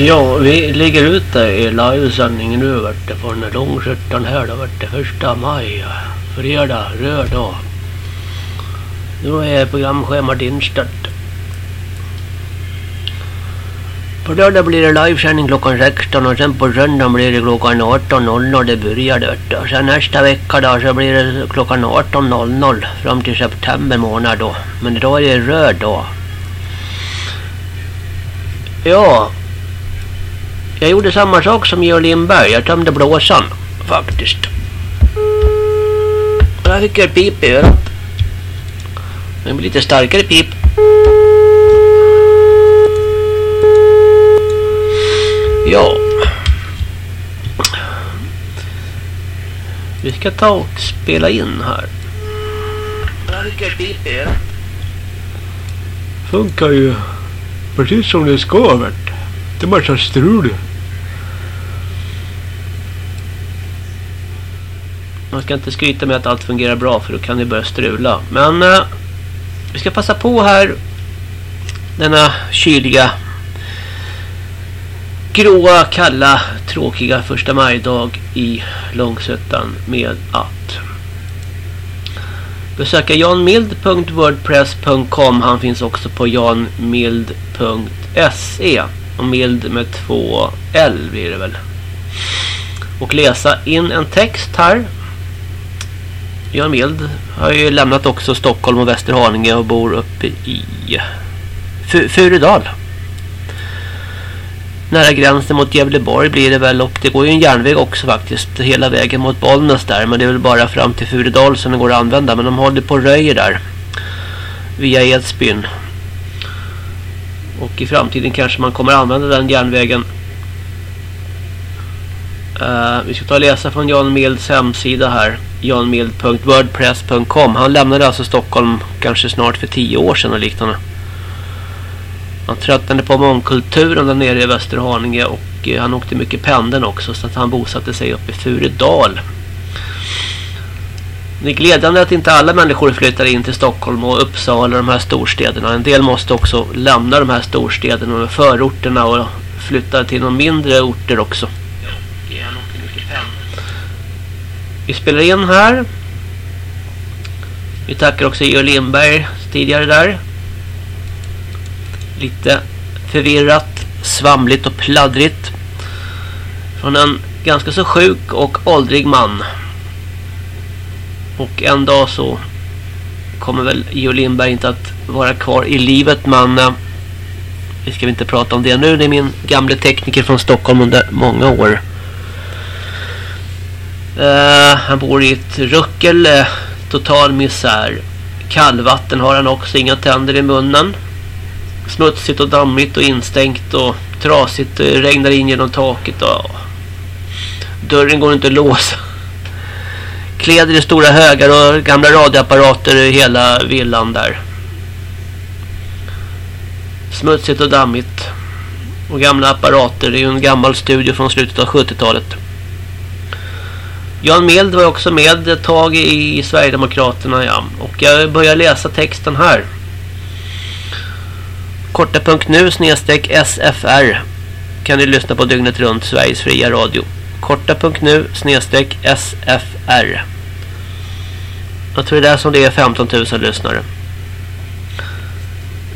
Ja, vi ligger ute i livesändningen nu vart det från Långshyttan här då vart det första maj. Fredag, röd dag. Nu är programschemat inställt. På lördag blir det livesändning klockan 16 och sen på söndag blir det klockan 18.00 det börjar det. Och sen nästa vecka då så blir det klockan 18.00 fram till september månad då. Men idag är det röd dag. Ja, jag gjorde samma sak som Georg Lindberg. Jag tömde blåsan faktiskt. Och jag fick ett pip i örat. Det blir lite starkare pip. Ja. Vi ska ta och spela in här. Jag fick ett pip i örat. Funkar ju precis som det ska. Vet. Det är bara så strul. Man ska inte skryta med att allt fungerar bra för då kan det börja strula. Men eh, vi ska passa på här denna kyliga gråa, kalla, tråkiga första majdag i Långsötan med att besöka janmild.wordpress.com Han finns också på janmild.se och mild med två L blir det väl. Och läsa in en text här Jan Mild har ju lämnat också Stockholm och Västerhaninge och bor uppe i Furudal. Nära gränsen mot Gävleborg blir det väl och det går ju en järnväg också faktiskt hela vägen mot Bollnäs där men det är väl bara fram till Furudal som det går att använda men de håller på och röjer där via Edsbyn. Och i framtiden kanske man kommer att använda den järnvägen Uh, vi ska ta och läsa från Jan Milds hemsida här. janmild.wordpress.com Han lämnade alltså Stockholm kanske snart för tio år sedan och liknande. Han tröttnade på mångkulturen där nere i Västerhaninge och uh, han åkte mycket pendeln också så att han bosatte sig uppe i Furedal. Det är glädjande att inte alla människor flyttar in till Stockholm och Uppsala de här storstäderna. En del måste också lämna de här storstäderna och förorterna och flytta till de mindre orter också. Vi spelar in här. Vi tackar också Georg Lindberg tidigare där. Lite förvirrat, svamligt och pladdrigt. Från en ganska så sjuk och åldrig man. Och en dag så kommer väl Georg Lindberg inte att vara kvar i livet men eh, vi ska inte prata om det nu. Det är min gamle tekniker från Stockholm under många år. Uh, han bor i ett ruckel, uh, total misär. Kallvatten har han också, inga tänder i munnen. Smutsigt och dammigt och instängt och trasigt. Uh, regnar in genom taket. Och, dörren går inte att låsa. Kläder i stora högar och gamla radioapparater i hela villan där. Smutsigt och dammigt. Och gamla apparater. Det är ju en gammal studio från slutet av 70-talet. Jan Mild var också med ett tag i Sverigedemokraterna ja. Och jag börjar läsa texten här. Korta.nu snedstreck SFR kan ni lyssna på dygnet runt Sveriges fria radio. Korta.nu snedstreck SFR Jag tror det är där som det är 15 000 lyssnare.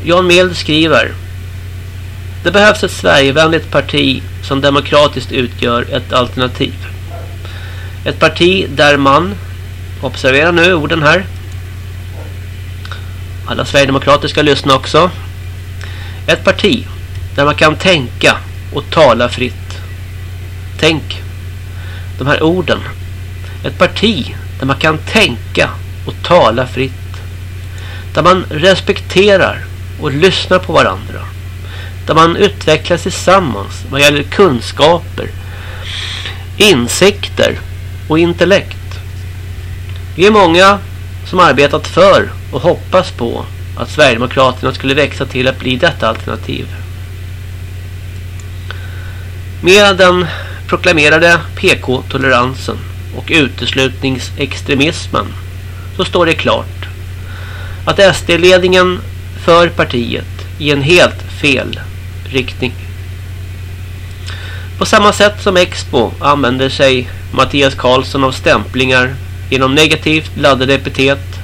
Jan Mild skriver Det behövs ett Sverigevänligt parti som demokratiskt utgör ett alternativ. Ett parti där man, observera nu orden här. Alla Sverigedemokrater ska lyssna också. Ett parti där man kan tänka och tala fritt. Tänk de här orden. Ett parti där man kan tänka och tala fritt. Där man respekterar och lyssnar på varandra. Där man utvecklas tillsammans vad gäller kunskaper, insikter och intellekt. Vi är många som arbetat för och hoppas på att Sverigedemokraterna skulle växa till att bli detta alternativ. Med den proklamerade PK-toleransen och uteslutningsextremismen så står det klart att SD-ledningen för partiet i en helt fel riktning. På samma sätt som Expo använder sig Mattias Karlsson av stämplingar genom negativt laddade epitet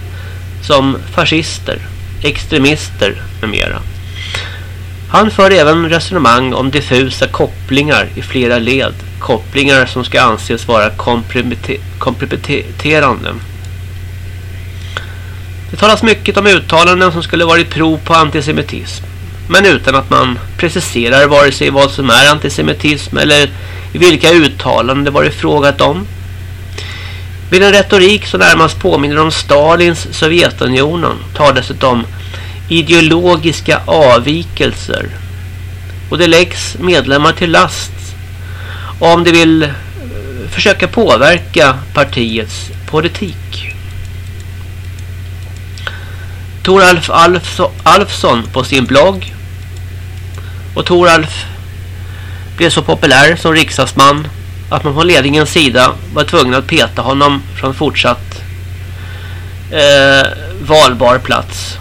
som fascister, extremister med mera. Han för även resonemang om diffusa kopplingar i flera led. Kopplingar som ska anses vara komprometterande. Det talas mycket om uttalanden som skulle varit prov på antisemitism. Men utan att man preciserar vare sig vad som är antisemitism eller vilka uttalanden det varit frågat om. Med en retorik som närmast påminner om Stalins Sovjetunionen talas det om ideologiska avvikelser. Och det läggs medlemmar till last om de vill eh, försöka påverka partiets politik. Toralf Alfsson på sin blogg och Toralf blev så populär som riksdagsman att man från ledningens sida var tvungen att peta honom från fortsatt eh, valbar plats.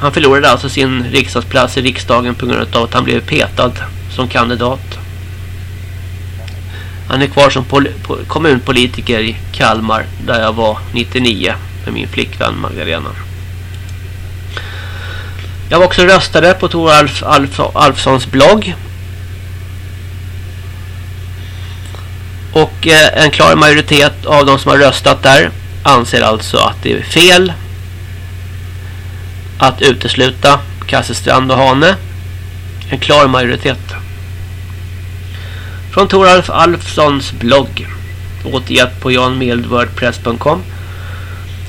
Han förlorade alltså sin riksdagsplats i riksdagen på grund av att han blev petad som kandidat. Han är kvar som kommunpolitiker i Kalmar där jag var 99 med min flickvän Magdalena. Jag var också röstade på Tor Alf, Alf, Alfsons blogg. Och eh, en klar majoritet av de som har röstat där anser alltså att det är fel att utesluta Kassestrand och Hane. En klar majoritet. Från Toralf Alfssons blogg. Återgett på janmildwordpress.com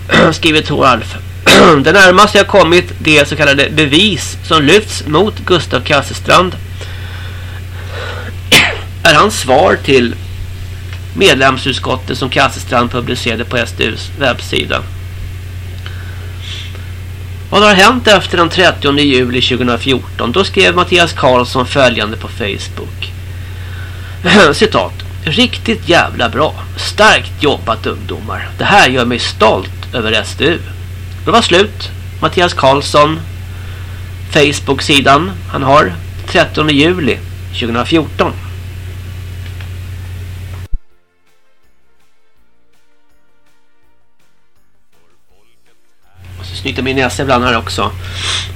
skriver Toralf. det närmaste jag kommit det så kallade bevis som lyfts mot Gustav Kassestrand är hans svar till medlemsutskottet som Kasselstrand publicerade på SDUs webbsida. Vad har hänt efter den 30 juli 2014? Då skrev Mattias Karlsson följande på Facebook. Citat. Riktigt jävla bra. Starkt jobbat ungdomar. Det här gör mig stolt över SDU. Det var slut. Mattias Karlsson. Facebook-sidan han har 13 juli 2014. Snyta min näsa ibland här också.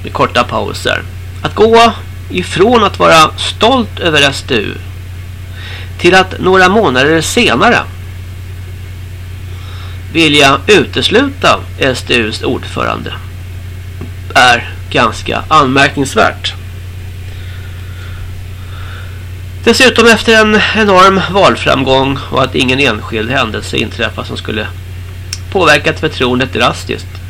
Med korta pauser. Att gå ifrån att vara stolt över SDU till att några månader senare vilja utesluta SDUs ordförande är ganska anmärkningsvärt. Dessutom efter en enorm valframgång och att ingen enskild händelse inträffar som skulle påverkat förtroendet drastiskt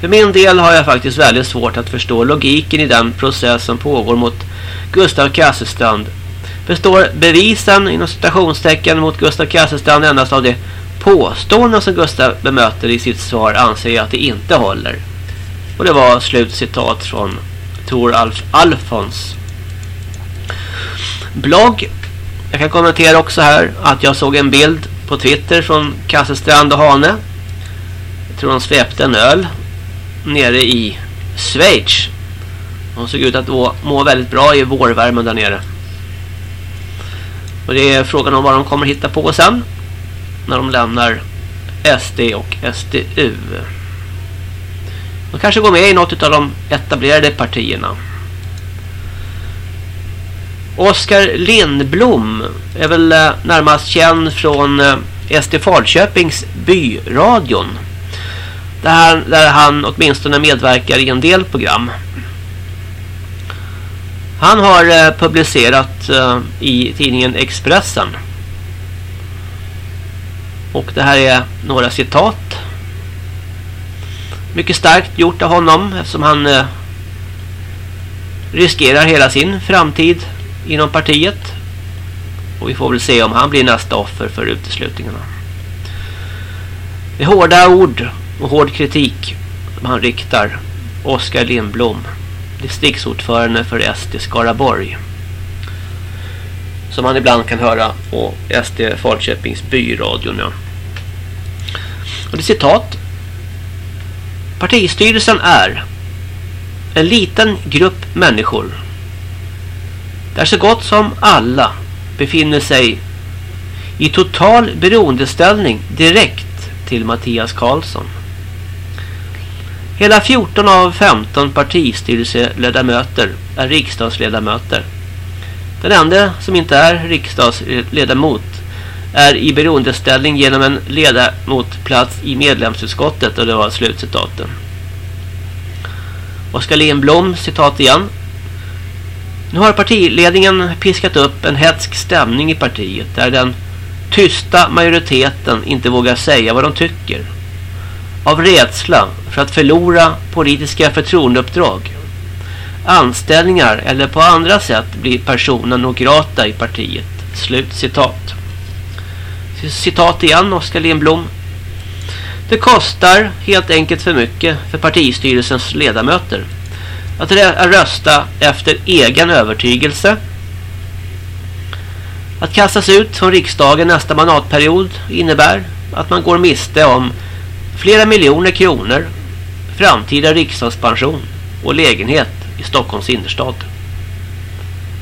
för min del har jag faktiskt väldigt svårt att förstå logiken i den process som pågår mot Gustav Kasselstrand. Består bevisen inom citationstecken mot Gustav Kasselstrand endast av det påståenden som Gustav bemöter i sitt svar anser jag att det inte håller. Och det var slutcitat från Tor Alf Alfons blogg. Jag kan kommentera också här att jag såg en bild på Twitter från Kasselstrand och Hane. Jag tror de svepte en öl nere i Schweiz. De såg ut att må väldigt bra i vårvärmen där nere. Och det är frågan om vad de kommer hitta på sen. När de lämnar SD och SDU. De kanske går med i något av de etablerade partierna. Oskar Lindblom är väl eh, närmast känd från eh, SD Falköpings byradion där, där han åtminstone medverkar i en del program. Han har eh, publicerat eh, i tidningen Expressen. Och det här är några citat. Mycket starkt gjort av honom eftersom han eh, riskerar hela sin framtid inom partiet. Och vi får väl se om han blir nästa offer för uteslutningarna. Det är hårda ord och hård kritik som han riktar Oskar Lindblom distriktsordförande för SD Skaraborg som man ibland kan höra på SD Falköpings byradion nu. och det är citat Partistyrelsen är en liten grupp människor där så gott som alla befinner sig i total beroendeställning direkt till Mattias Karlsson. Hela 14 av 15 partistyrelseledamöter är riksdagsledamöter. Den enda som inte är riksdagsledamot är i beroendeställning genom en ledamotplats i medlemsutskottet och det var slutcitaten. Oskar Lindblom, citat igen. Nu har partiledningen piskat upp en hetsk stämning i partiet där den tysta majoriteten inte vågar säga vad de tycker. Av rädsla för att förlora politiska förtroendeuppdrag, anställningar eller på andra sätt blir personen och grata i partiet. Slut citat. Citat igen Oskar Lindblom. Det kostar helt enkelt för mycket för partistyrelsens ledamöter att rösta efter egen övertygelse. Att kastas ut från riksdagen nästa mandatperiod innebär att man går miste om flera miljoner kronor framtida riksdagspension och lägenhet i Stockholms innerstad.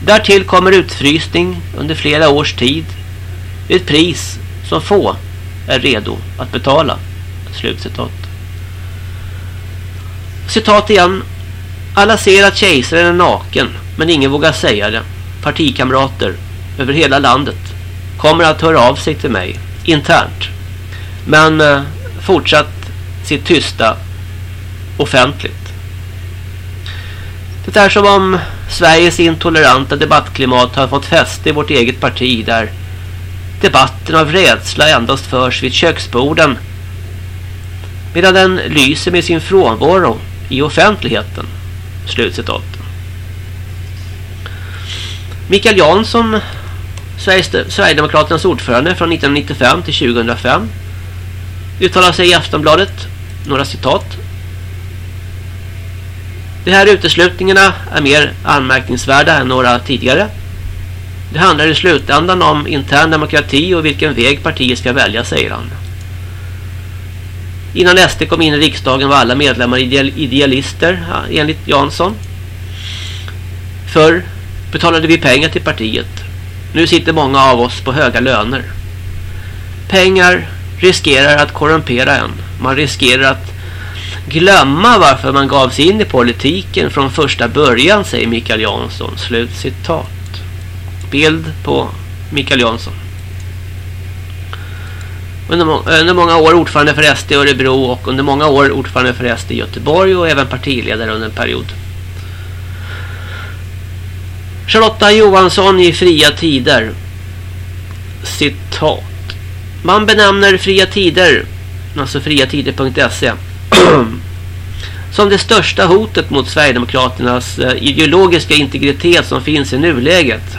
Därtill kommer utfrysning under flera års tid ett pris som få är redo att betala. Slutcitat. Citat igen. Alla ser att kejsaren är naken, men ingen vågar säga det. Partikamrater över hela landet kommer att höra av sig till mig internt. Men eh, fortsatt sitt tysta offentligt. Det är som om Sveriges intoleranta debattklimat har fått fäste i vårt eget parti där debatten av rädsla endast förs vid köksborden medan den lyser med sin frånvaro i offentligheten. Slutcitat. Mikael Jansson, Sverigedemokraternas ordförande från 1995 till 2005 uttalar sig i Aftonbladet. Några citat. De här uteslutningarna är mer anmärkningsvärda än några tidigare. Det handlar i slutändan om intern demokrati och vilken väg partiet ska välja, säger han. Innan SD kom in i riksdagen var alla medlemmar idealister, enligt Jansson. Förr betalade vi pengar till partiet. Nu sitter många av oss på höga löner. Pengar riskerar att korrumpera en. Man riskerar att glömma varför man gav sig in i politiken från första början, säger Mikael Jansson. Slut citat. Bild på Mikael Jansson. Under, under många år ordförande för SD i Örebro och under många år ordförande för SD i Göteborg och även partiledare under en period. Charlotta Johansson i fria tider. Citat. Man benämner fria tider, alltså friatider.se, som det största hotet mot Sverigedemokraternas eh, ideologiska integritet som finns i nuläget.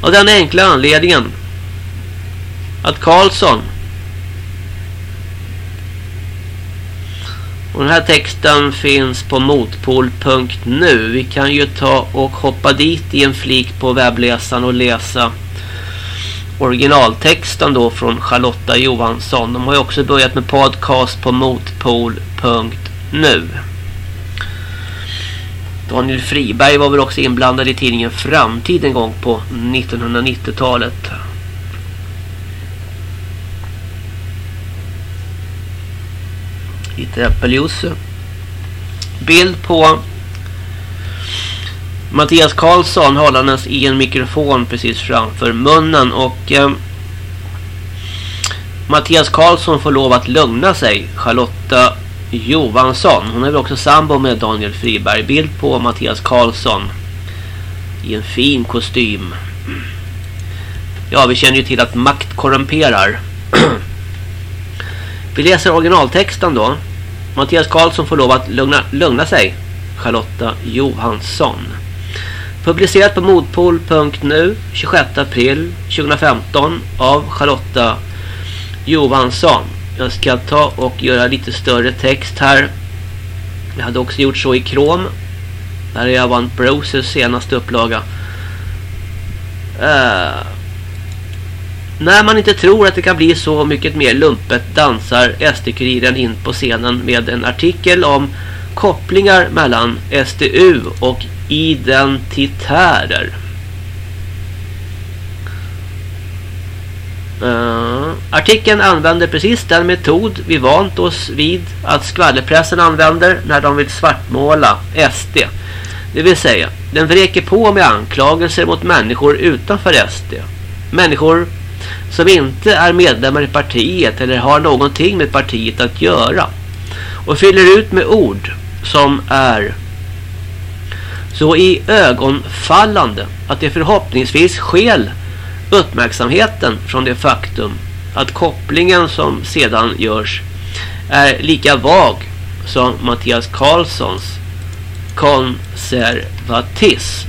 Av den enkla anledningen att Karlsson och den här texten finns på motpol.nu. Vi kan ju ta och hoppa dit i en flik på webbläsaren och läsa originaltexten då från Charlotta Johansson. De har ju också börjat med podcast på motpol.nu. Daniel Friberg var väl också inblandad i tidningen Framtid en gång på 1990-talet. Lite äppeljuice. Bild på Mattias Karlsson hållandes i en mikrofon precis framför munnen och eh, Mattias Karlsson får lov att lugna sig. Charlotta Johansson. Hon är väl också sambo med Daniel Friberg. Bild på Mattias Karlsson. I en fin kostym. Ja, vi känner ju till att makt korrumperar. vi läser originaltexten då. Mattias Karlsson får lov att lugna, lugna sig. Charlotta Johansson. Publicerat på modpol.nu 26 april 2015 av Charlotta Johansson. Jag ska ta och göra lite större text här. Jag hade också gjort så i Chrome. Det här är Avant Browsers senaste upplaga. Uh, när man inte tror att det kan bli så mycket mer lumpet dansar SD-kuriren in på scenen med en artikel om kopplingar mellan SDU och identitärer. Uh, artikeln använder precis den metod vi vant oss vid att skvallerpressen använder när de vill svartmåla SD. Det vill säga, den vräker på med anklagelser mot människor utanför SD. Människor som inte är medlemmar i partiet eller har någonting med partiet att göra. Och fyller ut med ord som är så i ögonfallande att det förhoppningsvis skäl uppmärksamheten från det faktum att kopplingen som sedan görs är lika vag som Mattias Karlssons konservatism.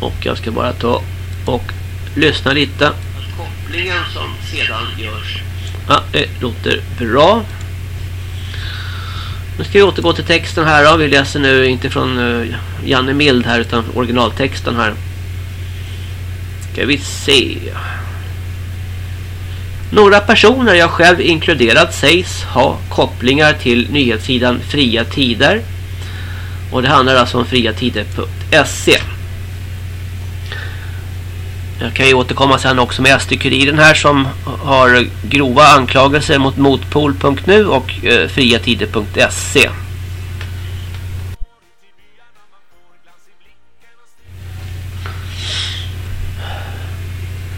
Och jag ska bara ta och lyssna lite. Kopplingen som sedan görs. Ja, det låter bra. Nu ska vi återgå till texten här då. Vi läser nu inte från uh, Janne Mild här utan originaltexten här. Ska vi se. Några personer jag själv inkluderat sägs ha kopplingar till nyhetssidan Fria Tider. Och det handlar alltså om friatider.se. Jag kan ju återkomma sen också med SD-kuriren här som har grova anklagelser mot motpol.nu och eh, friatider.se.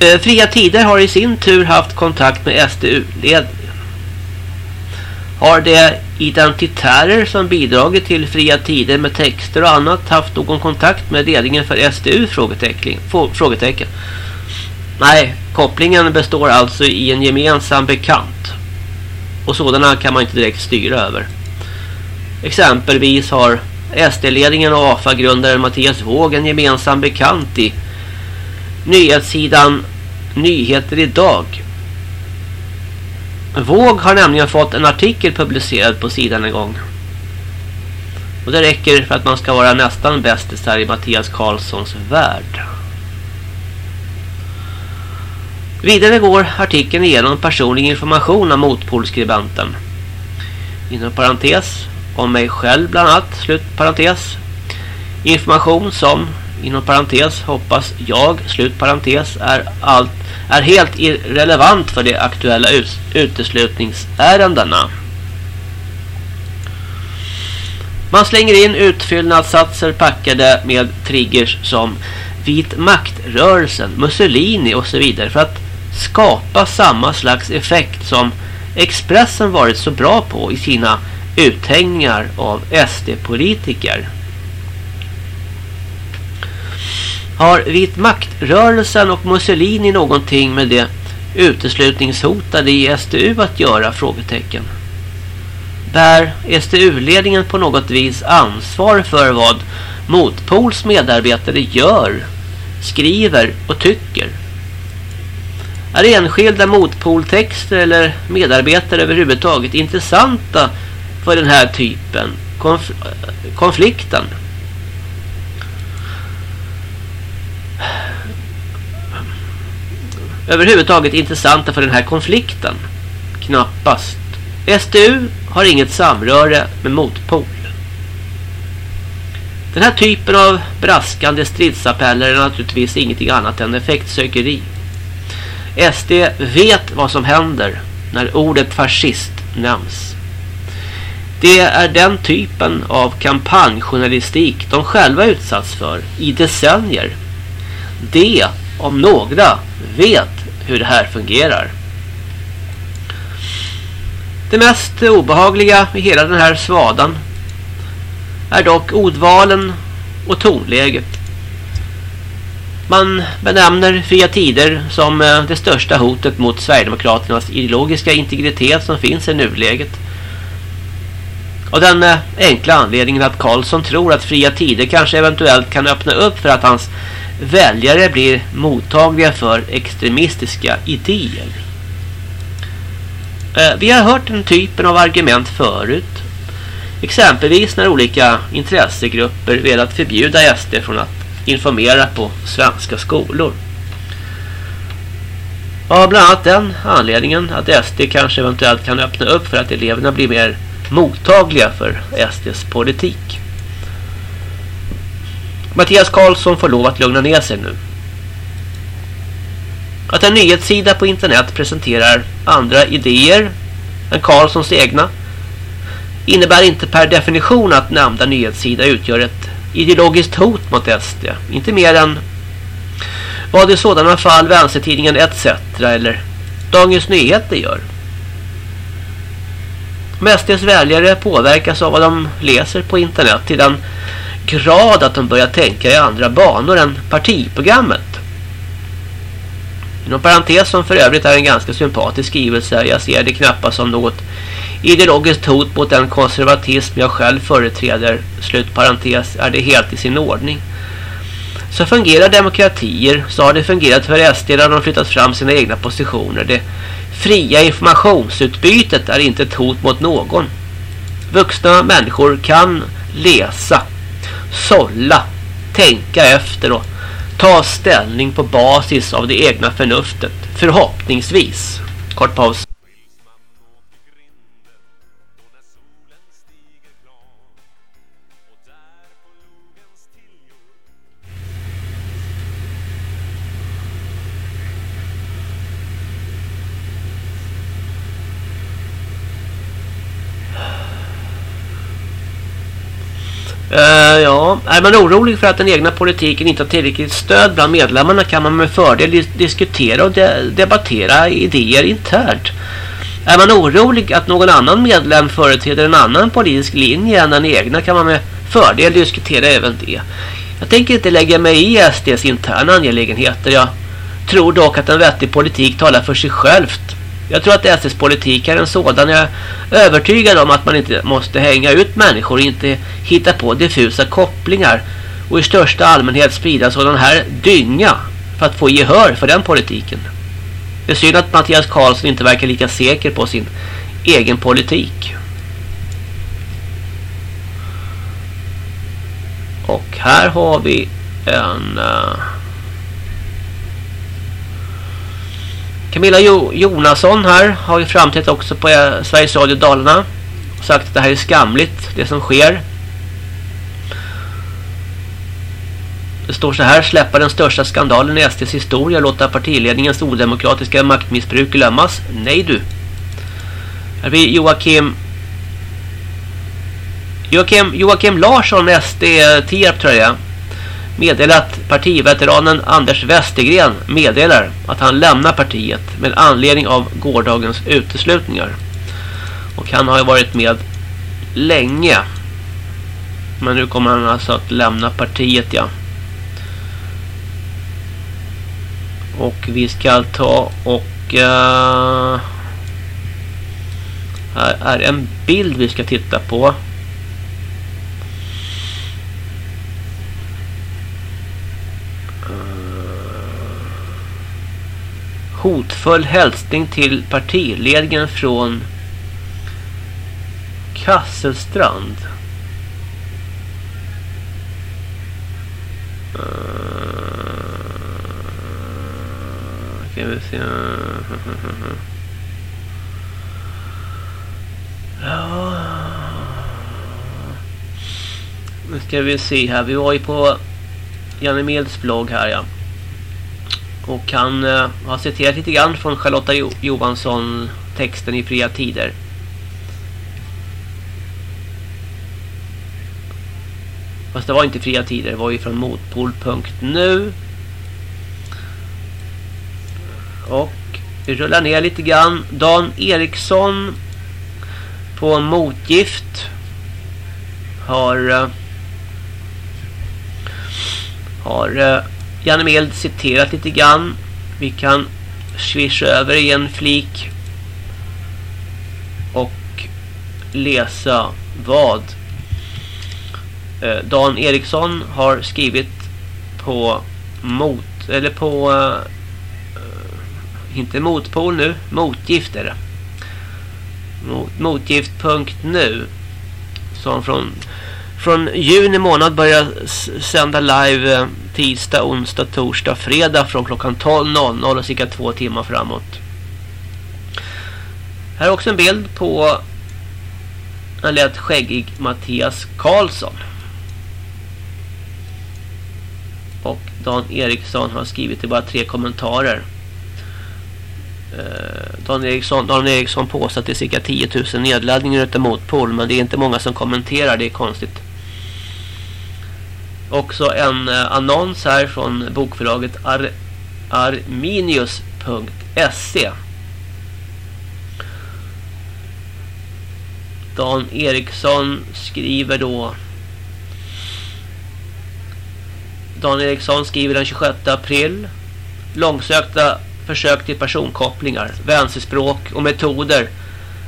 Eh, Fria Tider har i sin tur haft kontakt med SDU-ledningen. Har det identitärer som bidragit till Fria Tider med texter och annat haft någon kontakt med ledningen för SDU? Frågetecken. frågetecken. Nej, kopplingen består alltså i en gemensam bekant. Och sådana kan man inte direkt styra över. Exempelvis har SD-ledningen och AFA-grundaren Mattias Våg en gemensam bekant i nyhetssidan Nyheter idag. Våg har nämligen fått en artikel publicerad på sidan en gång. Och det räcker för att man ska vara nästan bästisar i Mattias Karlssons värld. Vidare går artikeln igenom personlig information om motpolskribenten. Inom parentes om mig själv bland annat, slut parentes. Information som, inom parentes, hoppas jag, slut parentes, är, allt, är helt irrelevant för de aktuella uteslutningsärendena. Man slänger in utfyllnadssatser packade med triggers som vit maktrörelsen, Mussolini och så vidare för att skapa samma slags effekt som Expressen varit så bra på i sina uthängningar av SD-politiker. Har vit maktrörelsen och Mussolini någonting med det uteslutningshotade i SDU att göra? Frågetecken. Bär SDU-ledningen på något vis ansvar för vad Motpols medarbetare gör, skriver och tycker? Är enskilda motpoltexter eller medarbetare överhuvudtaget intressanta för den här typen konf konflikten? Överhuvudtaget intressanta för den här konflikten? Knappast. STU har inget samröre med motpol. Den här typen av braskande stridsapeller är naturligtvis ingenting annat än effektsökeri. SD vet vad som händer när ordet fascist nämns. Det är den typen av kampanjjournalistik de själva utsatts för i decennier. Det, om några, vet hur det här fungerar. Det mest obehagliga i hela den här svadan är dock ordvalen och tonläget. Man benämner fria tider som eh, det största hotet mot Sverigedemokraternas ideologiska integritet som finns i nuläget. Och den eh, enkla anledningen att Karlsson tror att fria tider kanske eventuellt kan öppna upp för att hans väljare blir mottagliga för extremistiska idéer. Eh, vi har hört den typen av argument förut. Exempelvis när olika intressegrupper velat förbjuda SD från att informera på svenska skolor. Av bland annat den anledningen att SD kanske eventuellt kan öppna upp för att eleverna blir mer mottagliga för SDs politik. Mattias Karlsson får lov att lugna ner sig nu. Att en nyhetssida på internet presenterar andra idéer än Karlssons egna innebär inte per definition att nämnda nyhetssida utgör ett ideologiskt hot mot SD. Inte mer än vad i sådana fall vänstertidningen ETC eller Dagens Nyheter gör. Mestes väljare påverkas av vad de läser på internet till den grad att de börjar tänka i andra banor än partiprogrammet. Inom parentes som för övrigt är en ganska sympatisk skrivelse. Jag ser det knappast som något ideologiskt hot mot den konservatism jag själv företräder. Slut parentes är det helt i sin ordning. Så fungerar demokratier. Så har det fungerat för SD när de flyttat fram sina egna positioner. Det fria informationsutbytet är inte ett hot mot någon. Vuxna människor kan läsa, sålla, tänka efter och ta ställning på basis av det egna förnuftet. Förhoppningsvis. Kort paus. Uh, ja, är man orolig för att den egna politiken inte har tillräckligt stöd bland medlemmarna kan man med fördel dis diskutera och de debattera idéer internt. Är man orolig att någon annan medlem företräder en annan politisk linje än den egna kan man med fördel diskutera även det. Jag tänker inte lägga mig i SDs interna angelägenheter. Jag tror dock att en vettig politik talar för sig självt jag tror att SS politik är en sådan. Jag är övertygad om att man inte måste hänga ut människor och inte hitta på diffusa kopplingar och i största allmänhet sprida sådan här dynga för att få gehör för den politiken. Det är synd att Mattias Karlsson inte verkar lika säker på sin egen politik. Och här har vi en... Uh Camilla jo Jonasson här har ju framträtt också på eh, Sveriges Radio Dalarna och sagt att det här är skamligt, det som sker. Det står så här, släppa den största skandalen i SDs historia, låta partiledningens odemokratiska maktmissbruk glömmas. Nej du. Här blir Joakim Joakim, Joakim Larsson, SD Tierp tror jag meddelat att partiveteranen Anders Westergren meddelar att han lämnar partiet med anledning av gårdagens uteslutningar. Och han har ju varit med länge. Men nu kommer han alltså att lämna partiet, ja. Och vi ska ta och... Uh, här är en bild vi ska titta på. Hotfull hälsning till partiledningen från Kasselstrand. Eh, kan vi se. ja. Nu ska vi se här. Vi var ju på Janne Milds blogg här ja. Och han eh, har citerat lite grann från Charlotta jo Johansson texten i fria tider. Fast det var inte fria tider, det var ju från motpol.nu. Och vi rullar ner lite grann. Dan Eriksson på motgift har eh, har eh, Janne Mild citerat lite grann. Vi kan swisha över i en flik och läsa vad eh, Dan Eriksson har skrivit på mot eller på eh, inte motpol nu, motgift är det. Mot, motgift.nu som från från juni månad börjar sända live eh, tisdag, onsdag, torsdag, fredag från klockan 12.00 och cirka två timmar framåt. Här är också en bild på en lätt skäggig Mattias Karlsson. Och Dan Eriksson har skrivit i bara tre kommentarer. Eh, Dan Eriksson, Dan Eriksson påstår att det är cirka 10 000 nedladdningar utav motpol men det är inte många som kommenterar, det är konstigt. Också en eh, annons här från bokförlaget Ar Arminius.se Dan Eriksson skriver då Dan Eriksson skriver den 26 april långsökta försök till personkopplingar, vänsterspråk och metoder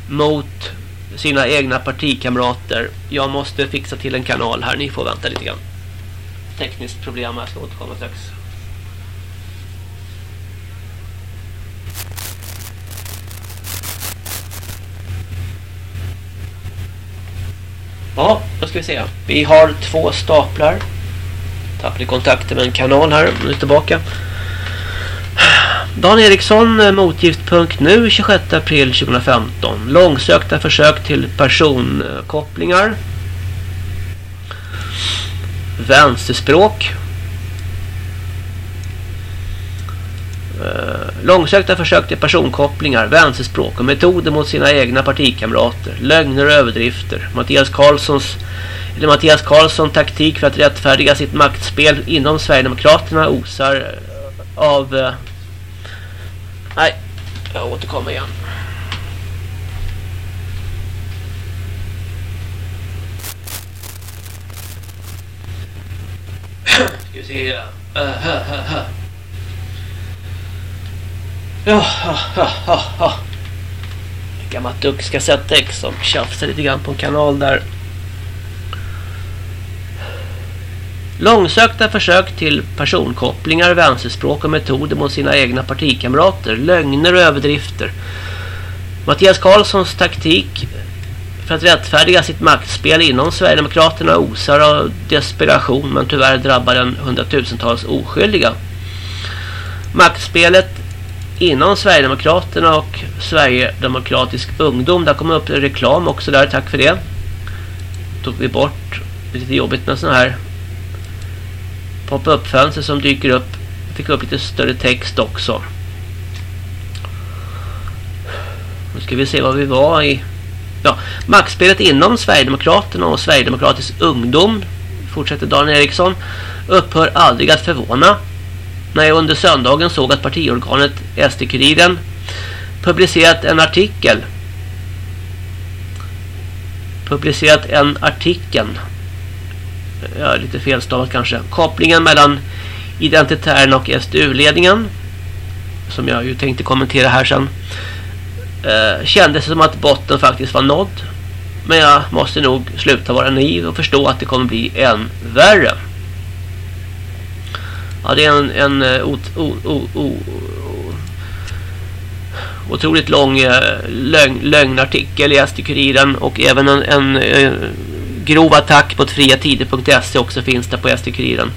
mot sina egna partikamrater. Jag måste fixa till en kanal här, ni får vänta lite grann. Tekniskt problem, jag ska återkomma strax. Ja, då ska vi se. Vi har två staplar. Tappade kontakten med en kanal här. Nu är tillbaka. Dan Eriksson, motgift.nu 26 april 2015. Långsökta försök till personkopplingar. Vänsterspråk. Eh, långsökta försök till personkopplingar, vänsterspråk och metoder mot sina egna partikamrater, lögner och överdrifter. Mattias Karlssons eller Mattias Karlsson taktik för att rättfärdiga sitt maktspel inom Sverigedemokraterna osar eh, av eh, Nej, jag återkommer igen. Ska vi se. Uh, uh, ha. Ja, ha, ha. ja. Gammalt duckskassettdäck som tjafsar lite grann på en kanal där. Långsökta försök till personkopplingar, vänsterspråk och metoder mot sina egna partikamrater, lögner och överdrifter. Mattias Karlssons taktik för att rättfärdiga sitt maktspel inom Sverigedemokraterna osar av desperation men tyvärr drabbar den hundratusentals oskyldiga. Maktspelet inom Sverigedemokraterna och Sverigedemokratisk ungdom. Där kommer upp reklam också där, tack för det. Tog vi bort, det är lite jobbigt med sådana här pop-up-fönster som dyker upp. Fick upp lite större text också. Nu ska vi se vad vi var i. Ja, maktspelet inom Sverigedemokraterna och Sverigedemokratisk ungdom, fortsätter Dan Eriksson, upphör aldrig att förvåna. När jag under söndagen såg att partiorganet SD-Kuriren publicerat en artikel publicerat en artikel ja, lite felstavat kanske. Kopplingen mellan identitären och SDU-ledningen som jag ju tänkte kommentera här sen eh, kändes som att botten faktiskt var nådd. Men jag måste nog sluta vara naiv och förstå att det kommer bli än värre. Ja, det är en, en eh, o, o, o, otroligt lång eh, lögn, lögnartikel i SD-kuriren och även en, en, en grov attack mot friatider.se också finns där på SD-kuriren.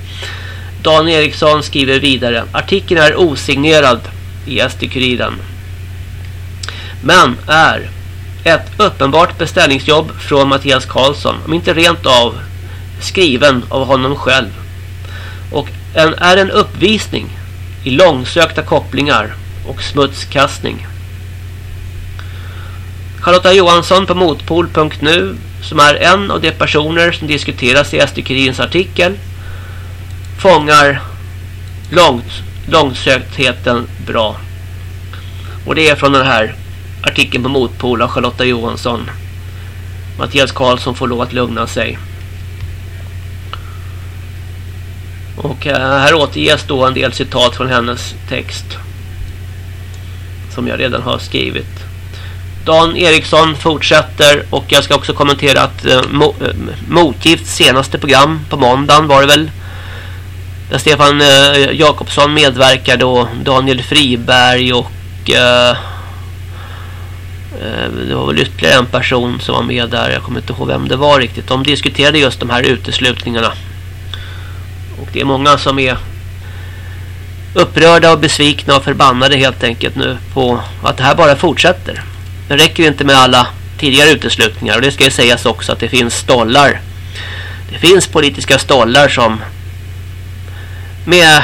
Dan Eriksson skriver vidare. Artikeln är osignerad i SD-kuriren. Men är ett uppenbart beställningsjobb från Mattias Karlsson. Om inte rent av skriven av honom själv. Och en, är en uppvisning i långsökta kopplingar och smutskastning. Charlotta Johansson på motpol.nu som är en av de personer som diskuteras i SD-Kurirens artikel fångar långt, långsöktheten bra. Och det är från den här artikeln på Motpol av Charlotta Johansson. Mattias Karlsson får lov att lugna sig. Och eh, här återges då en del citat från hennes text. Som jag redan har skrivit. Dan Eriksson fortsätter och jag ska också kommentera att eh, mo, eh, Motgifts senaste program på måndagen var det väl där Stefan eh, Jakobsson medverkade och Daniel Friberg och eh, Eh, det var väl ytterligare en person som var med där. Jag kommer inte ihåg vem det var riktigt. De diskuterade just de här uteslutningarna. Och det är många som är upprörda och besvikna och förbannade helt enkelt nu på att det här bara fortsätter. Det räcker inte med alla tidigare uteslutningar och det ska ju sägas också att det finns stollar. Det finns politiska stollar som med,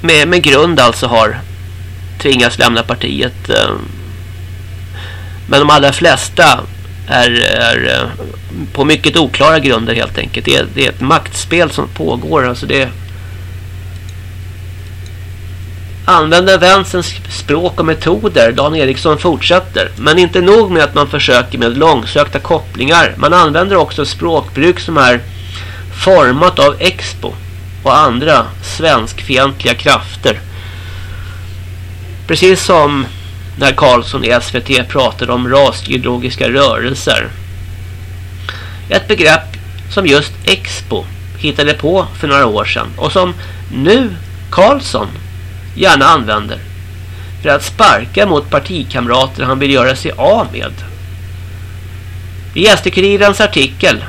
med, med grund alltså har tvingats lämna partiet. Eh, men de allra flesta är, är eh, på mycket oklara grunder helt enkelt. Det är, det är ett maktspel som pågår. Alltså det använder vänsterns språk och metoder. Dan Eriksson fortsätter. Men inte nog med att man försöker med långsökta kopplingar. Man använder också språkbruk som är format av Expo och andra svenskfientliga krafter. Precis som när Karlsson i SVT pratade om rasideologiska rörelser. Ett begrepp som just Expo hittade på för några år sedan och som nu Karlsson gärna använder för att sparka mot partikamrater han vill göra sig av med. I SD-kurirens artikel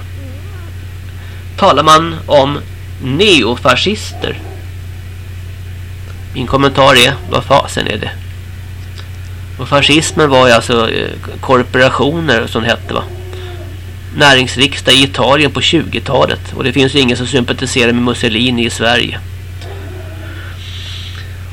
talar man om neofascister. Min kommentar är, vad fasen är det? Och fascismen var ju alltså eh, korporationer som hette va. Näringsriksdag i Italien på 20-talet. Och det finns ju ingen som sympatiserar med Mussolini i Sverige.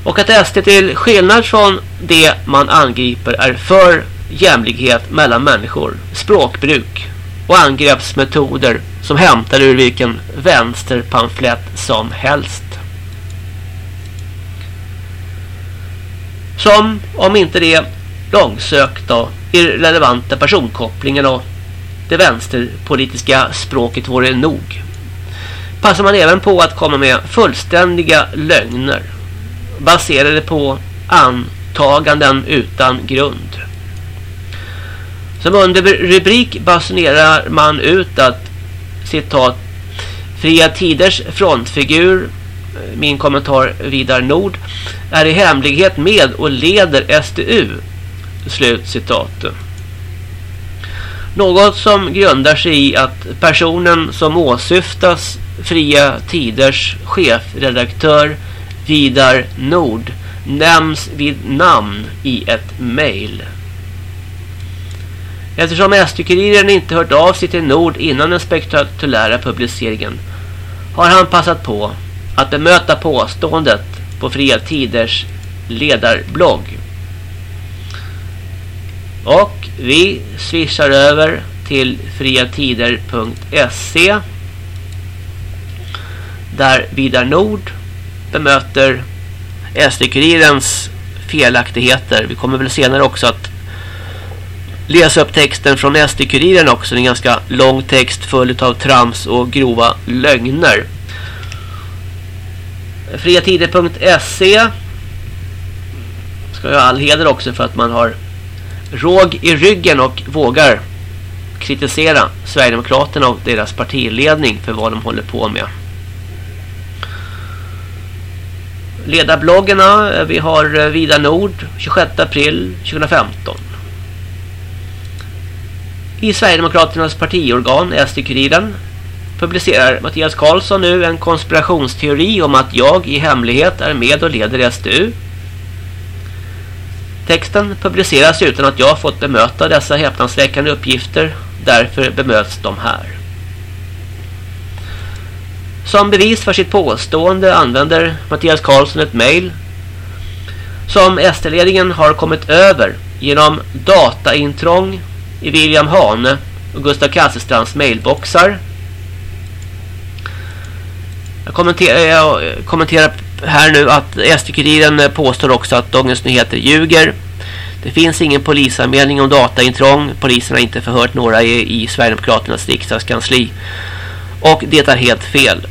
Och att SD till skillnad från det man angriper är för jämlikhet mellan människor, språkbruk och angreppsmetoder som hämtar ur vilken vänsterpamflett som helst. Som, om inte det långsökta och irrelevanta personkopplingen och det vänsterpolitiska språket vore nog. Passar man även på att komma med fullständiga lögner baserade på antaganden utan grund. Som under rubrik basunerar man ut att citat Fria Tiders frontfigur min kommentar Vidar Nord är i hemlighet med och leder SDU slut citat något som grundar sig i att personen som åsyftas Fria Tiders chefredaktör Vidar Nord nämns vid namn i ett mejl. Eftersom SD-kuriren inte hört av sig till Nord innan den spektakulära publiceringen har han passat på att bemöta påståendet på Fria Tiders ledarblogg. Och vi swishar över till friatider.se där Vidar Nord bemöter SD-kurirens felaktigheter. Vi kommer väl senare också att läsa upp texten från SD-kuriren också. En ganska lång text full av trams och grova lögner. Friatider.se ska ha all heder också för att man har råg i ryggen och vågar kritisera Sverigedemokraterna och deras partiledning för vad de håller på med. Ledarbloggarna, vi har eh, Vida Nord 26 april 2015. I Sverigedemokraternas partiorgan SD-kuriren publicerar Mattias Karlsson nu en konspirationsteori om att jag i hemlighet är med och leder SDU. Texten publiceras utan att jag fått bemöta dessa häpnadsväckande uppgifter. Därför bemöts de här. Som bevis för sitt påstående använder Mattias Karlsson ett mejl som ST-ledningen har kommit över genom dataintrång i William Hane och Gustav Kasselstrands mejlboxar. jag kommenterar, jag kommenterar här nu att SD-kuriren eh, påstår också att Dagens Nyheter ljuger. Det finns ingen polisanmälning om dataintrång. Polisen har inte förhört några i, i Sverigedemokraternas riksdagskansli. Och det är helt fel.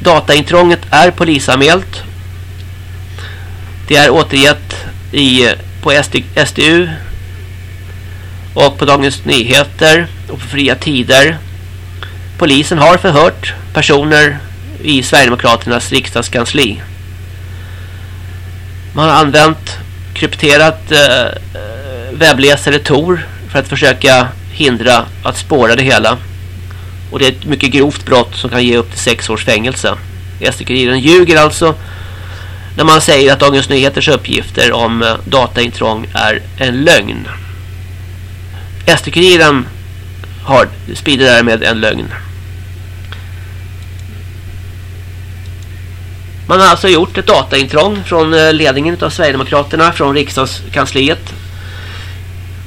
Dataintrånget är polisanmält. Det är återgett i, på SD, SDU och på Dagens Nyheter och på fria tider. Polisen har förhört personer i Sverigedemokraternas riksdagskansli. Man har använt krypterat eh, eh, webbläsare Tor för att försöka hindra att spåra det hela. Och det är ett mycket grovt brott som kan ge upp till sex års fängelse. SD-kuriren ljuger alltså när man säger att Dagens Nyheters uppgifter om eh, dataintrång är en lögn. SD-kuriren sprider därmed en lögn. Man har alltså gjort ett dataintrång från eh, ledningen av Sverigedemokraterna från riksdagskansliet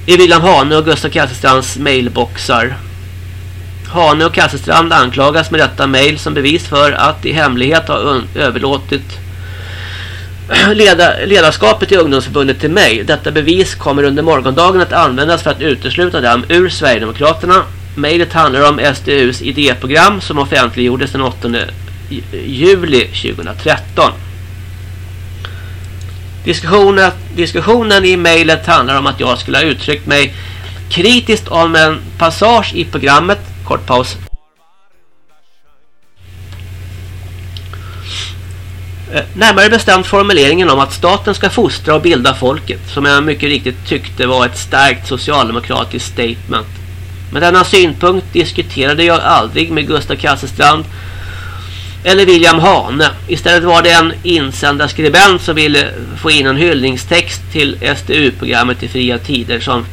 i William Hane och Gustav Kasselstrands mailboxar. Hane och Kasselstrand anklagas med detta mail som bevis för att i hemlighet ha överlåtit leda, ledarskapet i ungdomsförbundet till mig. Detta bevis kommer under morgondagen att användas för att utesluta dem ur Sverigedemokraterna. Mailet handlar om SDUs idéprogram som offentliggjordes den 8 juli 2013. Diskussionen, diskussionen i mejlet handlar om att jag skulle ha uttryckt mig kritiskt om en passage i programmet. Kort paus. Eh, närmare bestämt formuleringen om att staten ska fostra och bilda folket som jag mycket riktigt tyckte var ett starkt socialdemokratiskt statement. Men denna synpunkt diskuterade jag aldrig med Gustav Kasselstrand eller William Hane. Istället var det en insändarskribent som ville få in en hyllningstext till SDU-programmet i fria tider som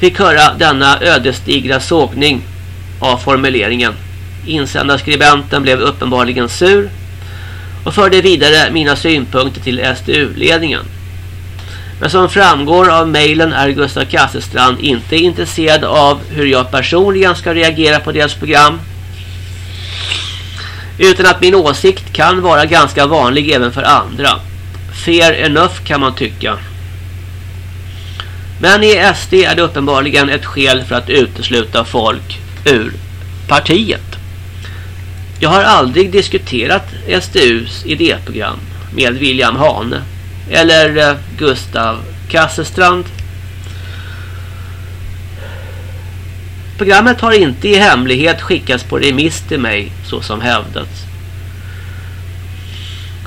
fick höra denna ödesdigra sågning av formuleringen. Insändarskribenten blev uppenbarligen sur och förde vidare mina synpunkter till SDU-ledningen. Men som framgår av mejlen är Gustav Kasselstrand inte intresserad av hur jag personligen ska reagera på deras program. Utan att min åsikt kan vara ganska vanlig även för andra. Fair enough kan man tycka. Men i SD är det uppenbarligen ett skäl för att utesluta folk ur partiet. Jag har aldrig diskuterat SDUs idéprogram med William Hane eller eh, Gustav Kasselstrand. Programmet har inte i hemlighet skickats på remiss till mig så som hävdats.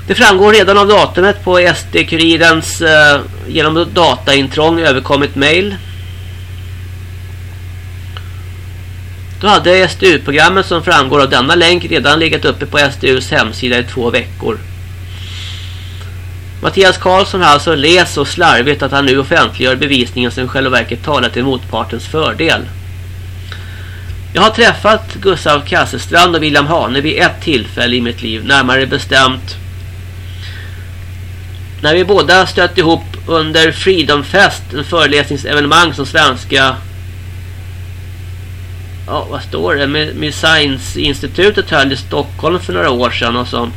Det framgår redan av datumet på SD-kurirens eh, genom dataintrång överkommit mail Då hade SDU-programmet som framgår av denna länk redan legat uppe på SDUs hemsida i två veckor. Mattias Karlsson har alltså läst så slarvigt att han nu offentliggör bevisningen som själva verket talar till motpartens fördel. Jag har träffat Gustav Kasselstrand och William Hane vid ett tillfälle i mitt liv, närmare bestämt när vi båda stött ihop under Freedom Fest, en föreläsningsevenemang som svenska ja, vad står det? Med, med Science-institutet höll i Stockholm för några år sedan och som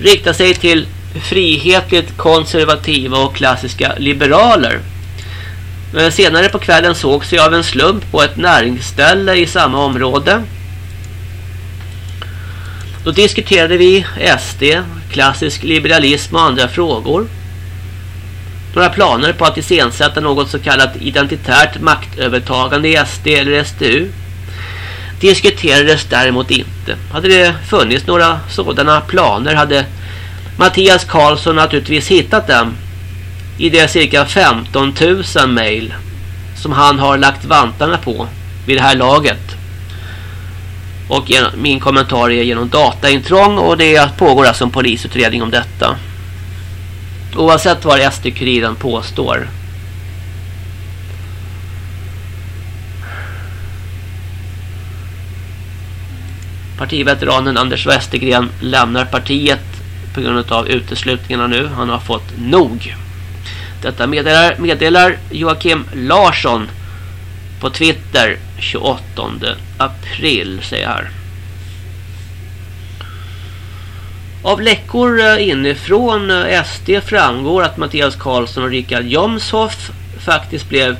riktar sig till frihetligt konservativa och klassiska liberaler. Men senare på kvällen sågs jag av en slump på ett näringsställe i samma område. Då diskuterade vi SD, klassisk liberalism och andra frågor. Några planer på att iscensätta något så kallat identitärt maktövertagande i SD eller SDU diskuterades däremot inte. Hade det funnits några sådana planer hade Mattias Karlsson naturligtvis hittat dem i de cirka 15 000 mejl som han har lagt vantarna på vid det här laget. Och min kommentar är genom dataintrång och det pågår alltså en polisutredning om detta. Oavsett vad SD-kuriren påstår Partiveteranen Anders Westergren lämnar partiet på grund av uteslutningarna nu. Han har fått nog. Detta meddelar, meddelar Joakim Larsson på Twitter 28 april säger här. Av läckor eh, inifrån eh, SD framgår att Mattias Karlsson och Richard Jomshoff faktiskt blev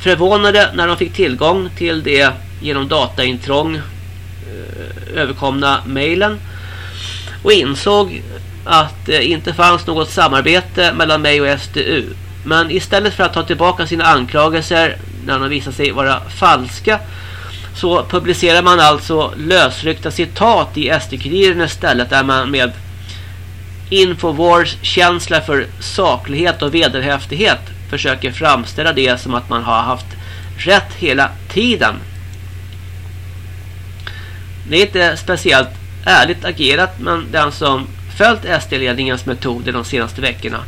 förvånade när de fick tillgång till det genom dataintrång eh, överkomna mejlen och insåg att det inte fanns något samarbete mellan mig och SDU. Men istället för att ta tillbaka sina anklagelser när de visar sig vara falska så publicerar man alltså lösryckta citat i SD-kuriren istället där man med Infowars känsla för saklighet och vederhäftighet försöker framställa det som att man har haft rätt hela tiden. Det är inte speciellt ärligt agerat men den som följt SD-ledningens metoder de senaste veckorna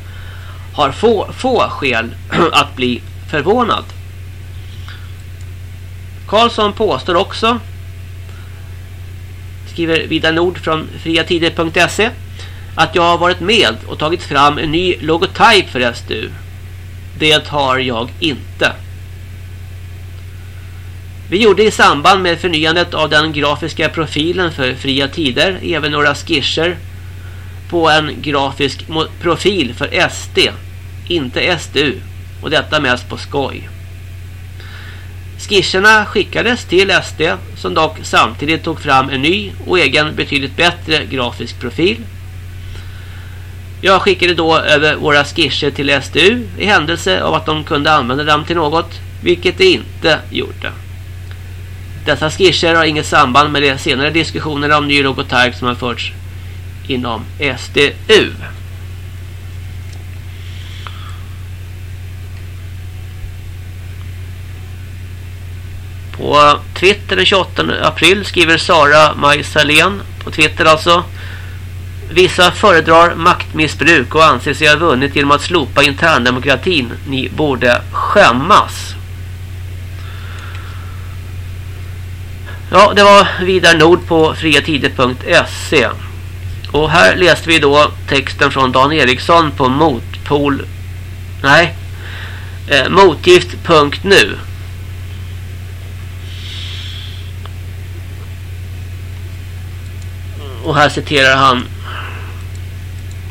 har få, få skäl att bli förvånad. Karlsson påstår också skriver Vidar Nord från friatider.se att jag har varit med och tagit fram en ny logotyp för SDU. Det har jag inte. Vi gjorde i samband med förnyandet av den grafiska profilen för fria tider även några skisser på en grafisk profil för SD, inte SDU och detta mest på skoj. Skisserna skickades till SD som dock samtidigt tog fram en ny och egen betydligt bättre grafisk profil. Jag skickade då över våra skisser till SDU i händelse av att de kunde använda dem till något, vilket de inte gjorde. Dessa skisser har inget samband med de senare diskussionerna om ny logotyp som har förts inom SDU. På Twitter den 28 april skriver Sara Majsalén på Twitter alltså Vissa föredrar maktmissbruk och anser sig ha vunnit genom att slopa interndemokratin. Ni borde skämmas. Ja, det var Vidar Nord på friatider.se. Och här läste vi då texten från Dan Eriksson på motpol... Nej. Eh, motgift.nu. Och här citerar han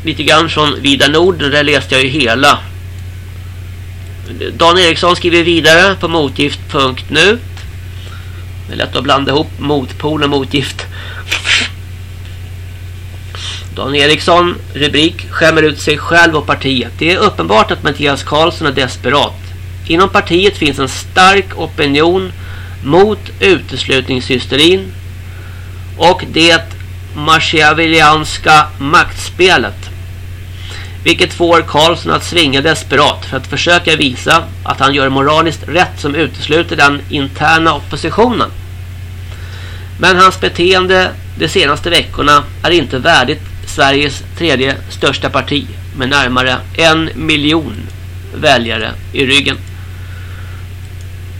lite grann från Vida Nord. Där läste jag ju hela. Dan Eriksson skriver vidare på motgift.nu. Det är lätt att blanda ihop motpol och motgift. Dan Eriksson, rubrik, skämmer ut sig själv och partiet. Det är uppenbart att Mattias Karlsson är desperat. Inom partiet finns en stark opinion mot uteslutningshysterin och det machiavellianska maktspelet. Vilket får Karlsson att svinga desperat för att försöka visa att han gör moraliskt rätt som utesluter den interna oppositionen. Men hans beteende de senaste veckorna är inte värdigt Sveriges tredje största parti med närmare en miljon väljare i ryggen.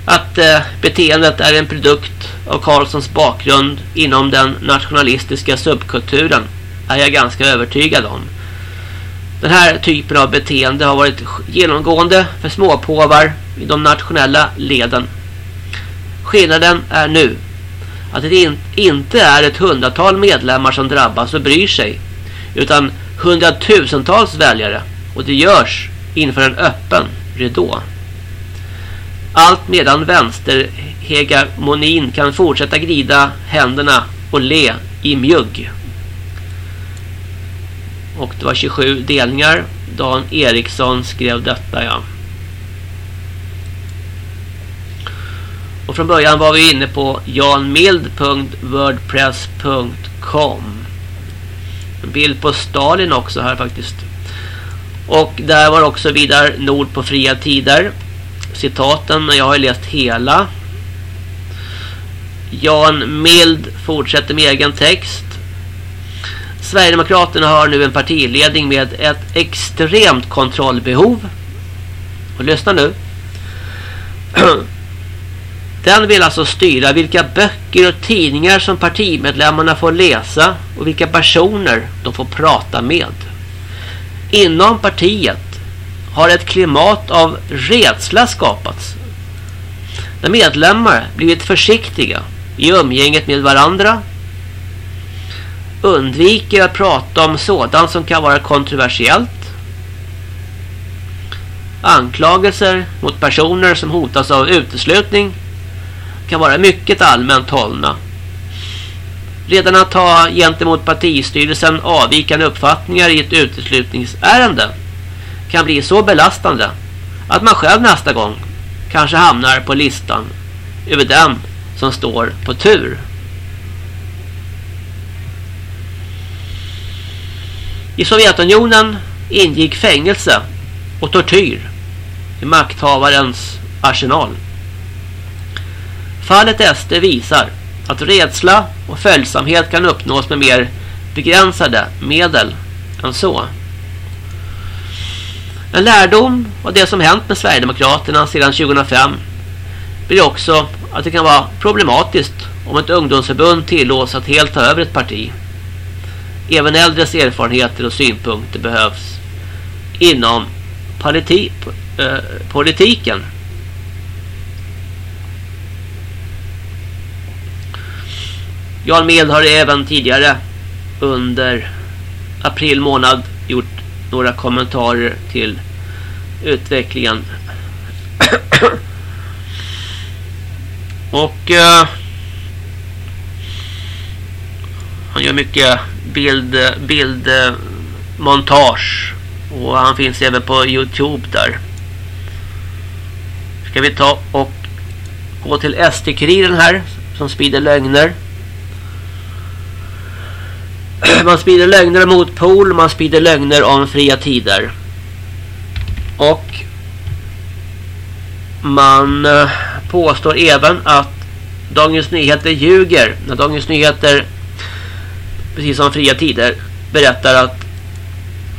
Att eh, beteendet är en produkt av Karlssons bakgrund inom den nationalistiska subkulturen är jag ganska övertygad om. Den här typen av beteende har varit genomgående för småpåvar i de nationella leden. Skillnaden är nu att det inte är ett hundratal medlemmar som drabbas och bryr sig utan hundratusentals väljare och det görs inför en öppen ridå. Allt medan vänsterhegemonin kan fortsätta glida händerna och le i mjugg. Och det var 27 delningar. Dan Eriksson skrev detta ja. Och från början var vi inne på janmild.wordpress.com bild på Stalin också här faktiskt. Och där var också vidare Nord på fria tider. Citaten, jag har läst hela. Jan Mild fortsätter med egen text. Sverigedemokraterna har nu en partiledning med ett extremt kontrollbehov. Och lyssna nu. Den vill alltså styra vilka böcker och tidningar som partimedlemmarna får läsa och vilka personer de får prata med. Inom partiet har ett klimat av rädsla skapats. När medlemmar blivit försiktiga i umgänget med varandra undviker att prata om sådant som kan vara kontroversiellt. Anklagelser mot personer som hotas av uteslutning kan vara mycket allmänt hållna. Redan att ha gentemot partistyrelsen avvikande uppfattningar i ett uteslutningsärende kan bli så belastande att man själv nästa gång kanske hamnar på listan över dem som står på tur. I Sovjetunionen ingick fängelse och tortyr i makthavarens arsenal. Fallet SD visar att rädsla och följsamhet kan uppnås med mer begränsade medel än så. En lärdom av det som hänt med Sverigedemokraterna sedan 2005 blir också att det kan vara problematiskt om ett ungdomsförbund tillåts att helt ta över ett parti. Även äldres erfarenheter och synpunkter behövs inom politi eh, politiken. Jan Mild har även tidigare under april månad gjort några kommentarer till utvecklingen. Och uh, han gör mycket bild, bildmontage. Och han finns även på Youtube där. Ska vi ta och gå till SD-kuriren här som sprider lögner. Man sprider lögner om motpol, man sprider lögner om fria tider. Och man eh, påstår även att Dagens Nyheter ljuger. När Dagens Nyheter, precis som fria tider, berättar att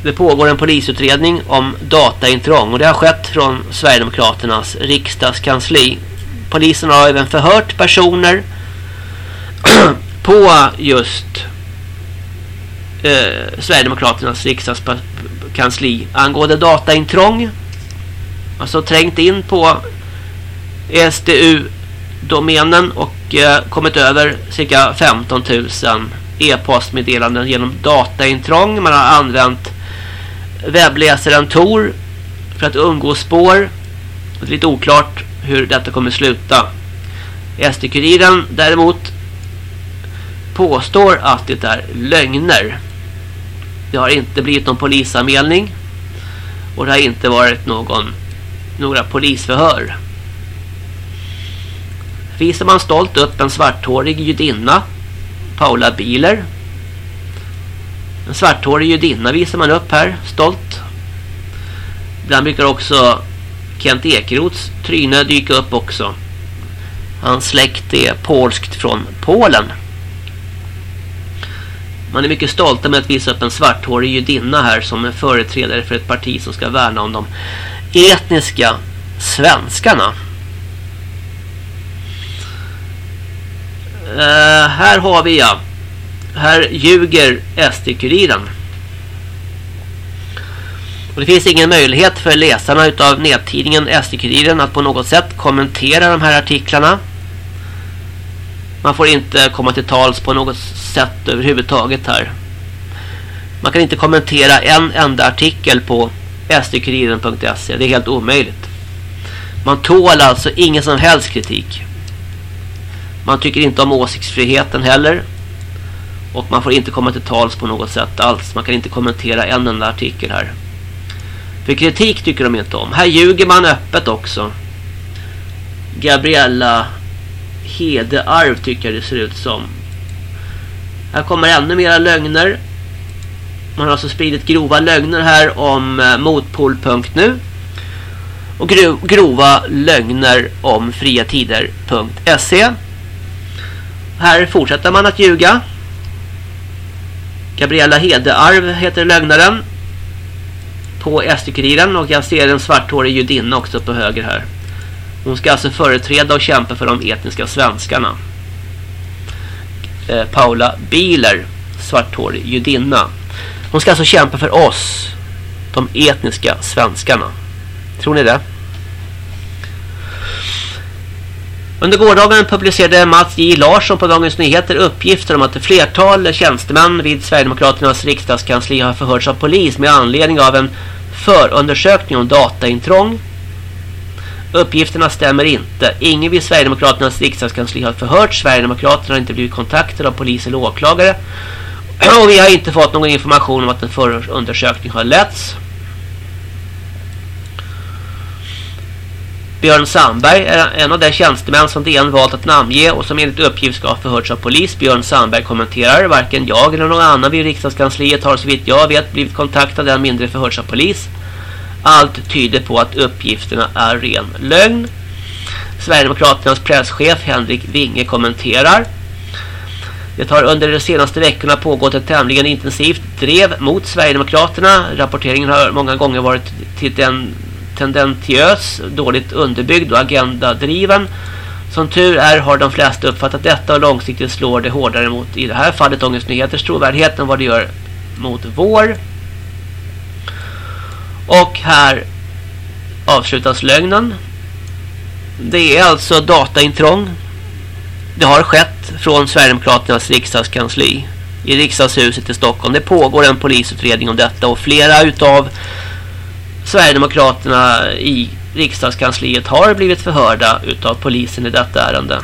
det pågår en polisutredning om dataintrång och det har skett från Sverigedemokraternas riksdagskansli. Polisen har även förhört personer på just eh, Sverigedemokraternas riksdagskansli angående dataintrång. Alltså trängt in på SDU-domänen och eh, kommit över cirka 15 000 e-postmeddelanden genom dataintrång. Man har använt webbläsaren Tor för att undgå spår. Det är lite oklart hur detta kommer sluta. SD-kuriren däremot påstår att det är lögner. Det har inte blivit någon polisanmälning. Och det har inte varit någon, några polisförhör. Visar man stolt upp en svarthårig judinna, Paula Biler. En svarthårig judinna visar man upp här, stolt. Ibland brukar också Kent Ekerots tryne dyka upp också. Hans släkt är polskt från Polen. Man är mycket stolta med att visa upp en svarthårig judinna här som är företrädare för ett parti som ska värna om de etniska svenskarna. Uh, här har vi ja. Här ljuger SD-kuriren. Och det finns ingen möjlighet för läsarna utav nättidningen SD-kuriren att på något sätt kommentera de här artiklarna. Man får inte komma till tals på något sätt överhuvudtaget här. Man kan inte kommentera en enda artikel på sdkuriren.se. Det är helt omöjligt. Man tål alltså ingen som helst kritik. Man tycker inte om åsiktsfriheten heller. Och man får inte komma till tals på något sätt alls. Man kan inte kommentera en enda artikel här. För kritik tycker de inte om. Här ljuger man öppet också. Gabriella Hedearv tycker jag det ser ut som. Här kommer ännu mera lögner. Man har alltså spridit grova lögner här om eh, motpol.nu. Och grova lögner om friatider.se. Här fortsätter man att ljuga. Gabriella Hedearv heter lögnaren. På SD-kuriren och jag ser en svarthårig judinna också på höger här. Hon ska alltså företräda och kämpa för de etniska svenskarna. Eh, Paula Biler, svarthårig judinna. Hon ska alltså kämpa för oss, de etniska svenskarna. Tror ni det? Under gårdagen publicerade Mats J. Larsson på Dagens Nyheter uppgifter om att ett flertal tjänstemän vid Sverigedemokraternas riksdagskansli har förhörts av polis med anledning av en förundersökning om dataintrång Uppgifterna stämmer inte. Ingen vid Sverigedemokraternas riksdagskansli har förhört. Sverigedemokraterna har inte blivit kontaktade av polis eller åklagare. Och vi har inte fått någon information om att en förundersökning har letts. Björn Sandberg är en av de tjänstemän som DN valt att namnge och som enligt uppgift ska ha förhörts av polis. Björn Sandberg kommenterar varken jag eller någon annan vid riksdagskansliet har så vitt jag vet blivit kontaktad än mindre förhörts av polis. Allt tyder på att uppgifterna är ren lögn. Sverigedemokraternas presschef Henrik Winge kommenterar. Det har under de senaste veckorna pågått ett tämligen intensivt drev mot Sverigedemokraterna. Rapporteringen har många gånger varit till den tendentiös, dåligt underbyggd och agendadriven. Som tur är har de flesta uppfattat detta och långsiktigt slår det hårdare mot i det här fallet Ångestnyheters trovärdighet än vad det gör mot vår. Och här avslutas lögnen. Det är alltså dataintrång. Det har skett från Sverigedemokraternas riksdagskansli i riksdagshuset i Stockholm. Det pågår en polisutredning om detta och flera utav Sverigedemokraterna i riksdagskansliet har blivit förhörda utav polisen i detta ärende.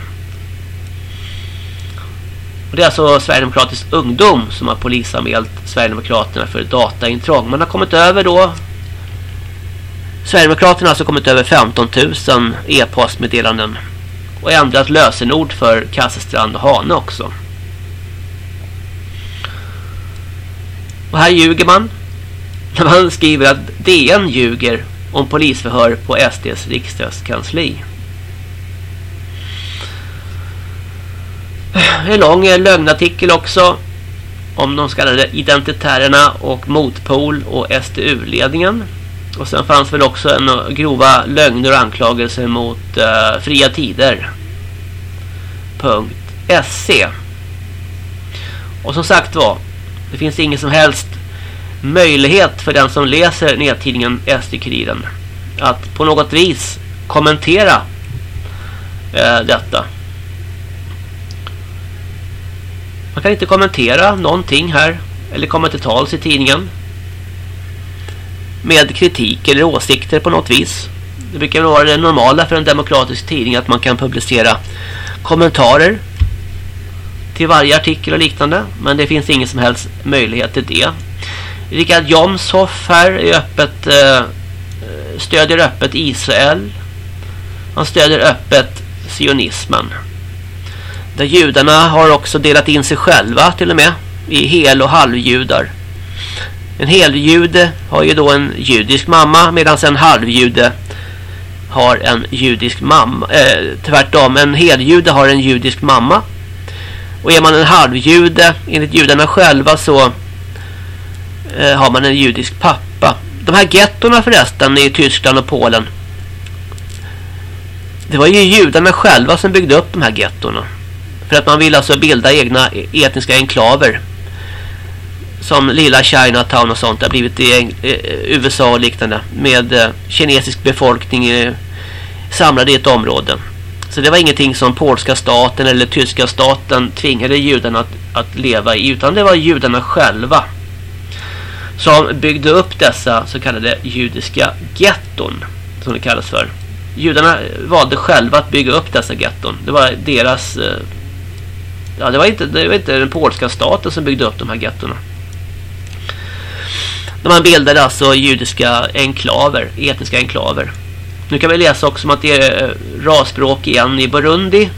Och det är alltså Sverigedemokratisk ungdom som har polisanmält Sverigedemokraterna för dataintrång. Man har kommit över då Sverigedemokraterna har alltså kommit över 15 000 e-postmeddelanden och ändrat lösenord för Kassestrand och Hane också. Och här ljuger man när man skriver att DN ljuger om polisförhör på SDs riksdagskansli. En lång eh, lögnartikel också om de så kallade identitärerna och motpol och SDU-ledningen. Och sen fanns väl också en grova lögner och anklagelser mot uh, fria tider. .sc. Och som sagt var, det finns ingen som helst möjlighet för den som läser nedtidningen SD-kuriren att på något vis kommentera eh, detta. Man kan inte kommentera någonting här eller komma till tals i tidningen med kritik eller åsikter på något vis. Det brukar vara det normala för en demokratisk tidning att man kan publicera kommentarer till varje artikel och liknande. Men det finns ingen som helst möjlighet till det. Richard Jomshoff här är öppet, eh, stödjer öppet Israel. Han stödjer öppet sionismen. Där judarna har också delat in sig själva till och med i hel- och halvjudar. En heljude har ju då en judisk mamma medan en halvjude har en judisk mamma. Eh, tvärtom, en heljude har en judisk mamma. Och är man en halvjude, enligt judarna själva så eh, har man en judisk pappa. De här gettorna förresten i Tyskland och Polen. Det var ju judarna själva som byggde upp de här gettorna. För att man ville alltså bilda egna e-, etniska enklaver. Som lilla Chinatown och sånt har blivit i eh, USA och liknande. Med eh, kinesisk befolkning eh, samlade i ett område. Så det var ingenting som polska staten eller tyska staten tvingade judarna att, att leva i. Utan det var judarna själva som byggde upp dessa så kallade judiska getton som det kallas för. Judarna valde själva att bygga upp dessa getton. Det var deras ja, det var inte det var inte den polska staten som byggde upp de här när Man bildade alltså judiska enklaver, etniska enklaver. Nu kan vi läsa också om att det är eh, rasbråk igen i Burundi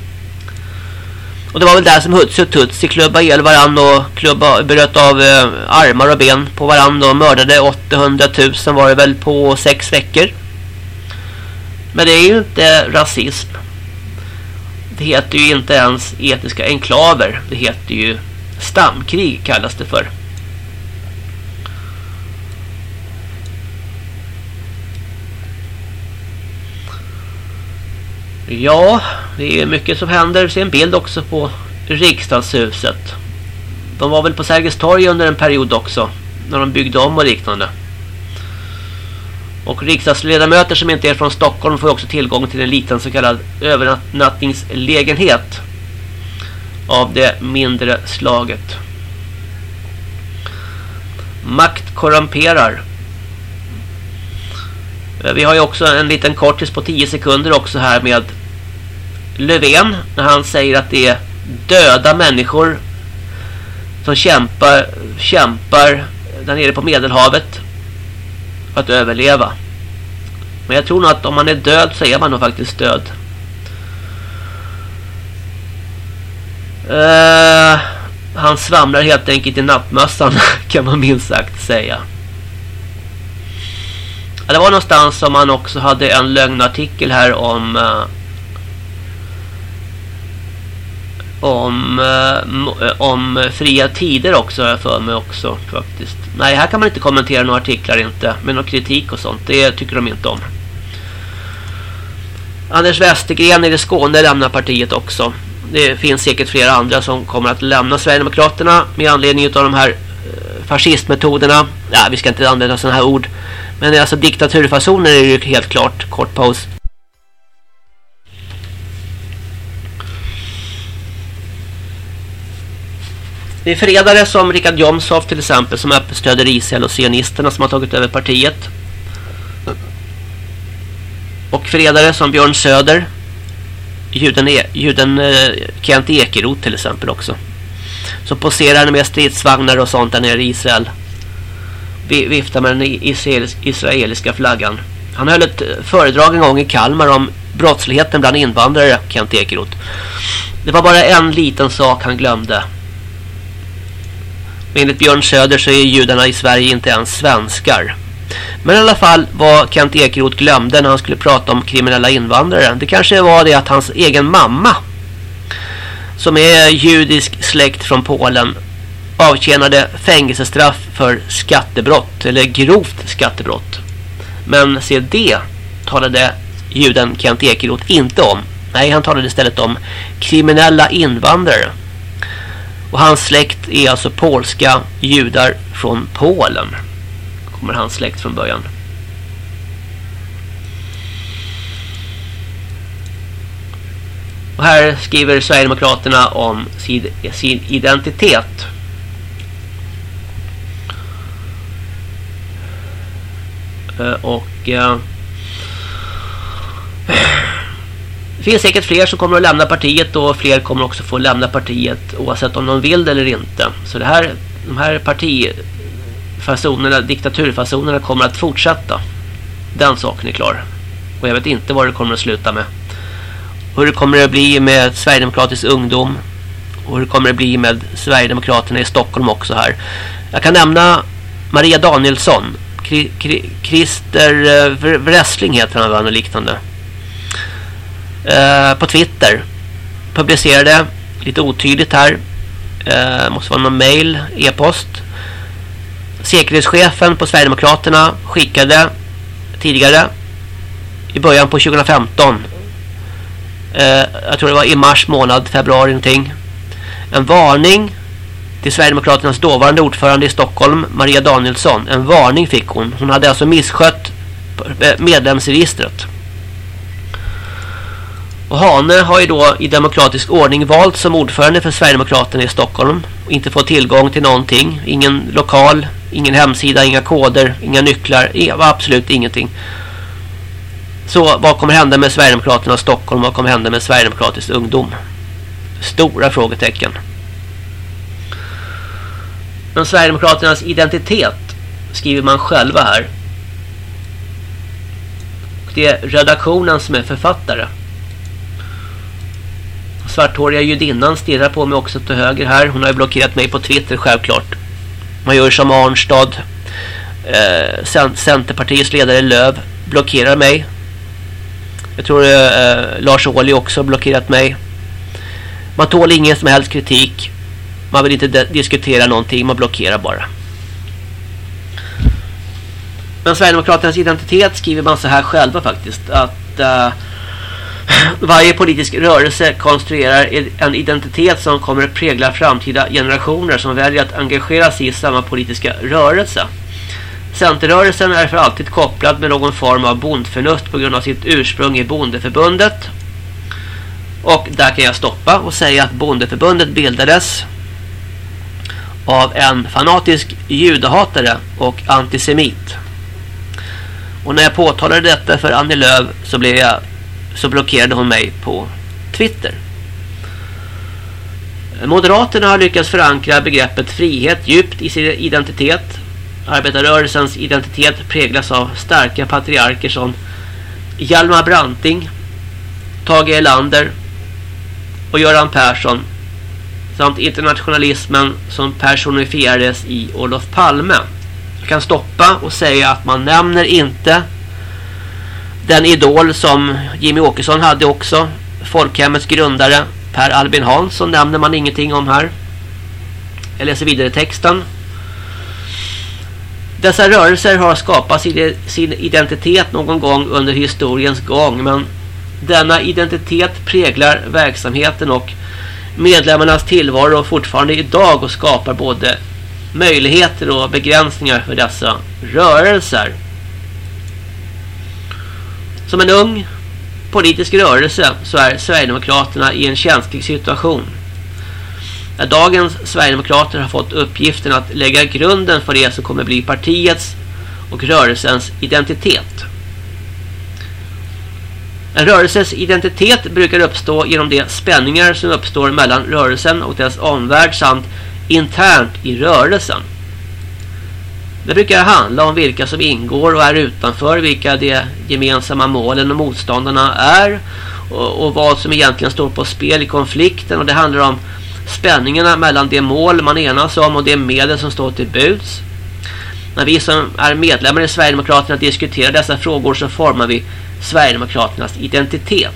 och det var väl där som Hutsi och Tutsi klubbade ihjäl varandra och klubba, bröt av eh, armar och ben på varandra och mördade 800 000 var det väl på sex veckor. Men det är ju inte rasism. Det heter ju inte ens etniska enklaver. Det heter ju stamkrig kallas det för. Ja, det är mycket som händer. Vi ser en bild också på riksdagshuset. De var väl på Sergels torg under en period också. När de byggde om och liknande. Och riksdagsledamöter som inte är från Stockholm får också tillgång till en liten så kallad övernattningslägenhet. Av det mindre slaget. Makt korrumperar. Eh, vi har ju också en liten kortis på 10 sekunder också här med Löfven när han säger att det är döda människor som kämpar, kämpar där nere på Medelhavet för att överleva. Men jag tror nog att om man är död så är man nog faktiskt död. Uh, han svamlar helt enkelt i nattmössan kan man minst sagt säga. Det var någonstans som man också hade en lögnartikel här om uh, om, eh, om fria tider också har jag för mig också faktiskt. Nej, här kan man inte kommentera några artiklar inte med någon kritik och sånt. Det tycker de inte om. Anders Westergren i Skåne lämnar partiet också. Det finns säkert flera andra som kommer att lämna Sverigedemokraterna med anledning av de här eh, fascistmetoderna. Ja, vi ska inte använda sådana här ord. Men alltså diktaturfasoner är ju helt klart. Kort paus. Det är förrädare som Richard Jomshoff till exempel som öppet stöder Israel och sionisterna som har tagit över partiet. Och förrädare som Björn Söder, juden, e juden eh, Kent Ekeroth till exempel också. Som poserar med stridsvagnar och sånt där nere i Israel. Viftar med den israeliska flaggan. Han höll ett eh, föredrag en gång i Kalmar om brottsligheten bland invandrare, Kent Ekeroth. Det var bara en liten sak han glömde. Enligt Björn Söder så är judarna i Sverige inte ens svenskar. Men i alla fall vad Kent Ekeroth glömde när han skulle prata om kriminella invandrare. Det kanske var det att hans egen mamma som är judisk släkt från Polen avtjänade fängelsestraff för skattebrott eller grovt skattebrott. Men se det talade juden Kent Ekeroth inte om. Nej, han talade istället om kriminella invandrare. Och hans släkt är alltså polska judar från Polen. Kommer hans släkt från början. Och här skriver Sverigedemokraterna om sin, sin identitet. Eh, och eh, finns säkert fler som kommer att lämna partiet och fler kommer också få lämna partiet oavsett om de vill det eller inte. Så det här, de här partifasonerna, diktaturfasonerna kommer att fortsätta. Den saken är klar. Och jag vet inte vad det kommer att sluta med. Hur det kommer att bli med Sverigedemokratisk ungdom. Och hur det kommer att bli med Sverigedemokraterna i Stockholm också här. Jag kan nämna Maria Danielsson. Christer eh, Wrestling heter han och liknande. Eh, på Twitter. Publicerade lite otydligt här. Eh, måste vara någon mail, e-post. Säkerhetschefen på Sverigedemokraterna skickade tidigare i början på 2015 eh, jag tror det var i mars månad, februari någonting en varning till Sverigedemokraternas dåvarande ordförande i Stockholm, Maria Danielsson. En varning fick hon. Hon hade alltså misskött eh, medlemsregistret. Och Hane har ju då i demokratisk ordning valt som ordförande för Sverigedemokraterna i Stockholm. Och inte fått tillgång till någonting. Ingen lokal, ingen hemsida, inga koder, inga nycklar. Absolut ingenting. Så vad kommer hända med Sverigedemokraterna i Stockholm? Vad kommer hända med Sverigedemokratisk ungdom? Stora frågetecken. Men Sverigedemokraternas identitet skriver man själva här. Det är redaktionen som är författare svarthåriga judinnan stirrar på mig också till höger här. Hon har ju blockerat mig på Twitter självklart. Man gör som Arnstad. Eh, Centerpartiets ledare Löv blockerar mig. Jag tror eh, Lars Ohly också blockerat mig. Man tål ingen som helst kritik. Man vill inte diskutera någonting. Man blockerar bara. Men Sverigedemokraternas identitet skriver man så här själva faktiskt. Att... Eh, varje politisk rörelse konstruerar en identitet som kommer att prägla framtida generationer som väljer att engagera sig i samma politiska rörelse. Centerrörelsen är för alltid kopplad med någon form av bondförnuft på grund av sitt ursprung i bondeförbundet. Och där kan jag stoppa och säga att bondeförbundet bildades av en fanatisk judehatare och antisemit. Och när jag påtalade detta för Annie Lööf så blev jag så blockerade hon mig på Twitter. Moderaterna har lyckats förankra begreppet frihet djupt i sin identitet. Arbetarrörelsens identitet präglas av starka patriarker som Hjalmar Branting, Tage Erlander och Göran Persson samt internationalismen som personifierades i Olof Palme. Jag kan stoppa och säga att man nämner inte den idol som Jimmy Åkesson hade också. Folkhemmets grundare Per Albin Hansson nämner man ingenting om här. Jag läser vidare texten. Dessa rörelser har skapat sin identitet någon gång under historiens gång men Denna identitet präglar verksamheten och medlemmarnas tillvaro fortfarande idag och skapar både möjligheter och begränsningar för dessa rörelser. Som en ung politisk rörelse så är Sverigedemokraterna i en känslig situation. När dagens Sverigedemokrater har fått uppgiften att lägga grunden för det som kommer bli partiets och rörelsens identitet. En rörelses identitet brukar uppstå genom de spänningar som uppstår mellan rörelsen och dess omvärld samt internt i rörelsen. Det brukar handla om vilka som ingår och är utanför, vilka de gemensamma målen och motståndarna är och, och, vad som egentligen står på spel i konflikten och det handlar om spänningarna mellan de mål man enas om och de medel som står till buds. När vi som är medlemmar i Sverigedemokraterna diskuterar dessa frågor så formar vi Sverigedemokraternas identitet.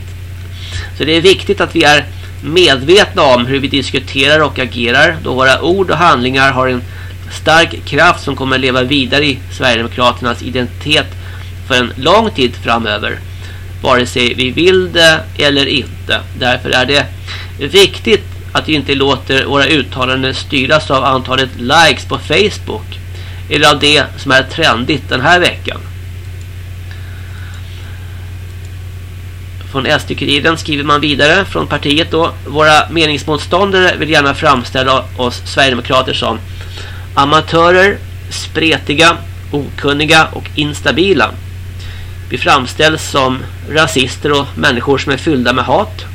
Så det är viktigt att vi är medvetna om hur vi diskuterar och agerar då våra ord och handlingar har en stark kraft som kommer att leva vidare i Sverigedemokraternas identitet för en lång tid framöver. Vare sig vi vill det eller inte. Därför är det viktigt att vi inte låter våra uttalanden styras av antalet likes på Facebook eller av det som är trendigt den här veckan. Från SD-kuriren skriver man vidare från partiet då. Våra meningsmotståndare vill gärna framställa oss Sverigedemokrater som amatörer, spretiga, okunniga och instabila. Vi framställs som rasister och människor som är fyllda med hat.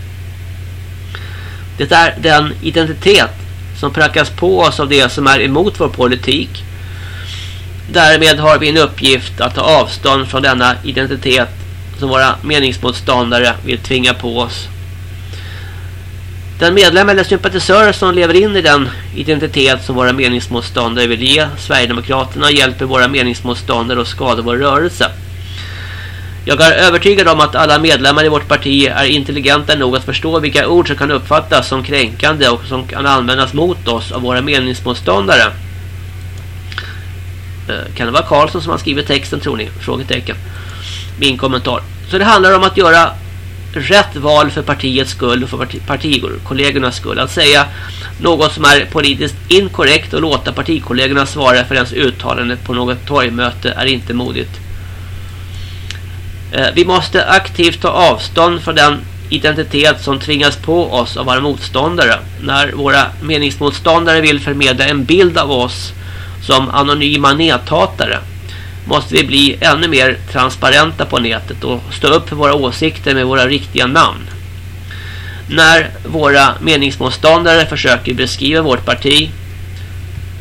Det är den identitet som prackas på oss av det som är emot vår politik. Därmed har vi en uppgift att ta avstånd från denna identitet som våra meningsmotståndare vill tvinga på oss. Den medlem eller sympatisör som lever in i den identitet som våra meningsmotståndare vill ge Sverigedemokraterna hjälper våra meningsmotståndare och skadar vår rörelse. Jag är övertygad om att alla medlemmar i vårt parti är intelligenta nog att förstå vilka ord som kan uppfattas som kränkande och som kan användas mot oss av våra meningsmotståndare. Eh, kan det vara Karlsson som har skrivit texten tror ni? Frågetecken. Min kommentar. Så det handlar om att göra rätt val för partiets skull och för parti partikollegornas skull. Att säga något som är politiskt inkorrekt och låta partikollegorna svara för ens uttalande på något torgmöte är inte modigt. Eh, vi måste aktivt ta avstånd från den identitet som tvingas på oss av våra motståndare. När våra meningsmotståndare vill förmedla en bild av oss som anonyma näthatare måste vi bli ännu mer transparenta på nätet och stå upp för våra åsikter med våra riktiga namn. När våra meningsmotståndare försöker beskriva vårt parti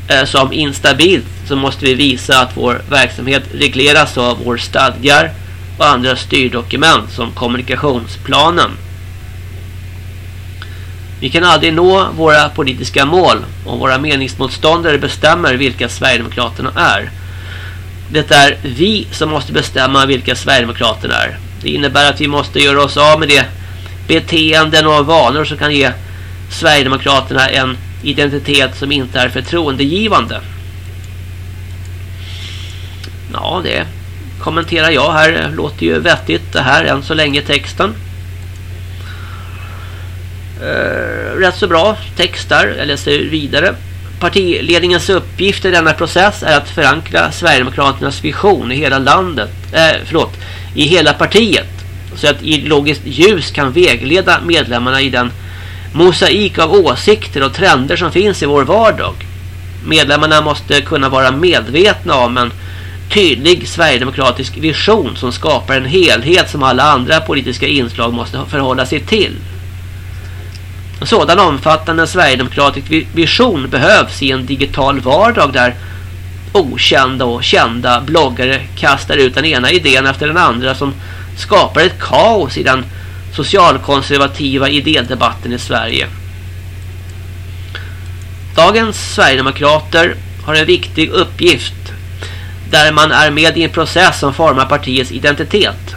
eh, som instabilt så måste vi visa att vår verksamhet regleras av vår stadgar och andra styrdokument som kommunikationsplanen. Vi kan aldrig nå våra politiska mål om våra meningsmotståndare bestämmer vilka Sverigedemokraterna är. Det är vi som måste bestämma vilka Sverigedemokraterna är. Det innebär att vi måste göra oss av med det beteenden och vanor som kan ge Sverigedemokraterna en identitet som inte är förtroendegivande. Ja, det kommenterar jag här. Låter ju vettigt det här än så länge texten. Eh, rätt så bra text där. Jag läser vidare. Partiledningens uppgift i denna process är att förankra Sverigedemokraternas vision i hela landet, eh, förlåt, i hela partiet. Så att ideologiskt ljus kan vägleda medlemmarna i den mosaik av åsikter och trender som finns i vår vardag. Medlemmarna måste kunna vara medvetna om en tydlig sverigedemokratisk vision som skapar en helhet som alla andra politiska inslag måste förhålla sig till. En sådan omfattande sverigedemokratisk vision behövs i en digital vardag där okända och kända bloggare kastar ut den ena idén efter den andra som skapar ett kaos i den socialkonservativa idédebatten i Sverige. Dagens Sverigedemokrater har en viktig uppgift där man är med i en process som formar partiets identitet.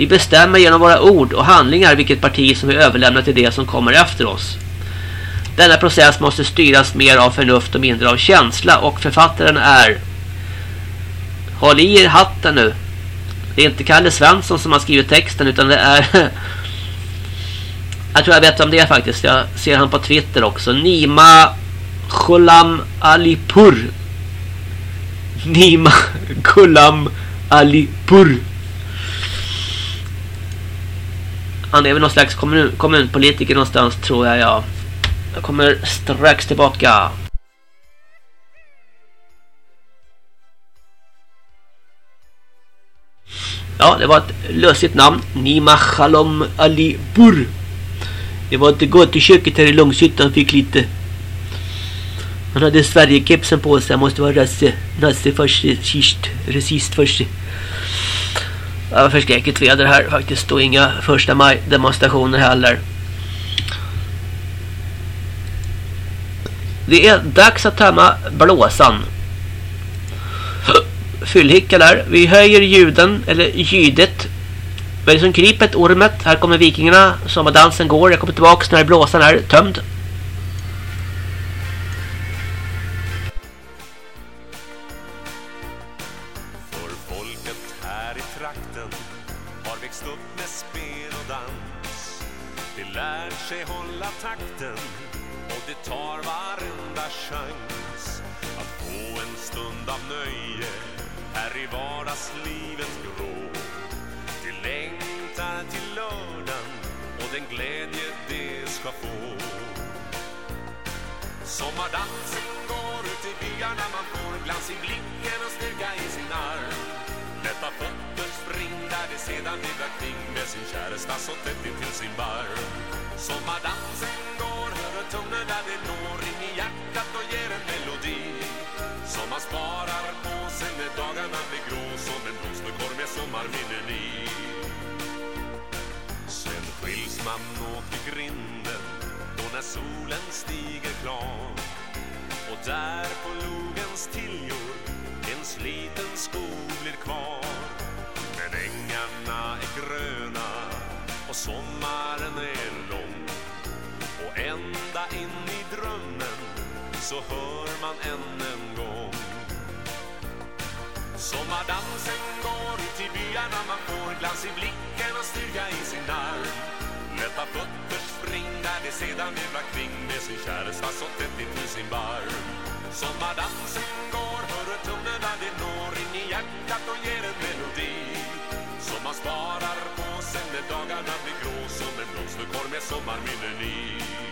Vi bestämmer genom våra ord och handlingar vilket parti som vi överlämnar till det som kommer efter oss. Denna process måste styras mer av förnuft och mindre av känsla och författaren är Håll i er hatten nu. Det är inte Kalle Svensson som har skrivit texten utan det är Jag tror jag vet om det är faktiskt. Jag ser han på Twitter också. Nima Ghulam Alipur. Nima Ghulam Alipur. Han är väl någon slags kommun, kommunpolitiker någonstans tror jag. Ja. Jag kommer strax tillbaka. Ja, det var ett lösligt namn. Nima Shalom Ali Bur. Det var inte gott i köket här i Långshyttan. Fick lite... Han hade Sverige-kepsen på sig. Han måste vara rasse. Nasse fascist. Resist först. Förskräckligt väder här faktiskt. Och inga första maj demonstrationer heller. Det är dags att tömma blåsan. Fyllhicka där. Vi höjer ljuden, eller ljudet. Vad är det som krypet? Ormet. Här kommer vikingarna. Sommardansen går. Jag kommer tillbaka när blåsan är tömd. så hör man än en gång. Sommardansen går ut i byarna Man får glans i blicken och styrka i sin arm Lätta fötter spring där det sedan virvlar kring med sin kärsta så tätt i sin barm Sommardansen går, hör tonerna det når in i hjärtat och ger en melodi. Som man sparar på sen när dagarna blir grå som en blomsterkorg med sommarminnen i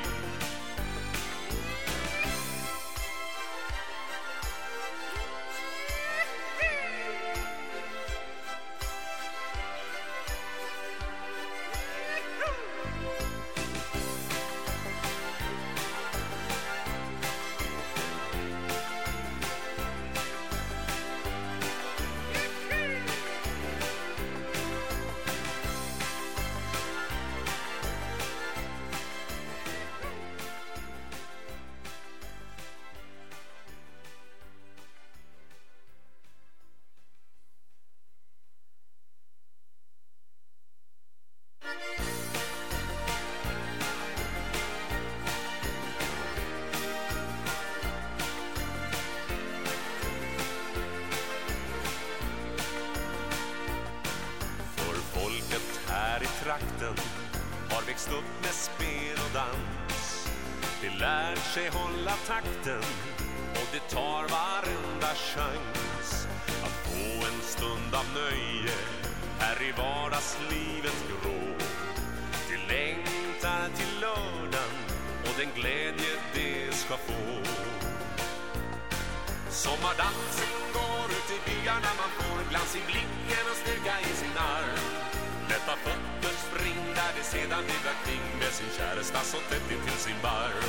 där de sedan virrar kring med sin käresta så tätt till sin barm.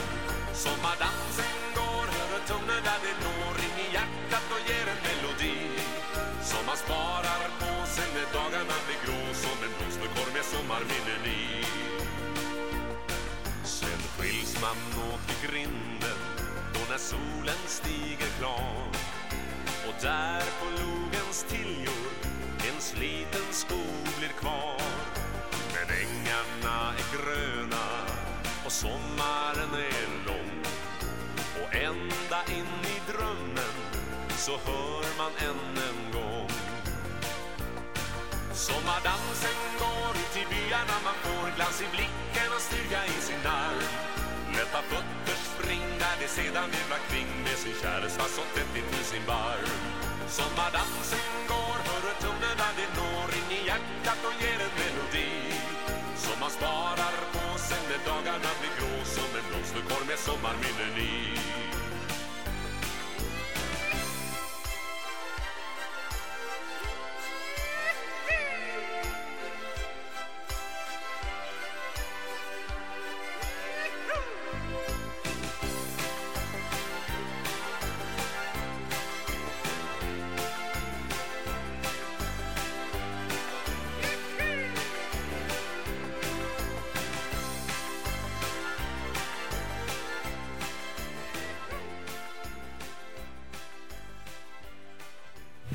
Sommardansen går, över hör där det når in i hjärtat och ger en melodi som man sparar på sen när dagarna blir grå som en blomsterkorg med sommarminnen i. Sen skiljs man åt i grinden då när solen stiger klar och där på logens tilljord en sliten skog blir kvar Ängarna är gröna och sommaren är lång. Och ända in i drömmen så hör man än en gång. Sommardansen går ut i byarna man får glans i blicken och styrka i sin arm Lätta fötter spring där det sedan virvlar kring med sin kärsta som tätt i sin barm. Sommardansen går, hör tonerna det sommarminnen i.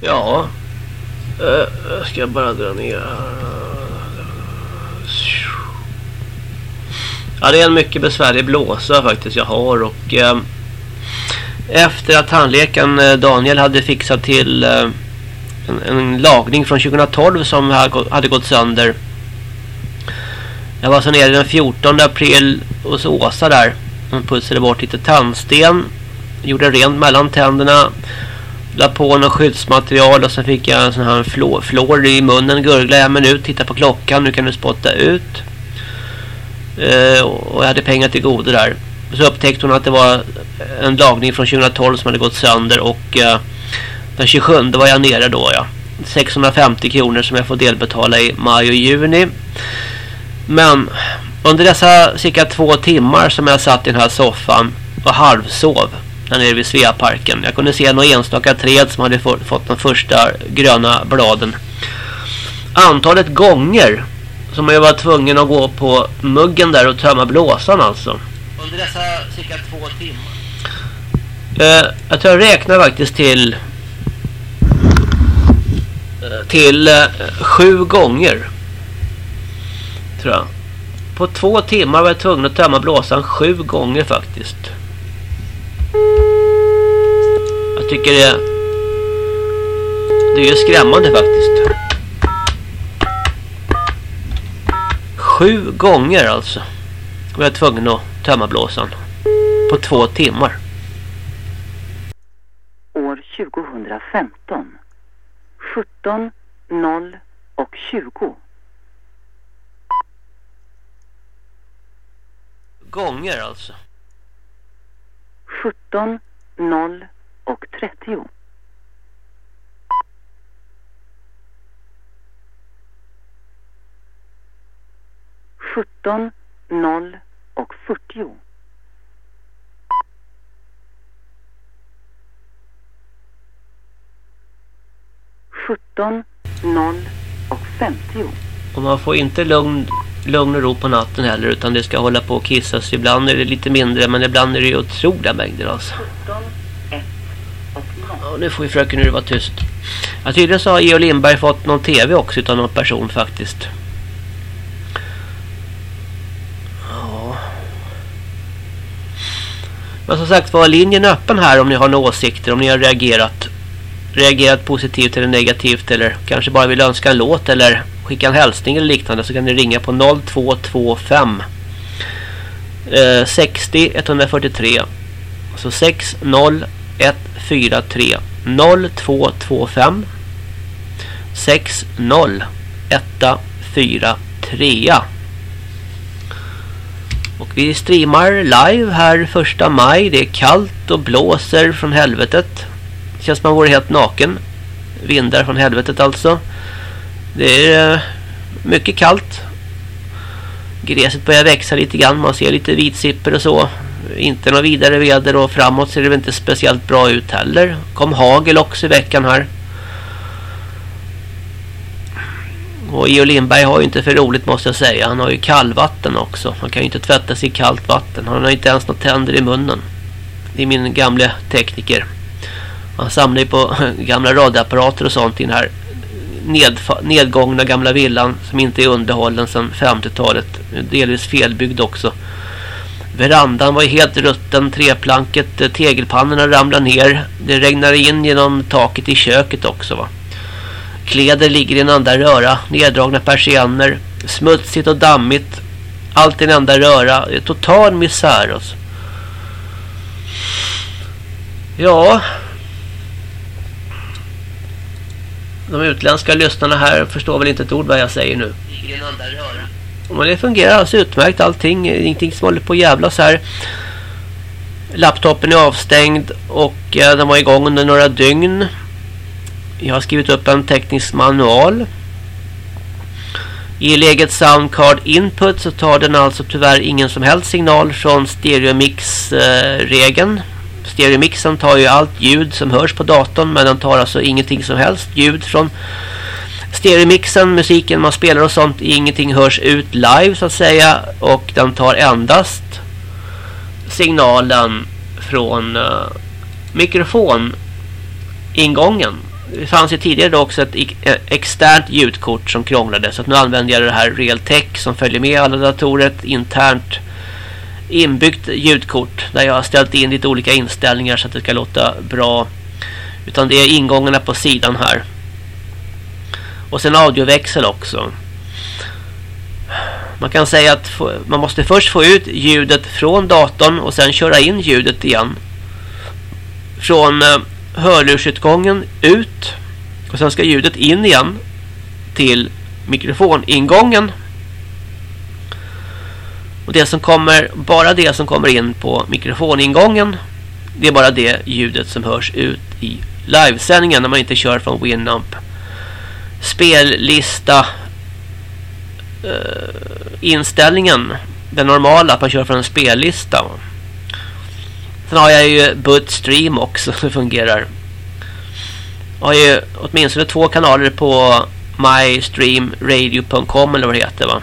Ja. Eh, eh, jag ska bara dra ner Ja, det är en mycket besvärlig blåsa faktiskt jag har och eh, efter att tandläkaren Daniel hade fixat till en, en, lagning från 2012 som hade, hade gått sönder. Jag var så nere den 14 april hos Åsa där. Hon putsade bort lite tandsten. Gjorde rent mellan tänderna la på något skyddsmaterial och sen fick jag en sån här flår, flår i munnen, gurgla en minut, titta på klockan, nu kan du spotta ut. Eh, och jag hade pengar till godo där. Så upptäckte hon att det var en lagning från 2012 som hade gått sönder och eh, den 27 var jag nere då ja. 650 kronor som jag får delbetala i maj och juni. Men under dessa cirka två timmar som jag satt i den här soffan och halvsov där nere vid Sveaparken. Jag kunde se några enstaka träd som hade fått de första gröna bladen. Antalet gånger som jag var tvungen att gå på muggen där och tömma blåsan alltså. Under dessa cirka två timmar. Eh, jag tror jag räknar faktiskt till eh, till eh, sju gånger. Tror jag. På två timmar var jag tvungen att tömma blåsan sju gånger faktiskt. Tycker det det är skrämmande faktiskt. Sju gånger alltså var jag tvungen att tömma blåsan på två timmar. År 2015 17 0 och 20 Gånger alltså. 17 0 och 30. Sjutton, noll och fyrtio. Sjutton, noll och femtio. Och man får inte lugn, lugn och ro på natten heller utan det ska hålla på och kissas. Ibland är det lite mindre men ibland är det otroliga mängder alltså. 17, Ja, nu får ju fröken nu vara tyst. Ja, tydligen så har Geo Lindberg fått någon tv också utan någon person faktiskt. Ja. Men som sagt var linjen öppen här om ni har några åsikter, om ni har reagerat. Reagerat positivt eller negativt eller kanske bara vill önska en låt eller skicka en hälsning eller liknande så kan ni ringa på 0225 eh, 60 143 alltså 60 143 0225 60 143 och vi streamar live här första maj. Det är kallt och blåser från helvetet. Det känns som man vore helt naken. Vindar från helvetet alltså. Det är eh, mycket kallt. Gräset börjar växa lite grann. Man ser lite vitsipper och så inte något vidare väder och framåt ser det väl inte speciellt bra ut heller. Kom hagel också i veckan här. Och Eo Lindberg har ju inte för roligt måste jag säga. Han har ju kallvatten också. Han kan ju inte tvätta sig i kallt vatten. Han har inte ens något tänder i munnen. Det är min gamla tekniker. Han samlar ju på gamla radioapparater och sånt i den här nedgångna gamla villan som inte är underhållen sedan 50-talet. Delvis felbyggd också. Verandan var helt rutten, treplanket, eh, tegelpannorna ramlade ner. Det regnade in genom taket i köket också va. Kläder ligger i en enda röra. Neddragna persienner. Smutsigt och dammigt. Allt i en enda röra. Det är total misär alltså. Ja. De utländska lyssnarna här förstår väl inte ett ord vad jag säger nu. Men det fungerar alltså utmärkt allting. Ingenting som håller på att jävla så här. Laptopen är avstängd och eh, den var igång under några dygn. Jag har skrivit upp en teknisk manual. I läget Soundcard Input så tar den alltså tyvärr ingen som helst signal från stereomix-regeln. Stereomixen tar ju allt ljud som hörs på datorn men den tar alltså ingenting som helst ljud från stereomixen, musiken man spelar och sånt. Ingenting hörs ut live så att säga och den tar endast signalen från uh, mikrofoningången. Det fanns ju tidigare då också ett externt ljudkort som krånglade så att nu använder jag det här Realtek som följer med alla datorer, ett internt inbyggt ljudkort där jag har ställt in lite olika inställningar så att det ska låta bra. Utan det är ingångarna på sidan här. Och sen audioväxel också. Man kan säga att man måste först få ut ljudet från datorn och sen köra in ljudet igen. Från eh, hörlursutgången ut och sen ska ljudet in igen till mikrofoningången. Och det som kommer, bara det som kommer in på mikrofoningången det är bara det ljudet som hörs ut i livesändningen när man inte kör från Winamp. Spellista uh, inställningen den normala att man kör från en spellista. Sen har jag ju Budstream också som fungerar. Jag har ju åtminstone två kanaler på mystreamradio.com eller vad det heter va.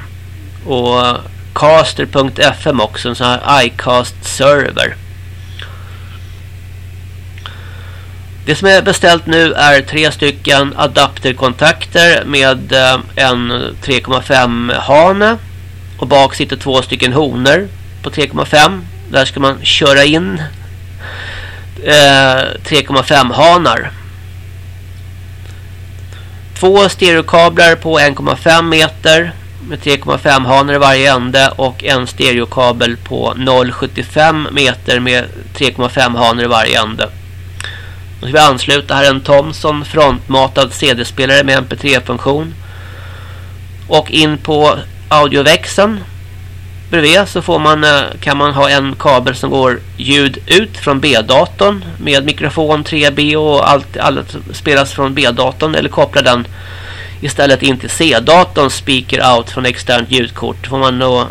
Och caster.fm också, en sån här iCast-server. Det som är beställt nu är tre stycken adapterkontakter med eh, en 3,5 hane. Och bak sitter två stycken honor på 3,5. Där ska man köra in eh, 3,5 hanar. Två stereokablar på 1,5 meter med 3,5 hanar i varje ände och en stereokabel på 0,75 meter med 3,5 hanar i varje ände. Då ska vi ansluta här en Thomson frontmatad CD-spelare med MP3-funktion. Och in på audioväxeln bredvid så får man, eh, kan man ha en kabel som går ljud ut från B-datorn med mikrofon 3B och allt, allt spelas från B-datorn eller koppla den istället in till C-datorn speaker out från externt ljudkort. får man då eh,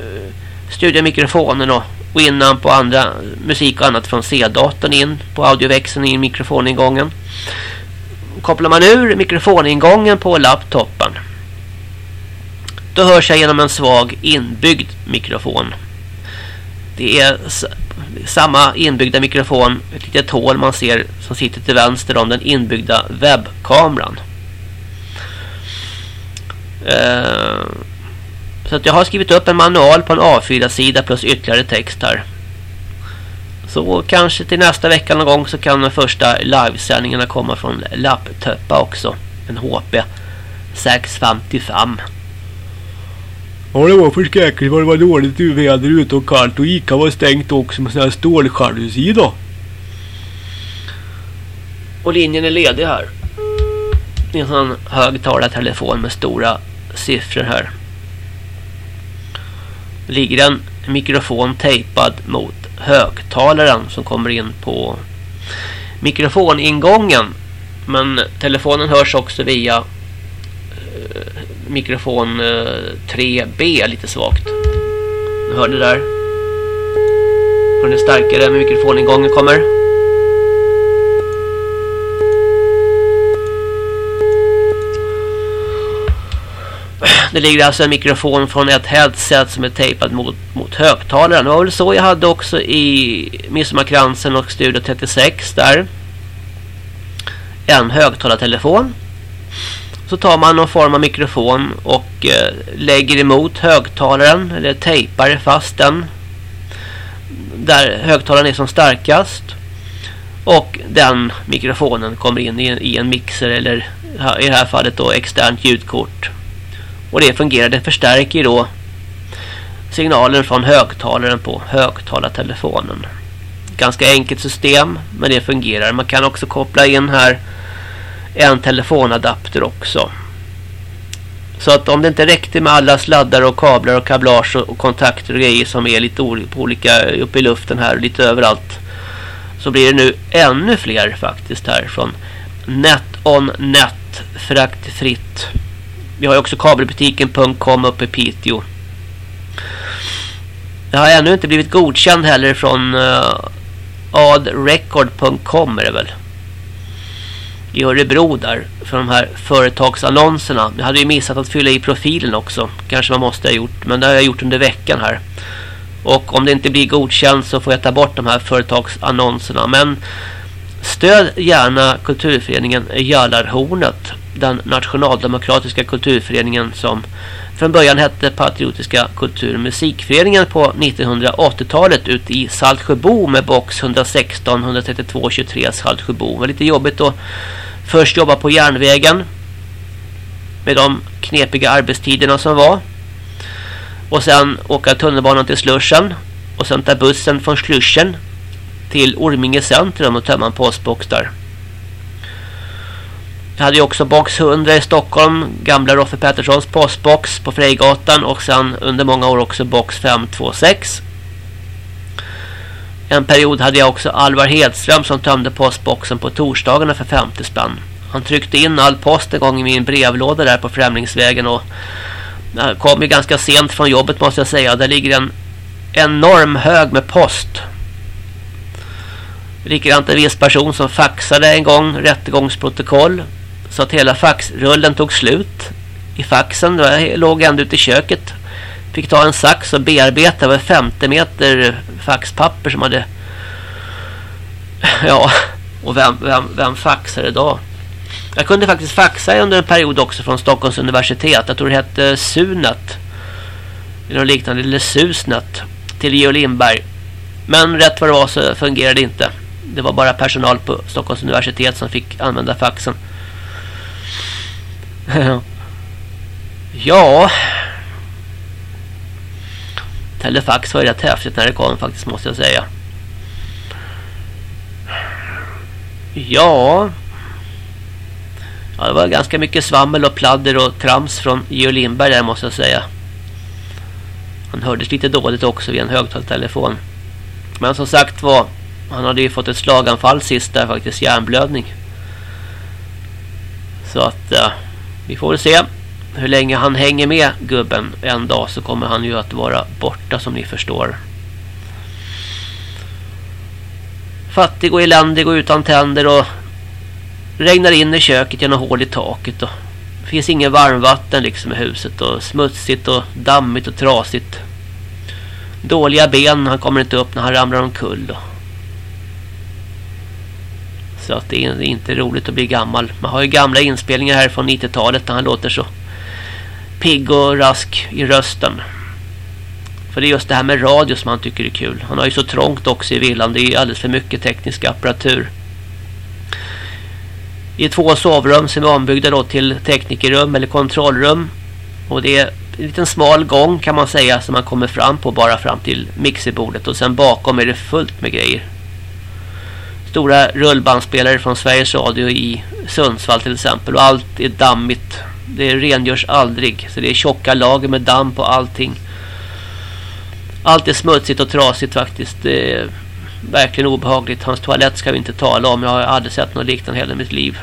eh, uh, studera mikrofonen och Winamp på andra musik och annat från C-datorn in på audioväxeln i mikrofoningången. Kopplar man ur mikrofoningången på laptopen då hörs jag genom en svag inbyggd mikrofon. Det är samma inbyggda mikrofon, ett litet hål man ser som sitter till vänster om den inbyggda webbkameran. Uh, så att jag har skrivit upp en manual på en A4-sida plus ytterligare text här. Så kanske till nästa vecka någon gång så kan de första livesändningarna komma från Lapptöppa också. En HP 655. Ja, det var förskräckligt vad det var dåligt väder ute och kallt och Ica var stängt också med sån här ståljalusi då. Och linjen är ledig här. Det är en sån högtalartelefon med stora siffror här. Det ligger en mikrofon tejpad mot högtalaren som kommer in på mikrofoningången. Men telefonen hörs också via eh, mikrofon eh, 3B lite svagt. Hör ni där. Hör ni starkare med mikrofoningången kommer. Det ligger alltså en mikrofon från ett headset som är tejpad mot, mot högtalaren. Det var väl så jag hade också i Midsommarkransen och Studio 36 där. En högtalartelefon. Så tar man någon form av mikrofon och eh, lägger emot högtalaren eller tejpar fast den där högtalaren är som starkast. Och den mikrofonen kommer in i en, i en mixer eller I det här fallet då externt ljudkort. Och det fungerar. Det förstärker då signalen från högtalaren på högtalartelefonen. Ganska enkelt system men det fungerar. Man kan också koppla in här en telefonadapter också. Så att om det inte räckte med alla sladdar och kablar och kablage och kontakter och grejer som är lite olika uppe i luften här och lite överallt. Så blir det nu ännu fler faktiskt här från NetOnNet fraktfritt. Vi har ju också kabelbutiken.com uppe i Piteå. Jag har ännu inte blivit godkänd heller från eh, uh, adrecord.com är det väl i Örebro där för de här företagsannonserna. Jag hade ju missat att fylla i profilen också. Kanske man måste ha gjort, men det har jag gjort under veckan här. Och om det inte blir godkänt så får jag ta bort de här företagsannonserna. Men stöd gärna kulturföreningen Jallarhornet. Den nationaldemokratiska kulturföreningen som från början hette Patriotiska kultur- och musikföreningen på 1980-talet ute i Saltsjöbo med box 116 132 23 Saltsjöbo. Det var lite jobbigt att först jobba på järnvägen med de knepiga arbetstiderna som var. Och sen åka tunnelbanan till Slussen. och sen ta bussen från Slussen till Orminge centrum och tömma en postbox där. Jag hade ju också box 100 i Stockholm, gamla Roffe Petterssons postbox på Frejgatan och sen under många år också box 526. En period hade jag också Alvar Hedström som tömde postboxen på torsdagarna för 50 spänn. Han tryckte in all post en gång i min brevlåda där på Främlingsvägen och eh, kom ju ganska sent från jobbet måste jag säga. Där ligger en enorm hög med post. Likadant en viss person som faxade en gång rättegångsprotokoll så att hela faxrullen tog slut i faxen. Jag låg ändå ute i köket. Fick ta en sax och bearbeta över 50 meter faxpapper som hade... Ja, och vem, vem, vem faxar idag? Jag kunde faktiskt faxa under en period också från Stockholms universitet. Jag tror det hette Sunet. Eller något liknande, eller Susnet. Till Geo Lindberg. Men rätt vad det var så fungerade det inte. Det var bara personal på Stockholms universitet som fick använda faxen ja. Telefax var ju rätt häftigt när det kom faktiskt måste jag säga. Ja. ja. Det var ganska mycket svammel och pladder och trams från Geo Lindberg där måste jag säga. Han hördes lite dåligt också vid en högtalartelefon. Men som sagt var, han hade ju fått ett slaganfall sist där faktiskt, hjärnblödning. Så att... Uh, vi får väl se hur länge han hänger med gubben. En dag så kommer han ju att vara borta som ni förstår. Fattig och eländig och utan tänder och regnar in i köket genom hål i taket. Och det finns ingen varmvatten liksom i huset och smutsigt och dammigt och trasigt. Dåliga ben, han kommer inte upp när han ramlar omkull. Och så att det är inte roligt att bli gammal. Man har ju gamla inspelningar här från 90-talet när han låter så pigg och rask i rösten. För det är just det här med radio som han tycker är kul. Han har ju så trångt också i villan. Det är alldeles för mycket teknisk apparatur. I två sovrum som är ombyggda då till teknikerrum eller kontrollrum. Och det är en liten smal gång kan man säga som man kommer fram på bara fram till mixerbordet. Och sen bakom är det fullt med grejer stora rullbandspelare från Sveriges Radio i Sundsvall till exempel. Och allt är dammigt. Det rengörs aldrig. Så det är tjocka lager med damm på allting. Allt är smutsigt och trasigt faktiskt. Det är verkligen obehagligt. Hans toalett ska vi inte tala om. Jag har aldrig sett något liknande hela mitt liv.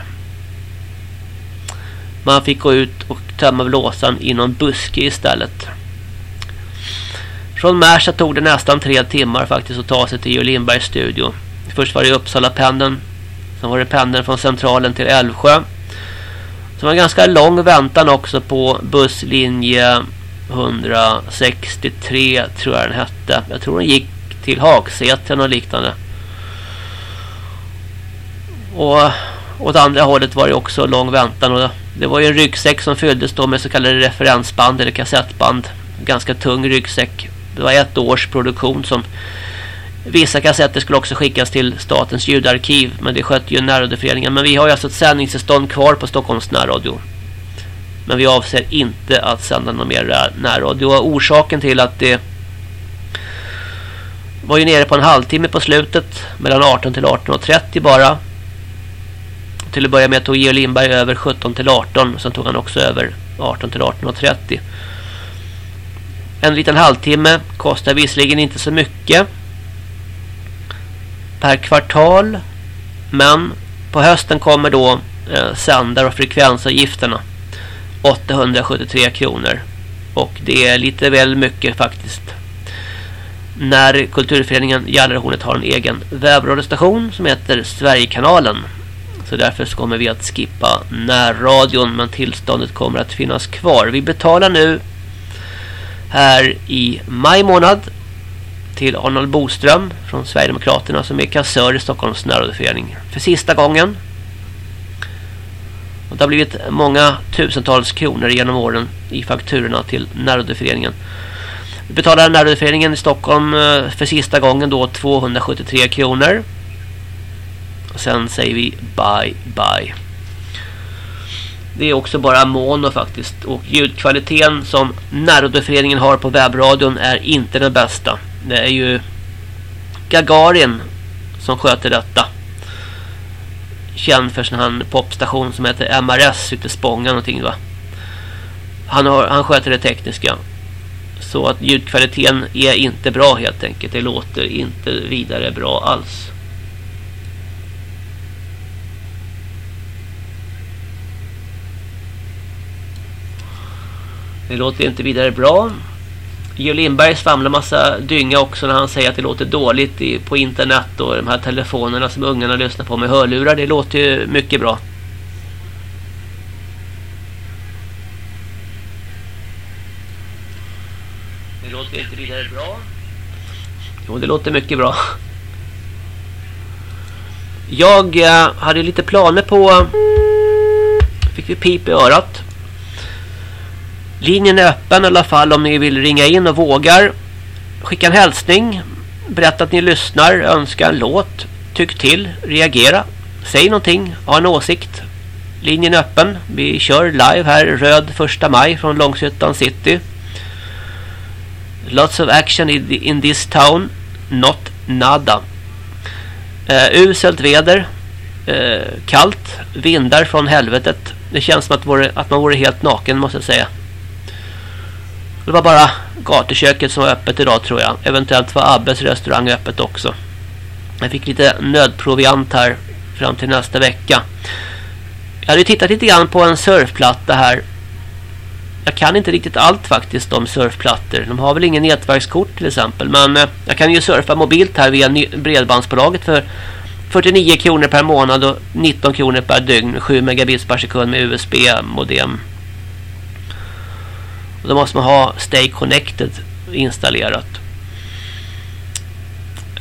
Man fick gå ut och tömma blåsan i någon buske istället. Från Märsta tog det nästan tre timmar faktiskt att ta sig till Jo Lindbergs studio. Först var det Uppsala pendeln. Sen var det pendeln från centralen till Älvsjö. Så var en ganska lång väntan också på busslinje 163 tror jag den hette. Jag tror den gick till Hagsäten och liknande. Och åt andra hållet var det också lång väntan. Och det var ju en ryggsäck som fylldes då med så kallade referensband eller kassettband. Ganska tung ryggsäck. Det var ett års produktion som Vissa kassetter skulle också skickas till statens ljudarkiv. Men det skötte ju närradioföreningen. Men vi har ju alltså ett sändningstillstånd kvar på Stockholms närradio. Men vi avser inte att sända någon mer närradio. Orsaken till att det var ju nere på en halvtimme på slutet. Mellan 18 till 18.30 bara. Till att börja med tog Georg Lindberg över 17 till 18. Sen tog han också över 18 till 18.30. En liten halvtimme kostar visserligen inte så mycket per kvartal. Men på hösten kommer då eh, sändar- och frekvensavgifterna. 873 kronor. Och det är lite väl mycket faktiskt. När kulturföreningen Gallerhornet har en egen webbradiostation som heter Sverigekanalen. Så därför så kommer vi att skippa närradion men tillståndet kommer att finnas kvar. Vi betalar nu här i maj månad till Arnold Boström från Sverigedemokraterna som är kassör i Stockholms närradioförening för sista gången. Och det har blivit många tusentals kronor genom åren i fakturorna till närradioföreningen. Vi betalar närradioföreningen i Stockholm eh, för sista gången då 273 kronor. Och sen säger vi bye bye. Det är också bara mono faktiskt. Och ljudkvaliteten som närradioföreningen har på webbradion är inte den bästa. Det är ju Gagarin som sköter detta. Känd för sin här popstation som heter MRS ute i Spånga någonting va. Han, har, han sköter det tekniska. Så att ljudkvaliteten är inte bra helt enkelt. Det låter inte vidare bra alls. Det låter inte vidare bra. Georg Lindberg svamlar massa dynga också när han säger att det låter dåligt i, på internet och de här telefonerna som ungarna lyssnar på med hörlurar. Det låter ju mycket bra. Det låter inte vidare bra. Jo, det låter mycket bra. Jag eh, hade lite planer på... Fick vi pip i örat. Linjen är öppen i alla fall om ni vill ringa in och vågar. Skicka en hälsning. Berätta att ni lyssnar. Önska en låt. Tyck till. Reagera. Säg någonting. Ha en åsikt. Linjen är öppen. Vi kör live här röd 1 maj från Långshyttan city. Lots of action in this town. Not nada. Uh, uselt väder. Uh, kallt. Vindar från helvetet. Det känns som att, vore, att man vore helt naken måste jag säga. Det var bara gatuköket som var öppet idag tror jag. Eventuellt var Abbes restaurang öppet också. Jag fick lite nödproviant här fram till nästa vecka. Jag hade tittat lite grann på en surfplatta här. Jag kan inte riktigt allt faktiskt om surfplattor. De har väl ingen nätverkskort till exempel. Men eh, jag kan ju surfa mobilt här via bredbandsbolaget för 49 kronor per månad och 19 kronor per dygn. 7 megabits per sekund med USB-modem. Och då måste man ha Stay Connected installerat.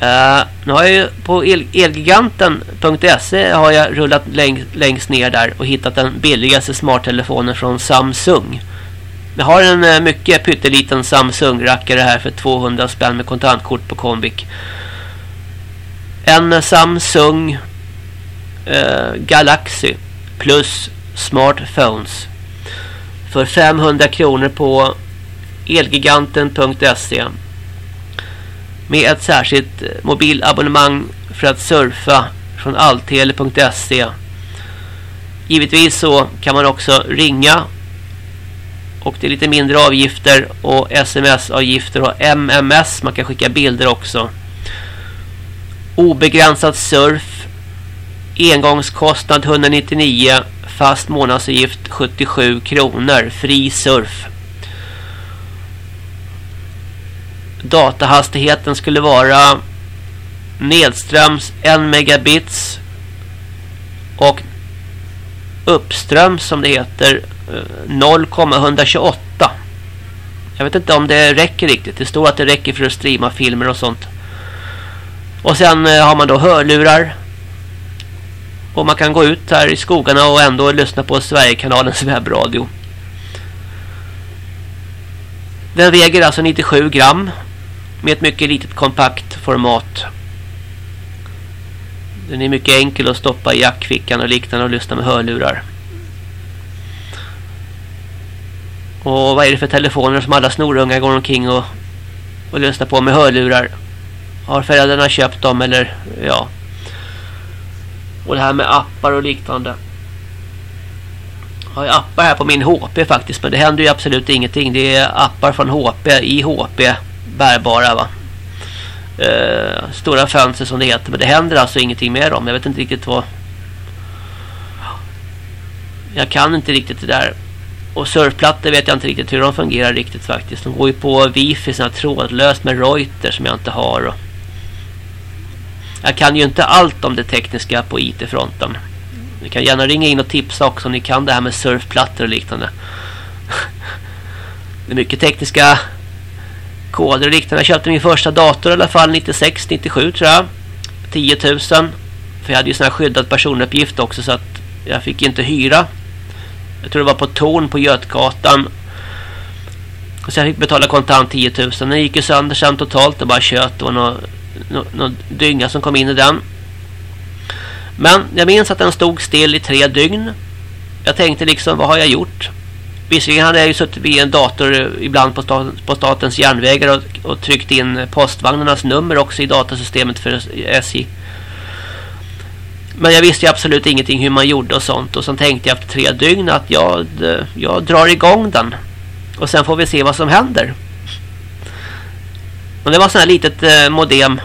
Uh, nu har jag ju på el elgiganten.se har jag rullat läng längst ner där och hittat den billigaste smarttelefonen från Samsung. Jag har en uh, mycket pytteliten Samsung-rackare här för 200 spänn med kontantkort på Comviq. En uh, Samsung Galaxy plus smartphones för 500 kronor på elgiganten.se med ett särskilt mobilabonnemang för att surfa från alltele.se Givetvis så kan man också ringa och det är lite mindre avgifter och sms-avgifter och MMS. Man kan skicka bilder också. Obegränsad surf. Engångskostnad 199 fast månadsavgift 77 kronor. Fri surf. Datahastigheten skulle vara nedströms 1 megabits och uppströms som det heter eh, 0,128. Jag vet inte om det räcker riktigt. Det står att det räcker för att streama filmer och sånt. Och sen eh, har man då hörlurar och man kan gå ut här i skogarna och ändå lyssna på Sverigekanalens webbradio. Den väger alltså 97 gram med ett mycket litet kompakt format. Den är mycket enkel att stoppa i jackfickan och liknande och lyssna med hörlurar. Och vad är det för telefoner som alla snorungar går omkring och, och lyssnar på med hörlurar? Har föräldrarna köpt dem eller ja. Och det här med appar och liknande. Jag har appar här på min HP faktiskt. Men det händer ju absolut ingenting. Det är appar från HP i HP. Bärbara va. Eh, stora fönster som det heter. Men det händer alltså ingenting med dem. Jag vet inte riktigt vad... Jag kan inte riktigt det där. Och surfplattor vet jag inte riktigt hur de fungerar riktigt faktiskt. De går ju på wifi sådana trådlöst med Reuters som jag inte har. Och jag kan ju inte allt om det tekniska på IT-fronten. Ni kan gärna ringa in och tipsa också om ni kan det här med surfplattor och liknande. Det är mycket tekniska koder och liknande. Jag köpte min första dator i alla fall 96, 97 tror jag. 10 000. För jag hade ju sån här skyddad personuppgift också så att jag fick inte hyra. Jag tror det var på Torn på Götgatan. Så jag fick betala kontant 10 000. Den gick ju sönder sen totalt. Det bara kött. och något någon, någon dynga som kom in i den. Men jag minns att den stod still i tre dygn. Jag tänkte liksom, vad har jag gjort? Visserligen hade jag ju suttit vid en dator ibland på, stat, på statens järnvägar och, och, tryckt in postvagnarnas nummer också i datasystemet för SJ. Men jag visste ju absolut ingenting hur man gjorde och sånt. Och så tänkte jag efter tre dygn att jag, jag drar igång den. Och sen får vi se vad som händer. Men det var sån här litet eh, modem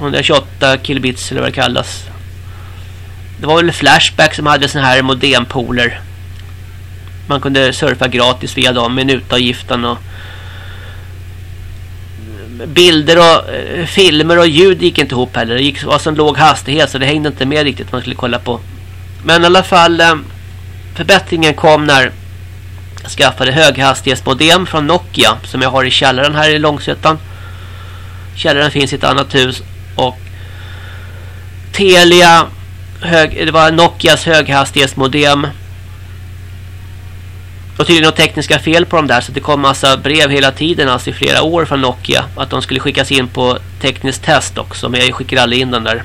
128 kilobits eller vad det kallas. Det var väl Flashback som hade sån här modempooler. Man kunde surfa gratis via dem, minutavgiften och bilder och eh, filmer och ljud gick inte ihop heller. Det gick var sån låg hastighet så det hängde inte med riktigt man skulle kolla på. Men i alla fall eh, förbättringen kom när jag skaffade höghastighetsmodem från Nokia som jag har i källaren här i Långsötan. Källaren finns i ett annat hus och Telia hög, det var Nokias höghastighetsmodem och tydligen några tekniska fel på dem där så det kom massa brev hela tiden alltså i flera år från Nokia att de skulle skickas in på tekniskt test också men jag skickade aldrig in den där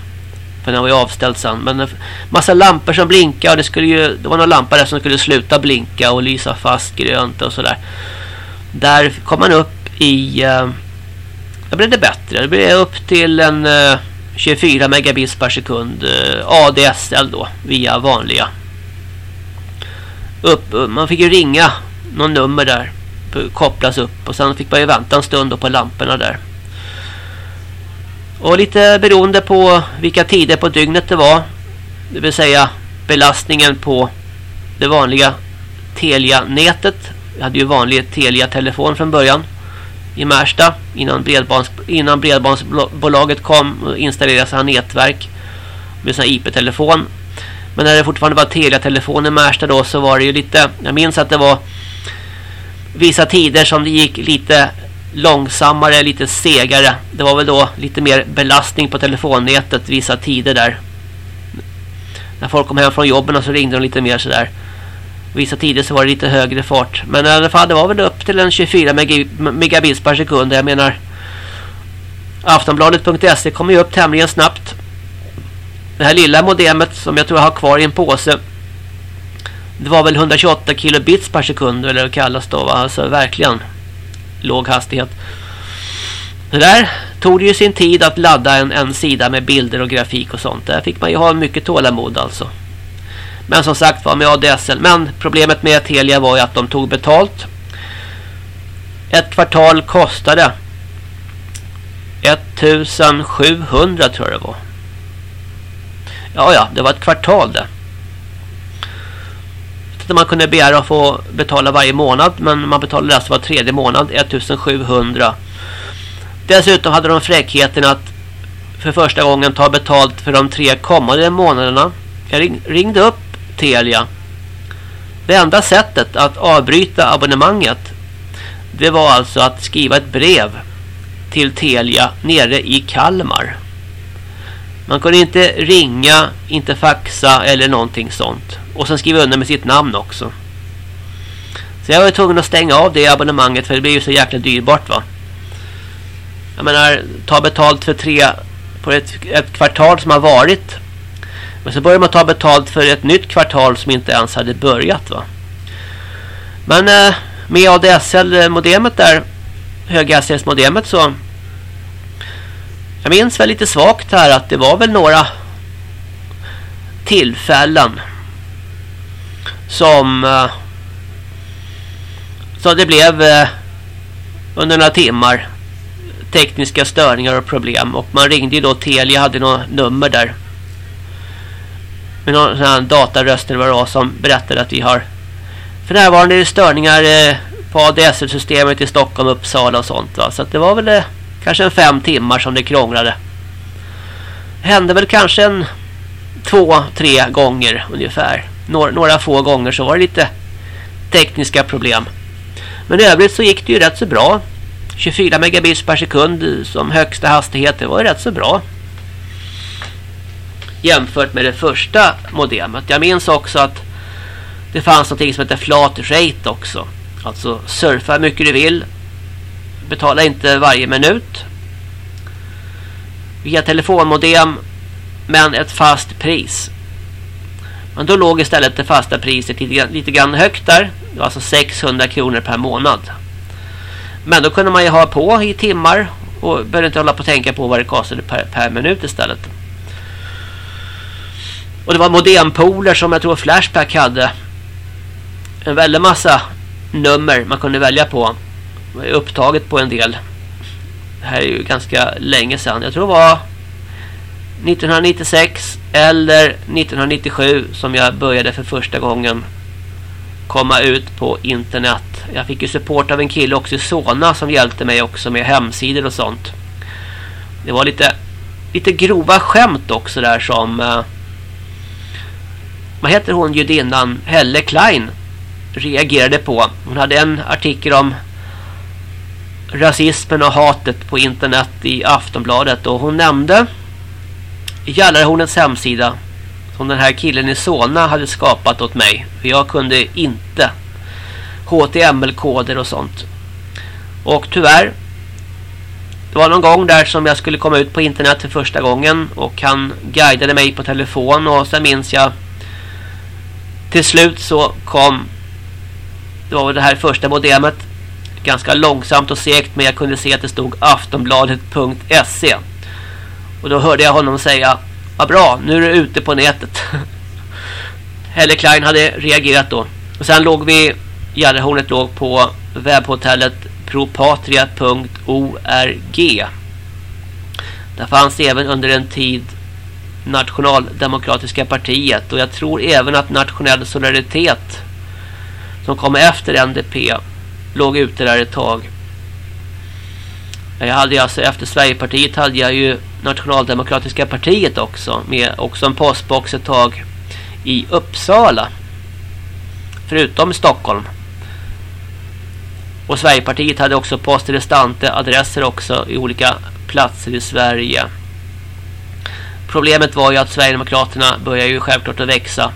för den var ju avställd sen men massa lampor som blinkade och det skulle ju det var några lampor där som skulle sluta blinka och lysa fast grönt och sådär där kom man upp i uh, då blev det bättre. Det blev upp till en eh, uh, 24 megabits per sekund eh, uh, ADSL då via vanliga. Upp, uh, man fick ju ringa någon nummer där kopplas upp och sen fick man ju vänta en stund på lamporna där. Och lite beroende på vilka tider på dygnet det var. Det vill säga belastningen på det vanliga Telia-nätet. Jag hade ju vanlig Telia-telefon från början i Märsta innan, bredbands, innan bredbandsbolaget kom och installerade sina nätverk med sina IP-telefon. Men när det fortfarande var Telia-telefon i Märsta då så var det ju lite, jag minns att det var vissa tider som det gick lite långsammare, lite segare. Det var väl då lite mer belastning på telefonnätet vissa tider där. När folk kom hem från jobben så ringde de lite mer sådär. Vissa tider så var det lite högre fart. Men i alla fall det var väl upp till en 24 megabits per sekund. Jag menar Aftonbladet.se kommer ju upp tämligen snabbt. Det här lilla modemet som jag tror jag har kvar i en påse. Det var väl 128 kilobits per sekund eller vad kallas då va? Alltså verkligen låg hastighet. Det där tog det ju sin tid att ladda en, en sida med bilder och grafik och sånt. Där fick man ju ha mycket tålamod alltså. Men som sagt var med ADSL. Men problemet med Telia var ju att de tog betalt. Ett kvartal kostade 1700 tror jag det var. Ja, ja, det var ett kvartal det. Man kunde begära att få betala varje månad. Men man betalade alltså var tredje månad 1700. Dessutom hade de fräckheten att för första gången ta betalt för de tre kommande månaderna. Jag ringde upp Telia. Det enda sättet att avbryta abonnemanget det var alltså att skriva ett brev till Telia nere i Kalmar. Man kunde inte ringa, inte faxa eller någonting sånt. Och sen skriva under med sitt namn också. Så jag var tvungen att stänga av det abonnemanget för det blev ju så jäkla dyrbart va. jag menar, ta betalt för tre på ett, ett kvartal som har varit. Men så börjar man ta betalt för ett nytt kvartal som inte ens hade börjat va. Men eh, med ADSL-modemet där, höghastighetsmodemet så jag minns väl lite svagt här att det var väl några tillfällen som eh, så det blev eh, under några timmar tekniska störningar och problem. Och man ringde ju då Telia hade något nummer där. Med någon sån här dataröst eller vad det var, som berättade att vi har för närvarande är det störningar eh, på ADSL-systemet i Stockholm, Uppsala och sånt va? så det var väl kanske en fem timmar som det krånglade. Hände väl kanske en två, tre gånger ungefär några, några få gånger så var det lite tekniska problem men i övrigt så gick det ju rätt så bra 24 megabits per sekund som högsta hastighet. Det var rätt så bra. Jämfört med det första modemet. Jag minns också att det fanns något som heter flat rate också. Alltså surfa hur mycket du vill. Betala inte varje minut. Via telefonmodem. Men ett fast pris. Men då låg istället det fasta priset lite, lite grann högt där. Det var alltså 600 kronor per månad. Men då kunde man ju ha på i timmar och behövde inte hålla på att tänka på vad det kostade per, per minut istället. Och det var modempooler som jag tror Flashback hade. En väldig massa nummer man kunde välja på. Upptaget på en del. Det här är ju ganska länge sedan. Jag tror det var 1996 eller 1997 som jag började för första gången komma ut på internet. Jag fick ju support av en kille också i Sona som hjälpte mig också med hemsidor och sånt. Det var lite lite grova skämt också där som eh, vad heter hon judinnan Helle Klein reagerade på. Hon hade en artikel om rasismen och hatet på internet i Aftonbladet och hon nämnde Jallarhornets hemsida som den här killen i Sona hade skapat åt mig. För jag kunde inte HTML-koder och sånt. Och tyvärr det var någon gång där som jag skulle komma ut på internet för första gången och han guidade mig på telefon och sen minns jag till slut så kom det var det här första modemet ganska långsamt och segt men jag kunde se att det stod aftonbladet.se och då hörde jag honom säga vad bra, nu är du ute på nätet. Helle Klein hade reagerat då. Och sen låg vi, Gärrehornet låg på webbhotellet propatria.org. Där fanns även under en tid Nationaldemokratiska partiet och jag tror även att Nationell Solidaritet som kom efter NDP låg ute där ett tag. Jag hade alltså efter Sverigepartiet hade jag ju Nationaldemokratiska partiet också med också en postbox ett tag i Uppsala. Förutom Stockholm. Och Sverigepartiet hade också postrestante adresser också i olika platser i Sverige. Problemet var ju att Sverigedemokraterna började ju självklart att växa.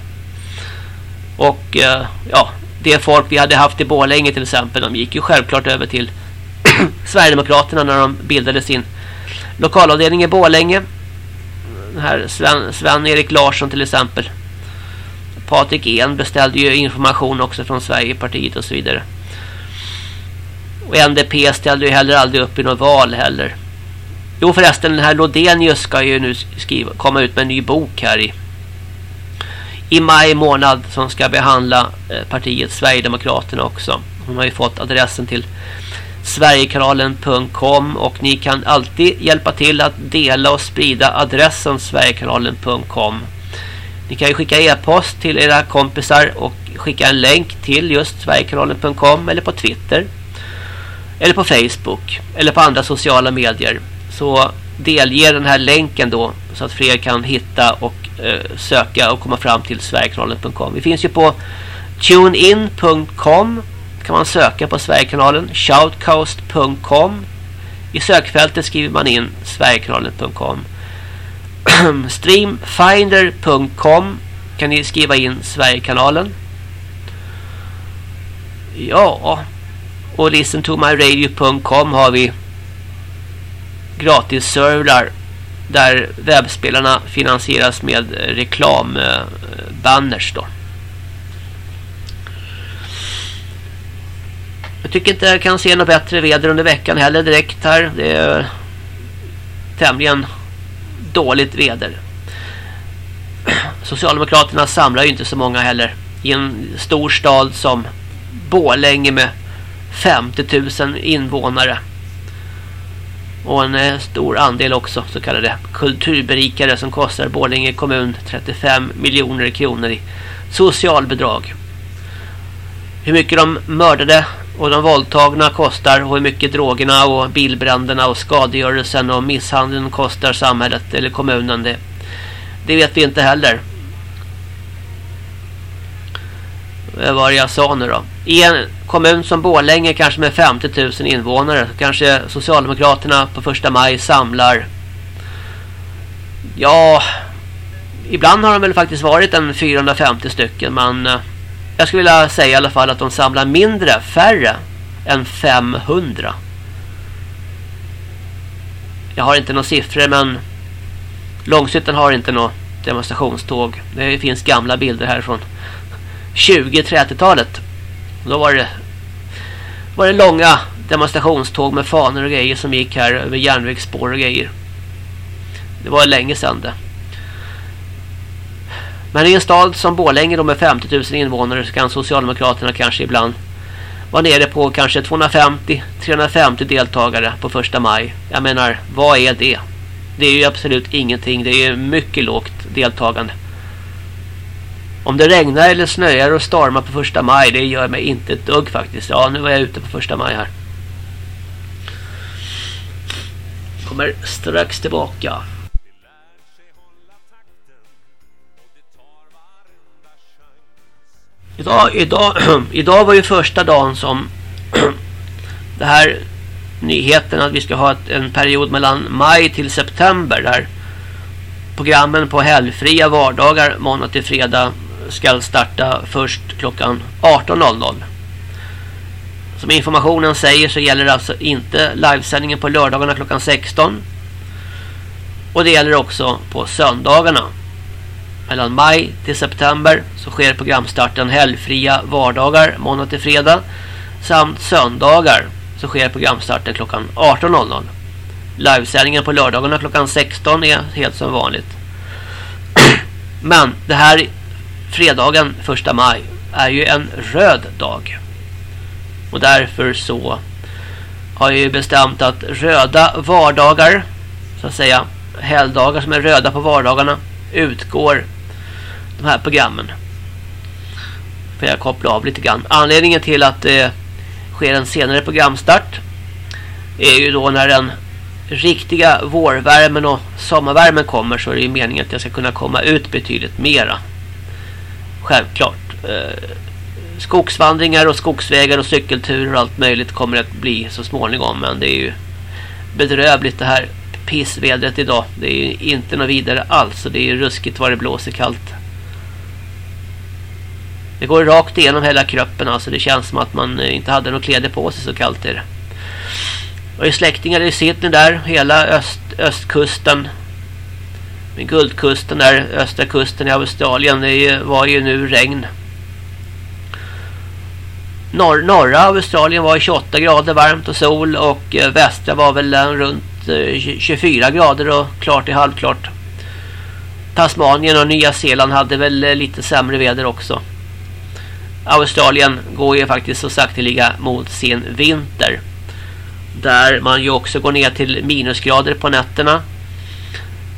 Och eh, ja det folk vi hade haft i Borlänge till exempel de gick ju självklart över till Sverigedemokraterna när de bildade sin lokalavdelning i Bålänge. Den här Sven, Sven Erik Larsson till exempel. Patrik En beställde ju information också från Sverigepartiet och så vidare. Och NDP ställde ju heller aldrig upp i något val heller. Jo förresten, den här Lodenius ska ju nu skriva, komma ut med en ny bok här i i maj månad som ska behandla eh, partiet Sverigedemokraterna också. Hon har ju fått adressen till Sverigekanalen.com och ni kan alltid hjälpa till att dela och sprida adressen Sverigekanalen.com. Ni kan ju skicka e-post till era kompisar och skicka en länk till just Sverigekanalen.com eller på Twitter eller på Facebook eller på andra sociala medier. Så delge den här länken då så att fler kan hitta och eh, söka och komma fram till Sverigekanalen.com. Vi finns ju på tunein.com kan man söka på Sverigekanalen shoutcast.com i sökfältet skriver man in sverigekanalen.com streamfinder.com kan ni skriva in Sverigekanalen. Ja och listentomyradio.com har vi gratis servrar där webbspelarna finansieras med reklambanners då. Jag tycker inte jag kan se något bättre väder under veckan heller direkt här. Det är tämligen dåligt väder. Socialdemokraterna samlar ju inte så många heller. I en stor stad som Bålänge med 50 000 invånare. Och en eh, stor andel också så kallade kulturberikare som kostar Borlänge kommun 35 miljoner kronor i socialbidrag. Hur mycket de mördade och de våldtagna kostar och hur mycket drogerna och bilbränderna och skadegörelsen och misshandeln kostar samhället eller kommunen det, det vet vi inte heller. Eh, vad var det jag sa nu då? I en kommun som Borlänge kanske med 50 000 invånare kanske Socialdemokraterna på första maj samlar ja ibland har de väl faktiskt varit en 450 stycken men eh, jag skulle vilja säga i alla fall att de samlar mindre, färre än 500. Jag har inte några siffror men Långshyttan har inte något demonstrationståg. Det finns gamla bilder härifrån 20-30-talet. Då var det var det långa demonstrationståg med fanor och grejer som gick här över järnvägsspår och grejer. Det var länge sedan det. Men i en stad som Borlänge då med 50 000 invånare så kan Socialdemokraterna kanske ibland vara nere på kanske 250-350 deltagare på första maj. Jag menar, vad är det? Det är ju absolut ingenting. Det är mycket lågt deltagande. Om det regnar eller snöar och stormar på första maj, det gör mig inte ett dugg faktiskt. Ja, nu var jag ute på första maj här. Kommer strax tillbaka. Idag, idag, idag var ju första dagen som det här nyheten att vi ska ha ett, en period mellan maj till september där programmen på helgfria vardagar måndag till fredag ska starta först klockan 18.00. Som informationen säger så gäller det alltså inte livesändningen på lördagarna klockan 16. Och det gäller också på söndagarna. Mellan maj till september så sker programstarten helgfria vardagar måndag till fredag. Samt söndagar så sker programstarten klockan 18.00. Livesändningen på lördagarna klockan 16 är helt som vanligt. Men det här fredagen 1 maj är ju en röd dag. Och därför så har jag ju bestämt att röda vardagar, så att säga, helgdagar som är röda på vardagarna, utgår de här programmen. Får jag koppla av lite grann. Anledningen till att det sker en senare programstart är ju då när den riktiga vårvärmen och sommarvärmen kommer så är det ju meningen att jag ska kunna komma ut betydligt mera självklart. Eh, skogsvandringar och skogsvägar och cykelturer och allt möjligt kommer att bli så småningom. Men det är ju bedrövligt det här pissvädret idag. Det är ju inte något vidare alls. Det är ju ruskigt vad det blåser kallt. Det går rakt igenom hela kroppen. Alltså det känns som att man eh, inte hade något kläder på sig så kallt är det. Och i släktingar i Sydney där. Hela öst, östkusten med guldkusten där, östra kusten i Australien, det var ju nu regn. Norr, norra Australien var 28 grader varmt och sol och eh, västra var väl runt eh, 24 grader och klart i halvklart. Tasmanien och Nya Zeeland hade väl lite sämre väder också. Australien går ju faktiskt så sakteliga mot sin vinter. Där man ju också går ner till minusgrader på nätterna.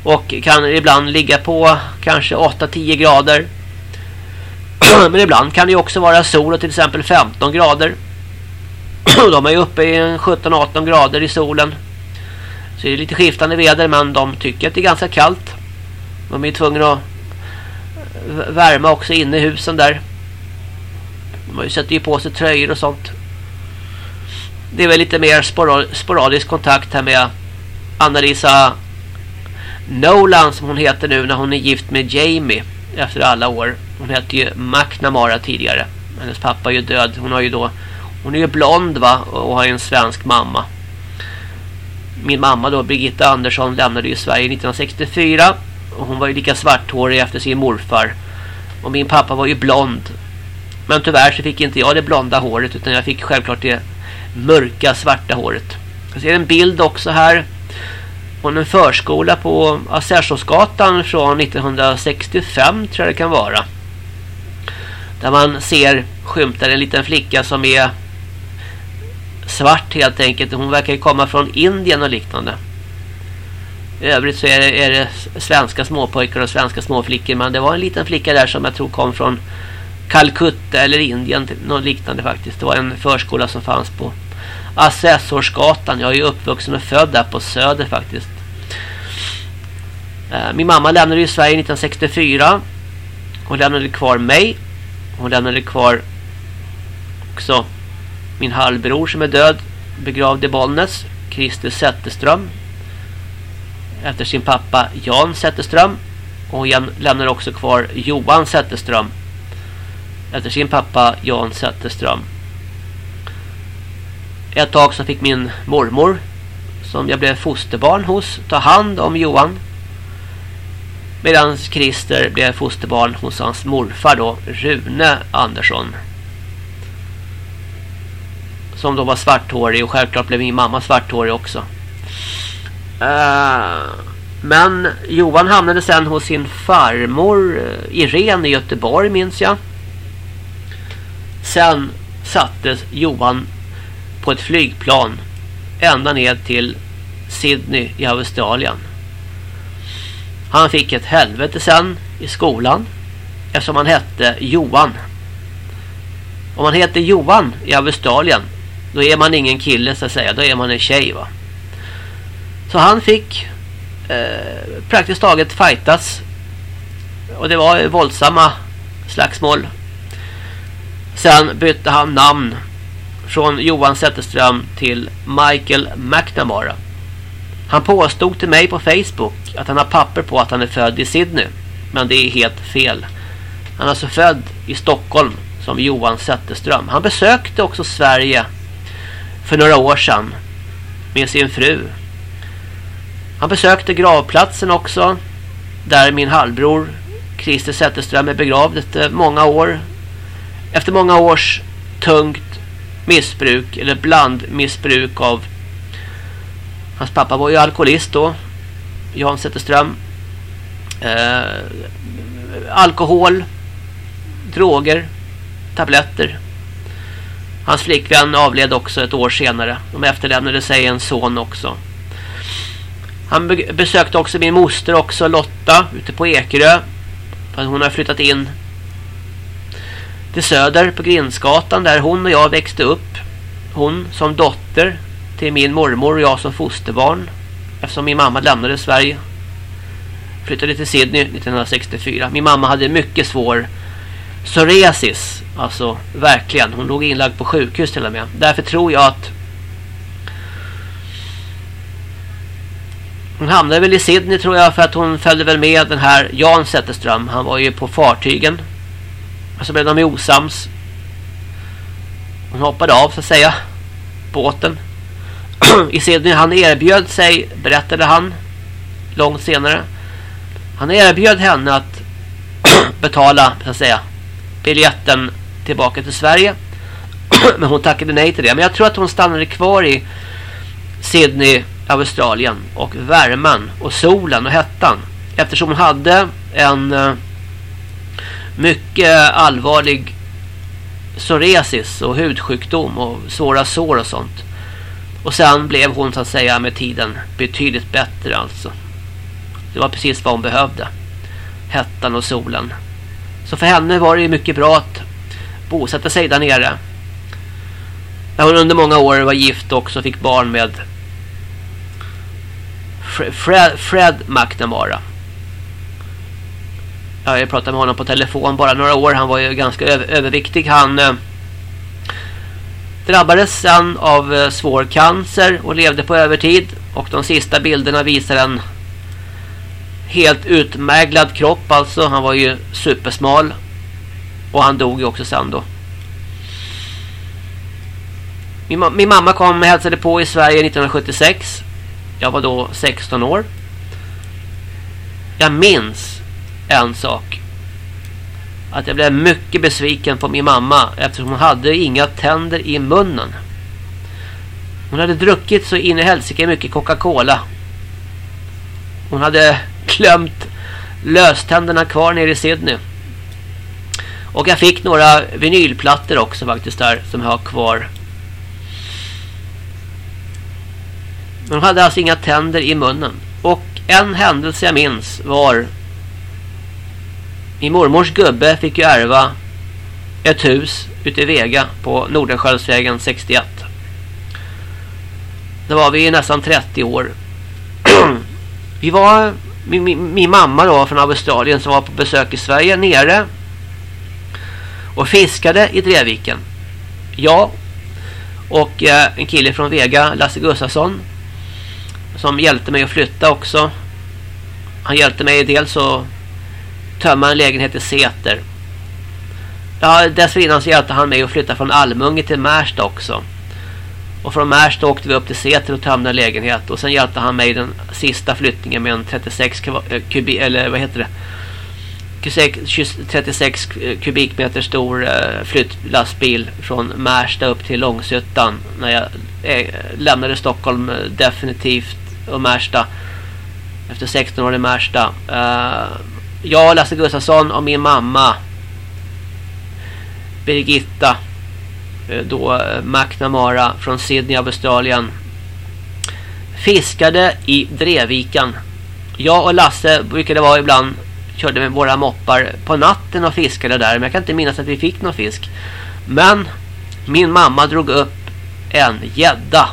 Och kan ibland ligga på kanske 8-10 grader. Men ibland kan det också vara sol och till exempel 15 grader. de är ju uppe i 17-18 grader i solen. Så det är lite skiftande väder men de tycker att det är ganska kallt. De är tvungna att värma också inne i husen där. Man sätter ju på sig tröjor och sånt. Det är väl lite mer sporadisk kontakt här med Anna-Lisa Nolan som hon heter nu när hon är gift med Jamie efter alla år. Hon hette ju McNamara tidigare. Hennes pappa är ju död. Hon har ju då hon är ju blond va och har en svensk mamma. min mamma då, Birgitta Andersson, lämnade ju Sverige 1964. Och hon var ju lika svarthårig efter sin morfar. Och min pappa var ju blond. Men tyvärr så fick inte jag det blonda håret utan jag fick självklart det mörka svarta håret. Jag ser en bild också här från en förskola på Assertionsgatan från 1965 tror jag det kan vara. Där man ser skymtar en liten flicka som är svart helt enkelt. Hon verkar komma från Indien och liknande. I övrigt så är det, är det svenska småpojkar och svenska småflickor. Men det var en liten flicka där som jag tror kom från Calcutta eller Indien. Typ, något liknande faktiskt. Det var en förskola som fanns på Assessorsgatan. Jag är ju uppvuxen och född där på Söder faktiskt. Eh, min mamma lämnade ju Sverige 1964. Hon lämnade kvar mig. Hon lämnade kvar också min halvbror som är död. Begravd i Bollnäs. Christer Zetterström. Efter sin pappa Jan Zetterström. Och hon lämnade också kvar Johan Zetterström. Efter sin pappa Jan Zetterström. Ett tag så fick min mormor som jag blev fosterbarn hos ta hand om Johan. Medan Christer blev fosterbarn hos hans morfar då, Rune Andersson. Som då var svarthårig och självklart blev min mamma svarthårig också. Uh, men Johan hamnade sen hos sin farmor eh, Irene i Göteborg minns jag. Sen sattes Johan på ett flygplan ända ner till Sydney i Australien. Han fick ett helvete sen i skolan eftersom han hette Johan. Om man heter Johan i Australien då är man ingen kille så att säga, då är man en tjej va. Så han fick eh, praktiskt taget fightas och det var våldsamma slagsmål. Sen bytte han namn från Johan Zetterström till Michael McNamara. Han påstod till mig på Facebook att han har papper på att han är född i Sydney. Men det är helt fel. Han är alltså född i Stockholm som Johan Zetterström. Han besökte också Sverige för några år sedan med sin fru. Han besökte gravplatsen också där min halvbror Christer Zetterström är begravd efter många år. Efter många års tungt missbruk eller blandmissbruk av hans pappa var ju alkoholist då Jan Zetterström. Eh, alkohol droger tabletter. Hans flickvän avled också ett år senare. De efterlämnade sig en son också. Han besökte också min moster också Lotta ute på Ekerö. Hon har flyttat in till söder på Grinsgatan där hon och jag växte upp. Hon som dotter till min mormor och jag som fosterbarn. Eftersom min mamma lämnade Sverige. Flyttade till Sydney 1964. Min mamma hade mycket svår psoriasis. Alltså verkligen. Hon låg inlagd på sjukhus till och med. Därför tror jag att Hon hamnade väl i Sydney tror jag för att hon följde väl med den här Jan Zetterström. Han var ju på fartygen och så blev de osams. Hon hoppade av så att säga. Båten. I Sydney han erbjöd sig, berättade han långt senare. Han erbjöd henne att betala så att säga biljetten tillbaka till Sverige. Men hon tackade nej till det. Men jag tror att hon stannade kvar i Sydney, Australien och värmen och solen och hettan. Eftersom hon hade en eh, mycket allvarlig psoriasis och hudsjukdom och svåra sår och sånt. Och sen blev hon så att säga med tiden betydligt bättre alltså. Det var precis vad hon behövde. Hettan och solen. Så för henne var det mycket bra att bosätta sig där nere. När hon under många år var gift också fick barn med Fred, Fred McNamara. Jag har pratat med honom på telefon bara några år. Han var ju ganska överviktig. Han eh, drabbades sen av eh, svår cancer och levde på övertid. Och de sista bilderna visar en helt utmäglad kropp alltså. Han var ju supersmal. Och han dog ju också sen då. Min, min mamma kom och hälsade på i Sverige 1976. Jag var då 16 år. Jag minns en sak. Att jag blev mycket besviken på min mamma eftersom hon hade inga tänder i munnen. Hon hade druckit så in i helsike mycket Coca-Cola. Hon hade glömt löständerna kvar nere i Sydney. Och jag fick några vinylplattor också faktiskt där som jag har kvar. Men hon hade alltså inga tänder i munnen. Och en händelse jag minns var min mormors gubbe fick ju ärva ett hus ute i Vega på Nordensköldsvägen 61. Då var vi nästan 30 år. vi var min, min, min, mamma då från Australien som var på besök i Sverige nere och fiskade i Dreviken. Jag och eh, en kille från Vega, Lasse Gustafsson som hjälpte mig att flytta också. Han hjälpte mig dels att tömma en lägenhet i Säter. Ja, dessförinnan så hjälpte han mig att flytta från Almunge till Märsta också. Och från Märsta åkte vi upp till Säter och tömde en lägenhet. Och sen hjälpte han mig den sista flyttningen med en 36 eh, kubik, eller vad heter det? 36 eh, kubikmeter stor eh, flyttlastbil från Märsta upp till Långsötan när jag lämnade Stockholm definitivt och Märsta efter 16 år i Märsta. Jag, Lasse Gustafsson och min mamma Birgitta eh, då eh, McNamara från Sydney, Australien fiskade i Drevikan. Jag och Lasse brukade vara ibland körde med våra moppar på natten och fiskade där. Men jag kan inte minnas att vi fick någon fisk. Men min mamma drog upp en gädda.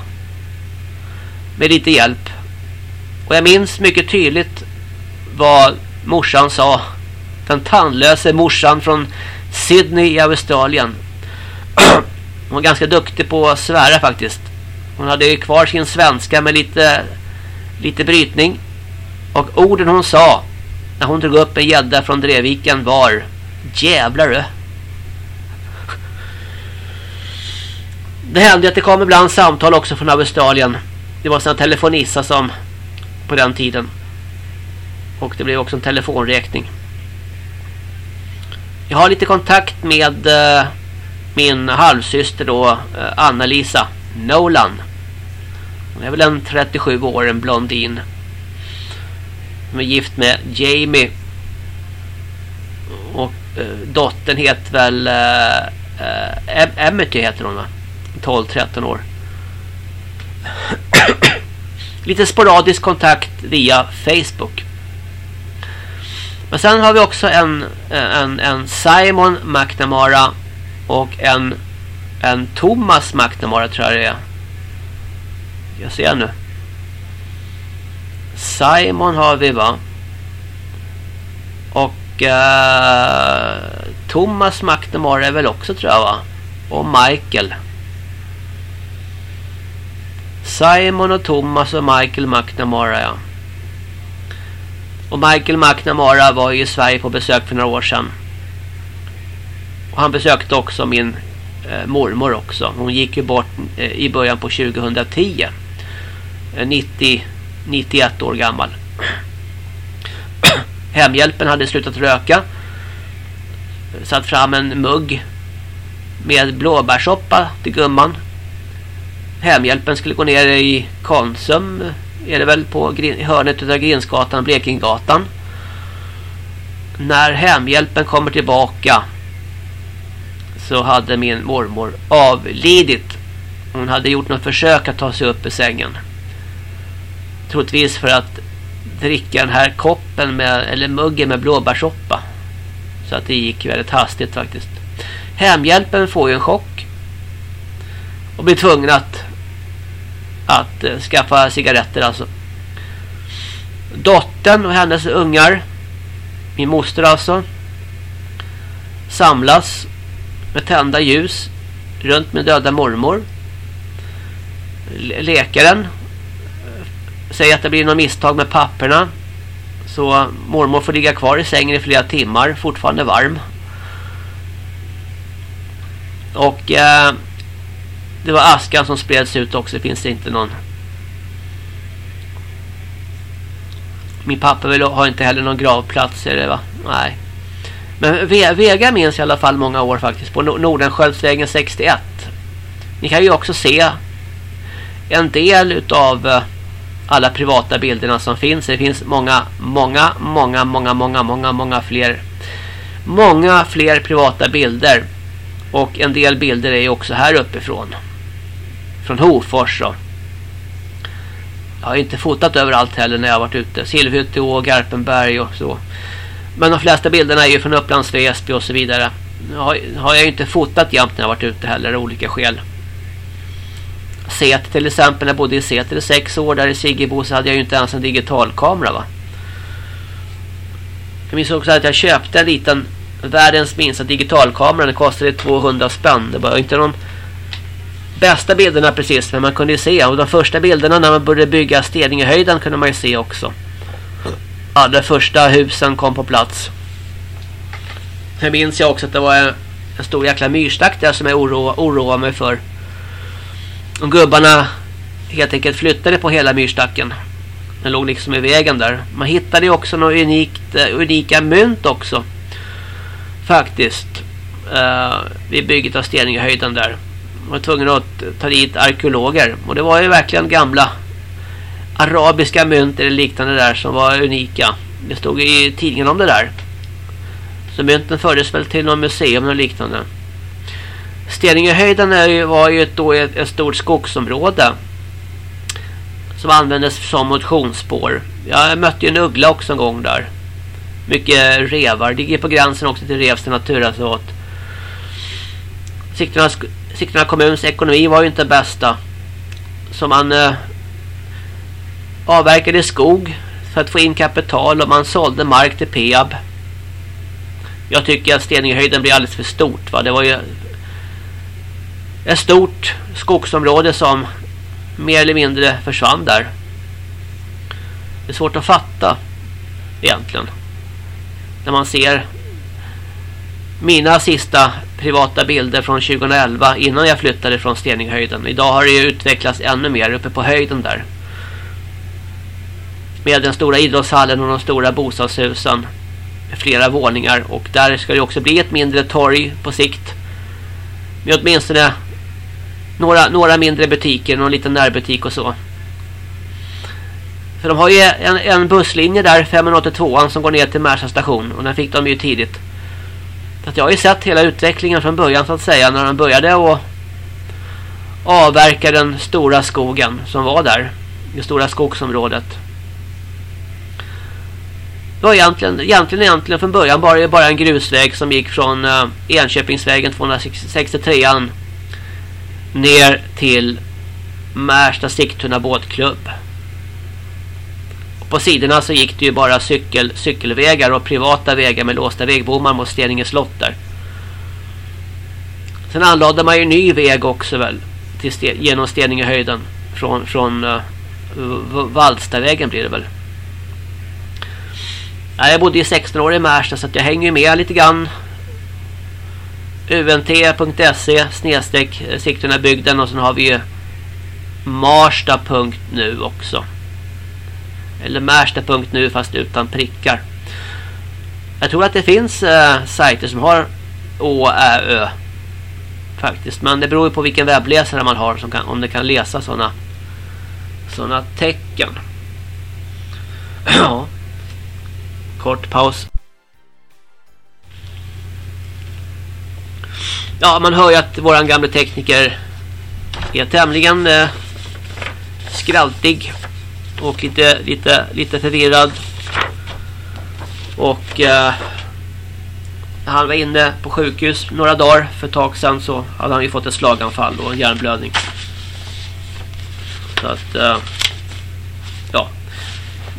Med lite hjälp. Och jag minns mycket tydligt vad morsan sa. Den tandlöse morsan från Sydney i Australien. Hon var ganska duktig på att svära faktiskt. Hon hade ju kvar sin svenska med lite, lite brytning. Och orden hon sa när hon drog upp en gädda från Dreviken var jävlar du. Det hände att det kom ibland samtal också från Australien. Det var sina telefonissa som på den tiden. Och det blev också en telefonräkning. Jag har lite kontakt med eh, min halvsyster då, eh, Anna-Lisa Nolan. Hon är väl en 37 år, en blondin. Hon är gift med Jamie. Och eh, dottern heter väl uh, Emmerty heter hon va? 12-13 år. Lite sporadisk kontakt via Facebook. Men sen har vi också en, eh, en, en Simon McNamara och en, en Thomas McNamara tror jag det är. Jag ser nu. Simon har vi va? Och eh, Thomas McNamara är väl också tror jag va? Och Michael. Simon och Thomas och Michael McNamara ja. Och Michael McNamara var ju i Sverige på besök för några år sedan. Och han besökte också min eh, mormor också. Hon gick ju bort eh, i början på 2010. Eh, 90 91 år gammal. Hemhjälpen hade slutat röka. Satt fram en mugg med blåbärssoppa till gumman. Hemhjälpen skulle gå ner i Konsum är det väl på hörnet av Grinsgatan och Blekingegatan. När hemhjälpen kommer tillbaka så hade min mormor avlidit. Hon hade gjort något försök att ta sig upp i sängen troligtvis för att dricka den här koppen med, eller muggen med blåbärssoppa. Så att det gick väldigt hastigt faktiskt. Hemhjälpen får ju en chock. Och blir tvungen att att eh, skaffa cigaretter alltså. Dottern och hennes ungar min moster alltså samlas med tända ljus runt med döda mormor. Läkaren eh, Säger att det blir något misstag med papperna. Så mormor får ligga kvar i sängen i flera timmar. Fortfarande varm. Och eh, det var askan som spreds ut också. Det finns inte någon Min pappa vill ha inte heller någon gravplats är det va? Nej. Men Vega minns i alla fall många år faktiskt på Nordensköldsvägen 61. Ni kan ju också se en del utav eh, alla privata bilderna som finns. Det finns många, många, många, många, många, många, många fler många fler privata bilder. Och en del bilder är ju också här uppifrån. Från Hofors och jag har inte fotat överallt heller när jag har varit ute. Silvhytte och Garpenberg och så. Men de flesta bilderna är ju från Upplands Väsby och så vidare. Har, har jag inte fotat jämt när jag varit ute heller av olika skäl. Säter till exempel, när jag bodde i Säter i sex år där i Siggebo så hade jag ju inte ens en digitalkamera va. Jag minns också att jag köpte en liten världens minsta digitalkamera. Den kostade 200 spänn. Det var inte någon bästa bilderna precis men man kunde ju se. Och de första bilderna när man började bygga Steningehöjden kunde man ju se också. Allra första husen kom på plats. Sen minns jag också att det var en, en stor jäkla myrstack där som jag oroade mig för. Och gubbarna helt enkelt flyttade på hela myrstacken. Den låg liksom i vägen där. Man hittade ju också några unikt, eh, unika mynt också. Faktiskt. Uh, vid bygget av Steningehöjden där. Man var tvungen att ta dit arkeologer. Och det var ju verkligen gamla arabiska mynt eller liknande där som var unika. Det stod i tidningen om det där. Så mynten fördes väl till något museum och liknande. Steningehöjden var ju då ett, ett stort skogsområde som användes som motionsspår. Jag mötte ju en uggla också en gång där. Mycket revar. Det ligger på gränsen också till Revs naturreservat. Sigtuna, Sigtuna kommuns ekonomi var ju inte bästa. Så man eh, avverkade skog för att få in kapital och man sålde mark till Peab. Jag tycker att Steningehöjden blir alldeles för stort. Va? Det var ju ett stort skogsområde som mer eller mindre försvann där. Det är svårt att fatta egentligen. När man ser mina sista privata bilder från 2011 innan jag flyttade från Steninghöjden. Idag har det utvecklats ännu mer uppe på höjden där. Med den stora idrottshallen och de stora bostadshusen. Flera våningar. Och där ska det också bli ett mindre torg på sikt. Med åtminstone några, några mindre butiker, någon liten närbutik och så. För de har ju en, en busslinje där, 582 som går ner till Märsta station. Och den fick de ju tidigt. Så att jag har ju sett hela utvecklingen från början så att säga. När de började att avverka den stora skogen som var där. Det stora skogsområdet. Det var egentligen, egentligen, egentligen från början bara, bara en grusväg som gick från eh, Enköpingsvägen 263 ner till Märsta Sigtuna båtklubb. På sidorna så gick det ju bara cykel, cykelvägar och privata vägar med låsta vägbommar mot Steninge slott där. Sen anlade man ju ny väg också väl till ste genom Steningehöjden från från eh, uh, Valdstavägen blir det väl. Jag bodde i 16 år i Märsta så att jag hänger med lite grann unt.se snedstreck eh, Sigtuna bygden och sen har vi ju Marsta.nu också. Eller Märsta.nu fast utan prickar. Jag tror att det finns eh, sajter som har Å, Ä, Ö. Faktiskt. Men det beror ju på vilken webbläsare man har som kan, om det kan läsa sådana såna tecken. Ja. Kort paus. Ja, man hör ju att våran gamla tekniker är tämligen eh, skraltig och lite, lite, lite förvirrad. Och eh, han var inne på sjukhus några dagar för ett tag sedan så hade han ju fått ett slaganfall och en hjärnblödning. Så att eh, ja.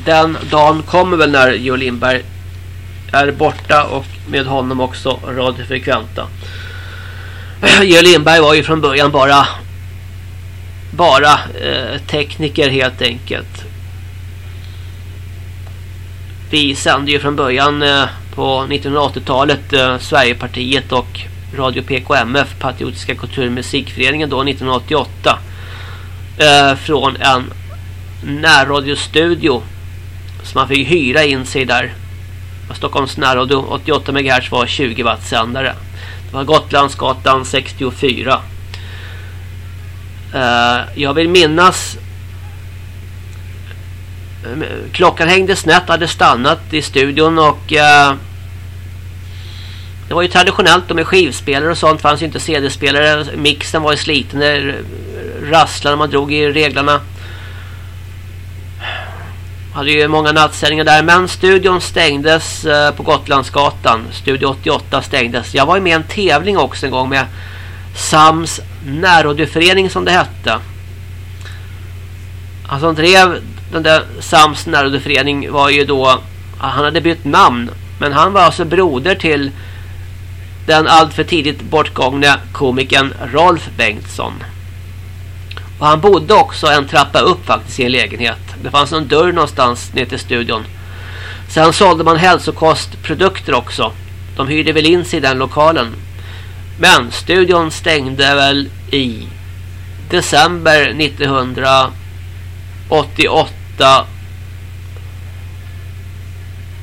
Den dagen kommer väl när Georg Lindberg är borta och med honom också radiofrekventa. Georg Lindberg var ju från början bara bara eh, tekniker helt enkelt. Vi sände ju från början eh, på 1980-talet eh, Sverigepartiet och Radio PKMF, Patriotiska kulturmusikföreningen då 1988 eh, från en närradiostudio Så man fick hyra in sig där. Stockholms närradio 88 MHz var 20 watt sändare. Det var Gotlandsgatan 64. Uh, jag vill minnas eh, klockan hängde snett, hade stannat i studion och uh, det var ju traditionellt med skivspelare och sånt. fanns ju inte CD-spelare. Mixen var ju sliten. Det rasslade när man drog i reglarna. Hade ju många nattsändningar där. Men studion stängdes uh, på Gotlandsgatan. Studio 88 stängdes. Jag var ju med i en tävling också en gång med Sams närradioförening som det hette. Han som drev den där Sams närradioförening var ju då han hade bytt namn men han var alltså broder till den alltför tidigt bortgångne komikern Rolf Bengtsson. Och han bodde också en trappa upp faktiskt i en lägenhet. Det fanns en dörr någonstans ner till studion. Sen sålde man hälsokostprodukter också. De hyrde väl in sig i den lokalen. Men studion stängde väl i december 1988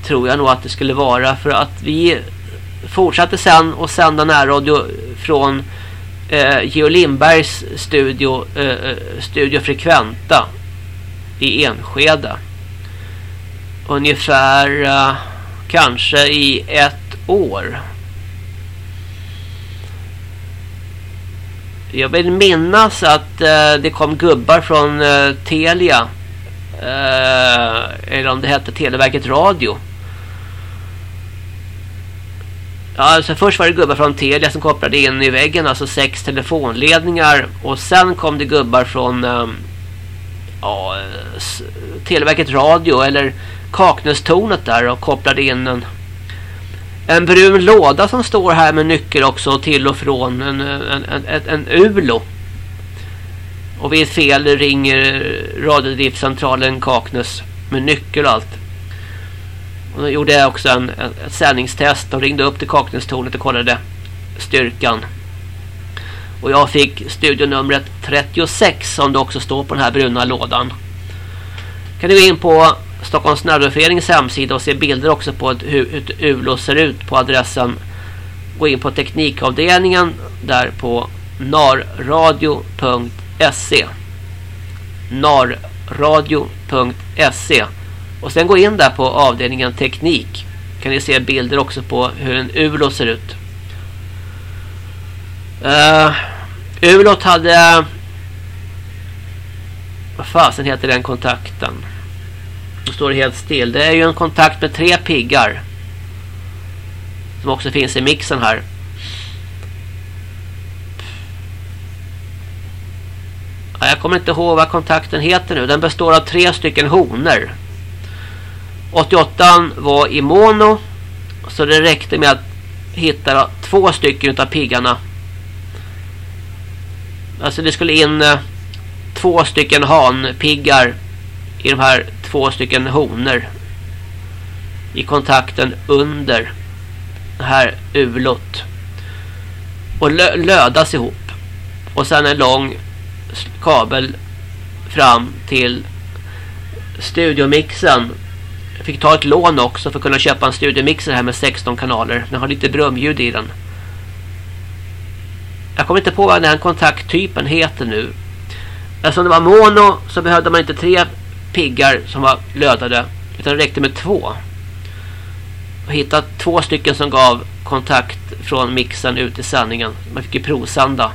tror jag nog att det skulle vara för att vi fortsatte sen att sända närradio från eh, Geo Lindbergs studio, eh, eh studio Frekventa i Enskede. Ungefär eh, kanske i ett år. Jag vill minnas att eh, det kom gubbar från eh, Telia. Eh, eller om det hette Televerket Radio. Ja, alltså först var det gubbar från Telia som kopplade in i väggen, alltså sex telefonledningar. Och sen kom det gubbar från ehm, ja, Televerket Radio eller Kaknästornet där och kopplade in en, en brun låda som står här med nyckel också till och från en, en, en, en, en ULO. Och vid fel ringer radiodriftcentralen Kaknäs med nyckel och allt. Och då gjorde jag också en, en, ett sändningstest och ringde upp till Kaknästornet och kollade styrkan. Och jag fick studionumret 36 som det också står på den här bruna lådan. Kan du gå in på Stockholms närradioförenings hemsida och se bilder också på hur ett ULO ser ut på adressen. Gå in på teknikavdelningen där på narradio.se narradio.se och sen gå in där på avdelningen teknik. Kan ni se bilder också på hur en ULO ser ut. Eh, uh, Ulot hade... Vad fasen heter den kontakten? Nu står det helt still. Det är ju en kontakt med tre piggar. Som också finns i mixen här. jag kommer inte ihåg vad kontakten heter nu. Den består av tre stycken honor. 88 var i mono. Så det räckte med att hitta två stycken av piggarna. Alltså det skulle in eh, två stycken hanpiggar i de här två stycken honor. I kontakten under det här ulot. Och lö lödas ihop. Och sen en lång kabel fram till studiomixen jag fick ta ett lån också för att kunna köpa en studiomixer här med 16 kanaler. Den har lite brumljud i den. Jag kommer inte på vad den här kontakttypen heter nu. Eftersom det var mono så behövde man inte tre piggar som var lödade. Utan det räckte med två. Och hitta två stycken som gav kontakt från mixen ut i sändningen. Man fick ju provsända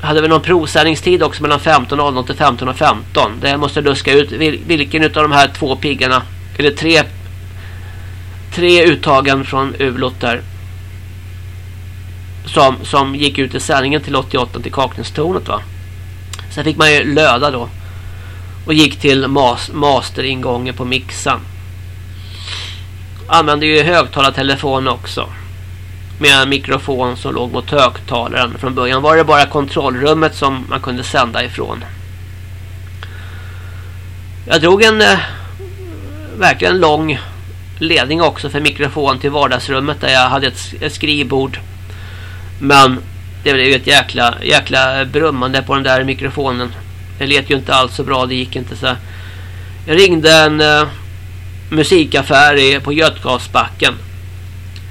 hade vi någon provsändningstid också mellan 15.00 till 15.15. 15. Det måste luska ut vilken av de här två piggarna eller tre tre uttagen från Ulot där som, som gick ut i sändningen till 88 till Kaknästornet va. Sen fick man ju löda då och gick till mas masteringången på mixan. Använde ju högtalartelefon också med en mikrofon som låg mot högtalaren. Från början var det bara kontrollrummet som man kunde sända ifrån. Jag drog en eh, verkligen lång ledning också för mikrofon till vardagsrummet där jag hade ett, ett skrivbord. Men det blev ju ett jäkla, jäkla brummande på den där mikrofonen. Det lät ju inte alls så bra, det gick inte så Jag ringde en uh, musikaffär i, på Götgasbacken.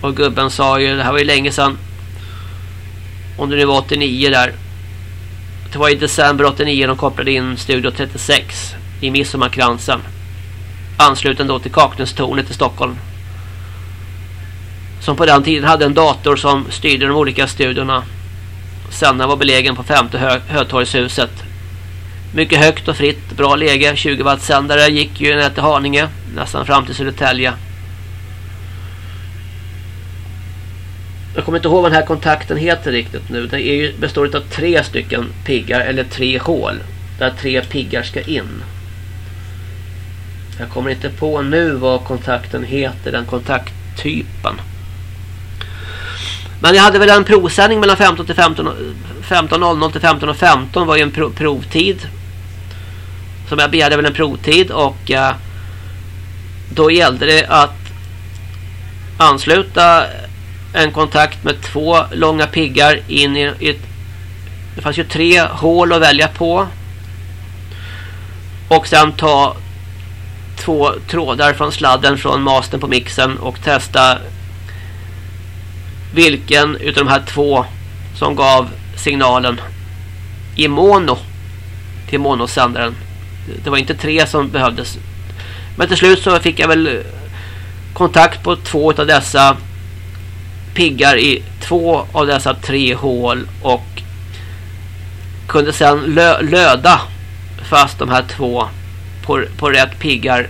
Och gubben sa ju, det här var ju länge sedan. Om det nu var 89 där. Det var i december 89 de kopplade in Studio 36 i Midsommarkransen. Ansluten då till Kaknästornet i Stockholm. Som på den tiden hade en dator som styrde de olika studiorna. Senna var belägen på femte hö Hötorgshuset. Mycket högt och fritt, bra läge. 20 watt sändare gick ju ner till Haninge, nästan fram till Södertälje. Jag kommer inte ihåg vad den här kontakten heter riktigt nu. Den är ju, består av tre stycken piggar eller tre hål. Där tre piggar ska in. Jag kommer inte på nu vad kontakten heter, den kontakttypen. Men jag hade väl en provsändning mellan 15 till 15 15.00 till 15.15 15 var ju en prov, provtid. Som jag begärde väl en provtid och eh, då gällde det att ansluta en kontakt med två långa piggar in i ett det fanns ju tre hål att välja på. Och sen ta två trådar från sladden från mastern på mixen och testa vilken utav de här två som gav signalen i mono till monosändaren. Det var inte tre som behövdes. Men till slut så fick jag väl eh, kontakt på två av dessa piggar i två av dessa tre hål och kunde sedan lö löda fast de här två på, på rätt piggar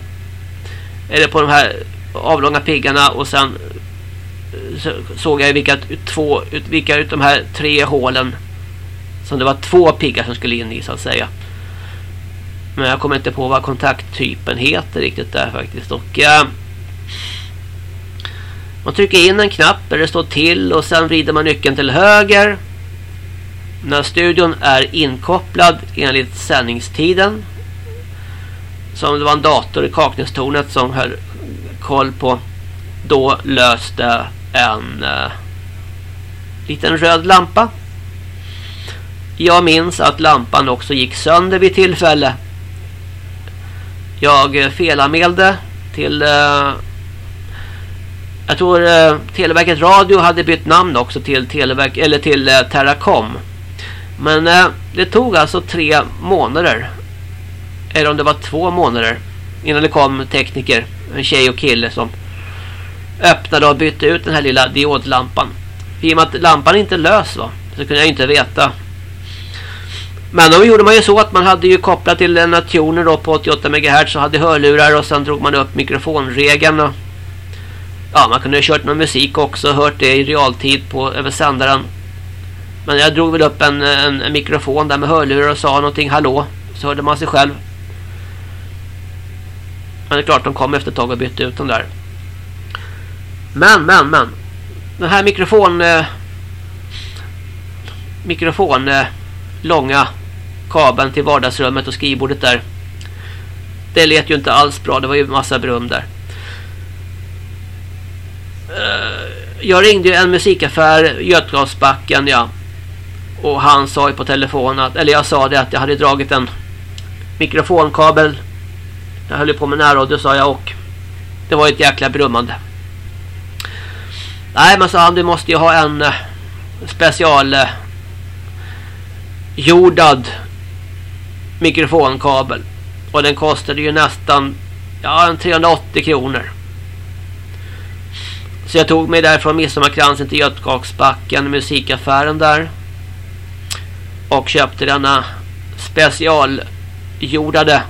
eller på de här avlånga piggarna och sen eh, så såg jag vilka två vilka ut de här tre hålen som det var två piggar som skulle in i så att säga. Men jag kommer inte på vad kontakttypen heter riktigt där faktiskt och äh, man trycker in en knapp där det står till och sen vrider man nyckeln till höger. När studion är inkopplad enligt sändningstiden. Som det var en dator i kakningstornet som höll koll på. Då löste en eh, liten röd lampa. Jag minns att lampan också gick sönder vid tillfälle. Jag eh, felanmälde till eh, jag tror eh, Televerket Radio hade bytt namn också till Televerk eller till Terracom. Men det tog alltså tre månader. Eller om det var två månader. Innan det kom tekniker. En tjej och kille som öppnade och bytte ut den här lilla diodlampan. I och med att lampan inte lös va. Så kunde jag inte veta. Men då gjorde man ju så att man hade ju kopplat till en tuner då på 88 MHz och hade hörlurar och sen drog man upp mikrofonregeln och ja, man kunde ha kört någon musik också och hört det i realtid på över sändaren. Men jag drog väl upp en, en, en mikrofon där med hörlurar och sa någonting hallå. Så hörde man sig själv. Men det är klart, de kom efter ett tag och bytte ut den där. Men, men, men. Den här mikrofon... Eh, mikrofon... Eh, långa kabeln till vardagsrummet och skrivbordet där. Det lät ju inte alls bra. Det var ju massa brum där. Eh, jag ringde ju en musikaffär Götgasbacken ja. Och han sa ju på telefon att eller jag sa det att jag hade dragit en mikrofonkabel. Jag höll på med närradio sa jag och det var ett jäkla brummande. Nej men sa han du måste ju ha en eh, special eh, jordad mikrofonkabel. Och den kostade ju nästan ja, 380 kronor. Så jag tog mig därifrån Midsommarkransen till Götgatsbacken, musikaffären där. Och köpte denna specialjordade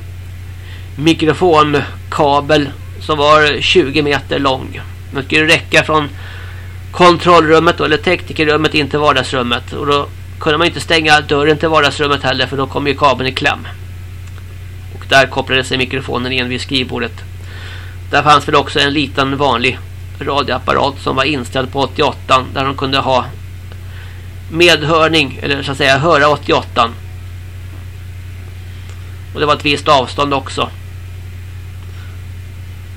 mikrofonkabel som var 20 meter lång. Den skulle räcka från kontrollrummet eller teknikerrummet in till vardagsrummet. Och då kunde man inte stänga dörren till vardagsrummet heller för då kom ju kabeln i kläm. Och där kopplade sig mikrofonen in vid skrivbordet. Där fanns väl också en liten vanlig radioapparat som var inställd på 88 där de kunde ha medhörning eller så att säga höra 88. Och det var ett visst avstånd också.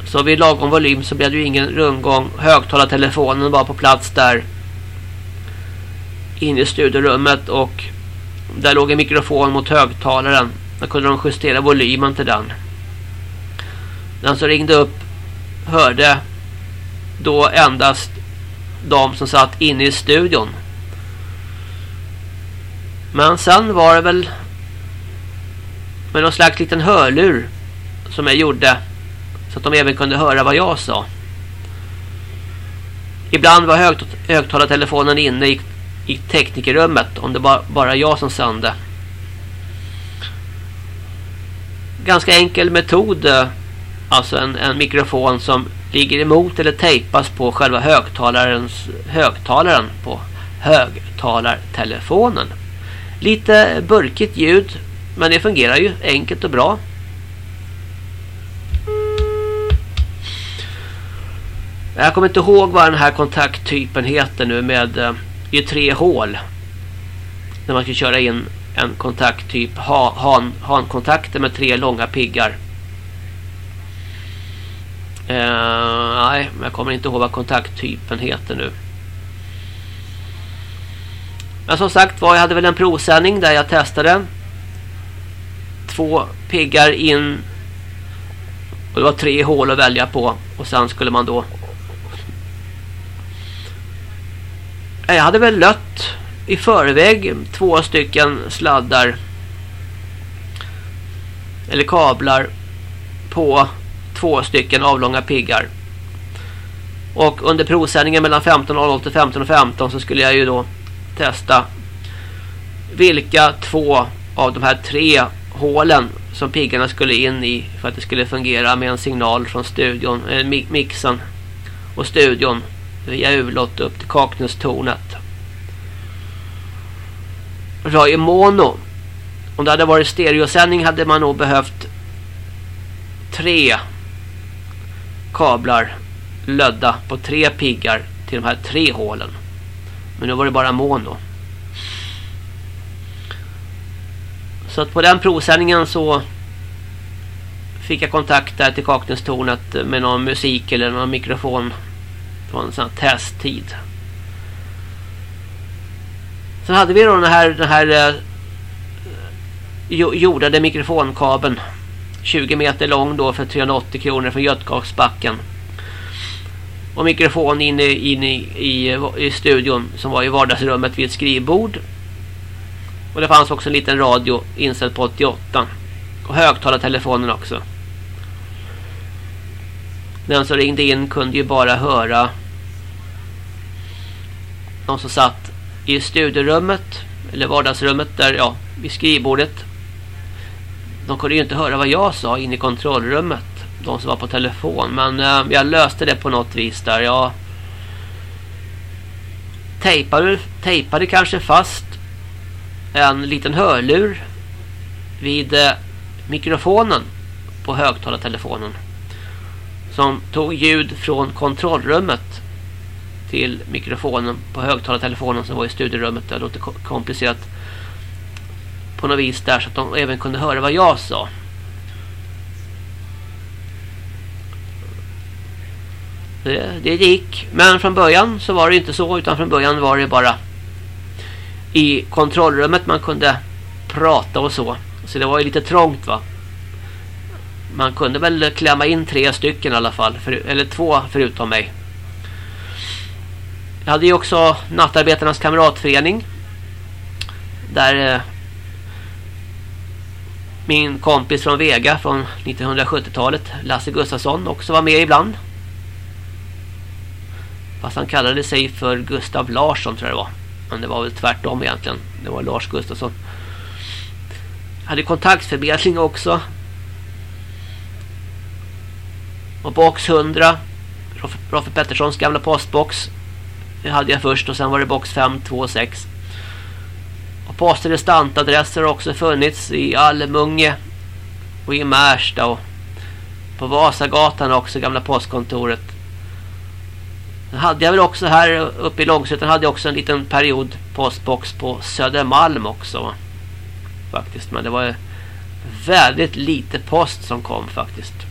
Så vid lagom volym så blev det ju ingen rundgång. Högtalartelefonen var på plats där. Inne i studiorummet och där låg en mikrofon mot högtalaren. Då kunde de justera volymen till den. Den som ringde upp hörde då endast de som satt inne i studion. Men sen var det väl med någon slags liten hörlur som jag gjorde så att de även kunde höra vad jag sa. Ibland var högt, högtalartelefonen inne i, i teknikerrummet om det var bara jag som sände. Ganska enkel metod. Eh, alltså en, en mikrofon som ligger emot eller tejpas på själva högtalarens högtalaren på högtalartelefonen. Lite burkigt ljud men det fungerar ju enkelt och bra. Jag kommer inte ihåg vad den här kontakttypen heter nu med eh, i tre hål. När man ska köra in en kontakttyp ha, han, hankontakter med tre långa piggar. Uh, nej, jag kommer inte ihåg vad kontakttypen heter nu. Men som sagt var, jag hade väl en provsändning där jag testade. Två piggar in. Och det var tre hål att välja på. Och sen skulle man då Eh, jag hade väl lött i förväg två stycken sladdar eller kablar på två stycken avlånga piggar. Och under provsändningen mellan 15.00 till 15.15 .15 så skulle jag ju då testa vilka två av de här tre hålen som piggarna skulle in i för att det skulle fungera med en signal från studion, eh, eller mixen och studion via ulott upp till Kaknästornet. Radio Mono. Om det hade varit stereosändning hade man nog behövt tre kablar lödda på tre piggar till de här tre hålen. Men nu var det bara mono. Så att på den provsändningen så fick jag kontakt där till Kaknästornet eh, med någon musik eller någon mikrofon på en sån här testtid. Sen hade vi då den här, den här eh, jordade mikrofonkabeln 20 meter lång då för 380 kronor från Götgatsbacken. Och mikrofon inne, inne i, i, i studion som var i vardagsrummet vid ett skrivbord. Och det fanns också en liten radio inställd på 88. Och högtalartelefonen också. Den som ringde in kunde ju bara höra de som satt i studierummet eller vardagsrummet där ja, vid skrivbordet. De kunde ju inte höra vad jag sa in i kontrollrummet. De som var på telefon. Men eh, jag löste det på något vis där. Jag tejpade, tejpade kanske fast en liten hörlur vid eh, mikrofonen på högtalartelefonen som tog ljud från kontrollrummet till mikrofonen på högtalartelefonen som var i studierummet. Det låter komplicerat på något vis där så att de även kunde höra vad jag sa. Det, det gick. Men från början så var det inte så utan från början var det bara i kontrollrummet man kunde prata och så. Så det var ju lite trångt va. Man kunde väl klämma in tre stycken i alla fall. För, eller två förutom mig. Jag hade ju också Nattarbetarnas kamratförening. Där eh, min kompis från Vega från 1970-talet, Lasse Gustafsson, också var med ibland. Fast han kallade sig för Gustav Larsson tror jag det var. Men det var väl tvärtom egentligen. Det var Lars Gustafsson. Jag hade kontaktförmedling också. Och box 100. Roffe Petterssons gamla postbox. Det hade jag först och sen var det box 526. Och post- och restantadresser har också funnits i Allemunge. och i Märsta och på Vasagatan också, gamla postkontoret. Sen hade jag väl också här uppe i Långsötan hade jag också en liten period postbox på Södermalm också. Faktiskt, men det var väldigt lite post som kom faktiskt.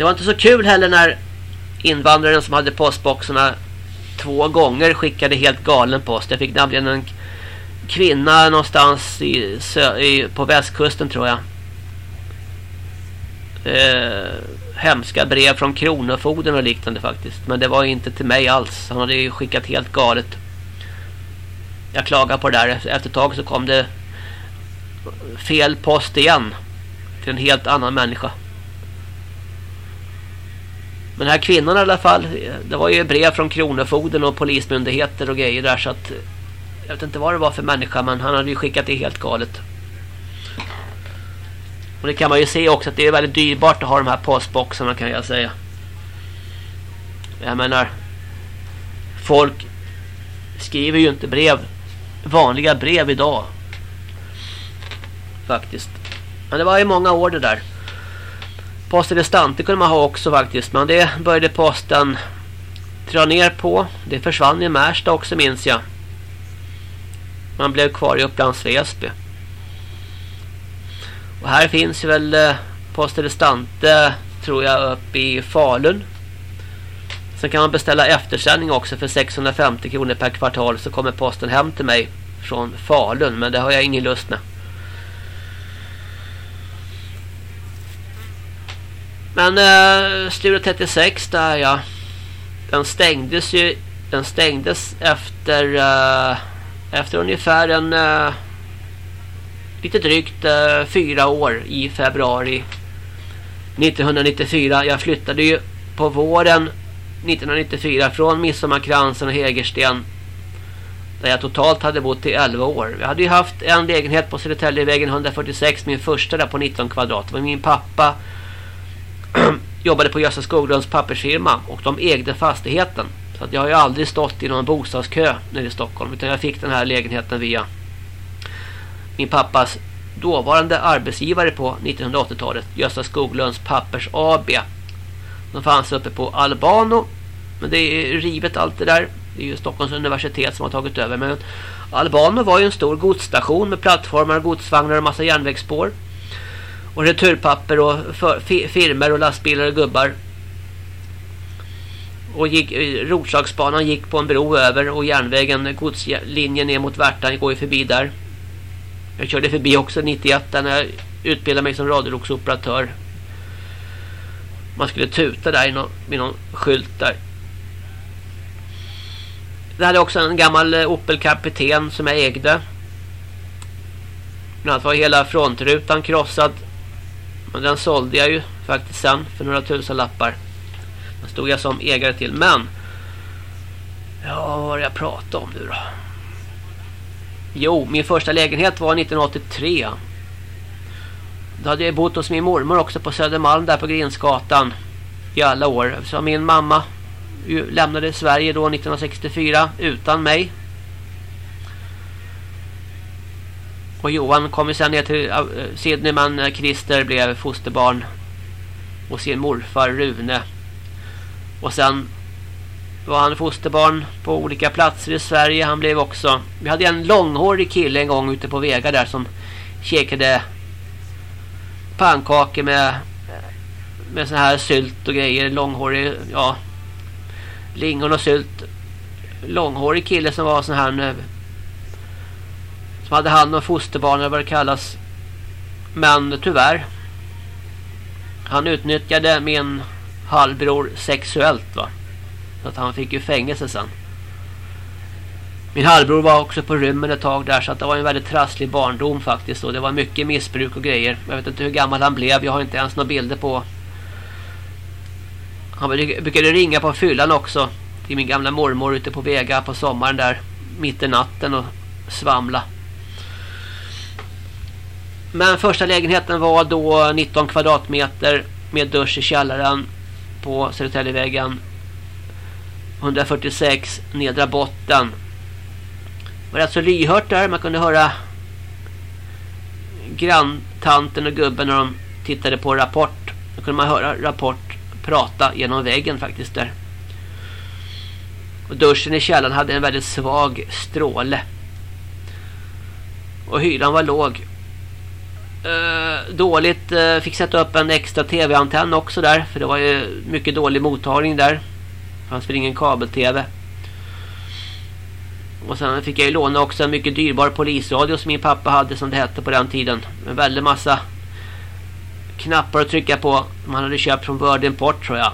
Det var inte så kul heller när invandraren som hade postboxarna två gånger skickade helt galen post. Jag fick nämligen en kvinna någonstans i, i, på västkusten tror jag. eh, hemska brev från Kronofogden och liknande faktiskt. Men det var inte till mig alls. Han hade ju skickat helt galet. Jag klagade på det där. Efter ett tag så kom det fel post igen. Till en helt annan människa. Men den här kvinnan i alla fall. Det var ju brev från Kronofogden och polismyndigheter och grejer där. Så att jag vet inte vad det var för människa. Men han hade ju skickat det helt galet. Och det kan man ju se också att det är väldigt dyrbart att ha de här postboxarna kan jag säga. Jag menar folk skriver ju inte brev vanliga brev idag. Faktiskt. Men det var ju många år det där. Posten restante kunde man ha också faktiskt. Men det började posten dra ner på. Det försvann i Märsta också minns jag. Man blev kvar i Upplands Väsby. Och här finns ju väl eh, Posten Restante eh, tror jag uppe i Falun. Sen kan man beställa eftersändning också för 650 kronor per kvartal så kommer posten hem till mig från Falun men det har jag ingen lust med. Men eh, Sture 36 där ja. Den stängdes ju den stängdes efter eh, efter ungefär en eh, lite drygt eh, fyra år i februari 1994. Jag flyttade ju på våren 1994 från Midsommarkransen och Hägersten där jag totalt hade bott i 11 år. Jag hade ju haft en lägenhet på Södertäljevägen 146, min första där på 19 kvadrat. Det var min pappa jobbade på Gösta Skoglunds pappersfirma och de ägde fastigheten. Så att jag har ju aldrig stått i någon bostadskö nere i Stockholm utan jag fick den här lägenheten via min pappas dåvarande arbetsgivare på 1980-talet, Gösta Skoglunds Pappers AB. De fanns uppe på Albano, men det är rivet allt det där. Det är ju Stockholms universitet som har tagit över. Men Albano var ju en stor godsstation med plattformar, godsvagnar och massa järnvägsspår. Och returpapper och firmer och lastbilar och gubbar. Och gick, eh, Roslagsbanan gick på en bro över och järnvägen, godslinjen ner mot Värtan går ju förbi där. Jag körde förbi också 91 när jag utbildade mig som radioloksoperatör. Man skulle tuta där någon, med någon skylt där. Det hade också en gammal eh, Opel Kapten som jag ägde. Men att var hela frontrutan krossad. Men den sålde jag ju faktiskt sen för några tusen lappar. Den stod jag som ägare till. Men ja, vad var det jag pratade om nu då? Jo, min första lägenhet var 1983. Då hade jag bott hos min mormor också på Södermalm där på Grinsgatan i alla år. Så min mamma lämnade Sverige då 1964 utan mig. Och Johan kom ju sen ner till uh, eh, Sydney men eh, Christer blev fosterbarn och sin morfar Rune. Och sen var han fosterbarn på olika platser i Sverige. Han blev också... Vi hade en långhårig kille en gång ute på vägar där som käkade pannkakor med med sån här sylt och grejer. Långhårig, ja. Lingon och sylt. Långhårig kille som var sån här med som hade hand om fosterbarn eller vad det kallas. Men tyvärr han utnyttjade min halvbror sexuellt va. Så att han fick ju fängelse sen. Min halvbror var också på rymmen ett tag där så att det var en väldigt trasslig barndom faktiskt. Och det var mycket missbruk och grejer. Jag vet inte hur gammal han blev. Jag har inte ens några bilder på. Han brukade ringa på fyllan också. Till min gamla mormor ute på Vega på sommaren där. Mitt i natten och svamla. Men första lägenheten var då 19 kvadratmeter med dusch i källaren på Södertäljevägen 146 nedra botten. Det var rätt så lyhört där. Man kunde höra granntanten och gubben när de tittade på Rapport. Då kunde man höra Rapport prata genom väggen faktiskt där. Och duschen i källaren hade en väldigt svag stråle. Och hyran var låg. Uh, dåligt uh, fick sätta upp en extra tv-antenn också där. För det var ju mycket dålig mottagning där fanns väl ingen kabel-tv. Och sen fick jag ju låna också en mycket dyrbar polisradio som min pappa hade som det hette på den tiden. En väldigt massa knappar att trycka på. Man hade köpt från Word Import tror jag.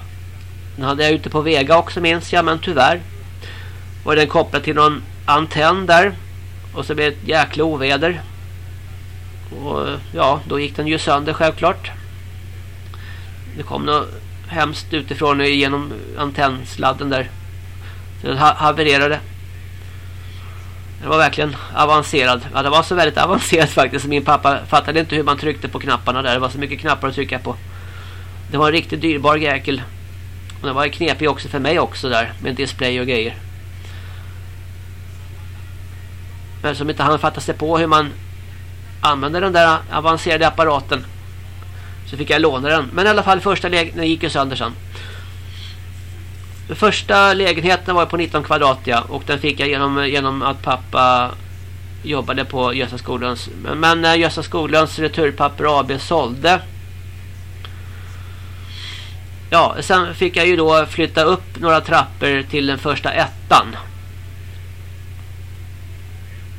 Den hade jag ute på Vega också minns jag. Men tyvärr var den kopplad till någon antenn där. Och så blev det ett jäkla oväder. Och ja, då gick den ju sönder självklart. Det kom något hemskt utifrån genom antennsladden där. Så den havererade. Den var verkligen avancerad. Ja, det var så väldigt avancerat faktiskt. Min pappa fattade inte hur man tryckte på knapparna där. Det var så mycket knappar att trycka på. Det var en riktigt dyrbar jäkel. Och den var knepig också för mig också där. Med display och grejer. Men som inte han fattade sig på hur man använde den där avancerade apparaten. Så fick jag låna den. Men i alla fall första lägenheten gick ju sönder sen. Första lägenheten var på 19 kvadrat ja, och den fick jag genom, genom att pappa jobbade på Gösta skolans. Men, men när Gösta skolans returpapper AB sålde Ja, sen fick jag ju då flytta upp några trappor till den första ettan.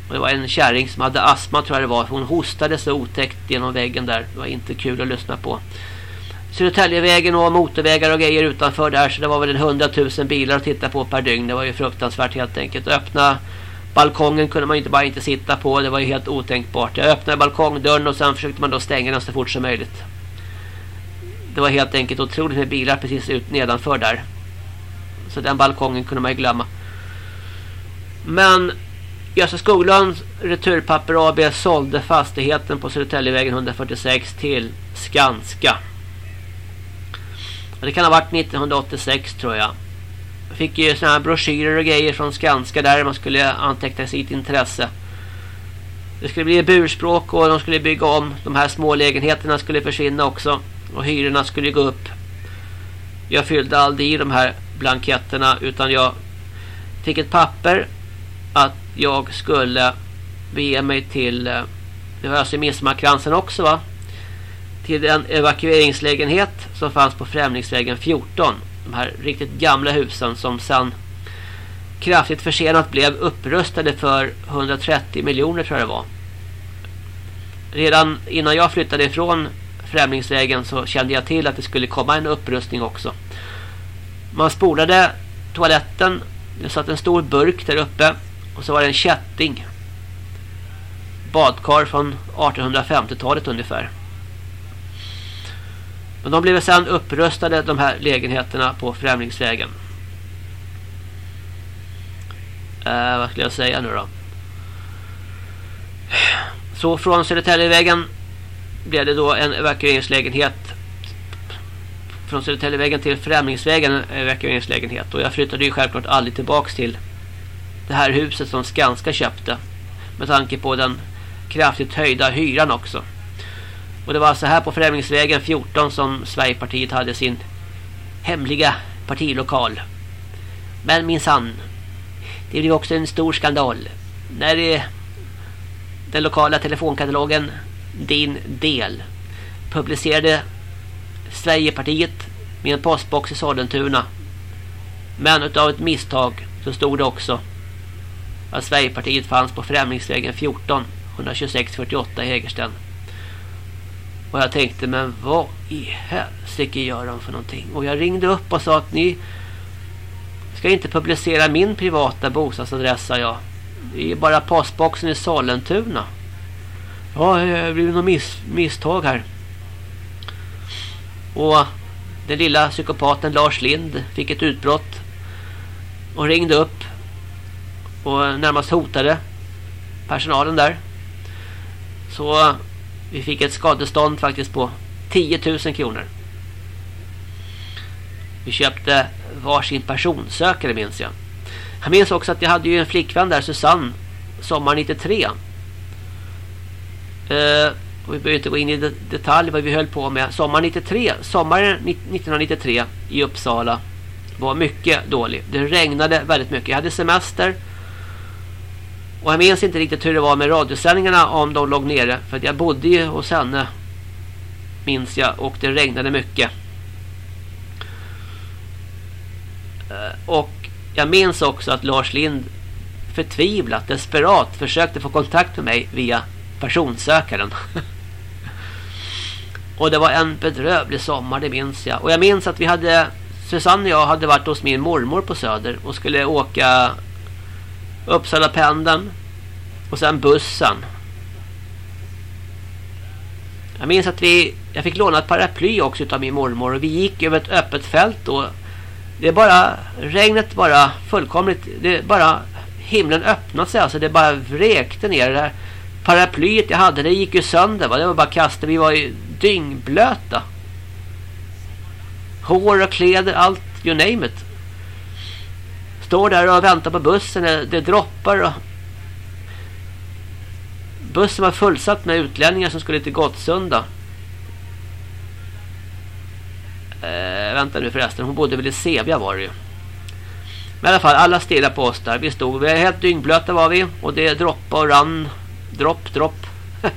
Och det var en kärring som hade astma tror jag det var. Hon hostade så otäckt genom väggen där. Det var inte kul att lyssna på. Södertäljevägen och motorvägar och grejer utanför där. Så det var väl en hundratusen bilar att titta på per dygn. Det var ju fruktansvärt helt enkelt. Öppna balkongen kunde man ju inte bara inte sitta på. Det var ju helt otänkbart. Jag öppnade balkongdörren och sen försökte man då stänga den så fort som möjligt. Det var helt enkelt otroligt med bilar precis ut nedanför där. Så den balkongen kunde man ju glömma. Men Gösta Skoglunds Returpapper AB sålde fastigheten på Södertäljevägen 146 till Skanska. Det kan ha varit 1986 tror jag. Jag fick ju såna här broschyrer och grejer från Skanska där man skulle anteckna sitt intresse. Det skulle bli burspråk och de skulle bygga om. De här små lägenheterna skulle försvinna också. Och hyrorna skulle gå upp. Jag fyllde aldrig i de här blanketterna utan jag fick ett papper att jag skulle bege mig till eh, det var alltså i Midsommarkransen också va? Till en evakueringslägenhet som fanns på Främlingsvägen 14 de här riktigt gamla husen som sen kraftigt försenat blev upprustade för 130 miljoner tror jag det var. Redan innan jag flyttade ifrån Främlingsvägen så kände jag till att det skulle komma en upprustning också. Man spolade toaletten. Det satt en stor burk där uppe och så var det en kätting. Badkar från 1850-talet ungefär. Men de blev sedan upprustade de här lägenheterna på Främlingsvägen. Eh, vad skulle jag säga nu då? Så från Södertäljevägen blev det då en evakueringslägenhet från Södertäljevägen till Främlingsvägen en evakueringslägenhet och jag flyttade ju självklart aldrig tillbaks till det här huset som Skanska köpte. Med tanke på den kraftigt höjda hyran också. Och det var så här på Främlingsvägen 14 som Sverigepartiet hade sin hemliga partilokal. Men min sann, det blev också en stor skandal. När det, den lokala telefonkatalogen Din Del publicerade Sverigepartiet med en postbox i Sollentuna. Men utav ett misstag så stod det också att Sverigepartiet fanns på Främlingsvägen 14 126 48 i Hägersten. Och jag tänkte, men vad i helsike gör de för någonting? Och jag ringde upp och sa att ni ska inte publicera min privata bostadsadress, sa jag. Det är bara postboxen i Sollentuna. Ja, det blev något miss misstag här. Och den lilla psykopaten Lars Lind fick ett utbrott och ringde upp och närmast hotade personalen där. Så vi fick ett skadestånd faktiskt på 10 000 kronor. Vi köpte varsin personsökare minns jag. Jag minns också att jag hade ju en flickvän där, Susanne, sommar 93. Uh, eh, och vi behöver inte gå in i detalj vad vi höll på med. Sommar 93, sommaren 1993 i Uppsala var mycket dålig. Det regnade väldigt mycket. Jag hade semester. Och jag minns inte riktigt hur det var med radiosändningarna om de låg nere. För jag bodde ju hos henne. Minns jag. Och det regnade mycket. Eh, och jag minns också att Lars Lind förtvivlat, desperat försökte få kontakt med mig via personsökaren. Och det var en bedrövlig sommar, det minns jag. Och jag minns att vi hade, Susanne och jag hade varit hos min mormor på Söder och skulle åka Uppsala pendeln och sen bussen. Jag minns att vi, jag fick låna ett paraply också utav min mormor och vi gick över ett öppet fält då. det är bara, regnet bara fullkomligt, det bara, himlen öppnade sig alltså, det bara vräkte ner det där paraplyet jag hade, det gick ju sönder va? det var bara kasta, vi var ju dyngblöta. Hår och kläder, allt, you name it. Står där och väntar på bussen, det droppar och bussen var fullsatt med utlänningar som skulle till Gottsunda. Eh, vänta nu förresten, hon bodde väl i Sevja var det ju. Men i alla fall, alla stirrade på oss där. Vi stod, vi är helt dyngblöta var vi. Och det droppade och rann. Dropp, dropp.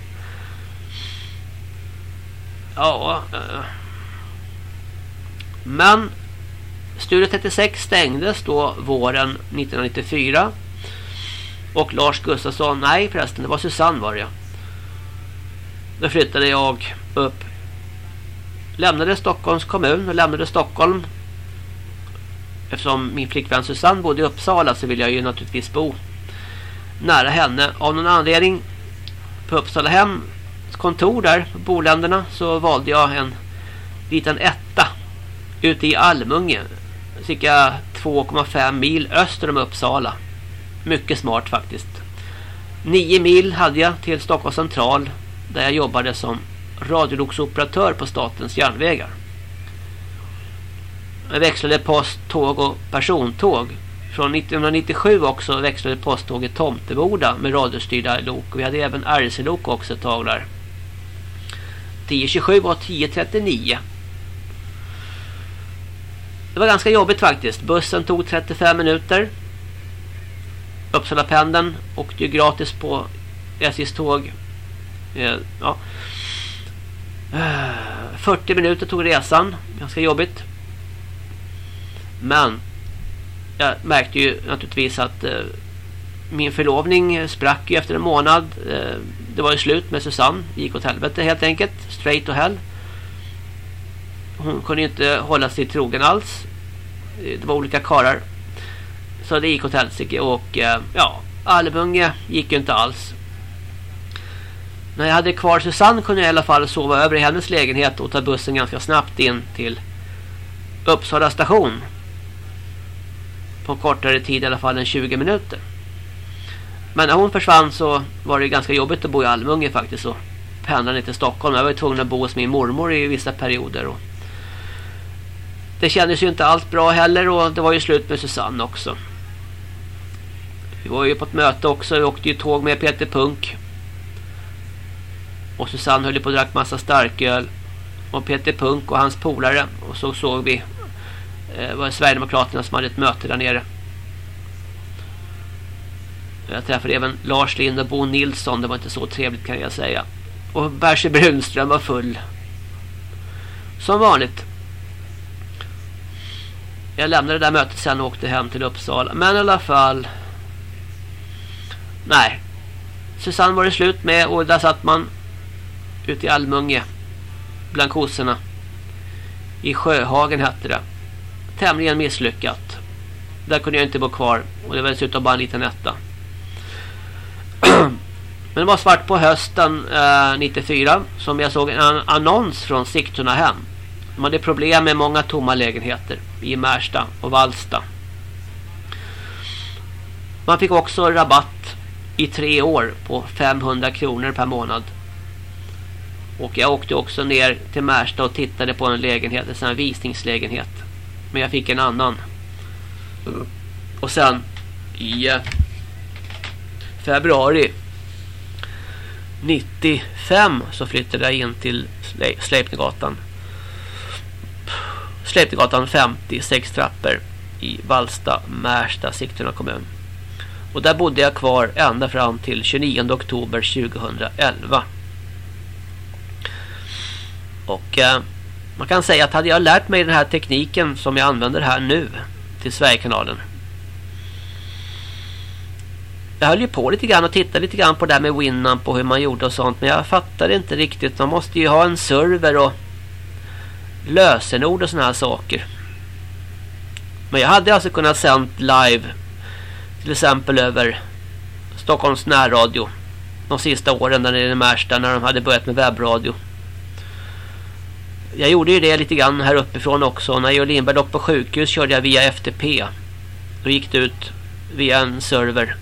ja. Eh. Men Studio 36 stängdes då våren 1994. Och Lars Gustafsson, nej förresten, det var Susanne var det. Då flyttade jag upp. Lämnade Stockholms kommun och lämnade Stockholm. Eftersom min flickvän Susanne bodde i Uppsala så ville jag ju naturligtvis bo nära henne. Av någon anledning på Uppsala hem kontor där på Boländerna så valde jag en liten etta ute i Almunge cirka 2,5 mil öster om Uppsala. Mycket smart faktiskt. Nio mil hade jag till Stockholms central där jag jobbade som radioloksoperatör på statens järnvägar. Jag växlade post, tåg och persontåg. Från 1997 också växlade posttåget Tomteboda med radiostyrda lok. Vi hade även RC-lok också ett tag där. 1027 och 1039. Det var ganska jobbigt faktiskt. Bussen tog 35 minuter. Uppsala pendeln åkte ju gratis på SJs tåg. Eh, ja. Eh, 40 minuter tog resan. Ganska jobbigt. Men jag märkte ju naturligtvis att eh, min förlovning sprack ju efter en månad. Eh, det var ju slut med Susanne. Det gick åt helvete helt enkelt. Straight to hell. Hon kunde inte hålla sig trogen alls. Eh, det var olika karar så det gick åt helsike och eh, ja, Almunge gick ju inte alls. När jag hade kvar Susanne kunde jag i alla fall sova över i hennes lägenhet och ta bussen ganska snabbt in till Uppsala station. På kortare tid i alla fall än 20 minuter. Men när hon försvann så var det ganska jobbigt att bo i Almunge faktiskt och pendla ner till Stockholm. Jag var ju tvungen att bo hos min mormor i vissa perioder och det kändes ju inte allt bra heller och det var ju slut med Susanne också. Vi var ju på ett möte också. Vi åkte ju tåg med Peter Punk. Och Susanne höll på att drack massa starköl. Och Peter Punk och hans polare. Och så såg vi eh, var Sverigedemokraterna som hade ett möte där nere. Jag träffade även Lars Lind och Bo Nilsson. Det var inte så trevligt kan jag säga. Och Berse Brunström var full. Som vanligt. Jag lämnade det där mötet sen och åkte hem till Uppsala. Men i alla fall Nej. Susanne var det slut med och där satt man ute i Almunge bland kossorna. I Sjöhagen hette det. Tämligen misslyckat. Där kunde jag inte bo kvar och det var dessutom bara en liten etta. Men det var svart på hösten eh, 94 som jag såg en annons från Sigtuna hem. De hade problem med många tomma lägenheter i Märsta och Valsta. Man fick också rabatt i tre år på 500 kronor per månad. Och jag åkte också ner till Märsta och tittade på en lägenhet, en sån här visningslägenhet. Men jag fick en annan. Och sen i eh, februari 95 så flyttade jag in till Sleipnergatan. Sleipnergatan 50, sex trappor i Valsta, Märsta, Sigtuna kommun. Och där bodde jag kvar ända fram till 29 oktober 2011. Och eh, man kan säga att hade jag lärt mig den här tekniken som jag använder här nu till Sverigekanalen. jag höll ju på lite grann och tittade lite grann på det här med Winamp och hur man gjorde och sånt. Men jag fattade inte riktigt. Man måste ju ha en server och lösenord och såna här saker. Men jag hade alltså kunnat sänt live till exempel över Stockholms närradio de sista åren där nere i Märsta när de hade börjat med webbradio. Jag gjorde ju det lite grann här uppifrån också. När Georg Lindberg låg på sjukhus körde jag via FTP. Då gick det ut via en server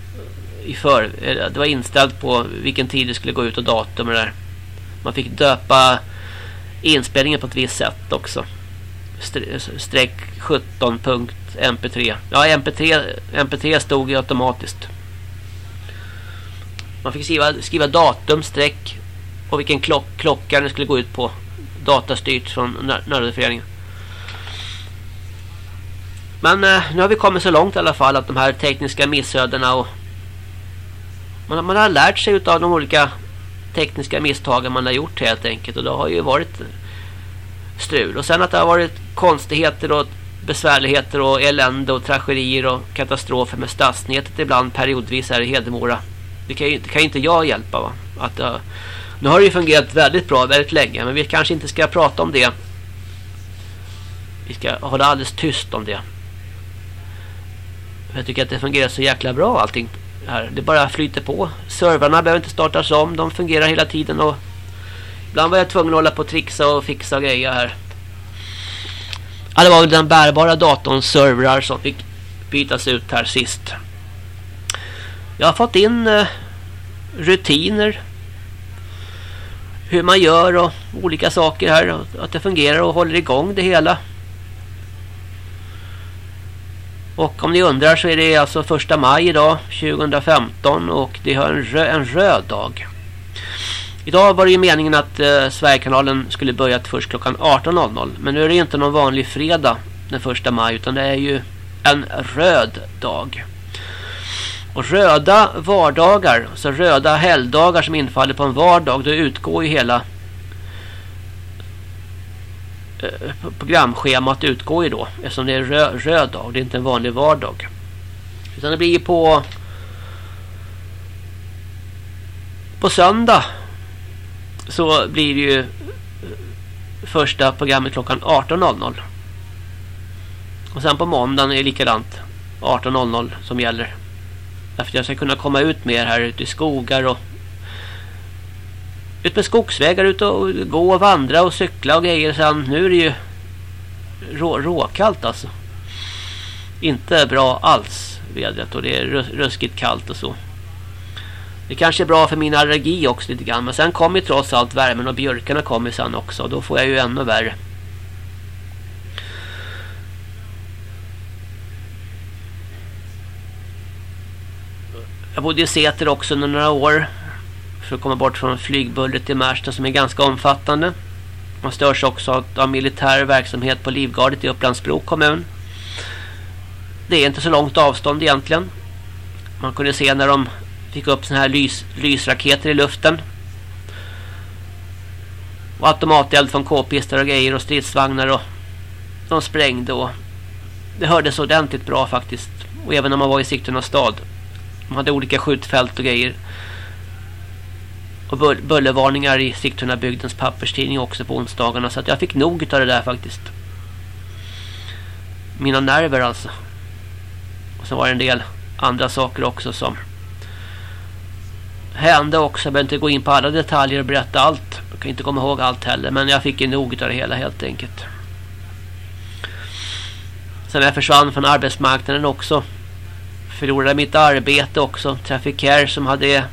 i för det var inställt på vilken tid det skulle gå ut och datum och där. Man fick döpa inspelningen på ett visst sätt också. Streck 17.mp3. Ja, mp3 mp3 stod ju automatiskt. Man fick skriva, skriva datum, streck och vilken klock, klocka den skulle gå ut på. Datastyrt från Nördeföreningen. Men eh, nu har vi kommit så långt i alla fall att de här tekniska missödena och man, man har lärt sig av de olika tekniska misstagen man har gjort helt enkelt och det har ju varit strul och sen att det har varit konstigheter och besvärligheter och elände och tragedier och katastrofer med stadsnätet ibland periodvis här i Hedemora. Det kan ju, det kan inte jag hjälpa va? Att, uh, nu har det ju fungerat väldigt bra väldigt länge men vi kanske inte ska prata om det. Vi ska hålla alldeles tyst om det. Jag tycker att det fungerar så jäkla bra allting här. Det bara flyter på. Servrarna behöver inte startas om. De fungerar hela tiden och ibland var jag tvungen att hålla på och trixa och fixa grejer här. Ja, det var väl den bärbara datorns servrar som fick bytas ut här sist. Jag har fått in eh, rutiner. Hur man gör och olika saker här. Att det fungerar och håller igång det hela. Och om ni undrar så är det alltså första maj idag 2015 och det är en, rö en röd dag. Idag var det ju meningen att eh, Sverigekanalen skulle börja först klockan 18.00 men nu är det inte någon vanlig fredag den första maj utan det är ju en röd dag. Och röda vardagar, så röda helgdagar som infaller på en vardag, då utgår ju hela Eh, programschemat utgår ju då eftersom det är rö röd dag, det är inte en vanlig vardag. Utan det blir på på söndag så blir det ju eh, första programmet klockan 18.00. Och sen på måndagen är det likadant 18.00 som gäller. Därför att jag ska kunna komma ut mer här ute i skogar och ut med skogsvägar ut och gå och vandra och cykla och grejer sen. Nu är det ju rå, råkallt alltså. Inte bra alls vädret och det är ruskigt kallt och så. Det kanske är bra för min allergi också lite grann. Men sen kommer ju trots allt värmen och björkarna kommer sen också. Då får jag ju ännu värre. Jag bodde i Säter också under några år för att komma bort från flygbullret i Märsta som är ganska omfattande. Man störs också av militär verksamhet på Livgardet i Upplandsbro kommun. Det är inte så långt avstånd egentligen. Man kunde se när de fick upp såna här lys, lysraketer i luften. Och automateld från k-pistar och grejer och stridsvagnar och de sprängde och det hördes ordentligt bra faktiskt. Och även när man var i Sigtuna stad. De hade olika skjutfält och grejer och bullervarningar i Sigtuna bygdens papperstidning också på onsdagarna så att jag fick nog av det där faktiskt. Mina nerver alltså. Och så var det en del andra saker också som hände också. Jag behöver inte gå in på alla detaljer och berätta allt. Jag kan inte komma ihåg allt heller. Men jag fick nog av det hela helt enkelt. Sen jag försvann från arbetsmarknaden också. Förlorade mitt arbete också. Trafikär som hade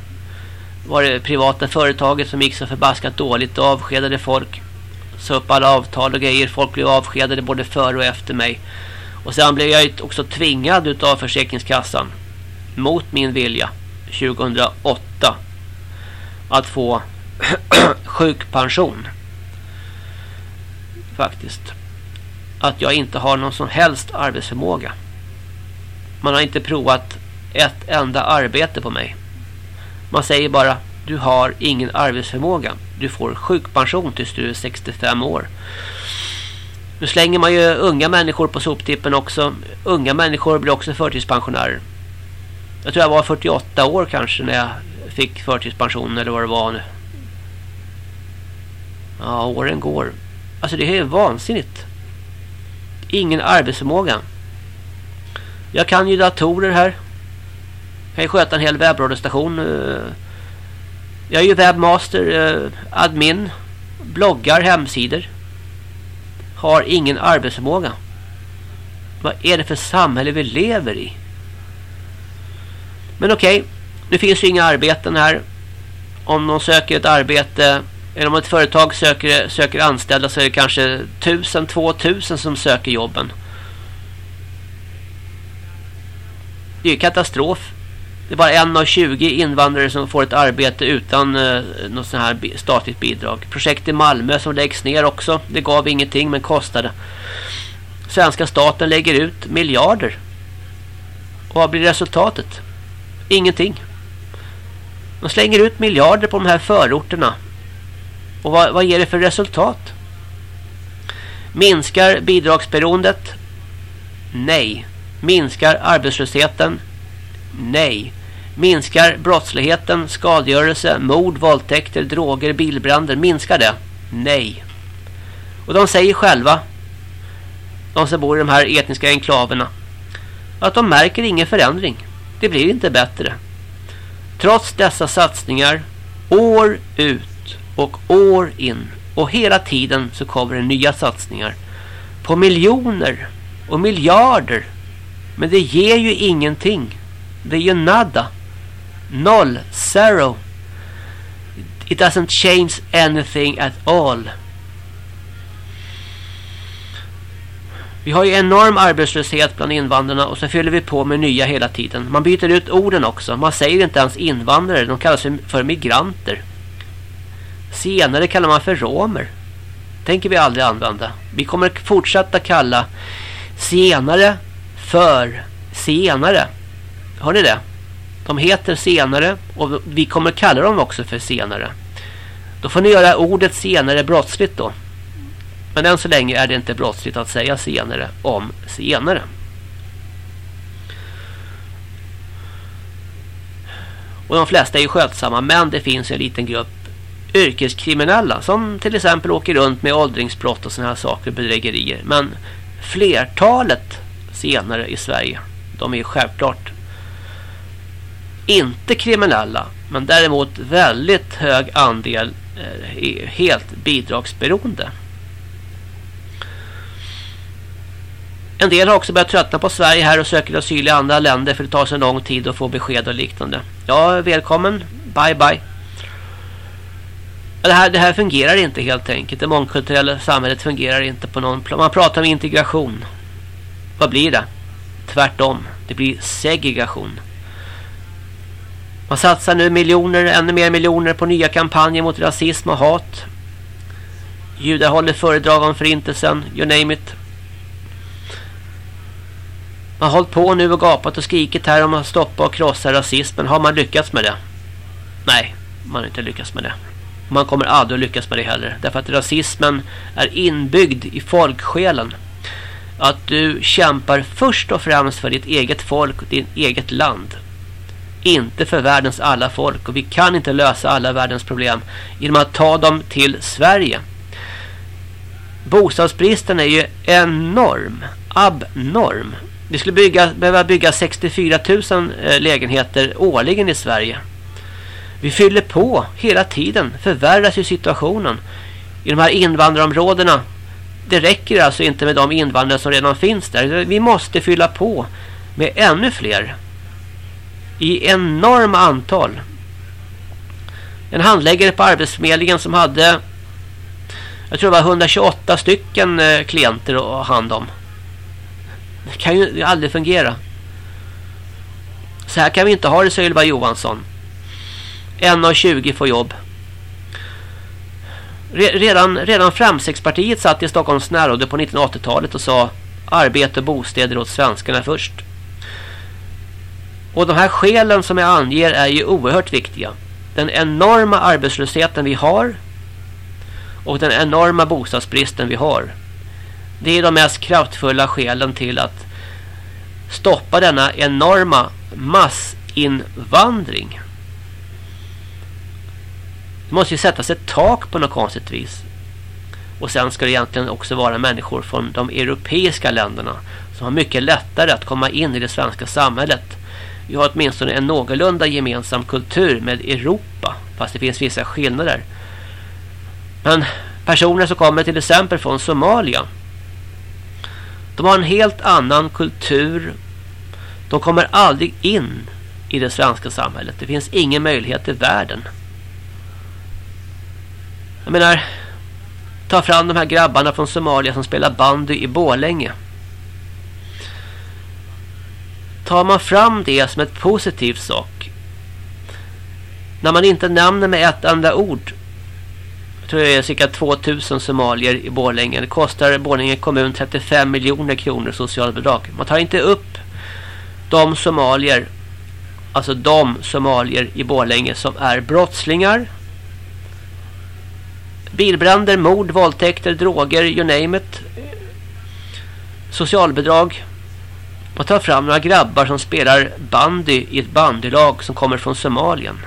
var det privata företaget som gick så förbaskat dåligt och avskedade folk. Så upp alla avtal och grejer. Folk blev avskedade både före och efter mig. Och sen blev jag också tvingad utav Försäkringskassan mot min vilja 2008 att få sjukpension. Faktiskt. Att jag inte har någon som helst arbetsförmåga. Man har inte provat ett enda arbete på mig. Man säger bara du har ingen arbetsförmåga. Du får sjukpension tills du är 65 år. Nu slänger man ju unga människor på soptippen också. Unga människor blir också förtidspensionärer. Jag tror jag var 48 år kanske när jag fick förtidspension eller vad det var nu. Ja, åren går. Alltså det är vansinnigt. Ingen arbetsförmåga. Jag kan ju datorer här. Kan ju sköta en hel webbradiostation. Eh. Jag är ju webbmaster, eh, admin, bloggar, hemsidor. Har ingen arbetsförmåga. Vad är det för samhälle vi lever i? Men okej, okay, det finns ju inga arbeten här. Om någon söker ett arbete eller om ett företag söker, söker anställda så är det kanske 1000-2000 som söker jobben. Det är ju katastrof. Det är bara en av 20 invandrare som får ett arbete utan eh, något sånt här statligt bidrag. Projekt i Malmö som läggs ner också. Det gav ingenting men kostade. Svenska staten lägger ut miljarder. Och vad blir resultatet? Ingenting. De slänger ut miljarder på de här förorterna. Och vad, vad ger det för resultat? Minskar bidragsberoendet? Nej. Minskar arbetslösheten? Nej. Minskar brottsligheten, skadegörelse, mord, våldtäkter, droger, bilbränder? Minskar det? Nej. Och de säger själva, de som bor i de här etniska enklaverna, att de märker ingen förändring. Det blir inte bättre. Trots dessa satsningar, år ut och år in, och hela tiden så kommer det nya satsningar på miljoner och miljarder. Men det ger ju ingenting. Det är ju nada. Noll. Zero. It doesn't change anything at all. Vi har ju enorm arbetslöshet bland invandrarna och så fyller vi på med nya hela tiden. Man byter ut orden också. Man säger inte ens invandrare. De kallas för migranter. Senare kallar man för romer. Tänker vi aldrig använda. Vi kommer fortsätta kalla senare för senare. Har ni det? De heter senare och vi kommer kalla dem också för senare. Då får ni göra ordet senare brottsligt då. Men än så länge är det inte brottsligt att säga senare om senare. Och de flesta är ju skötsamma men det finns en liten grupp yrkeskriminella som till exempel åker runt med åldringsbrott och såna här saker, bedrägerier. Men flertalet senare i Sverige, de är självklart inte kriminella men däremot väldigt hög andel eh, helt bidragsberoende. En del har också börjat tröttna på Sverige här och söker asyl i andra länder för det tar så lång tid att få besked och liknande. Ja, välkommen. Bye bye. Det här, det här fungerar inte helt enkelt. Det mångkulturella samhället fungerar inte på någon plan. Man pratar om integration. Vad blir det? Tvärtom. Det blir segregation. Man satsar nu miljoner, ännu mer miljoner på nya kampanjer mot rasism och hat. Judar håller föredrag om förintelsen, you name it. Man har hållit på nu och gapat och skrikit här om att stoppa och krossa rasismen. Har man lyckats med det? Nej, man har inte lyckats med det. Man kommer aldrig att lyckas med det heller. Därför att rasismen är inbyggd i folksjälen. Att du kämpar först och främst för ditt eget folk och ditt eget land. Inte för världens alla folk. Och vi kan inte lösa alla världens problem genom att ta dem till Sverige. Bostadsbristen är ju enorm. Abnorm. Vi skulle bygga, behöva bygga 64 000 eh, lägenheter årligen i Sverige. Vi fyller på hela tiden. Förvärras ju situationen. I de här invandrarområdena. Det räcker alltså inte med de invandrare som redan finns där. Vi måste fylla på med ännu fler. I enorma antal. En handläggare på Arbetsförmedlingen som hade jag tror det var 128 stycken eh, klienter att hand om. Det kan ju aldrig fungera. Så här kan vi inte ha det, säger Ylva Johansson. En av 20 får jobb. Redan, redan Framstegspartiet satt i Stockholms närråde på 1980-talet och sa arbete och bostäder åt svenskarna först. Och de här skälen som jag anger är ju oerhört viktiga. Den enorma arbetslösheten vi har och den enorma bostadsbristen vi har. Det är de mest kraftfulla skälen till att stoppa denna enorma massinvandring. Det måste ju sättas ett tak på något konstigt vis. Och sen ska det egentligen också vara människor från de europeiska länderna som har mycket lättare att komma in i det svenska samhället. Vi har åtminstone en någorlunda gemensam kultur med Europa, fast det finns vissa skillnader. Men personer som kommer till exempel från Somalia de har en helt annan kultur. De kommer aldrig in i det svenska samhället. Det finns ingen möjlighet i världen. Jag menar, ta fram de här grabbarna från Somalia som spelar bandy i Bålänge. Tar man fram det som ett positivt sak. När man inte nämner med ett enda ord. Jag tror det är cirka 2000 somalier i Borlänge. Det kostar Borlänge kommun 35 miljoner kronor socialbidrag. Man tar inte upp de somalier. Alltså de somalier i Borlänge som är brottslingar Bilbränder, mord, våldtäkter, droger, you name it. Socialbidrag. Man tar fram några grabbar som spelar bandy i ett bandylag som kommer från Somalien.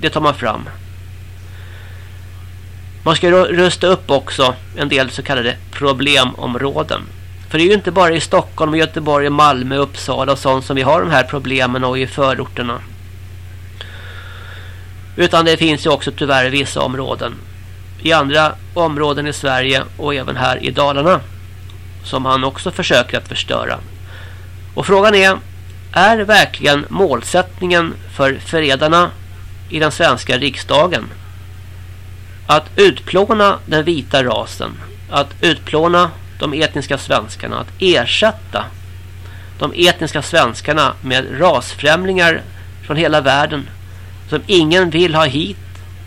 Det tar man fram. Man ska rusta upp också en del så kallade problemområden. För det är ju inte bara i Stockholm, Göteborg, Malmö, Uppsala och sånt som vi har de här problemen och i förorterna. Utan det finns ju också tyvärr vissa områden i andra områden i Sverige och även här i Dalarna som han också försöker att förstöra. Och frågan är, är verkligen målsättningen för förrädarna i den svenska riksdagen att utplåna den vita rasen, att utplåna de etniska svenskarna, att ersätta de etniska svenskarna med rasfrämlingar från hela världen som ingen vill ha hit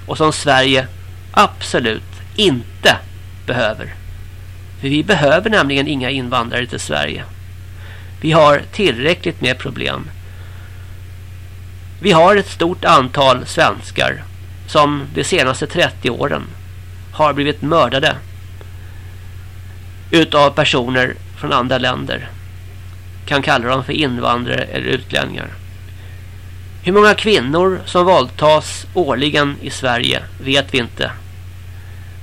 och som Sverige absolut inte behöver. För vi behöver nämligen inga invandrare till Sverige. Vi har tillräckligt med problem. Vi har ett stort antal svenskar som de senaste 30 åren har blivit mördade utav personer från andra länder. Kan kalla dem för invandrare eller utlänningar. Hur många kvinnor som våldtas årligen i Sverige vet vi inte.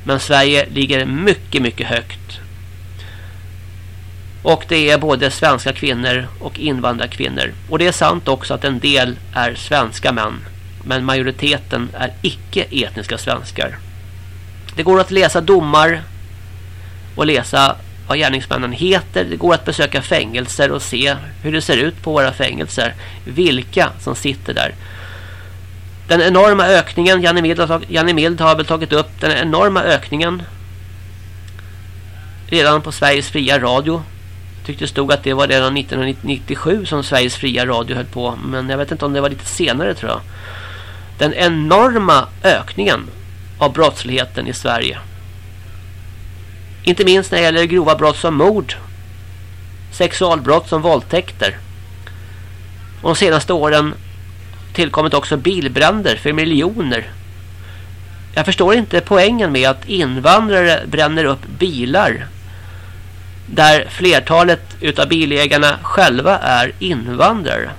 Men Sverige ligger mycket, mycket högt. Och det är både svenska kvinnor och invandrarkvinnor. Och det är sant också att en del är svenska män. Men majoriteten är icke etniska svenskar. Det går att läsa domar och läsa vad gärningsmännen heter. Det går att besöka fängelser och se hur det ser ut på våra fängelser. Vilka som sitter där. Den enorma ökningen, Janne Mild, har, Janne Mild har väl tagit upp den enorma ökningen redan på Sveriges fria radio. Jag tyckte det stod att det var redan 1997 som Sveriges fria radio höll på. Men jag vet inte om det var lite senare tror jag. Den enorma ökningen av brottsligheten i Sverige. Inte minst när det gäller grova brott som mord. Sexualbrott som våldtäkter. Och de senaste åren tillkommit också bilbränder för miljoner. Jag förstår inte poängen med att invandrare bränner upp bilar där flertalet utav bilägarna själva är invandrare.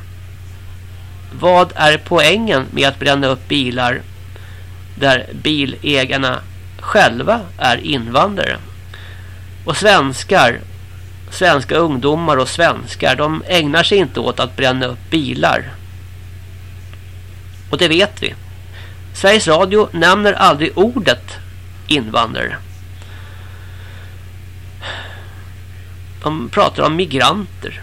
Vad är poängen med att bränna upp bilar där bilägarna själva är invandrare? Och svenskar, svenska ungdomar och svenskar, de ägnar sig inte åt att bränna upp bilar. Och det vet vi. Sveriges Radio nämner aldrig ordet invandrare. De pratar om migranter.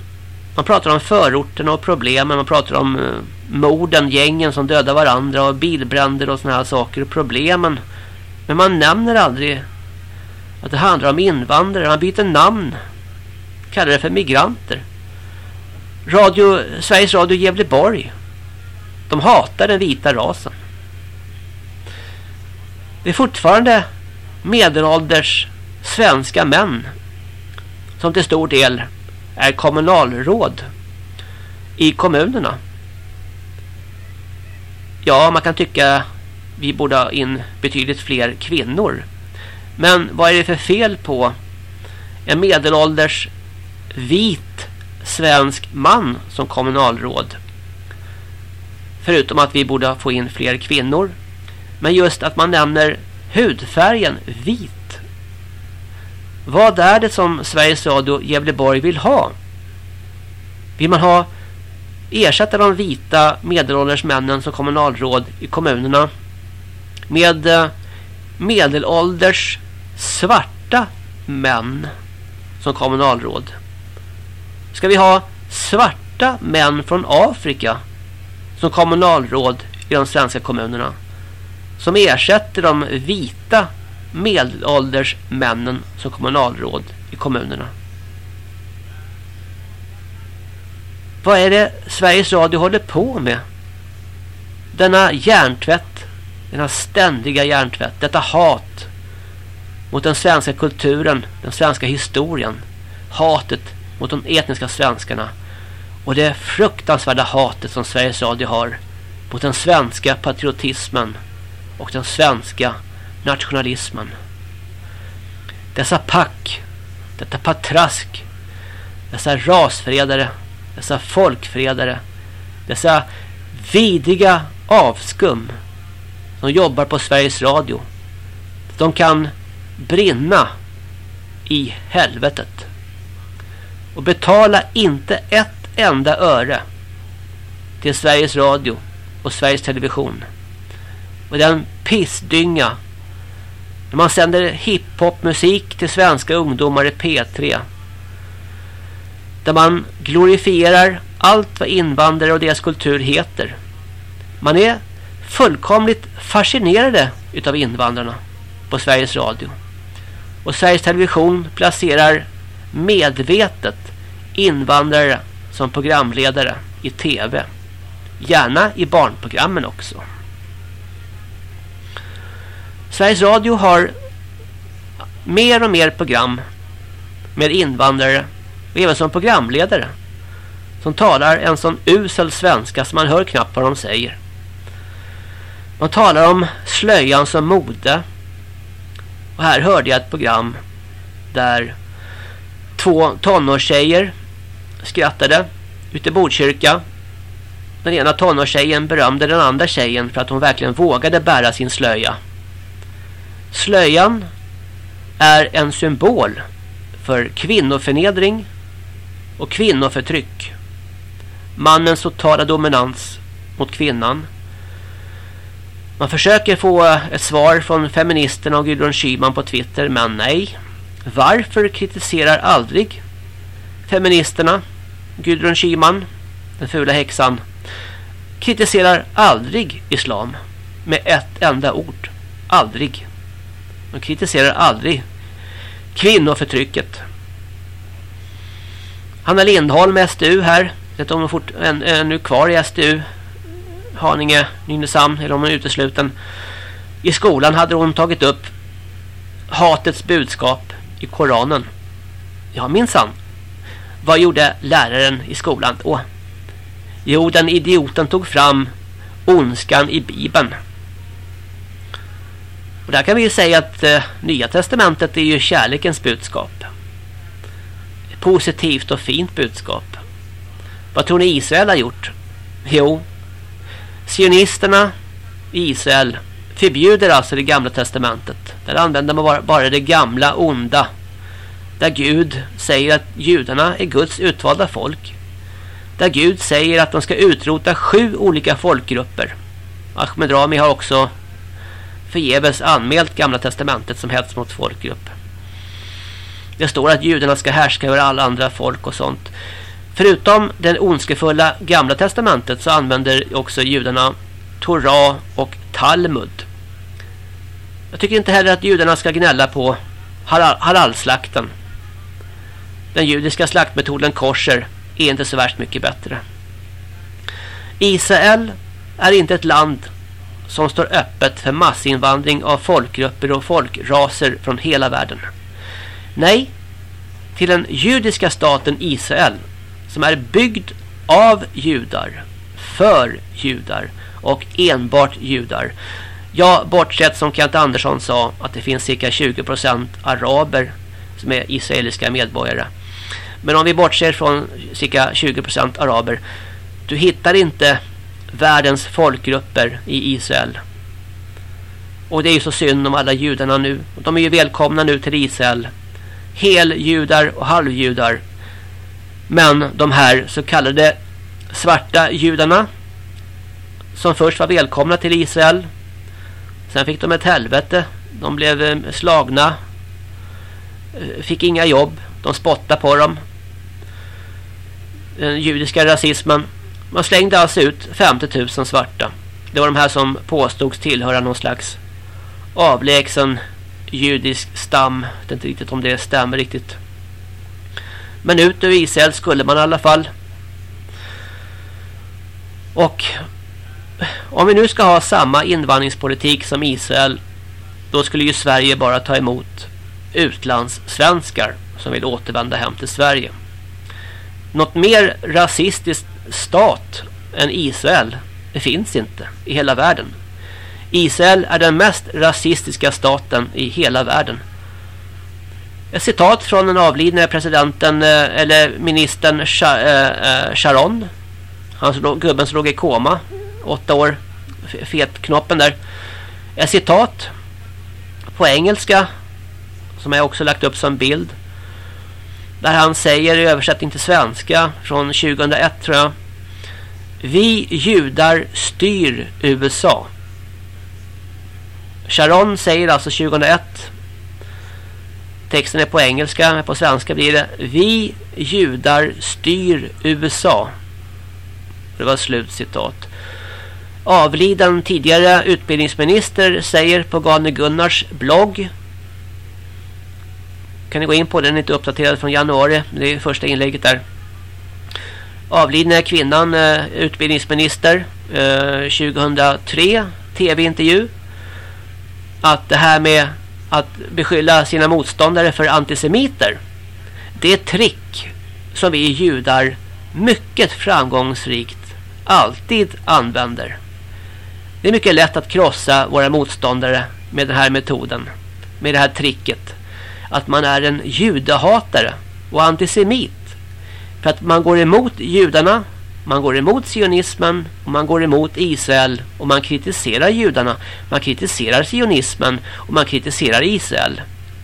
Man pratar om förorterna och problemen. Man pratar om uh, morden, gängen som dödar varandra och bilbränder och såna här saker och problemen. Men man nämner aldrig att det handlar om invandrare. Man byter namn. Kallar det för migranter. Radio, Sveriges Radio Gävleborg de hatar den vita rasen. Det är fortfarande medelålders svenska män som till stor del är kommunalråd i kommunerna. Ja, man kan tycka vi borde ha in betydligt fler kvinnor. Men vad är det för fel på en medelålders vit svensk man som kommunalråd? Förutom att vi borde få in fler kvinnor. Men just att man nämner hudfärgen vit. Vad är det som Sveriges Radio Gävleborg vill ha? Vill man ha ersätta de vita medelålders männen som kommunalråd i kommunerna med eh, medelålders svarta män som kommunalråd? Ska vi ha svarta män från Afrika som kommunalråd i de svenska kommunerna som ersätter de vita medelålders männen som kommunalråd i kommunerna? Vad är det Sveriges Radio håller på med? Denna hjärntvätt, denna ständiga hjärntvätt, detta hat mot den svenska kulturen, den svenska historien, hatet mot de etniska svenskarna och det fruktansvärda hatet som Sveriges Radio har mot den svenska patriotismen och den svenska nationalismen. Dessa pack, detta patrask, dessa rasfredare dessa folkfredare, dessa vidriga avskum som jobbar på Sveriges Radio. De kan brinna i helvetet. Och betala inte ett enda öre till Sveriges Radio och Sveriges Television. Och den pissdynga när man sänder hiphopmusik till svenska ungdomar i P3 där man glorifierar allt vad invandrare och deras kultur heter. Man är fullkomligt fascinerade utav invandrarna på Sveriges Radio. Och Sveriges Television placerar medvetet invandrare som programledare i tv. Gärna i barnprogrammen också. Sveriges Radio har mer och mer program med invandrare och även som programledare. Som talar en sån usel svenska som man hör knappt vad de säger. Man talar om slöjan som mode. Och här hörde jag ett program där två tonårstjejer skrattade ute i Botkyrka. Den ena tonårstjejen berömde den andra tjejen för att hon verkligen vågade bära sin slöja. Slöjan är en symbol för kvinnoförnedring och kvinnoförtryck. Mannens totala dominans mot kvinnan. Man försöker få ett svar från feministerna och Gudrun Schyman på Twitter, men nej. Varför kritiserar aldrig feministerna Gudrun Schyman, den fula häxan, kritiserar aldrig islam med ett enda ord. Aldrig. De kritiserar aldrig kvinnoförtrycket. Hanna Lindholm, SDU här. Jag vet om hon fort, en, är nu kvar i SDU. Haninge, Nynäshamn, eller om hon är utesluten. I skolan hade hon tagit upp hatets budskap i Koranen. Ja, minsann. Vad gjorde läraren i skolan då? Jo, den idioten tog fram ondskan i Bibeln. Och där kan vi ju säga att eh, Nya Testamentet är ju kärlekens budskap positivt och fint budskap. Vad tror ni Israel har gjort? Jo, sionisterna i Israel förbjuder alltså det gamla testamentet. Där använder man bara, bara det gamla onda. Där Gud säger att judarna är Guds utvalda folk. Där Gud säger att de ska utrota sju olika folkgrupper. Ahmed Rami har också förgäves anmält gamla testamentet som hets mot folkgrupp. Det står att judarna ska härska över alla andra folk och sånt. Förutom den ondskefulla gamla testamentet så använder också judarna Torah och Talmud. Jag tycker inte heller att judarna ska gnälla på halalslakten. Den judiska slaktmetoden korser är inte så värst mycket bättre. Israel är inte ett land som står öppet för massinvandring av folkgrupper och folkraser från hela världen. Nej, till den judiska staten Israel som är byggd av judar, för judar och enbart judar. Ja, bortsett som Kent Andersson sa att det finns cirka 20% araber som är israeliska medborgare. Men om vi bortser från cirka 20% araber, du hittar inte världens folkgrupper i Israel. Och det är ju så synd om alla judarna nu. De är ju välkomna nu till Israel. Heljudar och halvjudar. Men de här så kallade svarta judarna som först var välkomna till Israel. Sen fick de ett helvete. De blev eh, slagna. Eh, fick inga jobb. De spottade på dem. Den judiska rasismen. Man slängde alltså ut 50 000 svarta. Det var de här som påstods tillhöra någon slags avlägsen judisk stam. Jag vet inte riktigt om det stämmer riktigt. Men ut ur Israel skulle man i alla fall. Och om vi nu ska ha samma invandringspolitik som Israel då skulle ju Sverige bara ta emot utlandssvenskar som vill återvända hem till Sverige. Något mer rasistiskt stat än Israel det finns inte i hela världen. Israel är den mest rasistiska staten i hela världen. Ett citat från den avlidne presidenten eh, eller ministern eh, eh, Sharon. Han gubben som låg i koma åtta år. Fetknoppen där. Ett citat på engelska som jag också lagt upp som bild. Där han säger i översättning till svenska från 2001 tror jag. Vi judar styr USA. Sharon säger alltså 2001 Texten är på engelska, men på svenska blir det Vi judar styr USA. Det var slutcitat. Avliden tidigare utbildningsminister säger på Gane Gunnars blogg kan ni gå in på den, är inte uppdaterad från januari. Det är första inlägget där. Avlidna kvinnan, eh, utbildningsminister, eh, 2003, tv-intervju. Att det här med att beskylla sina motståndare för antisemiter. Det är ett trick som vi judar mycket framgångsrikt alltid använder. Det är mycket lätt att krossa våra motståndare med den här metoden. Med det här tricket. Att man är en judehatare och antisemit. För att man går emot judarna, man går emot sionismen och man går emot Israel och man kritiserar judarna. Man kritiserar sionismen och man kritiserar Israel.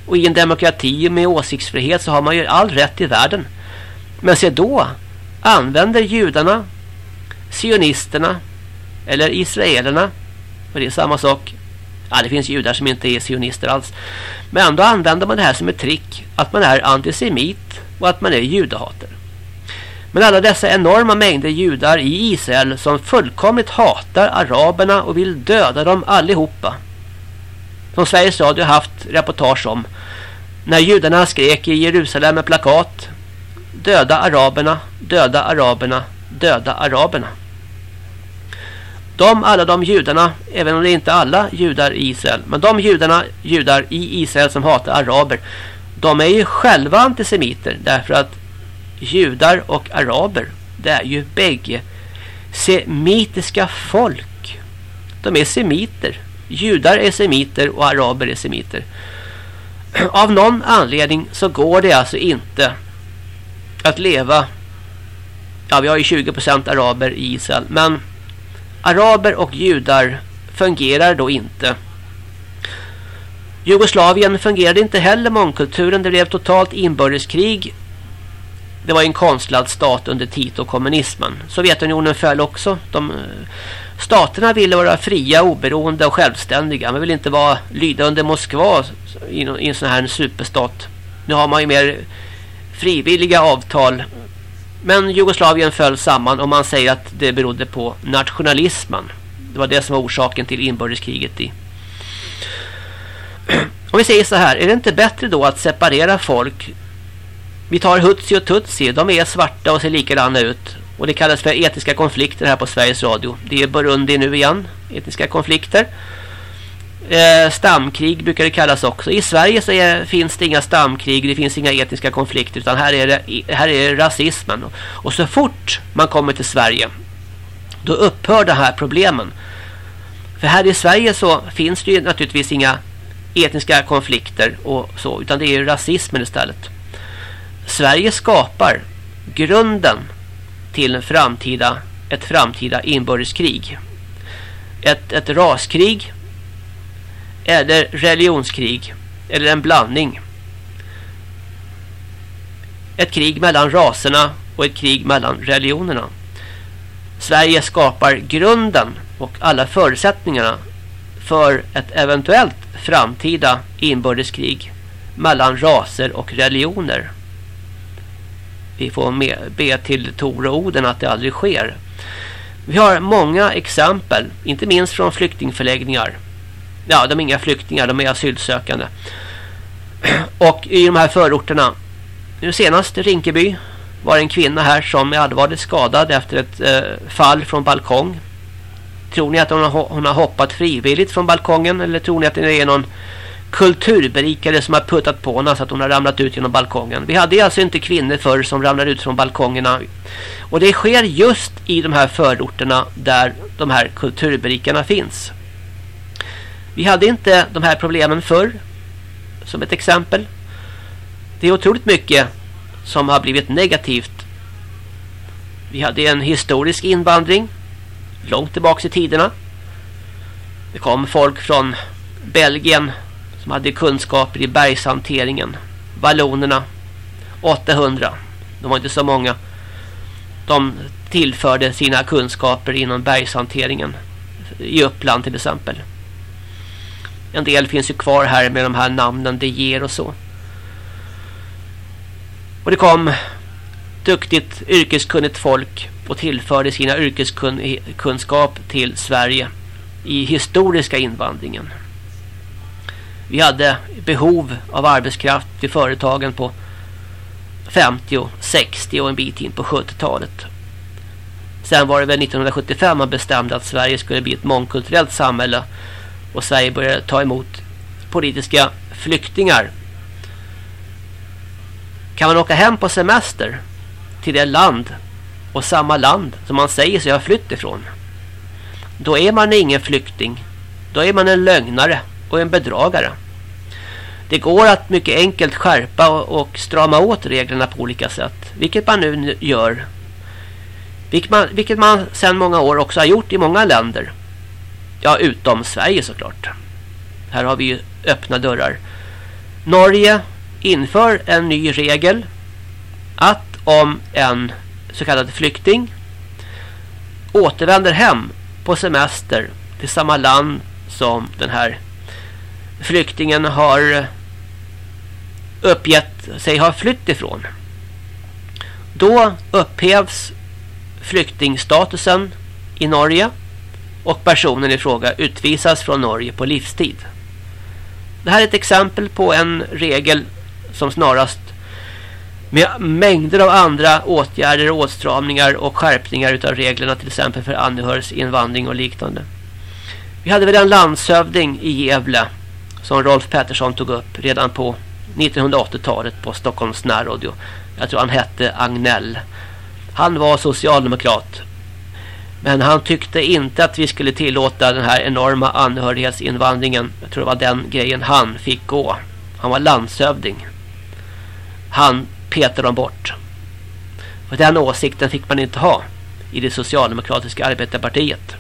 Och i en demokrati med åsiktsfrihet så har man ju all rätt i världen. Men se då använder judarna, sionisterna eller israelerna, för det är samma sak. Ja, det finns judar som inte är sionister alls. Men ändå använder man det här som ett trick. Att man är antisemit och att man är judehater. Men alla dessa enorma mängder judar i Israel som fullkomligt hatar araberna och vill döda dem allihopa. Som Sveriges Radio haft reportage om. När judarna skrek i Jerusalem med plakat. Döda araberna, döda araberna, döda araberna. De, alla de judarna, även om det inte är alla judar i Israel, men de judarna, judar i Israel som hatar araber, de är ju själva antisemiter därför att judar och araber, det är ju bägge semitiska folk. De är semiter. Judar är semiter och araber är semiter. Av någon anledning så går det alltså inte att leva ja vi har ju 20% araber i Israel men araber och judar fungerar då inte. Jugoslavien fungerade inte heller mångkulturen. Det blev totalt inbördeskrig. Det var en konstlad stat under Tito-kommunismen. Sovjetunionen föll också. De, eh, staterna ville vara fria, oberoende och självständiga. Man ville inte vara lyda under Moskva i, i en sån här superstat. Nu har man ju mer frivilliga avtal men Jugoslavien föll samman och man säger att det berodde på nationalismen. Det var det som var orsaken till inbördeskriget i. Om vi säger så här, är det inte bättre då att separera folk? Vi tar Hutsi och Tutsi, de är svarta och ser likadana ut. Och det kallas för etiska konflikter här på Sveriges Radio. Det är Burundi nu igen, etiska konflikter eh, stamkrig brukar det kallas också. I Sverige så är, finns det inga stamkrig, det finns inga etniska konflikter utan här är det, här är det rasismen. Och så fort man kommer till Sverige då upphör de här problemen. För här i Sverige så finns det ju naturligtvis inga etniska konflikter och så utan det är rasismen istället. Sverige skapar grunden till en framtida ett framtida inbördeskrig. Ett, ett raskrig eller religionskrig eller en blandning. Ett krig mellan raserna och ett krig mellan religionerna. Sverige skapar grunden och alla förutsättningarna för ett eventuellt framtida inbördeskrig mellan raser och religioner. Vi får med, be till Tor och Oden att det aldrig sker. Vi har många exempel, inte minst från flyktingförläggningar. Ja, de är inga flyktingar, de är asylsökande. Och i de här förorterna, nu senast Rinkeby var en kvinna här som är allvarligt skadad efter ett eh, fall från balkong. Tror ni att hon har, hon har hoppat frivilligt från balkongen eller tror ni att det är någon kulturberikare som har puttat på henne så att hon har ramlat ut genom balkongen. Vi hade alltså inte kvinnor förr som ramlar ut från balkongerna. Och det sker just i de här förorterna där de här kulturberikarna finns. Vi hade inte de här problemen förr. Som ett exempel. Det är otroligt mycket som har blivit negativt. Vi hade en historisk invandring långt tillbaka i tiderna. Det kom folk från Belgien som hade kunskaper i bergshanteringen. Vallonerna 800. De var inte så många. De tillförde sina kunskaper inom bergshanteringen i Uppland till exempel. En del finns ju kvar här med de här namnen det ger och så. Och det kom duktigt yrkeskunnigt folk och tillförde sina yrkeskunskap till Sverige i historiska invandringen. Vi hade behov av arbetskraft till företagen på 50, 60 och en bit in på 70-talet. Sen var det väl 1975 man bestämde att Sverige skulle bli ett mångkulturellt samhälle och Sverige började ta emot politiska flyktingar. Kan man åka hem på semester till det land och samma land som man säger sig ha flytt ifrån? Då är man ingen flykting. Då är man en lögnare och en bedragare. Det går att mycket enkelt skärpa och strama åt reglerna på olika sätt. Vilket man nu gör. Vilket man, vilket man sedan många år också har gjort i många länder. Ja, utom Sverige såklart. Här har vi ju öppna dörrar. Norge inför en ny regel att om en så kallad flykting återvänder hem på semester till samma land som den här flyktingen har uppgett sig ha flytt ifrån. Då upphävs flyktingstatusen i Norge och personen i fråga utvisas från Norge på livstid. Det här är ett exempel på en regel som snarast med mängder av andra åtgärder, åtstramningar och skärpningar utav reglerna till exempel för anhörigsinvandring och liknande. Vi hade väl en landshövding i Gävle som Rolf Pettersson tog upp redan på 1980-talet på Stockholms närradio. Jag tror han hette Agnell. Han var socialdemokrat. Men han tyckte inte att vi skulle tillåta den här enorma anhörighetsinvandringen. Jag tror det var den grejen han fick gå. Han var landshövding. Han petade dem bort. Och den åsikten fick man inte ha i det socialdemokratiska arbetarpartiet.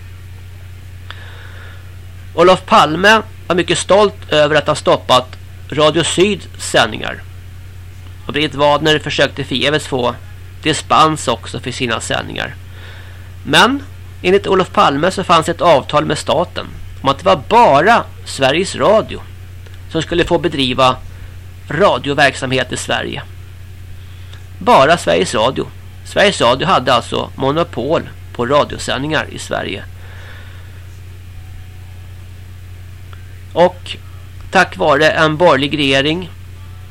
Olof Palme var mycket stolt över att ha stoppat Radio Syds sändningar. Och Britt Wadner försökte förgäves få dispens också för sina sändningar. Men enligt Olof Palme så fanns ett avtal med staten om att det var bara Sveriges Radio som skulle få bedriva radioverksamhet i Sverige. Bara Sveriges Radio. Sveriges Radio hade alltså monopol på radiosändningar i Sverige. Och tack vare en borgerlig regering.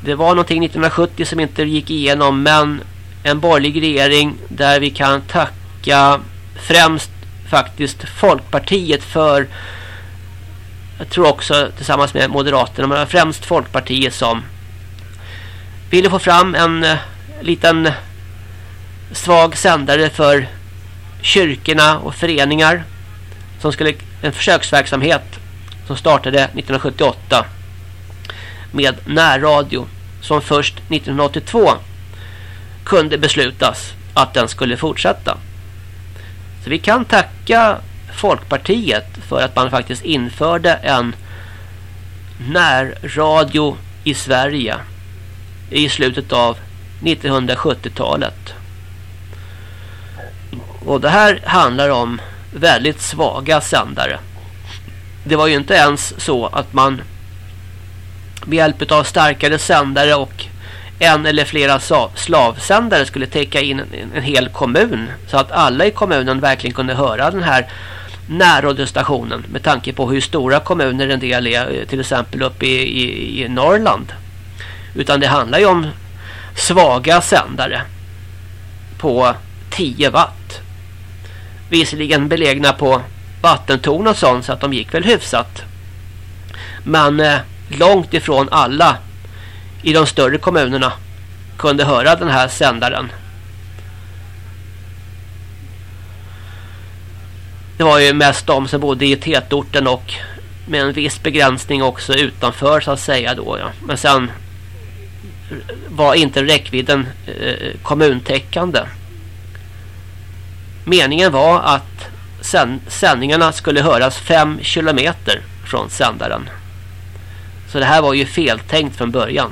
Det var någonting 1970 som inte gick igenom men en borgerlig regering där vi kan tacka främst faktiskt Folkpartiet för jag tror också tillsammans med Moderaterna men främst Folkpartiet som ville få fram en eh, liten svag sändare för kyrkorna och föreningar som skulle en försöksverksamhet som startade 1978 med närradio som först 1982 kunde beslutas att den skulle fortsätta. Så vi kan tacka Folkpartiet för att man faktiskt införde en närradio i Sverige i slutet av 1970-talet. Och det här handlar om väldigt svaga sändare. Det var ju inte ens så att man med hjälp av starkare sändare och en eller flera slavsändare skulle täcka in en, en, hel kommun så att alla i kommunen verkligen kunde höra den här närradiostationen med tanke på hur stora kommuner en del är eh, till exempel uppe i, i, i Norrland. Utan det handlar ju om svaga sändare på 10 watt. Visserligen belägna på vattentorn och sånt så att de gick väl hyfsat. Men eh, långt ifrån alla i de större kommunerna kunde höra den här sändaren. Det var ju mest de som bodde i tätorten och med en viss begränsning också utanför så att säga då. Ja. Men sen var inte räckvidden eh, kommuntäckande. Meningen var att sändningarna skulle höras fem kilometer från sändaren. Så det här var ju feltänkt från början.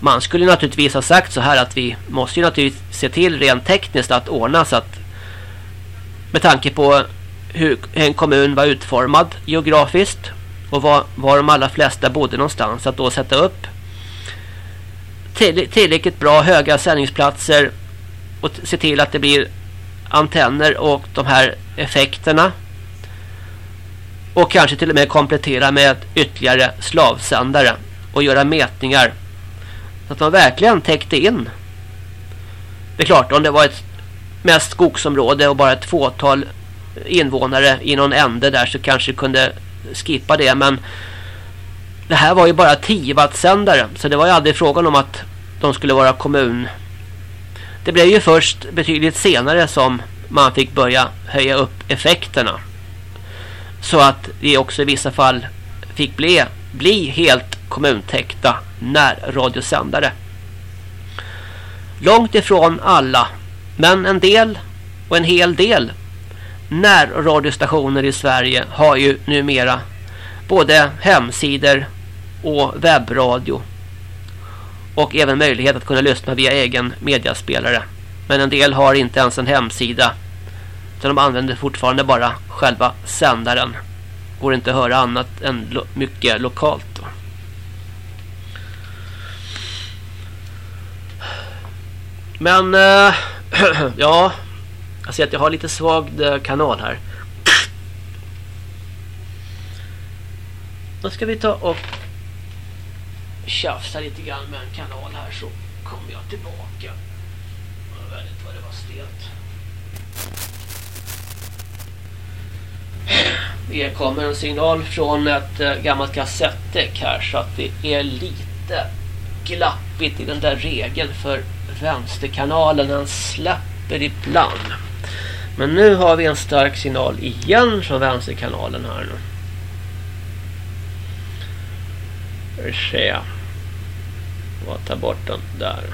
Man skulle naturligtvis ha sagt så här att vi måste ju naturligtvis se till rent tekniskt att ordna så att med tanke på hur en kommun var utformad geografiskt och var, var de allra flesta bodde någonstans att då sätta upp till, tillräckligt bra höga sändningsplatser och se till att det blir antenner och de här effekterna. Och kanske till och med komplettera med ytterligare slavsändare och göra mätningar så att man verkligen täckte in. Det är klart, om det var ett mest skogsområde och bara ett fåtal invånare i någon ände där så kanske kunde skippa det. Men det här var ju bara 10 wattsändare så det var ju aldrig frågan om att de skulle vara kommun. Det blev ju först betydligt senare som man fick börja höja upp effekterna. Så att det också i vissa fall fick bli, bli helt kommuntäckta närradiosändare. Långt ifrån alla, men en del och en hel del närradiostationer i Sverige har ju numera både hemsidor och webbradio. Och även möjlighet att kunna lyssna via egen mediaspelare. Men en del har inte ens en hemsida. Utan de använder fortfarande bara själva sändaren. Går inte att höra annat än lo mycket lokalt. Då. Men äh, ja, jag ser att jag har lite svag eh, kanal här. Då ska vi ta och tjafsa lite grann med en kanal här så kommer jag tillbaka. Väldigt vad det var stelt. Det kommer en signal från ett eh, gammalt kassettdäck här så att det är lite glappigt i den där regeln för vänsterkanalen. Den släpper ibland. Men nu har vi en stark signal igen från vänsterkanalen här nu. Vi se. Jag tar bort den där.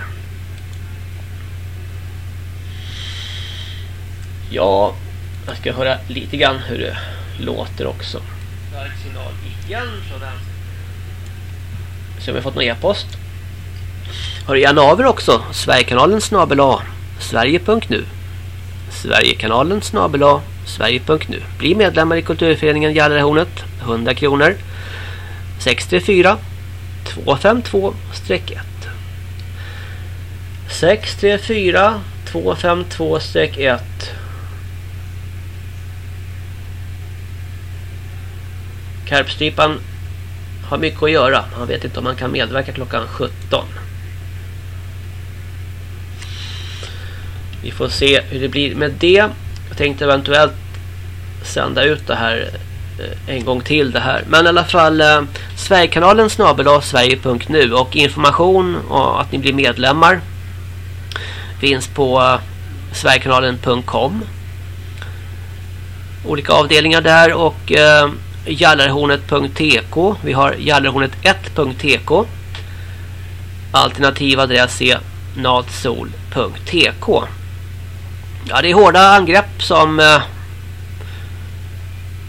Ja, jag ska höra lite grann hur det låter också. Stark signal igen från vänster. Så har vi fått någon e-post. Har du gärna av er också? Sverigekanalen snabel A. Sverige.nu Sverigekanalen snabel A. Sverige.nu Bli medlemmar i kulturföreningen Gällarhornet. 100 kronor. 634 252-1 634 252-1 Karpstrypan har mycket att göra. Han vet inte om han kan medverka klockan 17. Vi får se hur det blir med det. Jag tänkte eventuellt sända ut det här eh, en gång till det här. Men i alla fall eh, Sverigekanalen snabel sverige.nu och information och att ni blir medlemmar finns på eh, sverigekanalen.com olika avdelningar där och eh, jallarhornet.tk vi har jallarhornet1.tk alternativ adress är natsol.tk Ja, det är hårda angrepp som eh,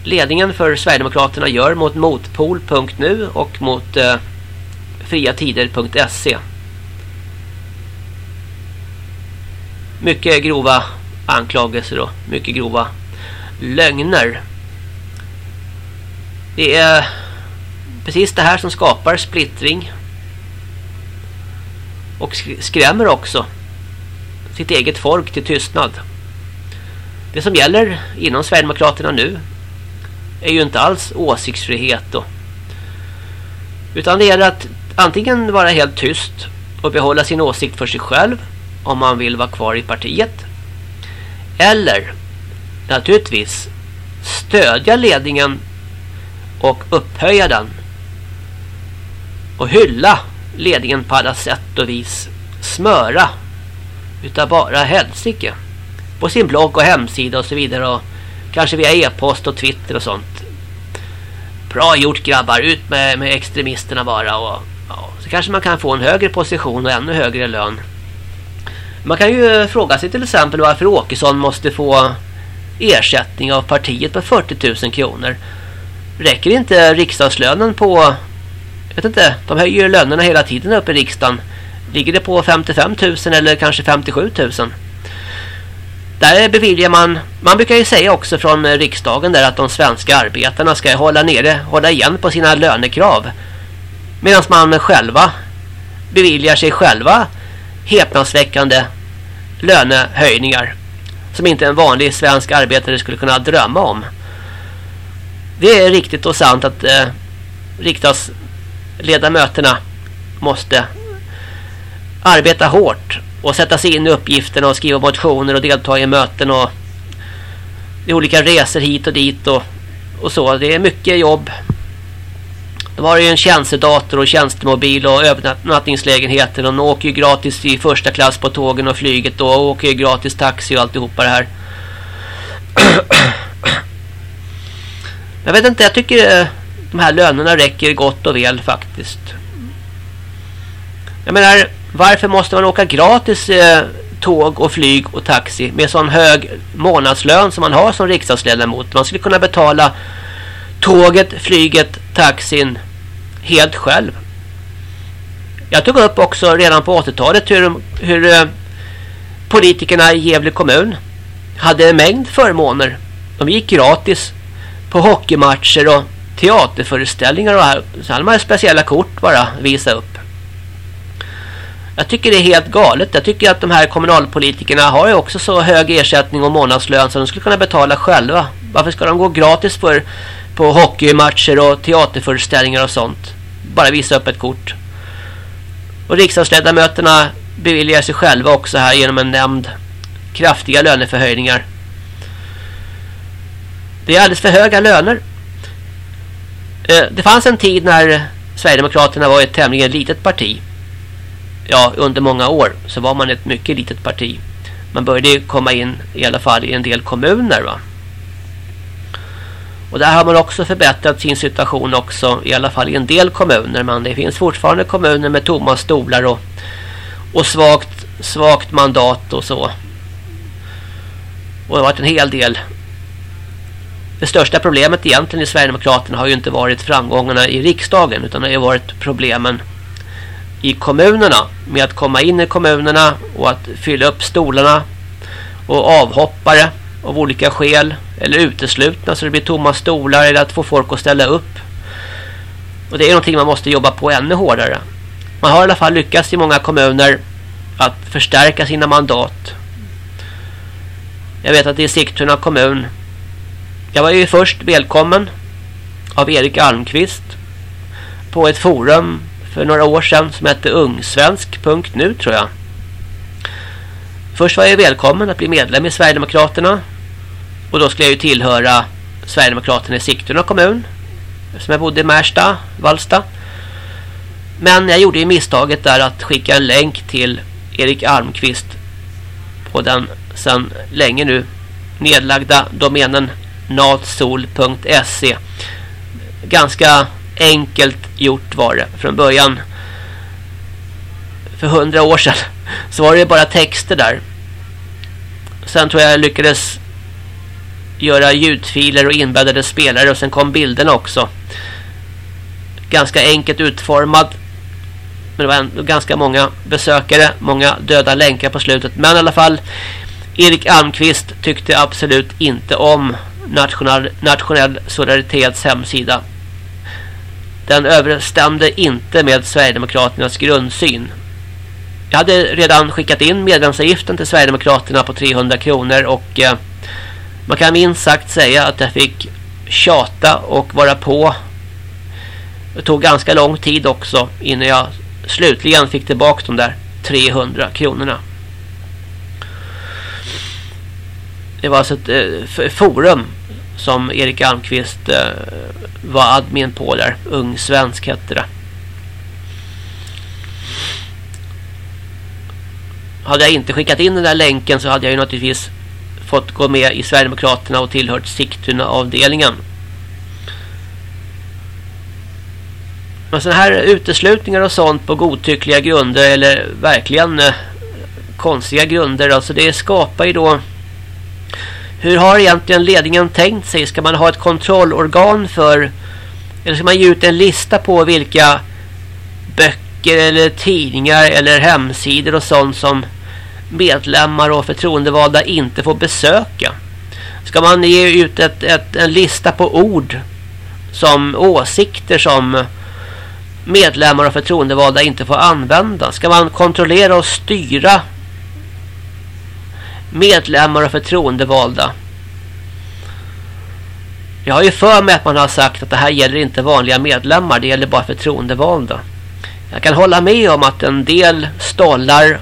ledningen för Sverigedemokraterna gör mot motpol.nu och mot eh, friatider.se. Mycket grova anklagelser och mycket grova lögner. Det är precis det här som skapar splittring och skrämmer också sitt eget folk till tystnad. Det som gäller inom Sverigedemokraterna nu är ju inte alls åsiktsfrihet då. Utan det gäller att antingen vara helt tyst och behålla sin åsikt för sig själv om man vill vara kvar i partiet. Eller naturligtvis stödja ledningen och upphöja den. Och hylla ledningen på alla sätt och vis. Smöra utav bara helsike. På sin blogg och hemsida och så vidare. Och kanske via e-post och Twitter och sånt. Bra gjort grabbar, ut med, med extremisterna bara. Och, ja, så kanske man kan få en högre position och ännu högre lön. Man kan ju fråga sig till exempel varför Åkesson måste få ersättning av partiet på 40 000 kronor. Räcker inte riksdagslönen på... Jag vet inte, de höjer lönerna hela tiden upp i riksdagen. Ligger det på 55 000 eller kanske 57 000? Där beviljar man, man brukar ju säga också från eh, riksdagen där att de svenska arbetarna ska hålla nere, hålla igen på sina lönekrav. Medan man själva beviljar sig själva häpnadsväckande lönehöjningar som inte en vanlig svensk arbetare skulle kunna drömma om. Det är riktigt och sant att eh, riksdagsledamöterna måste arbeta hårt och sätta sig in i uppgifterna och skriva motioner och delta i möten och i olika resor hit och dit och, och så. Det är mycket jobb. De har ju en tjänstedator och tjänstemobil och övernattningslägenheter. De åker ju gratis i första klass på tågen och flyget och åker ju gratis taxi och alltihopa det här. Jag vet inte, jag tycker eh, de här lönerna räcker gott och väl faktiskt. Jag menar, varför måste man åka gratis eh, tåg och flyg och taxi med sån hög månadslön som man har som riksdagsledamot? Man skulle kunna betala tåget, flyget, taxin helt själv. Jag tog upp också redan på 80-talet hur, hur eh, politikerna i Gävle kommun hade en mängd förmåner. De gick gratis på hockeymatcher och teaterföreställningar och. Så hade man speciella kort bara visa upp. Jag tycker det är helt galet. Jag tycker att de här kommunalpolitikerna har ju också så hög ersättning och månadslön så de skulle kunna betala själva. Varför ska de gå gratis för, på hockeymatcher och teaterföreställningar och sånt? Bara visa upp ett kort. Och riksdagsledamöterna beviljar sig själva också här genom en nämnd kraftiga löneförhöjningar. Det är alldeles för höga löner. Eh, det fanns en tid när Sverigedemokraterna var ett tämligen litet parti. Ja, under många år så var man ett mycket litet parti. Man började komma in i alla fall i en del kommuner va. Och där har man också förbättrat sin situation också i alla fall i en del kommuner. Men det finns fortfarande kommuner med tomma stolar och, och svagt, svagt mandat och så. Och det har varit en hel del det största problemet egentligen i Sverigedemokraterna har ju inte varit framgångarna i riksdagen utan det har varit problemen i kommunerna med att komma in i kommunerna och att fylla upp stolarna och avhoppare av olika skäl eller uteslutna så det blir tomma stolar eller att få folk att ställa upp. Och det är någonting man måste jobba på ännu hårdare. Man har i alla fall lyckats i många kommuner att förstärka sina mandat. Jag vet att i Sigtuna kommun jag var ju först välkommen av Erik Almqvist på ett forum för några år sedan som hette ungsvensk.nu tror jag. Först var jag välkommen att bli medlem i Sverigedemokraterna och då skulle jag ju tillhöra Sverigedemokraterna i Sigtuna kommun som jag bodde i Märsta, Valsta. Men jag gjorde ju misstaget där att skicka en länk till Erik Almqvist på den sedan länge nu nedlagda domänen natsol.se Ganska enkelt gjort var det från början. För hundra år sedan så var det bara texter där. Sen tror jag jag lyckades göra ljudfiler och inbäddade spelare och sen kom bilderna också. Ganska enkelt utformad. Men det var ändå ganska många besökare, många döda länkar på slutet. Men i alla fall, Erik Almqvist tyckte absolut inte om Nationell, Nationell Solidaritets hemsida. Den överensstämde inte med Sverigedemokraternas grundsyn. Jag hade redan skickat in medlemsavgiften till Sverigedemokraterna på 300 kronor och eh, man kan minst sagt säga att jag fick tjata och vara på. Det tog ganska lång tid också innan jag slutligen fick tillbaka de där 300 kronorna. Det var alltså ett eh, forum som Erik Almqvist eh, var admin på där. Ung svensk hette det. Hade jag inte skickat in den där länken så hade jag ju naturligtvis fått gå med i Sverigedemokraterna och tillhört Sigtuna-avdelningen. Men sådana här uteslutningar och sånt på godtyckliga grunder eller verkligen eh, konstiga grunder, alltså det skapar ju då hur har egentligen ledningen tänkt sig? Ska man ha ett kontrollorgan för eller ska man ge ut en lista på vilka böcker eller tidningar eller hemsidor och sånt som medlemmar och förtroendevalda inte får besöka? Ska man ge ut ett, ett, en lista på ord som åsikter som medlemmar och förtroendevalda inte får använda? Ska man kontrollera och styra medlemmar och förtroendevalda? Jag har ju för mig att man har sagt att det här gäller inte vanliga medlemmar, det gäller bara förtroendevalda. Jag kan hålla med om att en del stollar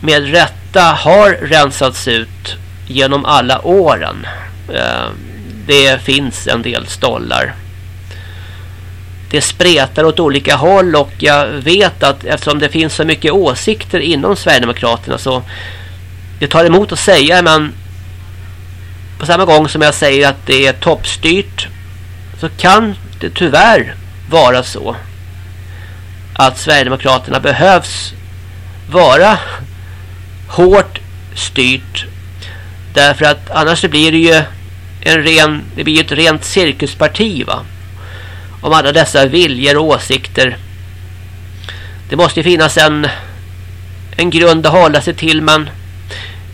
med rätta har rensats ut genom alla åren. Eh, det finns en del stollar. Det spretar åt olika håll och jag vet att eftersom det finns så mycket åsikter inom Sverigedemokraterna så det tar emot att säga men på samma gång som jag säger att det är toppstyrt så kan det tyvärr vara så att Sverigedemokraterna behövs vara hårt styrt. Därför att annars blir det ju en ren, det blir ett rent cirkusparti va? Om alla dessa viljor och åsikter. Det måste ju finnas en en grund att hålla sig till men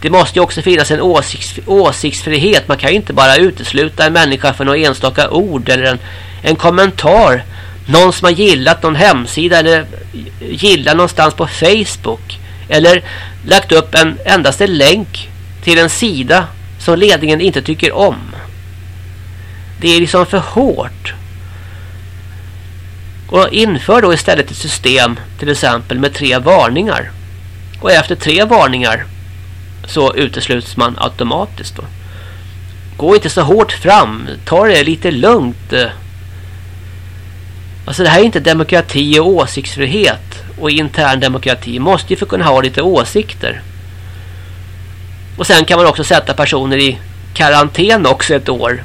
det måste ju också finnas en åsikts, åsiktsfrihet. Man kan ju inte bara utesluta en människa för några enstaka ord eller en, en kommentar. Någon som har gillat någon hemsida eller gillat någonstans på Facebook. Eller lagt upp en endaste länk till en sida som ledningen inte tycker om. Det är liksom för hårt. Och inför då istället ett system till exempel med tre varningar. Och efter tre varningar så utesluts man automatiskt då. Gå inte så hårt fram. Ta det lite lugnt. Alltså det här är inte demokrati och åsiktsfrihet och intern demokrati. Måste ju få kunna ha lite åsikter. Och sen kan man också sätta personer i karantän också ett år.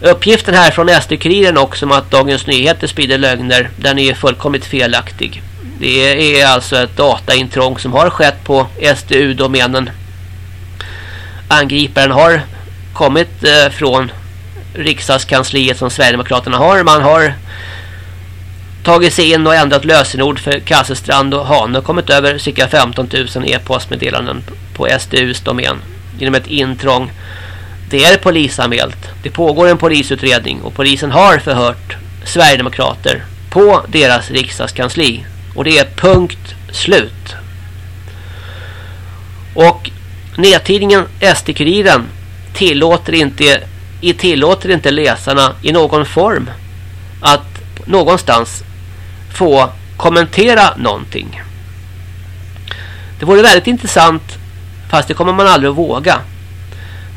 Uppgiften här från SD-kuriren också om att Dagens Nyheter sprider lögner, den är fullkomligt felaktig. Det är alltså ett dataintrång som har skett på SDU-domänen. Angriparen har kommit eh, från riksdagskansliet som Sverigedemokraterna har. Man har tagit sig in och ändrat lösenord för Kasselstrand och Hane och kommit över cirka 15 000 e-postmeddelanden på SDUs domän genom ett intrång. Det är polisanmält. Det pågår en polisutredning och polisen har förhört Sverigedemokrater på deras riksdagskansli och det är punkt slut. Och nättidningen SD-kuriren tillåter inte, tillåter inte läsarna i någon form att någonstans få kommentera någonting. Det vore väldigt intressant, fast det kommer man aldrig att våga,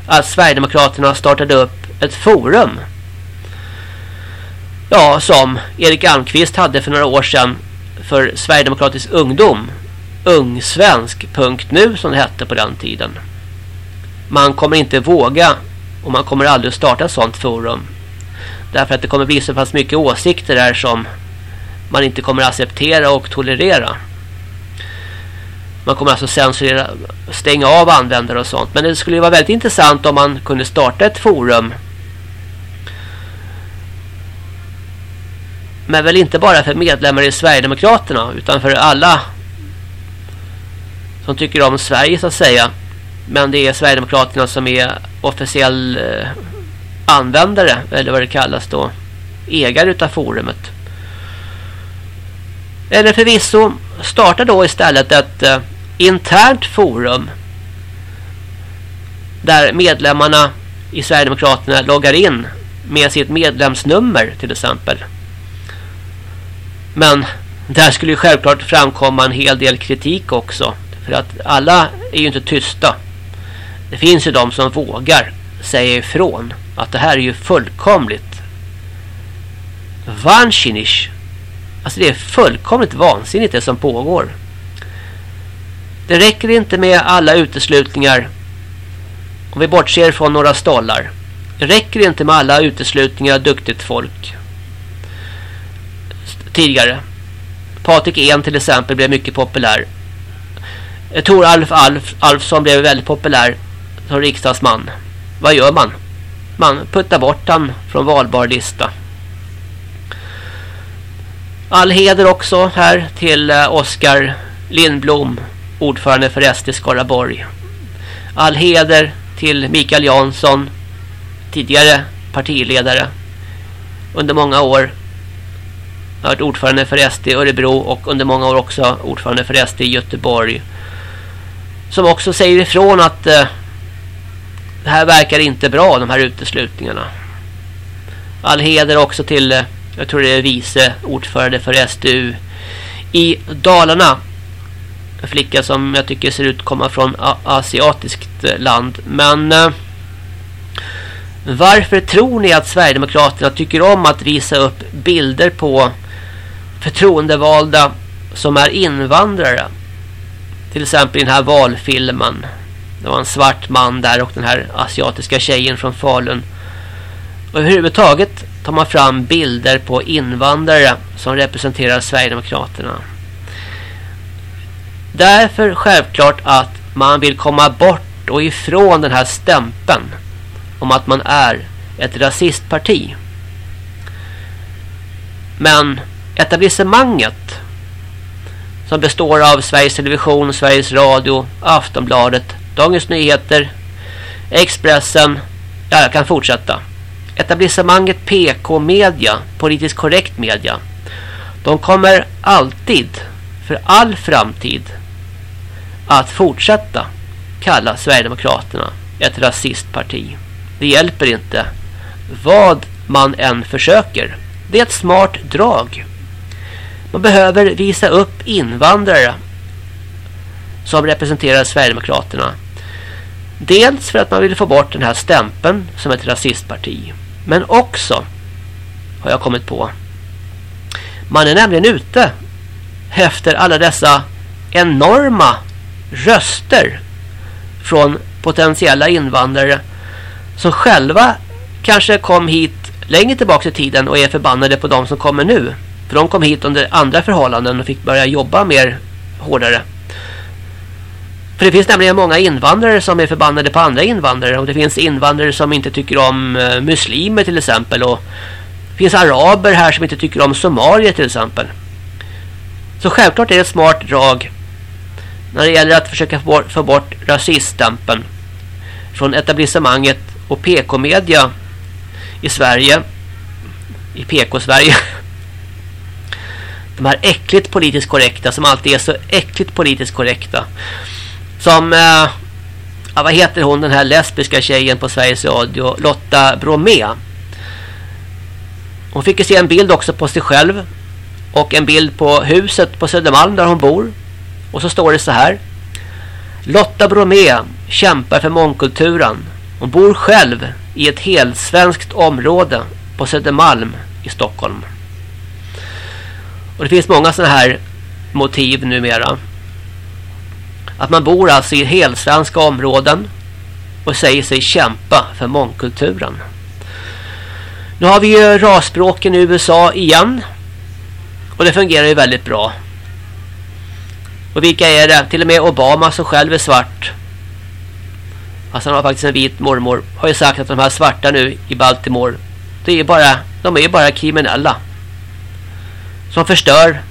att Sverigedemokraterna startade upp ett forum. Ja, som Erik Almqvist hade för några år sedan för Sverigedemokratisk ungdom. Ungsvensk.nu som det hette på den tiden. Man kommer inte våga och man kommer aldrig starta ett sånt forum. Därför att det kommer bli så pass mycket åsikter där som man inte kommer acceptera och tolerera. Man kommer alltså censurera, stänga av användare och sånt. Men det skulle ju vara väldigt intressant om man kunde starta ett forum. Men väl inte bara för medlemmar i Sverigedemokraterna utan för alla som tycker om Sverige så att säga. Men det är Sverigedemokraterna som är officiell eh, användare eller vad det kallas då. Ägare utav forumet. Eller förvisso starta då istället ett eh, internt forum där medlemmarna i Sverigedemokraterna loggar in med sitt medlemsnummer till exempel. Men där skulle ju självklart framkomma en hel del kritik också. För att alla är ju inte tysta. Det finns ju de som vågar säga ifrån att det här är ju fullkomligt vansinnigt. Alltså det är fullkomligt vansinnigt det som pågår. Det räcker inte med alla uteslutningar om vi bortser från några stollar. Det räcker inte med alla uteslutningar av duktigt folk. Tidigare. Patrik En till exempel blev mycket populär. Eh, Tor Alf, Alf Alfsson blev väldigt populär som riksdagsman. Vad gör man? Man puttar bort han från valbar lista. All heder också här till eh, Oskar Lindblom, ordförande för SD Skaraborg. All heder till Mikael Jansson, tidigare partiledare under många år. Jag har varit ordförande för SD i Örebro och under många år också ordförande för SD i Göteborg. Som också säger ifrån att eh, det här verkar inte bra, de här uteslutningarna. All heder också till, eh, jag tror det är vice ordförande för SDU i Dalarna. En flicka som jag tycker ser ut att komma från asiatiskt eh, land. Men eh, varför tror ni att Sverigedemokraterna tycker om att visa upp bilder på förtroendevalda som är invandrare? Till exempel i den här valfilmen. Det var en svart man där och den här asiatiska tjejen från Falun. Och överhuvudtaget tar man fram bilder på invandrare som representerar Sverigedemokraterna. Därför självklart att man vill komma bort och ifrån den här stämpeln om att man är ett rasistparti. Men etablissemanget som består av Sveriges Television, Sveriges Radio, Aftonbladet, Dagens Nyheter, Expressen, ja jag kan fortsätta. Etablissemanget PK-media, politiskt korrekt media, de kommer alltid, för all framtid, att fortsätta kalla Sverigedemokraterna ett rasistparti. Det hjälper inte vad man än försöker. Det är ett smart drag. Man behöver visa upp invandrare som representerar Sverigedemokraterna. Dels för att man vill få bort den här stämpeln som ett rasistparti. Men också, har jag kommit på, man är nämligen ute efter alla dessa enorma röster från potentiella invandrare som själva kanske kom hit längre tillbaka i tiden och är förbannade på de som kommer nu. För de kom hit under andra förhållanden och fick börja jobba mer hårdare. För det finns nämligen många invandrare som är förbannade på andra invandrare. Och det finns invandrare som inte tycker om eh, muslimer till exempel. Och det finns araber här som inte tycker om somalier till exempel. Så självklart är det ett smart drag när det gäller att försöka få bort, få bort rasiststämpeln från etablissemanget och PK-media i Sverige. I PK-Sverige. De här äckligt politiskt korrekta som alltid är så äckligt politiskt korrekta. Som, eh, ja, vad heter hon den här lesbiska tjejen på Sveriges Radio? Lotta Bromé. Hon fick ju se en bild också på sig själv. Och en bild på huset på Södermalm där hon bor. Och så står det så här. Lotta Bromé kämpar för mångkulturen. Hon bor själv i ett helsvenskt område på Södermalm i Stockholm. Och det finns många sådana här motiv numera. Att man bor alltså i helsvenska områden och säger sig kämpa för mångkulturen. Nu har vi ju rasspråken i USA igen. Och det fungerar ju väldigt bra. Och vilka är det? Till och med Obama som själv är svart. Alltså han har faktiskt en vit mormor. Har ju sagt att de här svarta nu i Baltimore. Det är bara, de är ju bara kriminella. Som förstör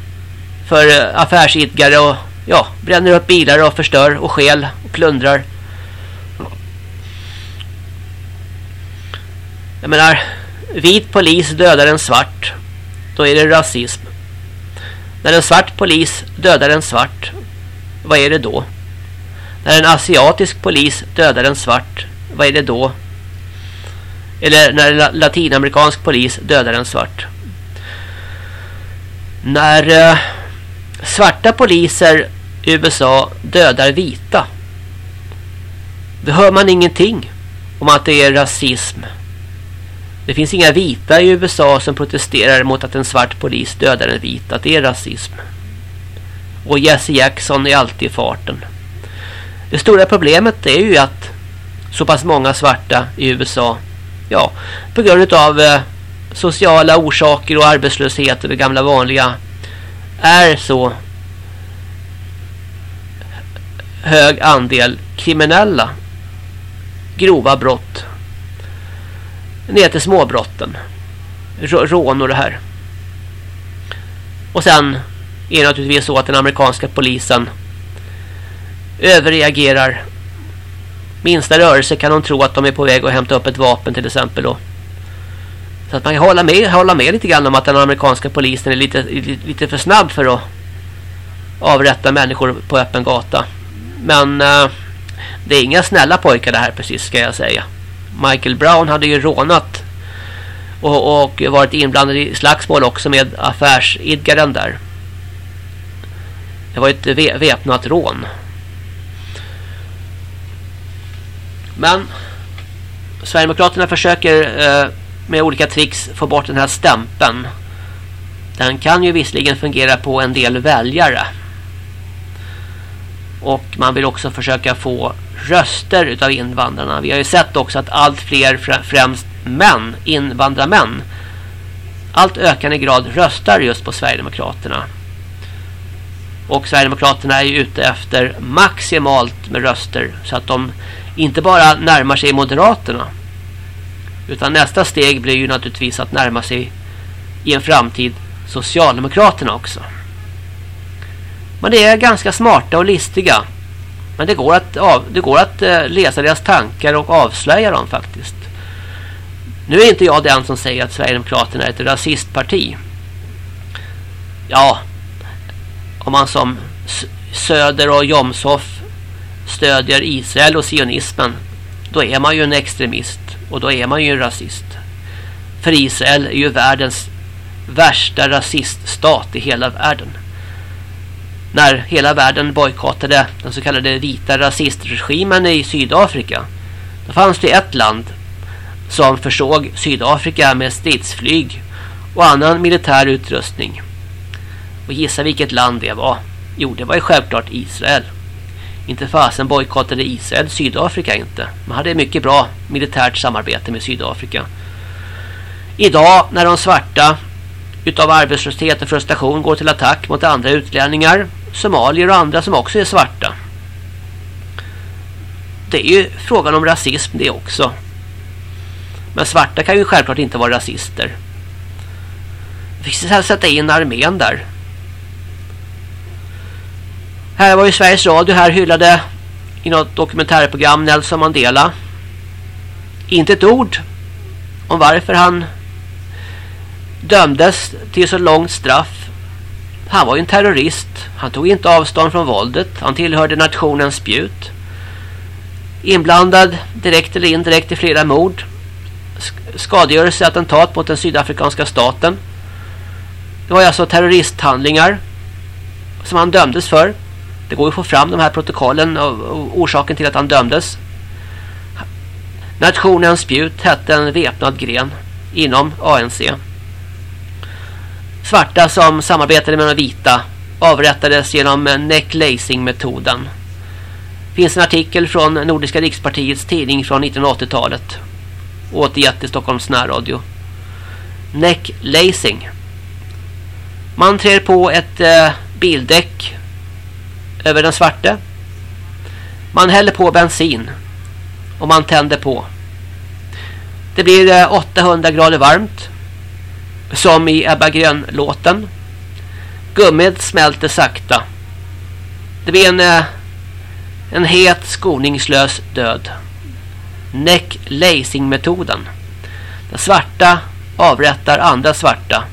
för eh, affärsidgare och ja, bränner upp bilar och förstör och skäl och plundrar. Jag menar, vit polis dödar en svart. Då är det rasism. När en svart polis dödar en svart, vad är det då? När en asiatisk polis dödar en svart, vad är det då? Eller när en latinamerikansk polis dödar en svart. När eh, svarta poliser i USA dödar vita. Då hör man ingenting om att det är rasism. Det finns inga vita i USA som protesterar mot att en svart polis dödar en vit. Att det är rasism. Och Jesse Jackson är alltid i farten. Det stora problemet är ju att så pass många svarta i USA, ja, på grund av eh, sociala orsaker och arbetslöshet och det gamla vanliga, är så hög andel kriminella. Grova brott ner till småbrotten. Rån och det här. Och sen är det naturligtvis så att den amerikanska polisen överreagerar. Minsta rörelse kan de tro att de är på väg att hämta upp ett vapen till exempel och så att man kan hålla med, hålla med lite grann om att den amerikanska polisen är lite, lite för snabb för att avrätta människor på öppen gata. Men eh, det är inga snälla pojkar det här precis ska jag säga. Michael Brown hade ju rånat och, och varit inblandad i slagsmål också med affärsidgaren där. Det var ett väpnat rån. Men Sverigedemokraterna försöker eh, med olika tricks få bort den här stämpeln. Den kan ju visserligen fungera på en del väljare. Och man vill också försöka få röster utav invandrarna. Vi har ju sett också att allt fler främst män, invandrarmän allt ökande grad röstar just på Sverigedemokraterna. Och Sverigedemokraterna är ju ute efter maximalt med röster så att de inte bara närmar sig Moderaterna utan nästa steg blir ju naturligtvis att närma sig i en framtid Socialdemokraterna också. Men det är ganska smarta och listiga. Men det går att, av, det går att eh, läsa deras tankar och avslöja dem faktiskt. Nu är inte jag den som säger att Sverigedemokraterna är ett rasistparti. Ja, om man som Söder och Jomshoff stödjer Israel och sionismen då är man ju en extremist och då är man ju en rasist. För Israel är ju världens värsta rasiststat i hela världen när hela världen bojkottade den så kallade vita rasistregimen i Sydafrika. Då fanns det ett land som försåg Sydafrika med stridsflyg och annan militär utrustning. Och gissa vilket land det var. Jo, det var ju självklart Israel. Inte fasen bojkottade Israel Sydafrika inte. Man hade mycket bra militärt samarbete med Sydafrika. Idag när de svarta utav arbetslöshet och frustration går till attack mot andra utlänningar somalier och andra som också är svarta. Det är ju frågan om rasism det också. Men svarta kan ju självklart inte vara rasister. Vi fick sätta in armén där. Här var ju Sveriges Radio här hyllade i något dokumentärprogram Nelson Mandela. Inte ett ord om varför han dömdes till så långt straff han var ju en terrorist. Han tog inte avstånd från våldet. Han tillhörde nationens spjut. Inblandad direkt eller indirekt i flera mord. Skadegörelse attentat mot den sydafrikanska staten. Det var alltså terroristhandlingar som han dömdes för. Det går ju att få fram de här protokollen och orsaken till att han dömdes. Nationens spjut hette en väpnad gren inom ANC. Svarta som samarbetade med de vita avrättades genom necklacing-metoden. finns en artikel från Nordiska rikspartiets tidning från 1980-talet. Återgett i Stockholms närradio. Necklacing. Man trär på ett eh, bildäck över den svarte. Man häller på bensin och man tänder på. Det blir eh, 800 grader varmt som i Ebba Grön-låten. Gummit smälter sakta. Det blir en, eh, en het skoningslös död. Neck lacing-metoden. Den svarta avrättar andra svarta.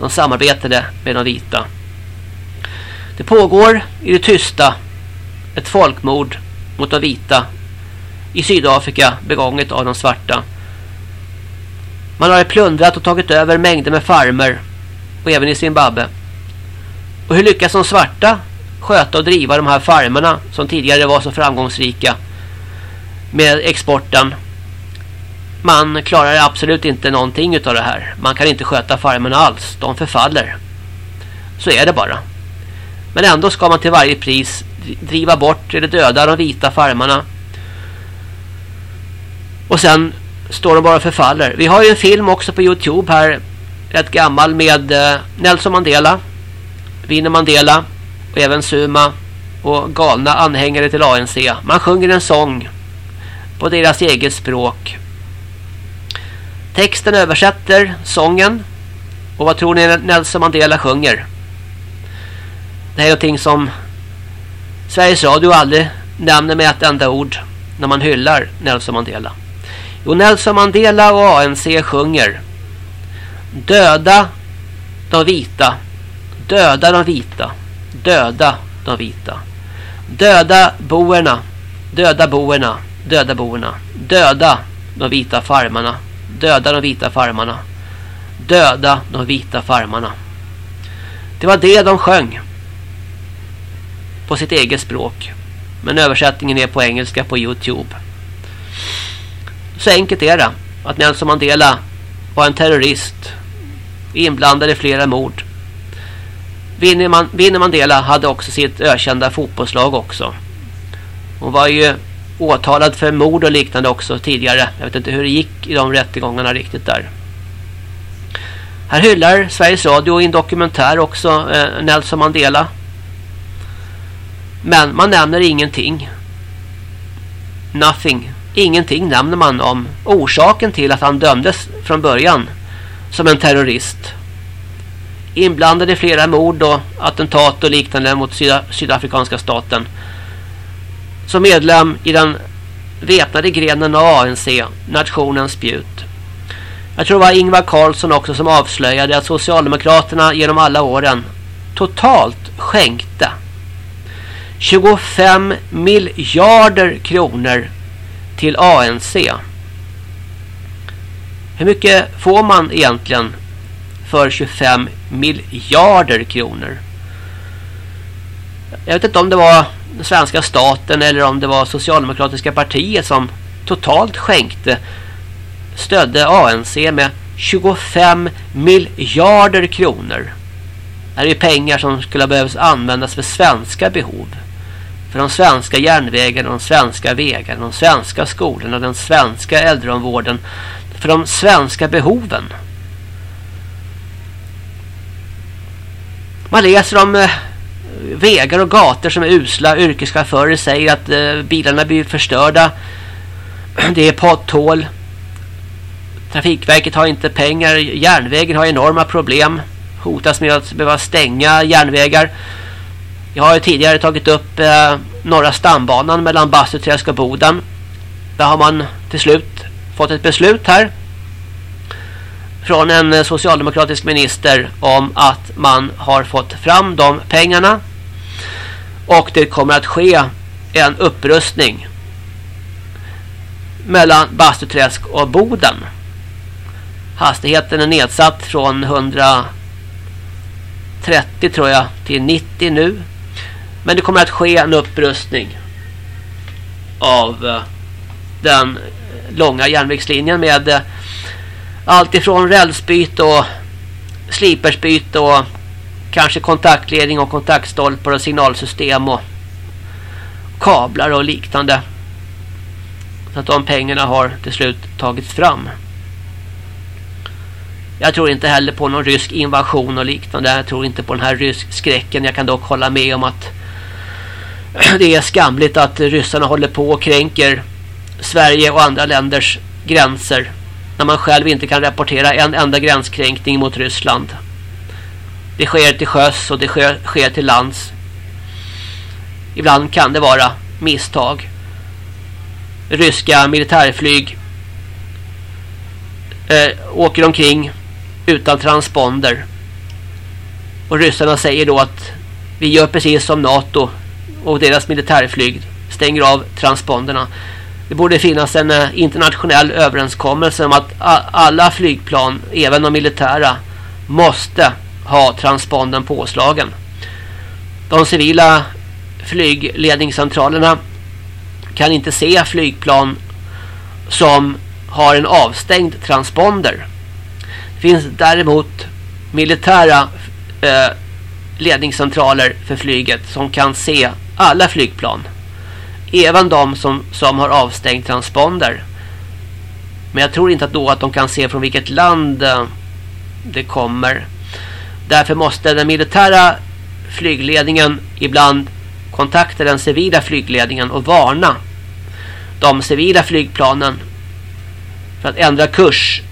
De samarbetade med de vita. Det pågår i det tysta ett folkmord mot de vita i Sydafrika begånget av de svarta. Man har plundrat och tagit över mängder med farmer och även i Zimbabwe. Och hur lyckas de svarta sköta och driva de här farmerna som tidigare var så framgångsrika med exporten? Man klarar absolut inte någonting av det här. Man kan inte sköta farmerna alls. De förfaller. Så är det bara. Men ändå ska man till varje pris driva bort eller döda de vita farmarna. Och sen står de bara och förfaller. Vi har ju en film också på Youtube här. Rätt gammal med eh, Nelson Mandela. Winnie Mandela. Och även Suma. Och galna anhängare till ANC. Man sjunger en sång. På deras eget språk. Texten översätter sången. Och vad tror ni Nelson Mandela sjunger? Det är någonting som Sveriges Radio aldrig nämner med ett enda ord när man hyllar Nelson Mandela. Jo, Nelson Mandela och ANC sjunger Döda de vita. Döda de vita. Döda de vita. Döda boerna. Döda boerna. Döda boerna. Döda de vita farmarna. Döda de vita farmarna. Döda de vita farmarna. Det var det de sjöng på sitt eget språk. Men översättningen är på engelska på Youtube. Så enkelt är det. Att Nelson Mandela var en terrorist. Inblandad i flera mord. Winnie Mandela hade också sitt ökända fotbollslag också. Hon var ju åtalad för mord och liknande också tidigare. Jag vet inte hur det gick i de rättegångarna riktigt där. Här hyllar Sveriges Radio i en dokumentär också eh, Nelson Mandela. Men man nämner ingenting. Nothing. Ingenting nämner man om orsaken till att han dömdes från början som en terrorist. Inblandad i flera mord och attentat och liknande mot Syda sydafrikanska staten. Som medlem i den väpnade grenen av ANC, nationens spjut. Jag tror det var Ingvar Carlsson också som avslöjade att Socialdemokraterna genom alla åren totalt skänkte 25 miljarder kronor till ANC. Hur mycket får man egentligen för 25 miljarder kronor? Jag vet inte om det var den svenska staten eller om det var Socialdemokratiska partiet som totalt skänkte stödde ANC med 25 miljarder kronor. Det här är pengar som skulle behövas användas för svenska behov för de svenska järnvägarna, de svenska vägarna, de svenska skolorna, den svenska äldreomvården, för de svenska behoven. Man läser om eh, vägar och gator som är usla. Yrkeschaufförer säger att eh, bilarna blir förstörda. Det är potthål. Trafikverket har inte pengar. Järnvägen har enorma problem. Hotas med att behöva stänga järnvägar. Jag har ju tidigare tagit upp eh, norra stambanan mellan Bastuträsk och Boden. Där har man till slut fått ett beslut här från en eh, socialdemokratisk minister om att man har fått fram de pengarna och det kommer att ske en upprustning mellan Bastuträsk och Boden. Hastigheten är nedsatt från 130 tror jag till 90 nu. Men det kommer att ske en upprustning av eh, den eh, långa järnvägslinjen med eh, allt ifrån rälsbyte och slipersbyte och kanske kontaktledning och kontaktstolpar och signalsystem och kablar och liknande. Så att de pengarna har till slut tagits fram. Jag tror inte heller på någon rysk invasion och liknande. Jag tror inte på den här rysk skräcken. Jag kan dock hålla med om att det är skamligt att ryssarna håller på och kränker Sverige och andra länders gränser när man själv inte kan rapportera en enda gränskränkning mot Ryssland. Det sker till sjöss och det sker, sker till lands. Ibland kan det vara misstag. Ryska militärflyg eh, åker omkring utan transponder. Och ryssarna säger då att vi gör precis som NATO och deras militärflyg stänger av transponderna. Det borde finnas en eh, internationell överenskommelse om att alla flygplan, även de militära, måste ha transponden påslagen. De civila flygledningscentralerna kan inte se flygplan som har en avstängd transponder. Det finns däremot militära eh, ledningscentraler för flyget som kan se alla flygplan. Även de som, som har avstängd transponder. Men jag tror inte att då att de kan se från vilket land eh, det kommer. Därför måste den militära flygledningen ibland kontakta den civila flygledningen och varna de civila flygplanen för att ändra kurs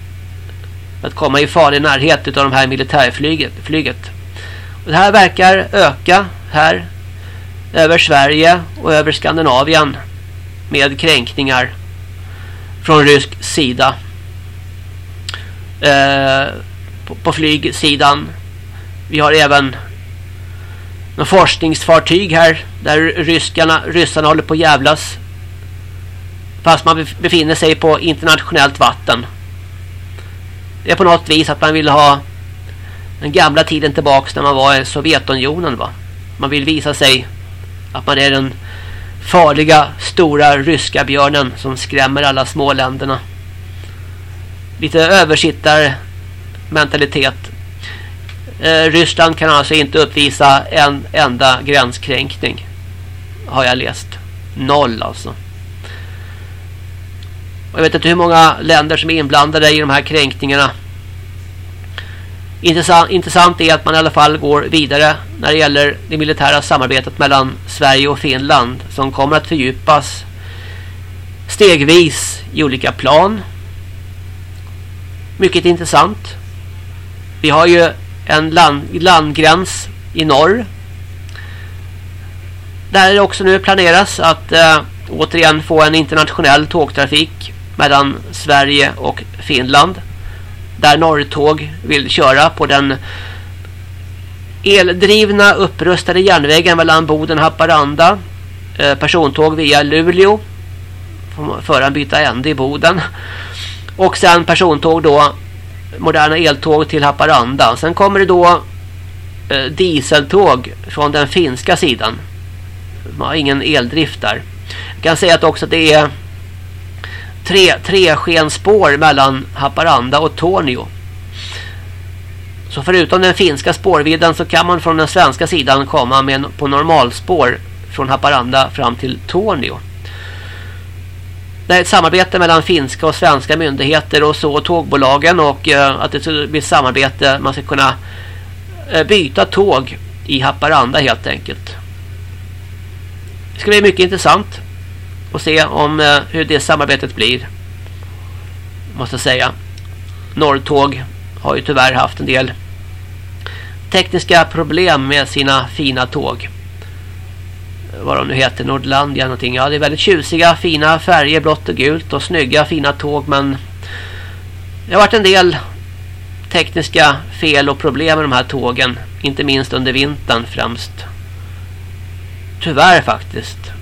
för att komma i farlig närhet av de här militärflyget. Flyget. Och det här verkar öka här över Sverige och över Skandinavien med kränkningar från rysk sida. Eh, på, på flygsidan. Vi har även några forskningsfartyg här där ryskarna, ryssarna håller på att jävlas. Fast man befinner sig på internationellt vatten. Det är på något vis att man vill ha den gamla tiden tillbaks när man var i Sovjetunionen va. Man vill visa sig att man är den farliga stora ryska björnen som skrämmer alla små länderna. Lite översittar mentalitet. Eh, Ryssland kan alltså inte uppvisa en enda gränskränkning. Har jag läst. Noll alltså. Och jag vet inte hur många länder som är inblandade i de här kränkningarna. Intressant, intressant är att man i alla fall går vidare när det gäller det militära samarbetet mellan Sverige och Finland som kommer att fördjupas stegvis i olika plan. Mycket intressant. Vi har ju en land, landgräns i norr. Där det också nu planeras att eh, återigen få en internationell tågtrafik mellan Sverige och Finland där Norrtåg vill köra på den eldrivna upprustade järnvägen mellan Boden och Haparanda. Eh, persontåg via Luleå. Föraren byta ände i Boden. Och sen persontåg då moderna eltåg till Haparanda. Sen kommer det då eh, dieseltåg från den finska sidan. Man har ingen eldrift där. Jag kan säga att också det är tre, tre skenspår mellan Haparanda och Tornio. Så förutom den finska spårvidden så kan man från den svenska sidan komma med på normalspår från Haparanda fram till Tornio. Det är ett samarbete mellan finska och svenska myndigheter och så tågbolagen och eh, att det blir ett samarbete man ska kunna eh, byta tåg i Haparanda helt enkelt. Det ska bli mycket intressant och se om eh, hur det samarbetet blir. Måste säga. Norrtåg har ju tyvärr haft en del tekniska problem med sina fina tåg. Vad de nu heter, Nordlandia någonting. Ja, det är väldigt tjusiga, fina färger, blått och gult och snygga, fina tåg. Men det har varit en del tekniska fel och problem med de här tågen. Inte minst under vintern främst. Tyvärr faktiskt.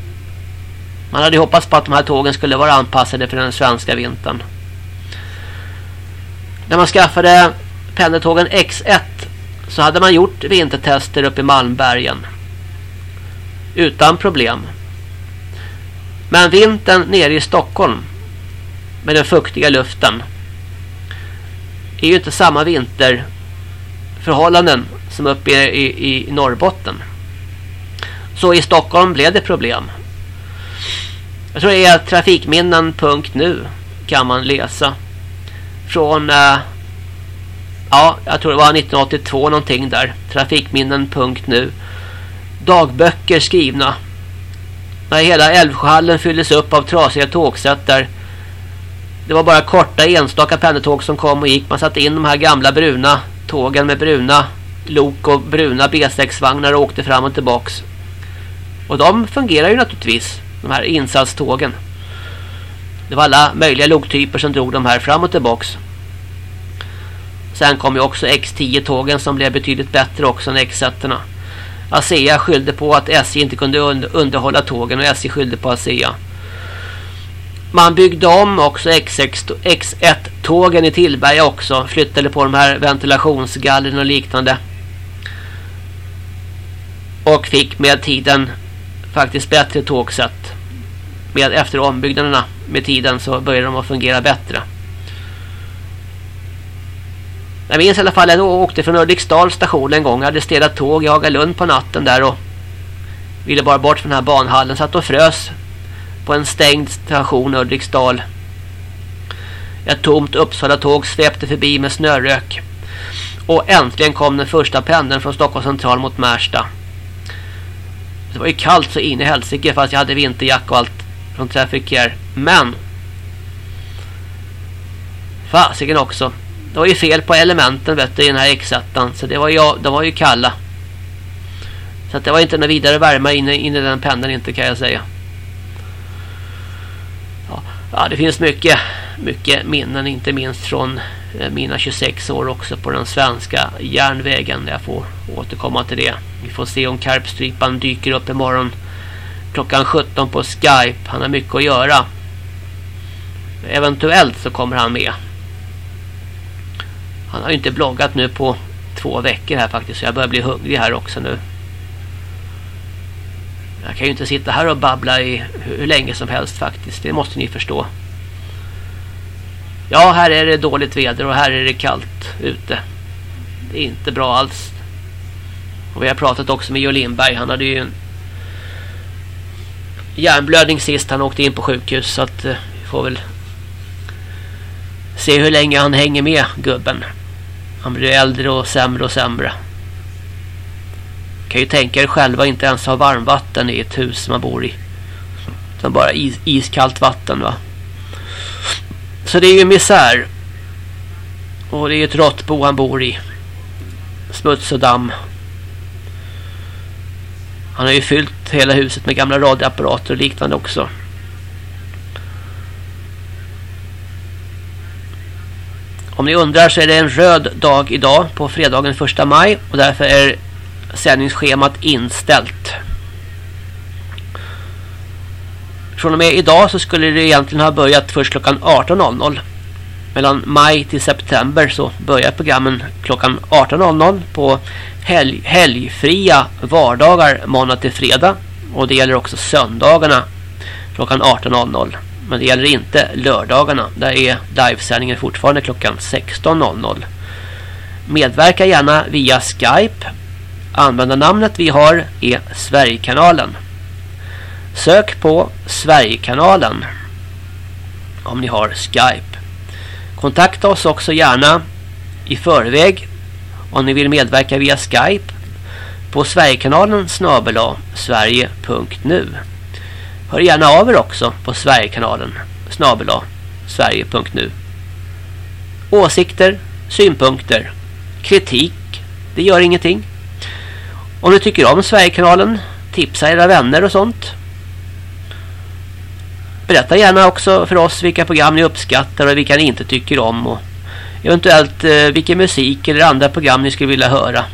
Man hade hoppats på att de här tågen skulle vara anpassade för den svenska vintern. När man skaffade pendeltågen X1 så hade man gjort vintertester uppe i Malmbergen. Utan problem. Men vintern nere i Stockholm med den fuktiga luften är ju inte samma vinterförhållanden som uppe i, i, i Norrbotten. Så i Stockholm blev det problem. Jag tror det är trafikminnen.nu kan man läsa. Från eh, ja, jag tror det var 1982 någonting där. Trafikminnen.nu. Dagböcker skrivna När hela Älvsjöhallen fylldes upp av trasiga tågsätt där det var bara korta enstaka pendeltåg som kom och gick. Man satte in de här gamla bruna tågen med bruna lok och bruna B6-vagnar och åkte fram och tillbaks. Och de fungerar ju naturligtvis, de här insatstågen. Det var alla möjliga loktyper som drog de här fram och tillbaks. Sen kom ju också X10-tågen som blev betydligt bättre också än X1-erna. ASEA skyllde på att SJ inte kunde underhålla tågen och SJ skyllde på ASEA. Man byggde om också X1-tågen i Tillberga också. Flyttade på de här ventilationsgallren och liknande. Och fick med tiden faktiskt bättre tågsätt. Med efter ombyggnaderna med tiden så började de att fungera bättre. Jag minns i alla fall att jag åkte från Ulriksdal station en gång. Jag hade städat tåg i Hagalund på natten där och ville bara bort från den här banhallen. Satt och frös på en stängd station Ulriksdal. Ett tomt Uppsala-tåg svepte förbi med snörök. Och äntligen kom den första pendeln från Stockholms central mot Märsta. Det var ju kallt så in i helsike fast jag hade vinterjack och allt från Traffic Care. Men fasiken också. Det var ju fel på elementen vet du, i den här x så det var ju, de var ju kalla. Så det var inte någon vidare värme inne, inne i den pendeln inte kan jag säga. Ja, det finns mycket, mycket minnen, inte minst från Eh, mina 26 år också på den svenska järnvägen. Jag får återkomma till det. Vi får se om Karpstrypan dyker upp imorgon klockan 17 på Skype. Han har mycket att göra. Eventuellt så kommer han med. Han har ju inte bloggat nu på två veckor här faktiskt. Så jag börjar bli hungrig här också nu. Jag kan ju inte sitta här och babbla i hur länge som helst faktiskt. Det måste ni förstå. Ja, här är det dåligt väder och här är det kallt ute. Det är inte bra alls. Och vi har pratat också med Joe Lindberg. Han hade ju en hjärnblödning sist. Han åkte in på sjukhus så att eh, vi får väl se hur länge han hänger med gubben. Han blir äldre och sämre och sämre. Kan ju tänka er själva inte ens ha varmvatten i ett hus man bor i. Utan bara is, iskallt vatten va. Så det är ju misär. Och det är ett råttbo han bor i. Smuts och damm. Han har ju fyllt hela huset med gamla radioapparater och liknande också. Om ni undrar så är det en röd dag idag på fredagen 1 maj och därför är sändningsschemat inställt. Från och med idag så skulle det egentligen ha börjat först klockan 18.00. Mellan maj till september så börjar programmen klockan 18.00 på helg, helgfria vardagar måndag till fredag. Och det gäller också söndagarna klockan 18.00. Men det gäller inte lördagarna. Där är livesändningen fortfarande klockan 16.00. Medverka gärna via Skype. Användarnamnet vi har är Sverigekanalen. Sök på Sverigekanalen om ni har Skype. Kontakta oss också gärna i förväg om ni vill medverka via Skype på Sverigekanalen snabela sverige.nu. Hör gärna av er också på Sverigekanalen snabela sverige.nu. Åsikter, synpunkter, kritik, det gör ingenting. Om du tycker om Sverigekanalen, tipsa era vänner och sånt. Berätta gärna också för oss vilka program ni uppskattar och vilka ni inte tycker om och eventuellt eh, vilken musik eller andra program ni skulle vilja höra.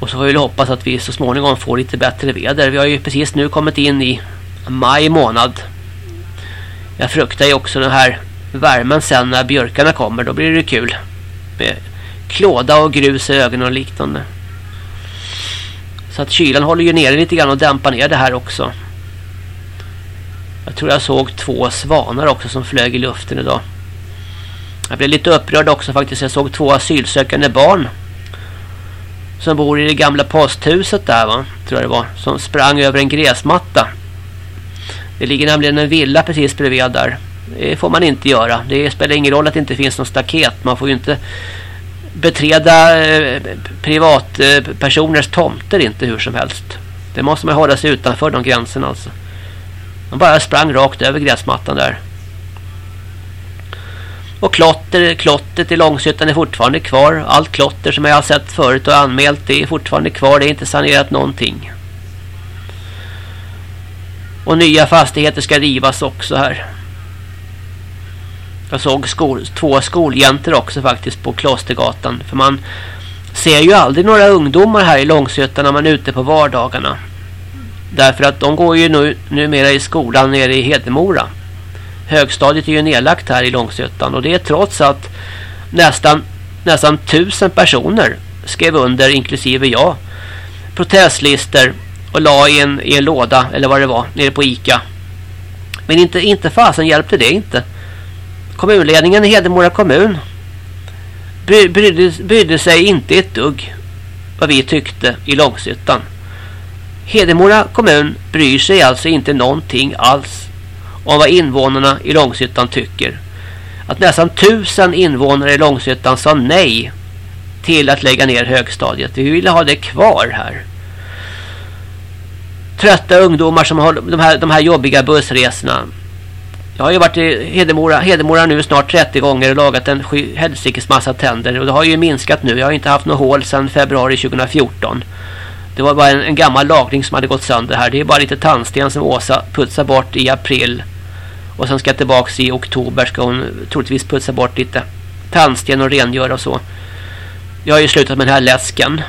Och så får vi hoppas att vi så småningom får lite bättre väder. Vi har ju precis nu kommit in i maj månad. Jag fruktar ju också den här värmen sen när björkarna kommer. Då blir det kul. Med klåda och grus i ögonen och liknande. Så att kylan håller ju nere lite grann och dämpar ner det här också. Jag tror jag såg två svanar också som flög i luften idag. Jag blev lite upprörd också faktiskt. Jag såg två asylsökande barn som bor i det gamla posthuset där va, tror jag det var, som sprang över en gräsmatta. Det ligger nämligen en villa precis bredvid där. Det får man inte göra. Det spelar ingen roll att det inte finns någon staket. Man får ju inte beträda eh, privatpersoners tomter inte hur som helst. Det måste man hålla sig utanför de gränserna alltså. De bara sprang rakt över gräsmattan där. Och klotter, klottret i Långshyttan är fortfarande kvar. Allt klotter som jag har sett förut och anmält det är fortfarande kvar. Det är inte sanerat någonting. Och nya fastigheter ska rivas också här. Jag såg skol, två skoljäntor också faktiskt på Klostergatan. För man ser ju aldrig några ungdomar här i Långshyttan när man är ute på vardagarna. Därför att de går ju nu, numera i skolan nere i Hedemora. Högstadiet är ju nedlagt här i Långshyttan och det är trots att nästan, nästan tusen personer skrev under, inklusive jag, protestlister och la i en, i en låda, eller vad det var, nere på Ica. Men inte, inte fasen hjälpte det inte. Kommunledningen i Hedemora kommun brydde, brydde sig inte ett dugg vad vi tyckte i Långshyttan. Hedemora kommun bryr sig alltså inte någonting alls om vad invånarna i Långshyttan tycker. Att nästan tusen invånare i Långshyttan sa nej till att lägga ner högstadiet. Vi ville ha det kvar här. Trötta ungdomar som har de här, de här jobbiga bussresorna. Jag har ju varit i Hedemora, Hedemora nu snart 30 gånger och lagat en helsikes massa tänder. Och det har ju minskat nu. Jag har inte haft något hål sedan februari 2014. Det var bara en, en, gammal lagring som hade gått sönder här. Det är bara lite tandsten som Åsa putsar bort i april. Och sen ska jag tillbaka i oktober ska hon troligtvis putsa bort lite tandsten och rengöra och så. Jag har ju slutat med den här läsken.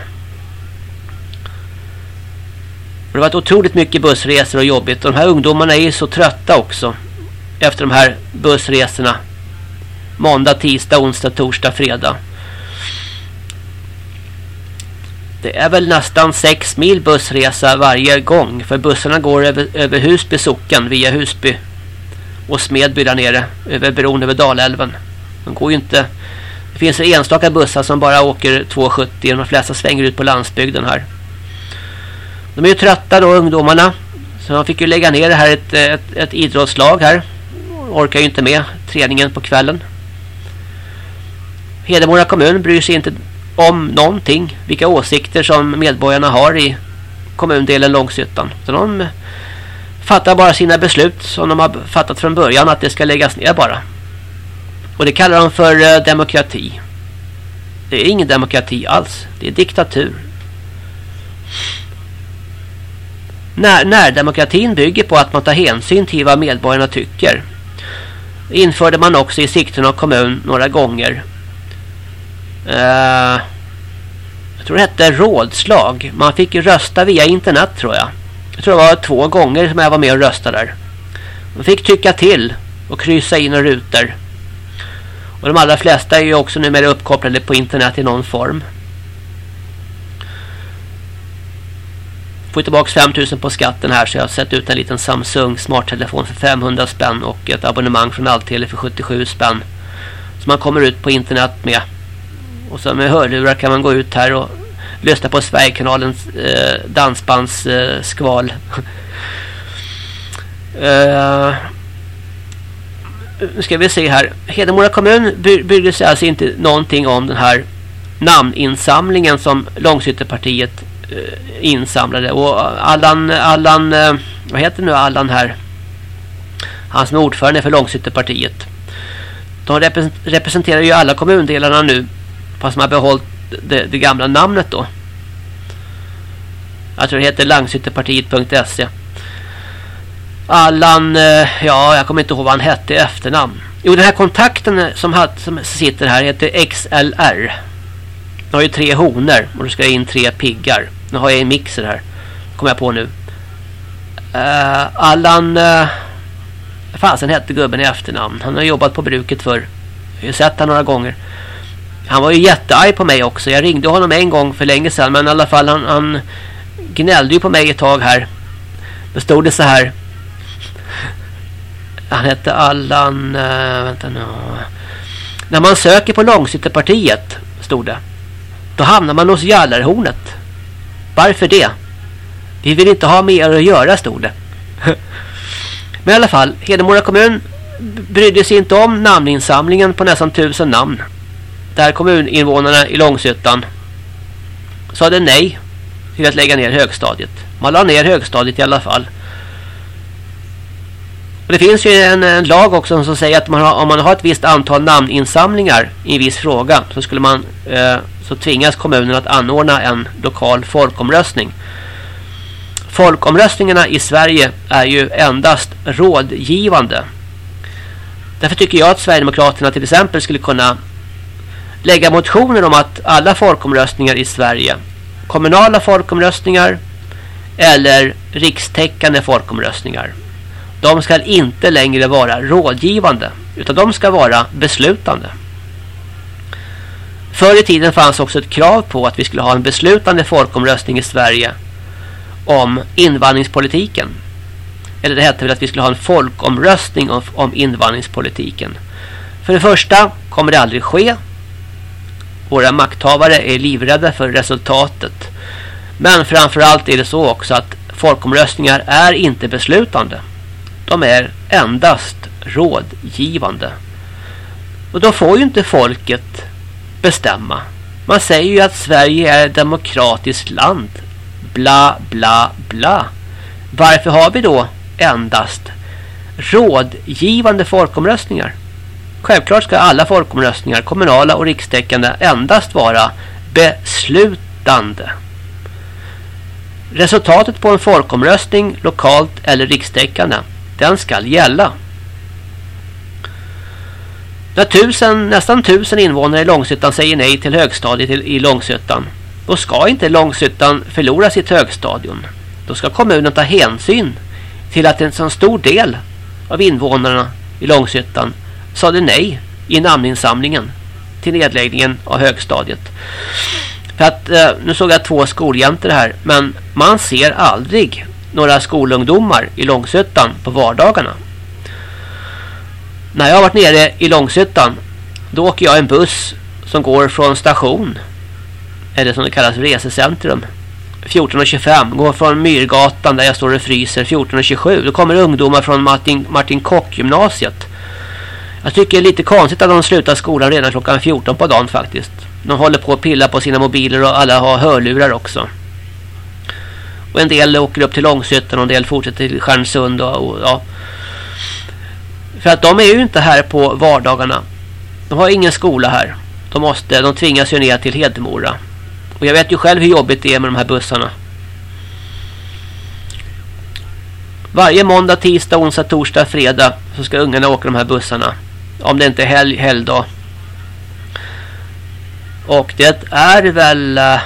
Och det har varit otroligt mycket bussresor och jobbigt. Och de här ungdomarna är ju så trötta också. Efter de här bussresorna. Måndag, tisdag, onsdag, torsdag, fredag. Det är väl nästan sex mil bussresa varje gång. För bussarna går över, över Husby socken via Husby. Och Smedby där nere. Över bron över Dalälven. De går ju inte... Det finns enstaka bussar som bara åker 2,70 och de flesta svänger ut på landsbygden här. De är ju trötta då, ungdomarna. Så de fick ju lägga ner det här ett, ett, ett idrottslag här. Orkar ju inte med träningen på kvällen. Hedemora kommun bryr sig inte om någonting. Vilka åsikter som medborgarna har i kommundelen Långshyttan. Så de fattar bara sina beslut som de har fattat från början att det ska läggas ner bara. Och det kallar de för eh, demokrati. Det är ingen demokrati alls. Det är diktatur. När, närdemokratin bygger på att man tar hänsyn till vad medborgarna tycker. Införde man också i Sigtuna kommun några gånger. Uh, jag tror det hette rådslag. Man fick rösta via internet tror jag. Jag tror det var två gånger som jag var med och röstade där. Man fick tycka till och kryssa in och rutor. Och de allra flesta är ju också numera uppkopplade på internet i någon form. Får tillbaka 5000 på skatten här så jag har sett ut en liten Samsung smarttelefon för 500 spänn och ett abonnemang från Alltele för 77 spänn. Som man kommer ut på internet med. Och så med hörlurar kan man gå ut här och lyssna på Sverigekanalens eh, dansbandsskval. Eh, eh, nu ska vi se här. Hedemora kommun brydde sig alltså inte någonting om den här namninsamlingen som Långshyttepartiet eh, insamlade. Och Allan, Allan eh, vad heter nu Allan här? Han som är ordförande för Långshyttepartiet. De representerar ju alla kommundelarna nu. Fast man har behållit det, det, gamla namnet då. Jag tror det heter langsytterpartiet.se Allan, eh, ja jag kommer inte ihåg vad han hette i efternamn. Jo den här kontakten eh, som, had, som sitter här heter XLR. Nu har ju tre honor och då ska jag in tre piggar. Nu har jag en mixer här. Kommer jag på nu. Uh, Allan... Uh, fasen hette gubben i efternamn. Han har jobbat på bruket för. Jag har ju sett honom några gånger. Han var ju jättearg på mig också. Jag ringde honom en gång för länge sedan. Men i alla fall han, han gnällde ju på mig ett tag här. Då stod det så här. Han hette Allan... Äh, vänta nu. När man söker på Långsittepartiet, stod det. Då hamnar man hos Jallarhornet. Varför det? Vi vill inte ha med er att göra, stod det. Men i alla fall, Hedemora kommun brydde sig inte om namninsamlingen på nästan tusen namn. Där kommuninvånarna i Långshyttan sa det nej till att lägga ner högstadiet. Man la ner högstadiet i alla fall. Och det finns ju en, en, lag också som säger att man har, om man har ett visst antal namninsamlingar i en viss fråga så skulle man eh, så tvingas kommunen att anordna en lokal folkomröstning. Folkomröstningarna i Sverige är ju endast rådgivande. Därför tycker jag att Sverigedemokraterna till exempel skulle kunna lägga motioner om att alla folkomröstningar i Sverige, kommunala folkomröstningar eller rikstäckande folkomröstningar, de ska inte längre vara rådgivande utan de ska vara beslutande. Förr i tiden fanns också ett krav på att vi skulle ha en beslutande folkomröstning i Sverige om invandringspolitiken. Eller det hette väl att vi skulle ha en folkomröstning om, om invandringspolitiken. För det första kommer det aldrig ske. Våra makthavare är livrädda för resultatet. Men framförallt är det så också att folkomröstningar är inte beslutande. De är endast rådgivande. Och då får ju inte folket bestämma. Man säger ju att Sverige är ett demokratiskt land. Bla, bla, bla. Varför har vi då endast rådgivande folkomröstningar? Självklart ska alla folkomröstningar, kommunala och rikstäckande, endast vara beslutande. Resultatet på en folkomröstning, lokalt eller rikstäckande, den ska gälla. När tusen, nästan tusen invånare i Långshyttan säger nej till högstadiet i Långshyttan, då ska inte Långshyttan förlora sitt högstadion. Då ska kommunen ta hänsyn till att en så stor del av invånarna i Långshyttan sade nej i namninsamlingen till nedläggningen av högstadiet. För att, eh, nu såg jag två skoljäntor här, men man ser aldrig några skolungdomar i Långshyttan på vardagarna. När jag har varit nere i Långshyttan då åker jag en buss som går från station eller som det kallas resecentrum 14.25 går från Myrgatan där jag står och fryser 14.27 då kommer ungdomar från Martin, Martin Kock gymnasiet jag tycker det är lite konstigt att de slutar skolan redan klockan 14 på dagen faktiskt de håller på att pilla på sina mobiler och alla har hörlurar också och en del åker upp till Långshyttan och en del fortsätter till Stjärnsund och, och ja för att de är ju inte här på vardagarna. De har ingen skola här. De, måste, de tvingas ju ner till Hedemora. Och jag vet ju själv hur jobbigt det är med de här bussarna. Varje måndag, tisdag, onsdag, torsdag, fredag så ska ungarna åka de här bussarna. Om det inte är helg, helgdag. Och det är väl... Eh,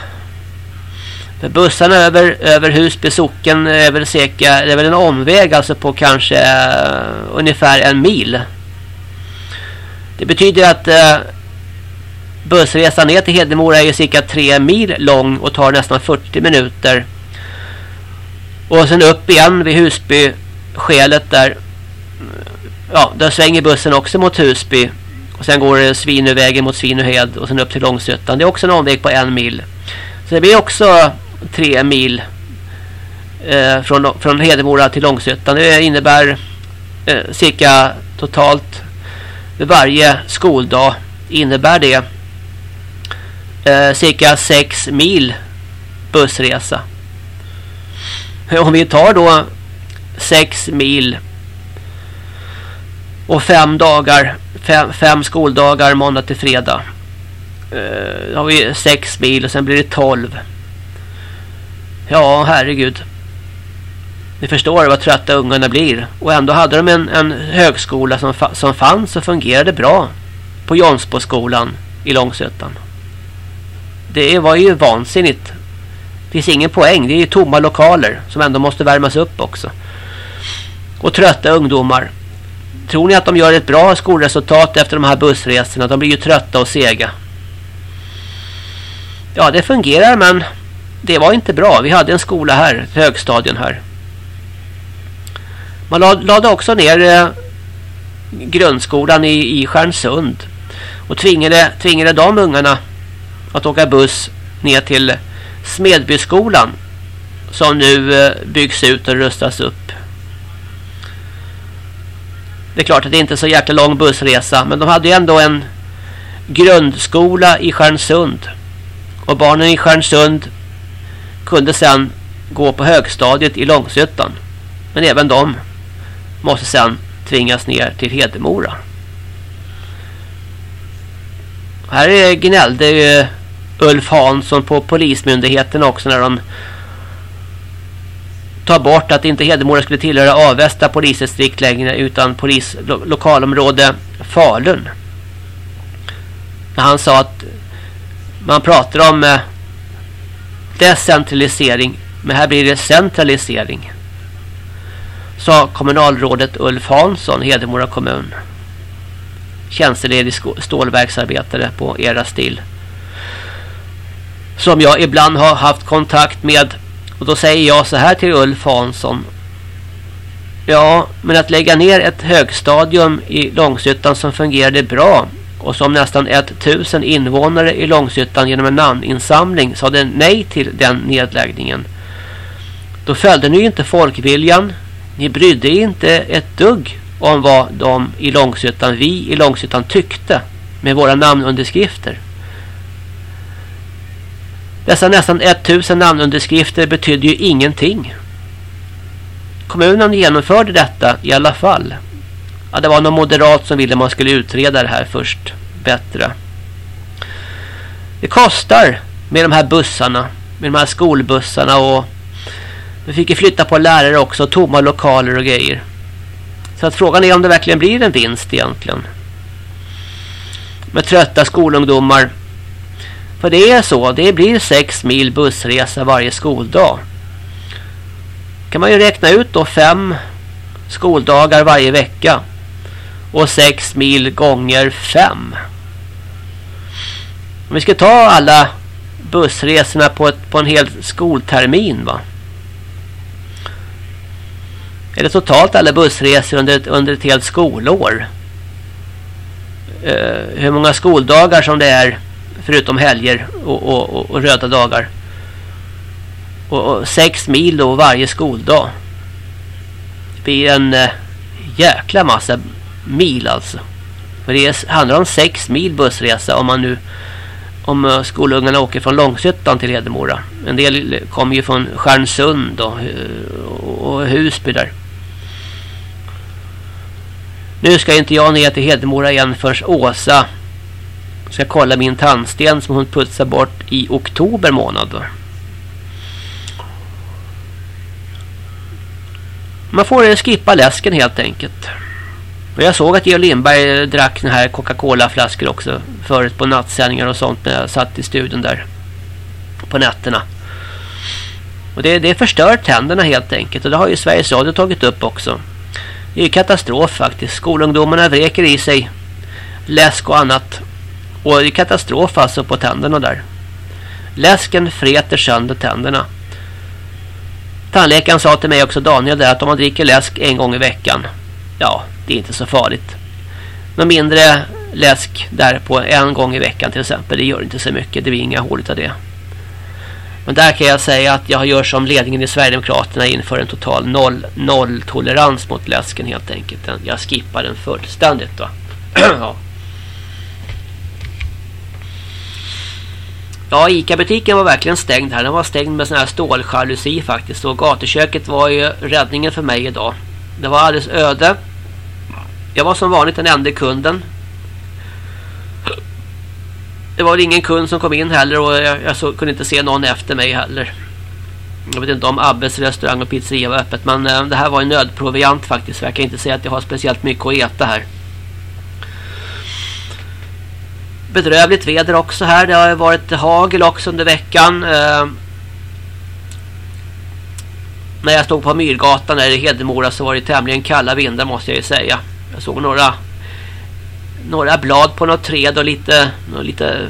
För bussarna över, över Husby socken är väl cirka, det är väl en omväg alltså på kanske uh, ungefär en mil. Det betyder att uh, bussresan ner till Hedemora är cirka tre mil lång och tar nästan 40 minuter. Och sen upp igen vid Husby skälet där. Ja, där svänger bussen också mot Husby. Och sen går det Svinövägen mot Svinöhed och sen upp till Långsötan. Det är också en omväg på en mil. Så det blir också tre mil eh, från, från Hedemora till Långsötan. Det innebär eh, cirka totalt varje skoldag innebär det eh, cirka sex mil bussresa. Om vi tar då sex mil och fem dagar, fem, fem skoldagar måndag till fredag. Uh, då har vi sex mil och sen blir det tolv. Ja, herregud. Ni förstår vad trötta ungarna blir. Och ändå hade de en, en högskola som, som fanns och fungerade bra på Jonsboskolan i Långsötan. Det var ju vansinnigt. Det finns ingen poäng. Det är ju tomma lokaler som ändå måste värmas upp också. Och trötta ungdomar. Tror ni att de gör ett bra skolresultat efter de här bussresorna? De blir ju trötta och sega. Ja, det fungerar men det var inte bra. Vi hade en skola här, högstadien här. Man lade också ner eh, grundskolan i, i Stjärnsund och tvingade, tvingade de ungarna att åka buss ner till Smedbyskolan som nu eh, byggs ut och rustas upp. Det är klart att det inte är så jäkla lång bussresa men de hade ju ändå en grundskola i Stjärnsund och barnen i Stjärnsund kunde sedan gå på högstadiet i Långsötan. Men även de måste sedan tvingas ner till Hedemora. Här gnällde ju Ulf Hansson på polismyndigheten också när de ta bort att inte Hedemora skulle tillhöra Avesta polisdistrikt längre utan polislokalområde Falun. När han sa att man pratar om eh, decentralisering men här blir det centralisering. Sa kommunalrådet Ulf Hansson, Hedemora kommun. Tjänsteledig stålverksarbetare på era stil. Som jag ibland har haft kontakt med. Och då säger jag så här till Ulf Hansson. Ja, men att lägga ner ett högstadium i Långshyttan som fungerade bra och som nästan 1000 invånare i Långshyttan genom en namninsamling sade nej till den nedläggningen. Då följde ni inte folkviljan. Ni brydde inte ett dugg om vad de i Långshyttan, vi i Långshyttan tyckte med våra namnunderskrifter. Dessa nästan 1000 namnunderskrifter betydde ju ingenting. Kommunen genomförde detta i alla fall. Ja, det var någon moderat som ville man skulle utreda det här först bättre. Det kostar med de här bussarna, med de här skolbussarna och vi fick ju flytta på lärare också, tomma lokaler och grejer. Så att frågan är om det verkligen blir en vinst egentligen. Med trötta skolungdomar. För det är så, det blir sex mil bussresa varje skoldag. Kan man ju räkna ut då fem skoldagar varje vecka. Och sex mil gånger fem. Om vi ska ta alla bussresorna på, ett, på en hel skoltermin va. Eller totalt alla bussresor under ett, under ett helt skolår. Uh, hur många skoldagar som det är förutom helger och, och, och, och röda dagar. Och, sex mil då varje skoldag. Det blir en eh, jäkla massa mil alltså. För det handlar om sex mil bussresa om man nu om eh, skolungarna åker från Långshyttan till Hedemora. En del kommer ju från Stjärnsund och, eh, och Husby där. Nu ska inte jag ner till Hedemora igen förrän Åsa ska kolla min tandsten som hon putsar bort i oktober månad. Man får skippa läsken helt enkelt. Och jag såg att Georg Lindberg drack den här Coca-Cola-flaskor också förut på nattsändningar och sånt när jag satt i studion där på nätterna. Och det, det förstör tänderna helt enkelt och det har ju Sveriges Radio tagit upp också. Det är katastrof faktiskt. Skolungdomarna vräker i sig läsk och annat. Och det är katastrof alltså på tänderna där. Läsken freter sönder tänderna. Tandläkaren sa till mig också Daniel där att om man dricker läsk en gång i veckan. Ja, det är inte så farligt. Någon mindre läsk där på en gång i veckan till exempel. Det gör inte så mycket. Det blir inga hål av det. Men där kan jag säga att jag gör som ledningen i Sverigedemokraterna inför en total noll, noll tolerans mot läsken helt enkelt. Jag skippar den fullständigt då. ja. Ja, Ica-butiken var verkligen stängd här. Den var stängd med sån här ståljalusi faktiskt. Och gatuköket var ju räddningen för mig idag. Det var alldeles öde. Jag var som vanligt den enda kunden. Det var ingen kund som kom in heller och jag, jag så, kunde inte se någon efter mig heller. Jag vet inte om Abbes restaurang och pizzeria var öppet men äh, det här var en nödproviant faktiskt. Jag kan inte säga att jag har speciellt mycket att äta här. Bedrövligt väder också här. Det har varit hagel också under veckan. Eh, när jag stod på Myrgatan där i Hedemora så var det tämligen kalla vindar måste jag ju säga. Jag såg några några blad på något träd och lite, lite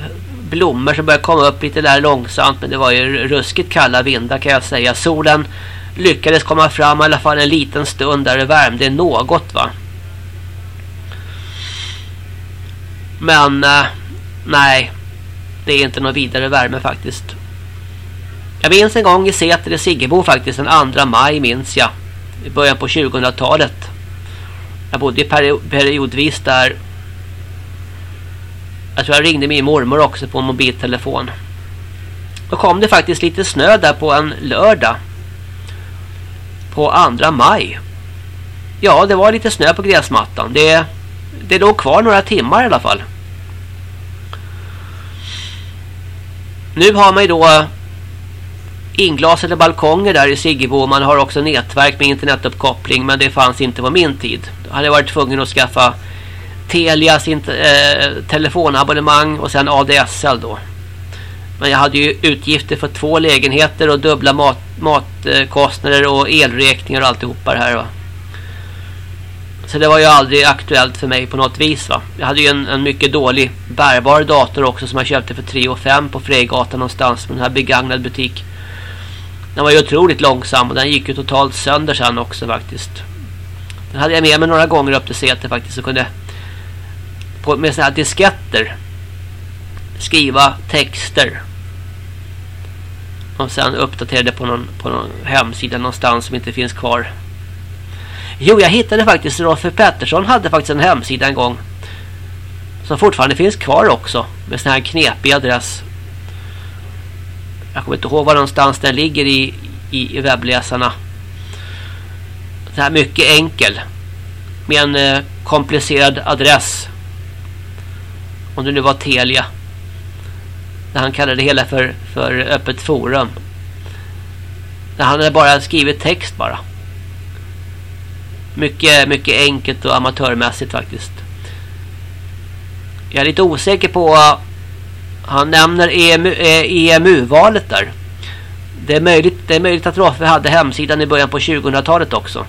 blommor som började komma upp lite där långsamt. Men det var ju ruskigt kalla vindar kan jag säga. Solen lyckades komma fram i alla fall en liten stund där det värmde något va. Men eh, nej, det är inte någon vidare värme faktiskt. Jag minns en gång i Säter i Siggebo faktiskt, den 2 maj minns jag. I början på 2000-talet. Jag bodde periodvis där jag tror jag ringde min mormor också på mobiltelefon. Då kom det faktiskt lite snö där på en lördag. På 2 maj. Ja, det var lite snö på gräsmattan. Det, det låg kvar några timmar i alla fall. Nu har man ju då inglasade balkonger där i Siggebo. Man har också nätverk med internetuppkoppling men det fanns inte på min tid. Då hade jag varit tvungen att skaffa Telias eh, telefonabonnemang och sen ADSL då. Men jag hade ju utgifter för två lägenheter och dubbla mat, matkostnader och elräkningar och alltihopa det här va. Så det var ju aldrig aktuellt för mig på något vis va. Jag hade ju en, en mycket dålig bärbar dator också som jag köpte för 3 5 på Frejgatan någonstans med den här begagnad butik. Den var ju otroligt långsam och den gick ju totalt sönder sen också faktiskt. Den hade jag med mig några gånger upp till Säter faktiskt och kunde på, med sådana här disketter skriva texter och sen uppdaterade på någon, på någon hemsida någonstans som inte finns kvar. Jo, jag hittade faktiskt Roffe Pettersson hade faktiskt en hemsida en gång som fortfarande finns kvar också med sån här knepig adress. Jag kommer inte ihåg var någonstans den ligger i, i, i webbläsarna. Så här mycket enkel med en eh, komplicerad adress. Om det nu var Telia. Där han kallade det hela för, för öppet forum. Där han hade bara skrivit text bara. Mycket, mycket enkelt och amatörmässigt faktiskt. Jag är lite osäker på eh, han nämner eh, EMU-valet EMU där. Det är, möjligt, det är möjligt att Roffe hade hemsidan i början på 2000-talet också.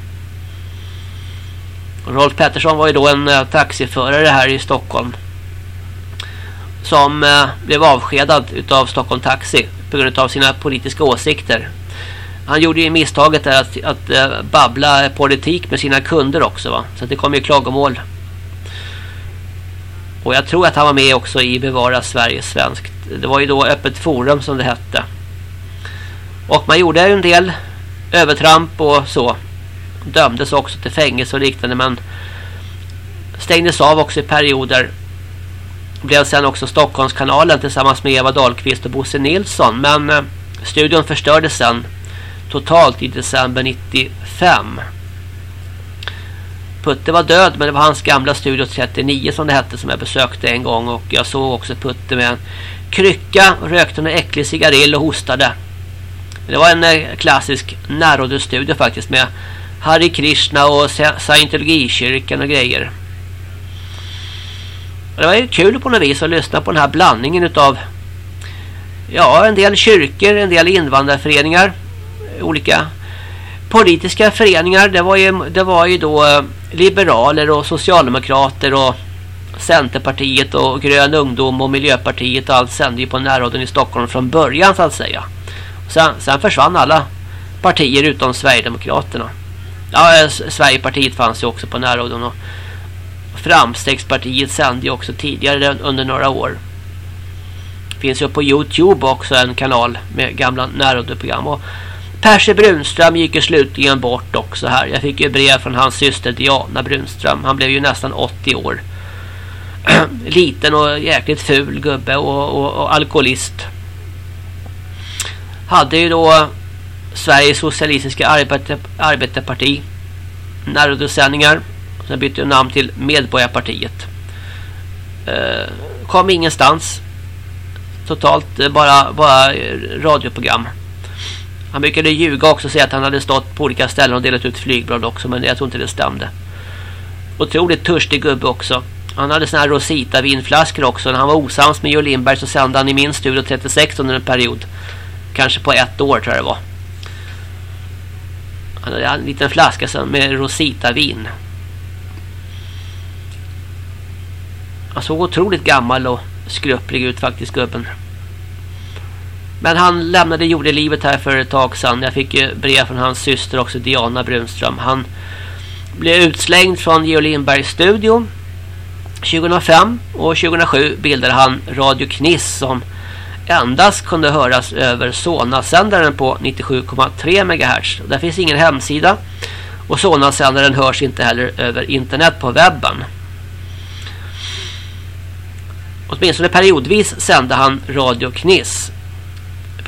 Rolf Pettersson var ju då en eh, taxiförare här i Stockholm. Som blev avskedad utav Stockholm Taxi på grund av sina politiska åsikter. Han gjorde ju misstaget att, att eh, babbla politik med sina kunder också va. Så det kom ju klagomål. Och jag tror att han var med också i Bevara Sverige svenskt. Det var ju då öppet forum som det hette. Och man gjorde en del övertramp och så. Dömdes också till fängelse och liknande men stängdes av också i perioder. Blev sen också Stockholmskanalen tillsammans med Eva Dahlqvist och Bosse Nilsson. Men eh, studion förstördes sen totalt i december 95. Putte var död men det var hans gamla Studio 39 som det hette som jag besökte en gång och jag såg också Putte med en krycka, rökte en äcklig cigarill och hostade. Det var en eh, klassisk närradiostudio faktiskt med Hare Krishna och Scientologikyrkan och grejer. Och det var ju kul på något vis att lyssna på den här blandningen utav ja, en del kyrkor, en del invandrarföreningar, olika politiska föreningar. Det var ju, det var ju då eh, liberaler och socialdemokrater och Centerpartiet och Grön ungdom och Miljöpartiet och allt sände ju på närradion i Stockholm från början så att säga. Sen, sen försvann alla partier utom Sverigedemokraterna. Ja, eh, Sverigepartiet fanns ju också på närradion och Framstegspartiet sände ju också tidigare under några år. Finns ju på Youtube också en kanal med gamla närradioprogram och Percy Brunström gick ju slutligen bort också här. Jag fick ju brev från hans syster Diana Brunström. Han blev ju nästan 80 år. Liten och jäkligt ful gubbe och, och, och alkoholist. Hade ju då Sveriges socialistiska arbete, arbetarparti närradiosändningar. Sen bytte namn till Medborgarpartiet. Eh, kom ingenstans. Totalt eh, bara, bara eh, radioprogram. Han brukade ljuga också och säga att han hade stått på olika ställen och delat ut flygblad också. Men jag tror inte det stämde. Otroligt törstig gubbe också. Han hade såna här Rosita vinflaskor också. När han var osams med Joe Lindberg så sände han i min studio 36 under en period. Kanske på ett år tror jag det var. Han hade en liten flaska med Rosita vin. Han såg otroligt gammal och skröplig ut faktiskt gubben. Men han lämnade jordelivet här för ett tag sedan. Jag fick ju brev från hans syster också, Diana Brunström. Han blev utslängd från Geo Lindbergs studio 2005 och 2007 bildade han Radio Kniss som endast kunde höras över Sona-sändaren på 97,3 MHz. Där finns ingen hemsida och Sona-sändaren hörs inte heller över internet på webben. Åtminstone periodvis sände han Radio Kniss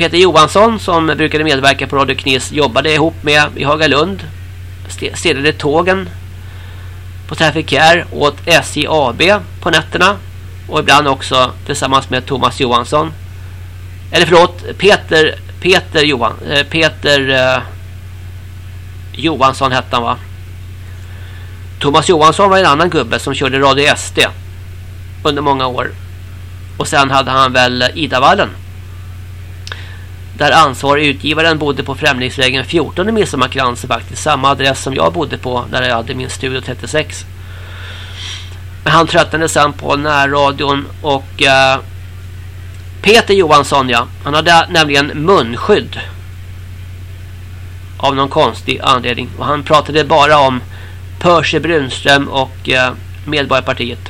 Peter Johansson som brukade medverka på Radio Knis jobbade ihop med i Hagalund. Städade tågen på Trafikär åt SJ AB på nätterna. Och ibland också tillsammans med Thomas Johansson. Eller förlåt, Peter Peter Johan eh, Peter eh, Johansson hette han va? Thomas Johansson var en annan gubbe som körde Radio SD under många år. Och sen hade han väl Idavallen. Där ansvarig utgivaren bodde på Främlingsvägen 14 i Midsommarkransen faktiskt. Samma adress som jag bodde på när jag hade min studio 36. Men han tröttnade sen på närradion och eh, Peter Johansson ja. Han hade nämligen munskydd. Av någon konstig anledning. Och han pratade bara om Percy Brunström och eh, Medborgarpartiet.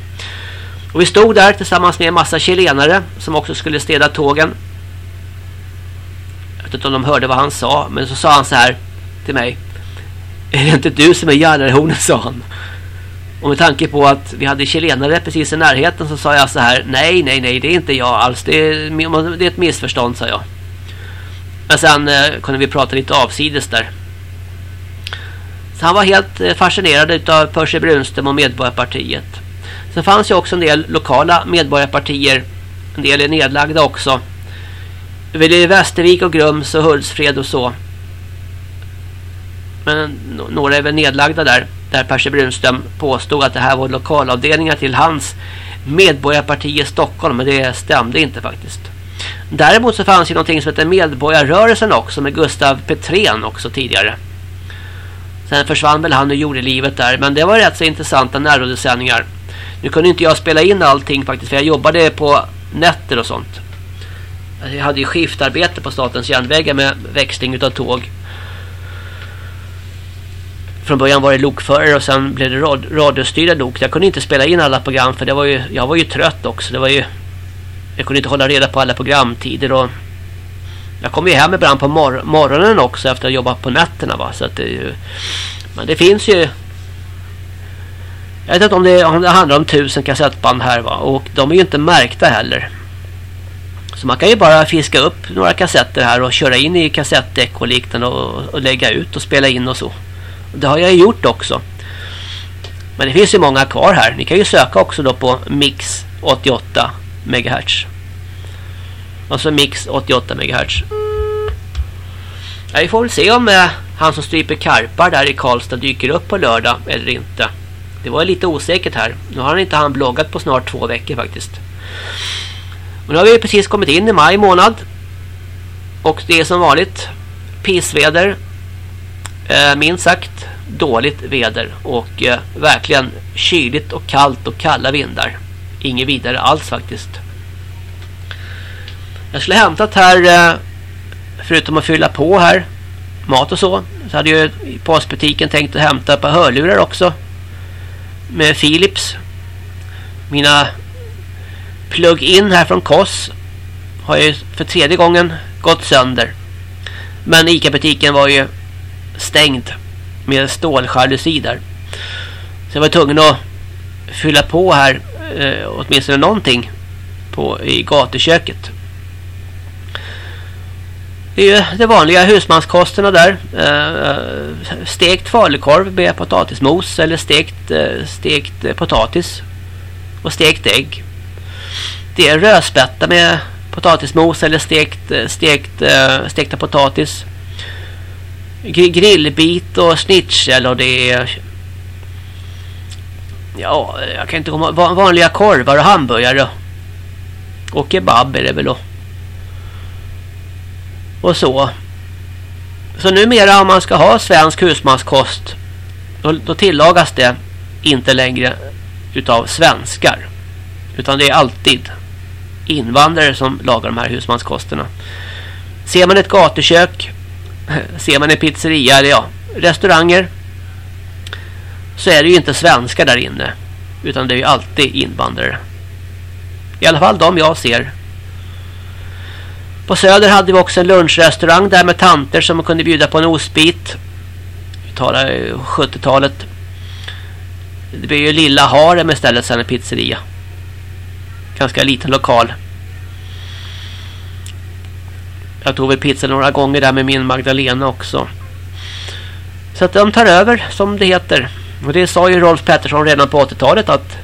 Och vi stod där tillsammans med en massa chilenare som också skulle städa tågen. Jag vet inte om de hörde vad han sa. Men så sa han så här till mig. Är det inte du som är Jallarhornet, sa han. Och med tanke på att vi hade chilenare precis i närheten så sa jag så här. Nej, nej, nej, det är inte jag alls. Det är, det är ett missförstånd, sa jag. Men sen eh, kunde vi prata lite avsides där. Så han var helt eh, fascinerad av Percy Brunström och Medborgarpartiet. Sen fanns ju också en del lokala medborgarpartier. En del är nedlagda också. Väl i Västervik och Grums och Hultsfred och så. Men några är väl nedlagda där. Där Percy Brunström påstod att det här var lokalavdelningar till hans medborgarparti i Stockholm. Men det stämde inte faktiskt. Däremot så fanns ju någonting som heter Medborgarrörelsen också med Gustav Petrén också tidigare. Sen försvann väl han och gjorde livet där. Men det var rätt så intressanta närrådesändningar. Nu kunde inte jag spela in allting faktiskt. För jag jobbade på nätter och sånt. Jag hade ju skiftarbete på Statens järnvägar med växling utav tåg. Från början var det lokförare och sen blev det rad radiostyrda lok. Jag kunde inte spela in alla program för det var ju, jag var ju trött också. Det var ju, jag kunde inte hålla reda på alla programtider och jag kom ju hem ibland på mor morgonen också efter att ha jobbat på nätterna va. Så att det ju, men det finns ju jag vet inte om det, om det handlar om tusen kassettband här va. Och de är ju inte märkta heller. Så man kan ju bara fiska upp några kassetter här och köra in i kassettdäck och liknande och, och lägga ut och spela in och så. Det har jag gjort också. Men det finns ju många kvar här. Ni kan ju söka också då på Mix 88 MHz. Alltså Mix 88 MHz. Ja, vi får väl se om eh, han som stryper karpar där i Karlstad dyker upp på lördag eller inte. Det var lite osäkert här. Nu har han inte han bloggat på snart två veckor faktiskt. Och nu har vi precis kommit in i maj månad. Och det är som vanligt pissväder. Eh, minst sagt dåligt väder. Och eh, verkligen kyligt och kallt och kalla vindar. Inget vidare alls faktiskt. Jag skulle hämtat här, eh, förutom att fylla på här, mat och så. Så hade jag i postbutiken tänkt att hämta ett par hörlurar också med Philips. Mina plug-in här från Koss har ju för tredje gången gått sönder. Men ICA-butiken var ju stängd med ståljalusi där. Så jag var tvungen att fylla på här eh, åtminstone någonting på, i gatuköket. Det är ju de vanliga husmanskosterna där. Eh, eh, stekt falukorv med potatismos eller stekt, eh, stekt potatis och stekt ägg. Det är rödspätta med potatismos eller stekt, eh, stekt, eh, stekta potatis. Grillbit och snitchel och det är ja, jag kan inte komma vanliga korvar och hamburgare och kebab är det väl då och så. Så numera om man ska ha svensk husmanskost då, då tillagas det inte längre utav svenskar. Utan det är alltid invandrare som lagar de här husmanskosterna. Ser man ett gatukök, ser man en pizzeria eller ja, restauranger så är det ju inte svenskar där inne utan det är ju alltid invandrare. I alla fall de jag ser på Söder hade vi också en lunchrestaurang där med tanter som kunde bjuda på en ostbit. Vi talar eh, 70-talet. Det blev ju Lilla Harem istället sen en pizzeria. Ganska liten lokal. Jag tog väl pizza några gånger där med min Magdalena också. Så att de tar över som det heter. Och det sa ju Rolf Pettersson redan på 80-talet att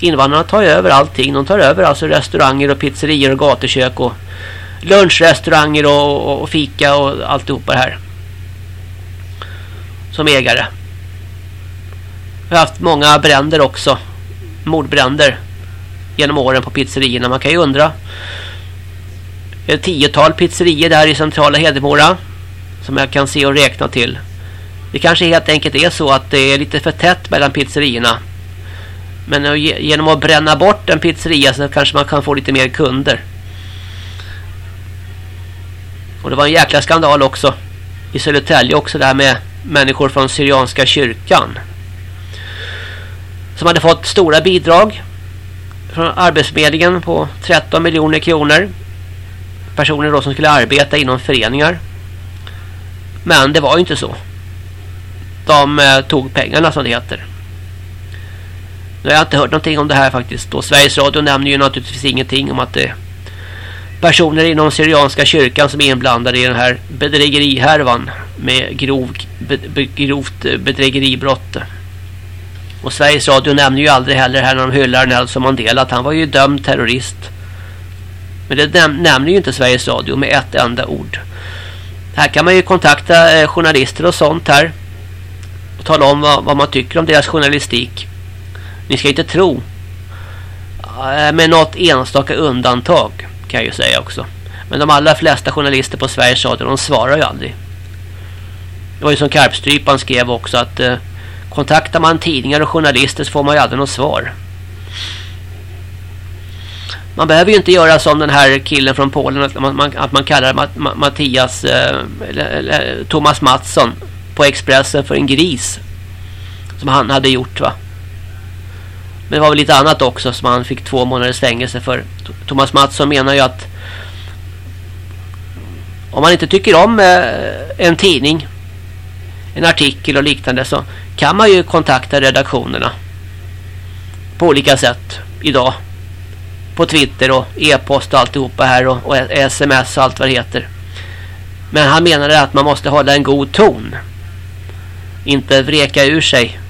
invandrarna tar över allting. De tar över alltså restauranger och pizzerier och gatukök och lunchrestauranger och, och, och fika och alltihopa det här. Som ägare. Vi har haft många bränder också. Mordbränder. Genom åren på pizzerierna. Man kan ju undra. Ett tiotal pizzerier där i centrala Hedemora. Som jag kan se och räkna till. Det kanske helt enkelt är så att det är lite för tätt mellan pizzerierna. Men genom att bränna bort en pizzeria så kanske man kan få lite mer kunder. Och det var en jäkla skandal också. I Södertälje också där med människor från Syrianska kyrkan. Som hade fått stora bidrag från Arbetsförmedlingen på 13 miljoner kronor. Personer då som skulle arbeta inom föreningar. Men det var ju inte så. De eh, tog pengarna som det heter. Nu har jag inte hört någonting om det här faktiskt. Och Sveriges Radio nämner ju naturligtvis ingenting om att det är personer inom Syrianska kyrkan som är inblandade i den här bedrägerihärvan med grov, be, be, grovt eh, bedrägeribrott. Och Sveriges Radio nämner ju aldrig heller här när de hyllar Nelson Mandela att han var ju dömd terrorist. Men det näm nämner ju inte Sveriges Radio med ett enda ord. Här kan man ju kontakta eh, journalister och sånt här. Och tala om vad, vad, man tycker om deras journalistik. Ni ska inte tro. Eh, med något enstaka undantag kan jag ju säga också. Men de allra flesta journalister på Sveriges Radio de svarar ju aldrig. Det var ju som Karpstrypan skrev också att eh, kontaktar man tidningar och journalister så får man ju aldrig något svar. Man behöver ju inte göra som den här killen från Polen att man, att man kallar Matt, Mattias eh, eller, eller, Thomas Mattsson på Expressen för en gris. Som han hade gjort va. Men det var väl lite annat också som han fick två månaders fängelse för. Thomas Mattsson menar ju att om man inte tycker om eh, en tidning en artikel och liknande så kan man ju kontakta redaktionerna på olika sätt idag. På Twitter och e-post och alltihopa här och, och sms och allt vad det heter. Men han menade att man måste hålla en god ton. Inte vreka ur sig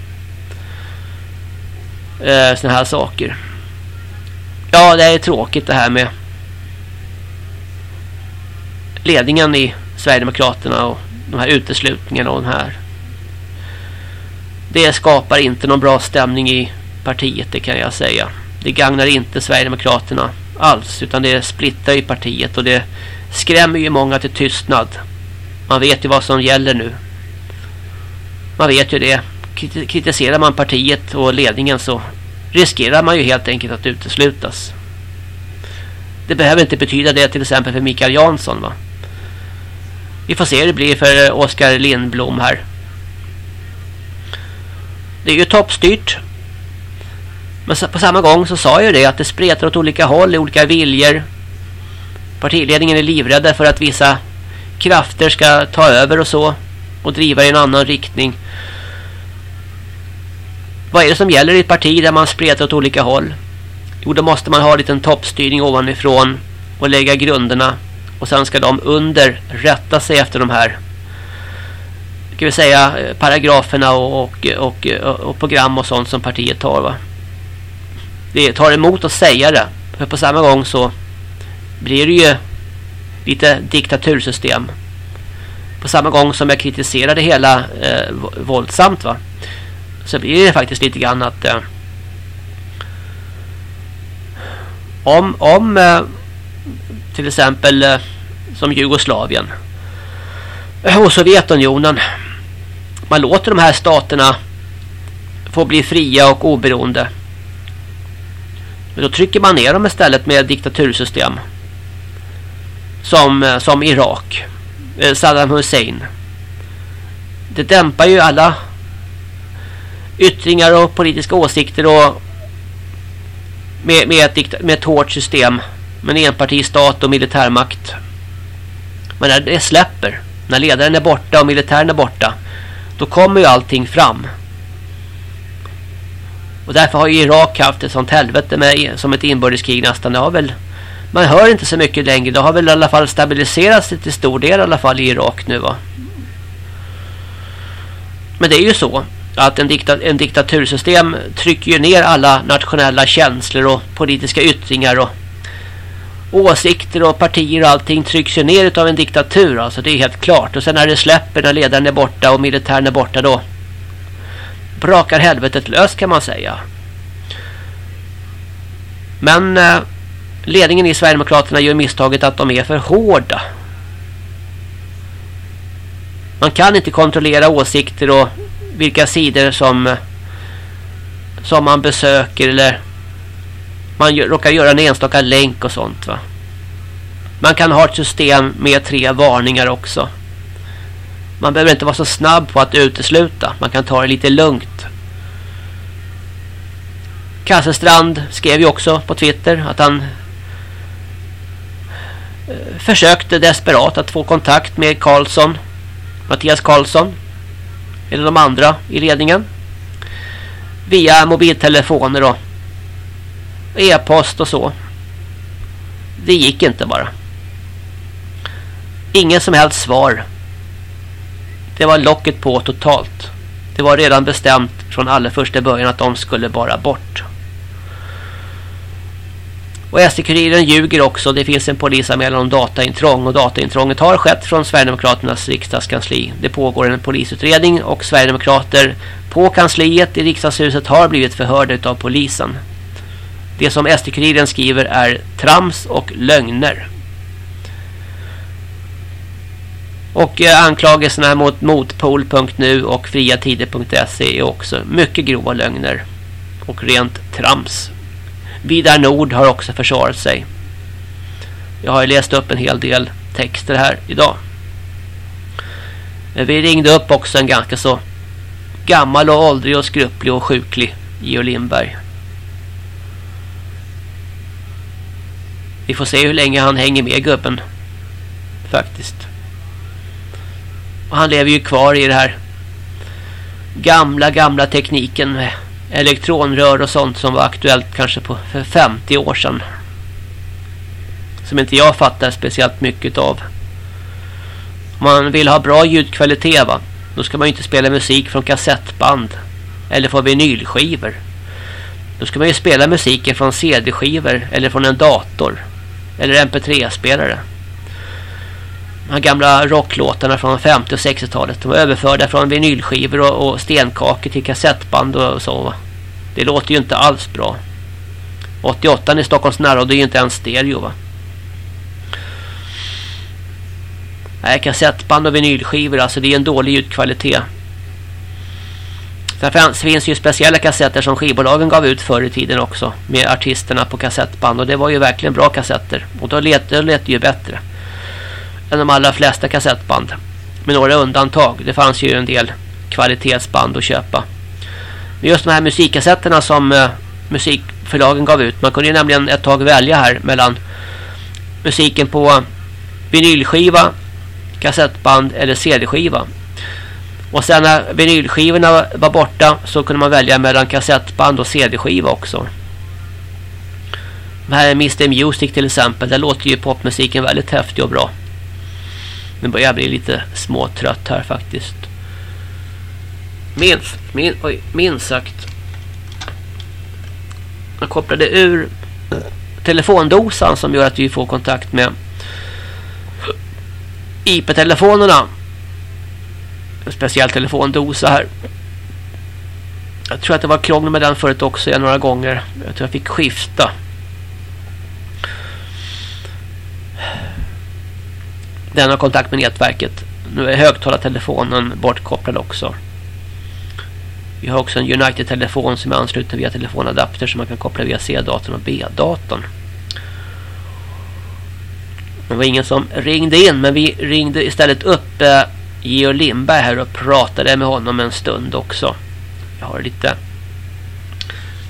eh, såna här saker. Ja, det är tråkigt det här med ledningen i Sverigedemokraterna och de här uteslutningarna och den här. Det skapar inte någon bra stämning i partiet, det kan jag säga. Det gagnar inte Sverigedemokraterna alls, utan det splittar ju partiet och det skrämmer ju många till tystnad. Man vet ju vad som gäller nu. Man vet ju det. Kritiserar man partiet och ledningen så riskerar man ju helt enkelt att uteslutas. Det behöver inte betyda det till exempel för Mikael Jansson va. Vi får se hur det blir för Oskar Lindblom här. Det är ju toppstyrt. Men på samma gång så sa jag det att det spretar åt olika håll, i olika viljor. Partiledningen är livrädda för att vissa krafter ska ta över och så. Och driva i en annan riktning. Vad är det som gäller i ett parti där man spretar åt olika håll? Jo, då måste man ha en liten toppstyrning ovanifrån och lägga grunderna och sen ska de under rätta sig efter de här ska vi säga eh, paragraferna och, och, och, och program och sånt som partiet tar va. Det tar emot att säga det. För på samma gång så blir det ju lite diktatursystem. På samma gång som jag kritiserar det hela eh, våldsamt va. Så blir det faktiskt lite grann att eh, om, om eh, till exempel eh, som Jugoslavien och Sovjetunionen. Man låter de här staterna få bli fria och oberoende. Men då trycker man ner dem istället med diktatursystem. Som, eh, som Irak. Eh, Saddam Hussein. Det dämpar ju alla yttringar och politiska åsikter och med, med, ett, med ett hårt system med en enpartistat och militärmakt. Men när det släpper, när ledaren är borta och militären är borta, då kommer ju allting fram. Och därför har ju Irak haft ett sånt helvete med, som ett inbördeskrig nästan. Det har väl Man hör inte så mycket längre. Det har väl i alla fall stabiliserats till stor del i alla fall i Irak nu va. Men det är ju så att en, dikta en diktatursystem trycker ju ner alla nationella känslor och politiska yttringar och åsikter och partier och allting trycks ju ner av en diktatur alltså det är helt klart. Och sen när det släpper när ledaren är borta och militären är borta då brakar helvetet lös kan man säga. Men eh, ledningen i Sverigedemokraterna gör misstaget att de är för hårda. Man kan inte kontrollera åsikter och vilka sidor som eh, som man besöker eller man råkar göra en enstaka länk och sånt va. Man kan ha ett system med tre varningar också. Man behöver inte vara så snabb på att utesluta. Man kan ta det lite lugnt. Kassestrand skrev ju också på Twitter att han eh, försökte desperat att få kontakt med Karlsson, Mattias Karlsson eller de andra i ledningen via mobiltelefoner och e-post och så. Det gick inte bara. Ingen som helst svar. Det var locket på totalt. Det var redan bestämt från allra första början att de skulle bara bort. Och SD-kuriren ljuger också. Det finns en polisanmälan om dataintrång och dataintrånget har skett från Sverigedemokraternas riksdagskansli. Det pågår en polisutredning och Sverigedemokrater på kansliet i riksdagshuset har blivit förhörda av polisen. Det som SD-kuriren skriver är trams och lögner. Och eh, anklagelserna mot motpol.nu och friatider.se är också mycket grova lögner och rent trams. Vidar Nord har också försvarat sig. Jag har läst upp en hel del texter här idag. Eh, vi ringde upp också en ganska så gammal och åldrig och skrupplig och sjuklig Geo Lindberg. Vi får se hur länge han hänger med gubben. Faktiskt. Och han lever ju kvar i det här gamla, gamla tekniken med elektronrör och sånt som var aktuellt kanske på för 50 år sedan. Som inte jag fattar speciellt mycket av. Om man vill ha bra ljudkvalitet va. Då ska man ju inte spela musik från kassettband. Eller från vinylskivor. Då ska man ju spela musiken från CD-skivor eller från en dator. Eller mp3-spelare. De här gamla rocklåtarna från 50- och 60-talet. De var överförda från vinylskivor och, och stenkakor till kassettband och så. Va? Det låter ju inte alls bra. 88 i Stockholms närråd är ju inte ens stereo va. Nej, kassettband och vinylskivor alltså det är en dålig ljudkvalitet. Sen finns ju speciella kassetter som skivbolagen gav ut förr i tiden också. Med artisterna på kassettband. Och det var ju verkligen bra kassetter. Och då lät, lät det ju bättre. Än de allra flesta kassettband. Med några undantag. Det fanns ju en del kvalitetsband att köpa. Men just de här musikkassetterna som eh, musikförlagen gav ut. Man kunde ju nämligen ett tag välja här mellan musiken på vinylskiva, kassettband eller CD-skiva. Och sen när vinylskivorna var borta så kunde man välja mellan kassettband och CD-skiva också. Det här är Mr. Music till exempel. Där låter ju popmusiken väldigt häftig och bra. Nu börjar jag bli lite småtrött här faktiskt. Minst, min, oj, minst sagt. Jag kopplade ur telefondosan som gör att vi får kontakt med IP-telefonerna en speciell telefondosa här. Jag tror att det var krångel med den förut också några gånger. Jag tror jag fick skifta. Den har kontakt med nätverket. Nu är högtalartelefonen bortkopplad också. Vi har också en United-telefon som är ansluten via telefonadapter som man kan koppla via C-datorn och B-datorn. Det var ingen som ringde in men vi ringde istället upp eh, Georg Lindberg här och pratade med honom en stund också. Jag har lite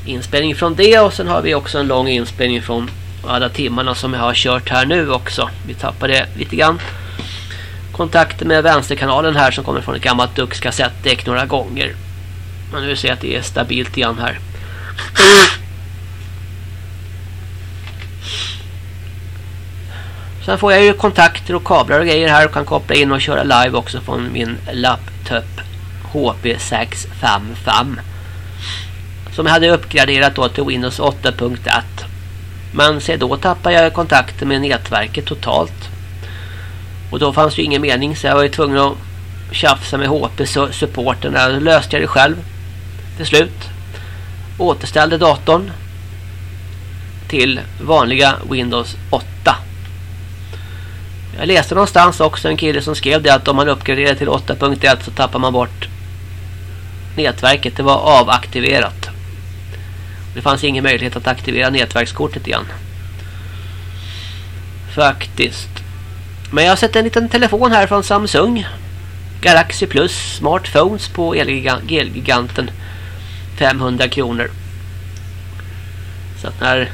inspelning från det och sen har vi också en lång inspelning från alla timmarna som jag har kört här nu också. Vi tappade lite grann kontakt med vänsterkanalen här som kommer från ett gammalt Dux kassettdäck några gånger. Men nu ser jag att det är stabilt igen här. Sen får jag ju kontakter och kablar och grejer här och kan koppla in och köra live också från min laptop HP655 som jag hade uppgraderat då till Windows 8.1 men se då tappade jag kontakten med nätverket totalt och då fanns det ju ingen mening så jag var ju tvungen att tjafsa med HP-supporten. Då löste jag det själv till slut. Återställde datorn till vanliga Windows 8. Jag läste någonstans också en kille som skrev det att om man uppgraderar till 8.1 så tappar man bort nätverket. Det var avaktiverat. Det fanns ingen möjlighet att aktivera nätverkskortet igen. Faktiskt. Men jag har sett en liten telefon här från Samsung. Galaxy Plus Smartphones på Elgiganten. 500 kronor. Så att när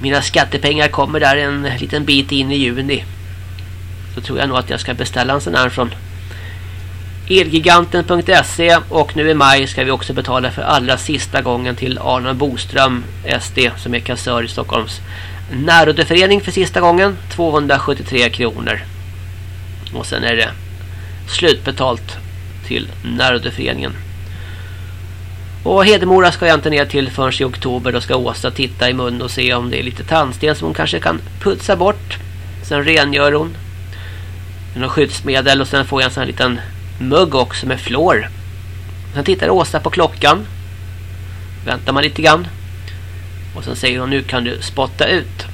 mina skattepengar kommer där en liten bit in i juni så tror jag nog att jag ska beställa en sån här från Elgiganten.se och nu i maj ska vi också betala för allra sista gången till Arne Boström SD som är kassör i Stockholms närrådeförening för sista gången 273 kronor. Och sen är det slutbetalt till närrådeföreningen. Och Hedemora ska jag inte ner till förrän i oktober. Då ska Åsa titta i mun och se om det är lite tandsten som hon kanske kan putsa bort. Sen rengör hon. Med något skyddsmedel och sen får jag en sån här liten mugg också med flår. Sen tittar Åsa på klockan. Väntar man lite grann. Och sen säger hon nu kan du spotta ut.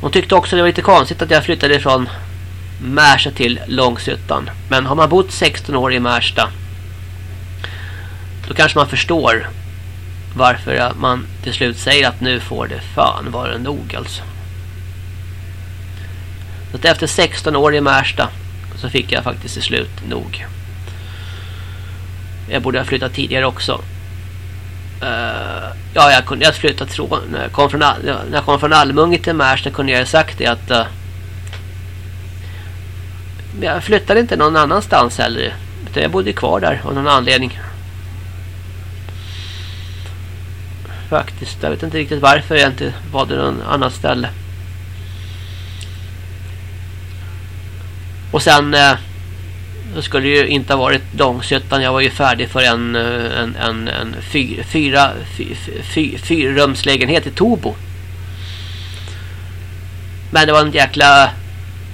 Hon tyckte också det var lite konstigt att jag flyttade från Märsta till Långsuttan. Men har man bott 16 år i Märsta då kanske man förstår varför man till slut säger att nu får det fan vara nog alltså. Så att efter 16 år i Märsta så fick jag faktiskt till slut nog. Jag borde ha flyttat tidigare också. Uh, ja, jag kunde ha flyttat från, när jag kom från, när jag kom från Almunge till Märsta kunde jag ha sagt det att uh, jag flyttade inte någon annanstans heller. Utan jag bodde kvar där av någon anledning. Faktiskt, jag vet inte riktigt varför jag inte valde någon annat ställe. Och sen eh, det skulle ju inte ha varit Långsötan. Jag var ju färdig för en, eh, en, en, en fyr, fyra, fyr, fyr, fyrrumslägenhet i Tobo. Men det var en jäkla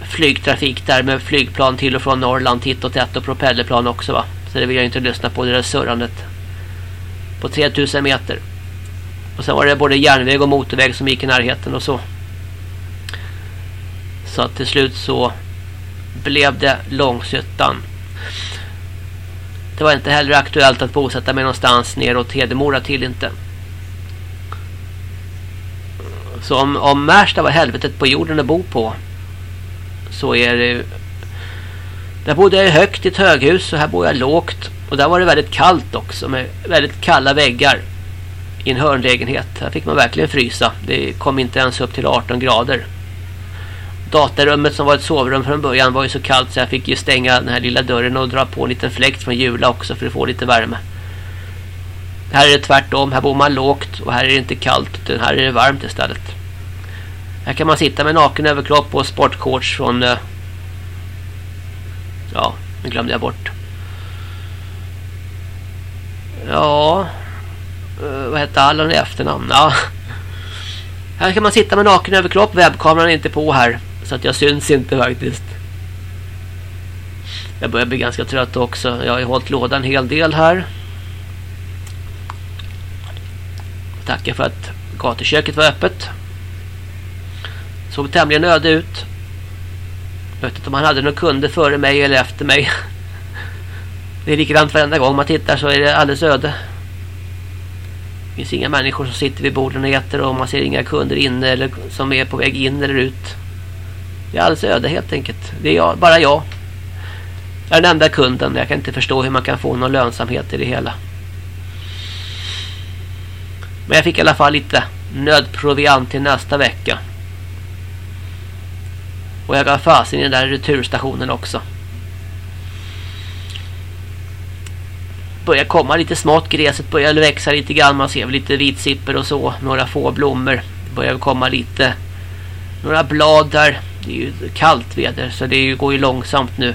flygtrafik där med flygplan till och från Norrland titt och tätt och propellerplan också va. Så det vill jag inte lyssna på det där surrandet. På 3000 meter. Och sen var det både järnväg och motorväg som gick i närheten och så. Så att till slut så upplevde Långshyttan. Det var inte heller aktuellt att bosätta mig någonstans neråt Hedemora till inte. Så om, om Märsta var helvetet på jorden att bo på så är det där bodde jag högt i ett höghus och här bor jag lågt och där var det väldigt kallt också med väldigt kalla väggar i en hörnlägenhet. Här fick man verkligen frysa. Det kom inte ens upp till 18 grader. Datarummet som var ett sovrum från början var ju så kallt så jag fick ju stänga den här lilla dörren och dra på en liten fläkt från Jula också för att få lite värme. Här är det tvärtom. Här bor man lågt och här är det inte kallt utan här är det varmt istället. Här kan man sitta med naken överkropp och sportshorts från... Eh, ja, nu glömde jag bort. Ja, eh, vad hette Allan i efternamn? Ja. Här kan man sitta med naken överkropp. Webbkameran är inte på här. Så att jag syns inte faktiskt. Jag börjar bli ganska trött också. Jag har ju hållit lådan en hel del här. Tackar för att gatuköket var öppet. Såg tämligen öde ut. Jag vet inte om han hade några kunder före mig eller efter mig. Det är likadant varenda gång man tittar så är det alldeles öde. Det finns inga människor som sitter vid borden och äter och man ser inga kunder inne eller som är på väg in eller ut. Det är alldeles öde helt enkelt. Det är jag, bara jag. Jag är den enda kunden. Jag kan inte förstå hur man kan få någon lönsamhet i det hela. Men jag fick i alla fall lite nödproviant till nästa vecka. Och jag gav fasen i den där returstationen också. börjar komma lite smått. Gräset börjar växa lite grann. Man ser lite vitsipper och så. Några få blommor. Det börjar komma lite några blad där. Det är ju kallt väder så det går ju långsamt nu.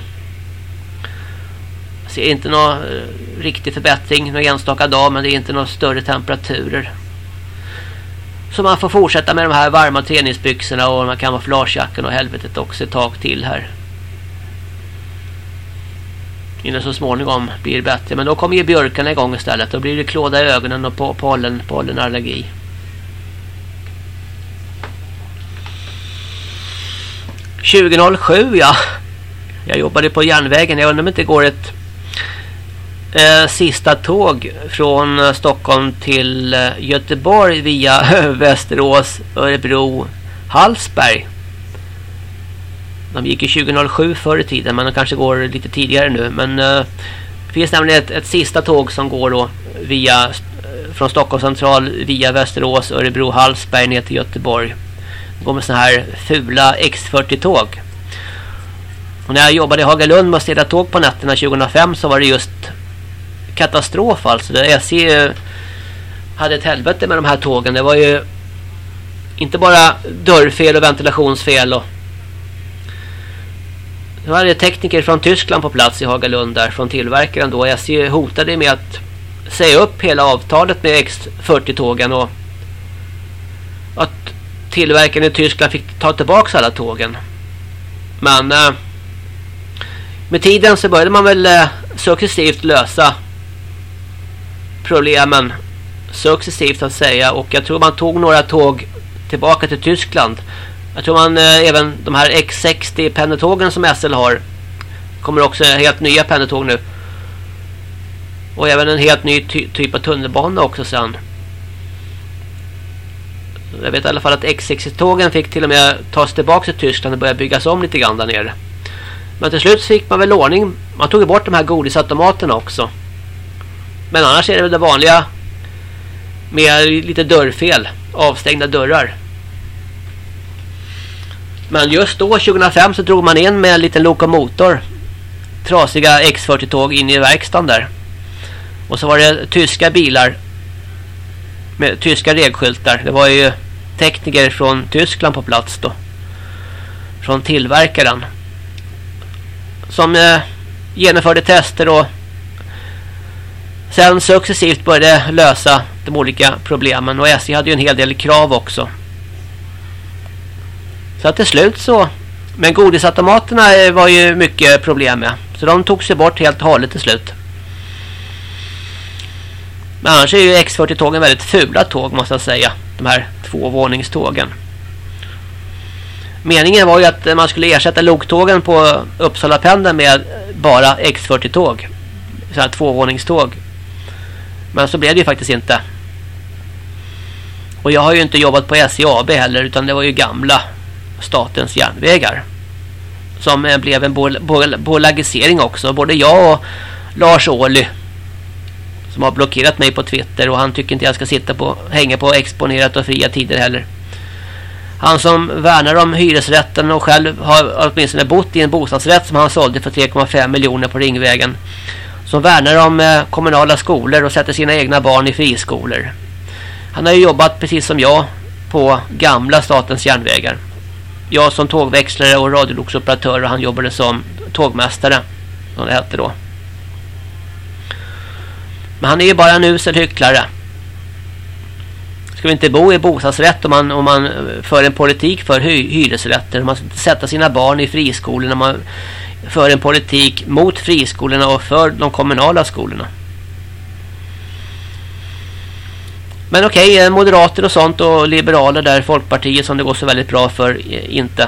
Jag ser inte någon eh, riktig förbättring någon enstaka dag men det är inte några större temperaturer. Så man får fortsätta med de här varma träningsbyxorna och de här kamouflagejackorna och helvetet också ett tag till här. Innan så småningom blir det bättre. Men då kommer ju björkarna igång istället. Då blir det klåda i ögonen och pollen, pollenallergi. ...2007 ja. Jag jobbade på järnvägen. Jag undrar om det inte går ett... Eh, sista tåg från eh, Stockholm till eh, Göteborg via Västerås, Örebro, Hallsberg. De gick ju 2007 förr i tiden men de kanske går lite tidigare nu. Men eh, det finns nämligen ett, ett sista tåg som går då via, eh, från Stockholm central via Västerås, Örebro, Hallsberg ner till Göteborg. Går med sådana här fula X40-tåg. Och när jag jobbade i Hagalund med att städa tåg på nätterna 2005 så var det just katastrof alltså. SJ eh, hade ett helvete med de här tågen. Det var ju inte bara dörrfel och ventilationsfel och nu hade tekniker från Tyskland på plats i Hagalund där från tillverkaren då. SJ hotade med att säga upp hela avtalet med X40-tågen och tillverkaren i Tyskland fick ta tillbaka alla tågen. Men eh, med tiden så började man väl eh, successivt lösa problemen successivt att säga och jag tror man tog några tåg tillbaka till Tyskland jag tror man eh, även de här X60 pendeltågen som SL har kommer också helt nya pendeltåg nu. Och även en helt ny ty typ av tunnelbana också sen. Jag vet i alla fall att X60-tågen fick till och med tas tillbaka till Tyskland och börja byggas om lite grann där nere. Men till slut fick man väl ordning. Man tog bort de här godisautomaterna också. Men annars är det väl det vanliga med lite dörrfel. Avstängda dörrar. Men just då 2005 så drog man in med en liten lokomotor. Trasiga X40-tåg in i verkstaden där. Och så var det tyska bilar. Med tyska regskyltar. Det var ju tekniker från Tyskland på plats då. Från tillverkaren. Som eh, genomförde tester och sen successivt började lösa de olika problemen. Och SJ hade ju en hel del krav också. Så till slut så... Men godisautomaterna eh, var ju mycket problem med. Så de tog sig bort helt och hållet till slut. Men annars är ju X40-tågen väldigt fula tåg måste jag säga. De här tvåvåningstågen. Meningen var ju att man skulle ersätta loktågen på Uppsala pendeln med bara X40-tåg. Sådana här tvåvåningståg. Men så blev det ju faktiskt inte. Och jag har ju inte jobbat på SJAB heller utan det var ju gamla statens järnvägar. Som blev en bol bol bolagisering också. Både jag och Lars Åhly som har blockerat mig på Twitter och han tycker inte jag ska sitta på hänga på exponerat och fria tider heller. Han som värnar om hyresrätten och själv har åtminstone bott i en bostadsrätt som han sålde för 3,5 miljoner på Ringvägen. Som värnar om eh, kommunala skolor och sätter sina egna barn i friskolor. Han har ju jobbat precis som jag på gamla statens järnvägar jag som tågväxlare och radioloksoperatör och han jobbade som tågmästare som det hette då. Men han är ju bara en usel hycklare. Ska vi inte bo i bostadsrätt om man, om man eh, för en politik för hy hyresrätter? Man ska sätta sina barn i friskolorna. om Man för en politik mot friskolorna och för de kommunala skolorna. Men okej, okay, moderater och sånt och liberaler där, Folkpartiet som det går så väldigt bra för, eh, inte.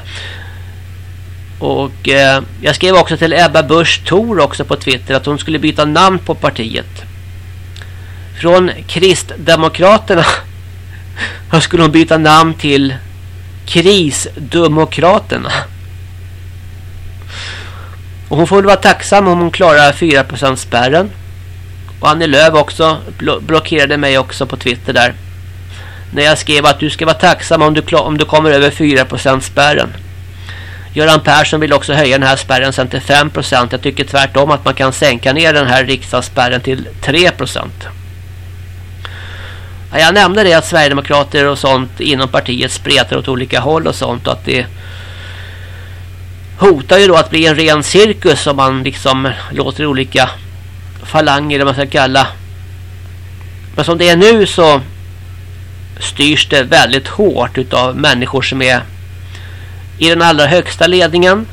Och eh, jag skrev också till Ebba Busch Thor också på Twitter att hon skulle byta namn på partiet. Från Kristdemokraterna Här skulle hon byta namn till Krisdemokraterna. Och hon får väl vara tacksam om hon klarar 4% spärren. Och Annie Lööf också blockerade mig också på Twitter där. När jag skrev att du ska vara tacksam om du, om du kommer över 4% spärren. Göran Persson vill också höja den här spärren sen till 5%. Jag tycker tvärtom att man kan sänka ner den här riksdagsspärren till 3%. Jag nämnde det att Sverigedemokrater och sånt inom partiet spretar åt olika håll och sånt. Och att det hotar ju då att bli en ren cirkus om man liksom låter olika falanger, eller man ska kalla. Men som det är nu så styrs det väldigt hårt utav människor som är i den allra högsta ledningen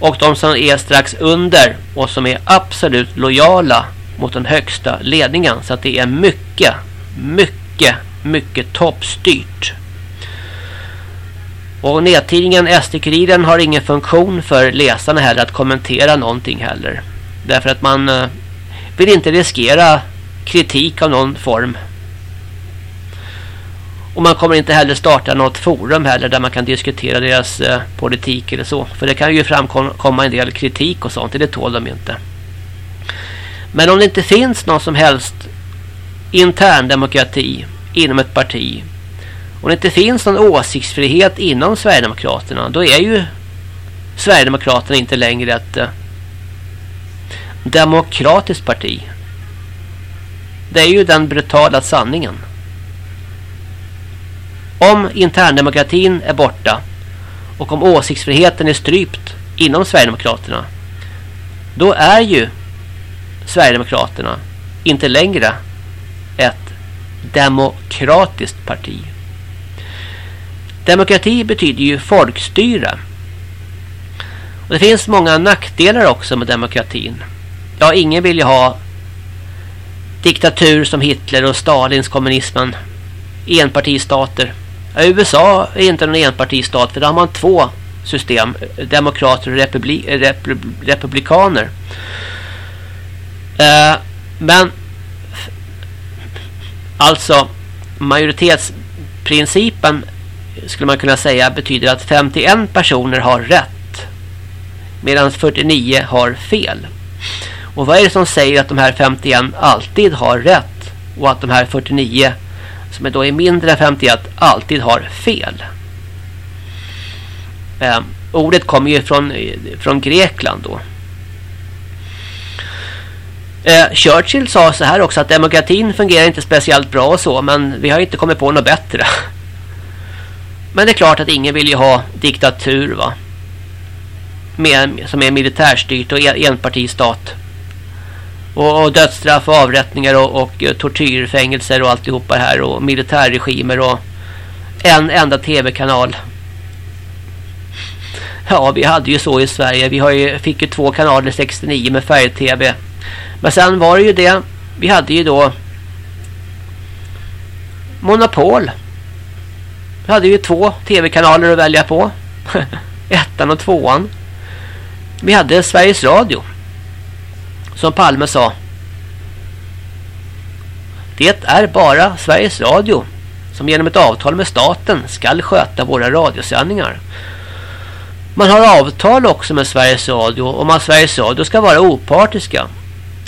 och de som är strax under och som är absolut lojala mot den högsta ledningen så att det är mycket, mycket, mycket toppstyrt. Och nättidningen SD-kuriren har ingen funktion för läsarna heller att kommentera någonting heller. Därför att man eh, vill inte riskera kritik av någon form. Och man kommer inte heller starta något forum heller där man kan diskutera deras eh, politik eller så. För det kan ju framkomma en del kritik och sånt, det tål de inte. Men om det inte finns någon som helst intern demokrati inom ett parti om det inte finns någon åsiktsfrihet inom Sverigedemokraterna då är ju Sverigedemokraterna inte längre ett eh, demokratiskt parti. Det är ju den brutala sanningen. Om interndemokratin är borta och om åsiktsfriheten är strypt inom Sverigedemokraterna då är ju Sverigedemokraterna inte längre demokratiskt parti. Demokrati betyder ju folkstyre. Och det finns många nackdelar också med demokratin. Ja, ingen vill ju ha diktatur som Hitler och Stalins kommunismen. Enpartistater. Ja, USA är inte någon enpartistat för där har man två system. Demokrater och republi repub republikaner. Uh, men alltså majoritetsprincipen skulle man kunna säga betyder att 51 personer har rätt medan 49 har fel. Och vad är det som säger att de här 51 alltid har rätt och att de här 49 som är då är mindre än 51 alltid har fel? Eh, ordet kommer ju från, eh, från Grekland då. Eh, Churchill sa så här också att demokratin fungerar inte speciellt bra och så men vi har inte kommit på något bättre. Men det är klart att ingen vill ju ha diktatur va. Med, som är militärstyrt och enpartistat. Och, och dödsstraff och avrättningar och, och eh, tortyrfängelser och alltihopa här och militärregimer och en enda tv-kanal. Ja, vi hade ju så i Sverige. Vi har ju, fick ju två kanaler 69 med färg-tv. Men sen var det ju det. Vi hade ju då monopol. Vi hade ju två tv-kanaler att välja på. Ettan och tvåan. Vi hade Sveriges Radio. Som Palme sa. Det är bara Sveriges Radio som genom ett avtal med staten ska sköta våra radiosändningar. Man har avtal också med Sveriges Radio om att Sveriges Radio ska vara opartiska.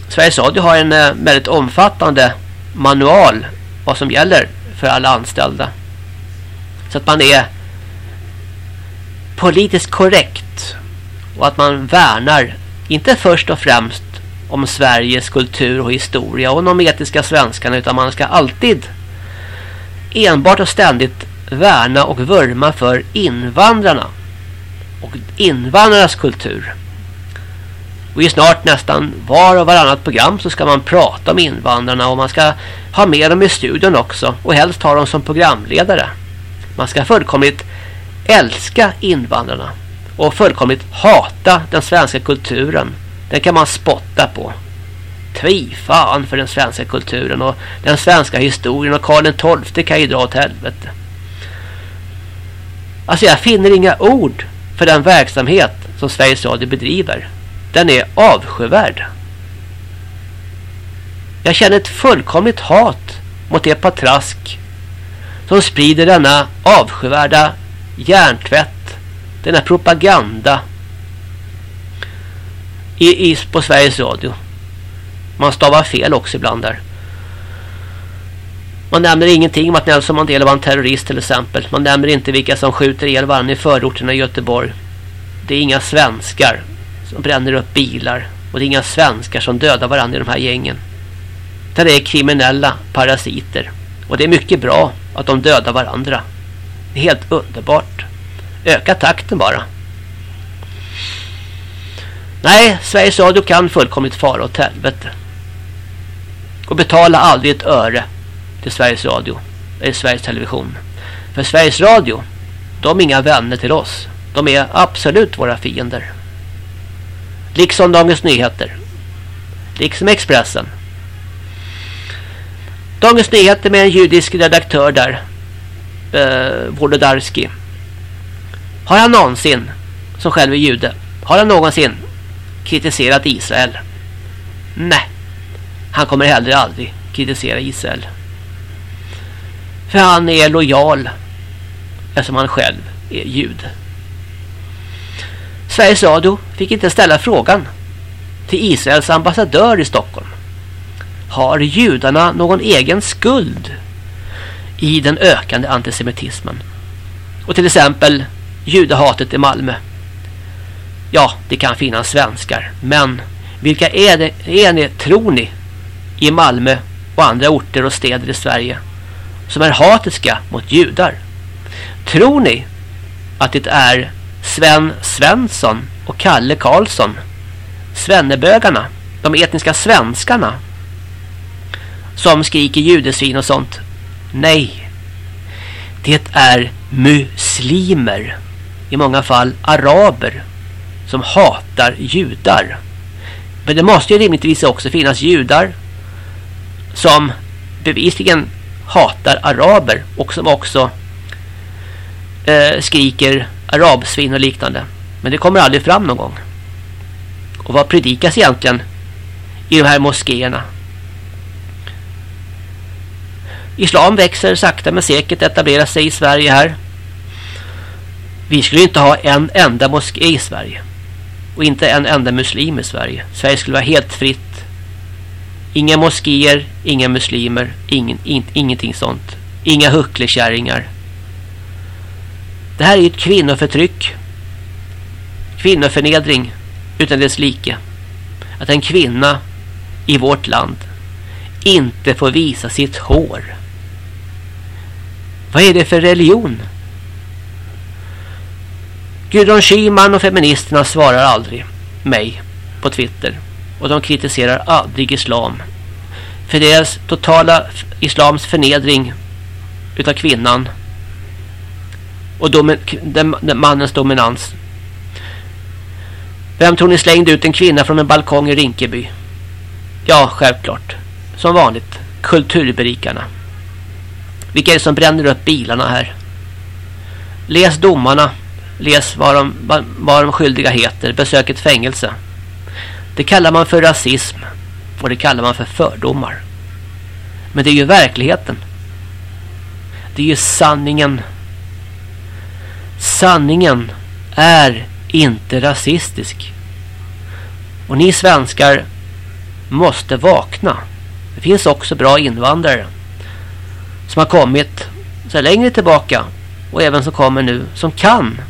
Sveriges Radio har en eh, väldigt omfattande manual vad som gäller för alla anställda. Så att man är politiskt korrekt och att man värnar inte först och främst om Sveriges kultur och historia och de etiska svenskarna utan man ska alltid enbart och ständigt värna och vurma för invandrarna och invandrarnas kultur. Och i snart nästan var och varannat program så ska man prata om invandrarna och man ska ha med dem i studion också och helst ha dem som programledare. Man ska fullkomligt älska invandrarna och fullkomligt hata den svenska kulturen. Den kan man spotta på. Tvi fan för den svenska kulturen och den svenska historien och Karl XII kan ju dra åt helvete. Alltså jag finner inga ord för den verksamhet som Sveriges Radio bedriver. Den är avskyvärd. Jag känner ett fullkomligt hat mot det patrask som sprider denna avskyvärda hjärntvätt, denna propaganda i, i, på Sveriges Radio. Man stavar fel också ibland där. Man nämner ingenting om att Nelson Mandela var en terrorist till exempel. Man nämner inte vilka som skjuter ihjäl varandra i förorterna i Göteborg. Det är inga svenskar som bränner upp bilar. Och det är inga svenskar som dödar varandra i de här gängen. Det är kriminella parasiter. Och det är mycket bra att de dödar varandra. Det är helt underbart. Öka takten bara. Nej, Sveriges Radio kan fullkomligt fara åt helvete. Och betala aldrig ett öre till Sveriges Radio. Eller Sveriges Television. För Sveriges Radio, de är inga vänner till oss. De är absolut våra fiender. Liksom Dagens Nyheter. Liksom Expressen. Dagens Nyheter med en judisk redaktör där. Eh, Wolodarski. Har han någonsin, som själv är jude, har han någonsin kritiserat Israel? Nej. Han kommer heller aldrig kritisera Israel. För han är lojal eftersom han själv är jude. Sveriges Radio fick inte ställa frågan till Israels ambassadör i Stockholm. Har judarna någon egen skuld i den ökande antisemitismen? Och till exempel judehatet i Malmö. Ja, det kan finnas svenskar. Men vilka är det, är ni, tror ni, i Malmö och andra orter och städer i Sverige som är hatiska mot judar? Tror ni att det är Sven Svensson och Kalle Karlsson, svennebögarna, de etniska svenskarna, som skriker judesvin och sånt? Nej. Det är muslimer, i många fall araber, som hatar judar. Men det måste ju rimligtvis också finnas judar som bevisligen hatar araber och som också eh, skriker arabsvin och liknande. Men det kommer aldrig fram någon gång. Och vad predikas egentligen i de här moskéerna? Islam växer sakta men säkert etablerar sig i Sverige här. Vi skulle inte ha en enda moské i Sverige. Och inte en enda muslim i Sverige. Sverige skulle vara helt fritt. Inga moskéer, inga muslimer, ingen, in, ingenting sånt. Inga hucklekärringar. Det här är ett kvinnoförtryck. Kvinnoförnedring utan dess like. Att en kvinna i vårt land inte får visa sitt hår. Vad är det för religion? Gudrun Schyman och feministerna svarar aldrig mig på Twitter. Och de kritiserar aldrig islam. För deras totala islams förnedring utav kvinnan och domin, den, den mannens dominans. Vem tror ni slängde ut en kvinna från en balkong i Rinkeby? Ja, självklart. Som vanligt. Kulturberikarna. Vilka är det som bränner upp bilarna här? Läs domarna. Läs vad de, vad de skyldiga heter. Besök ett fängelse. Det kallar man för rasism. Och det kallar man för fördomar. Men det är ju verkligheten. Det är ju sanningen Sanningen är inte rasistisk. Och ni svenskar måste vakna. Det finns också bra invandrare som har kommit så längre tillbaka och även som kommer nu som kan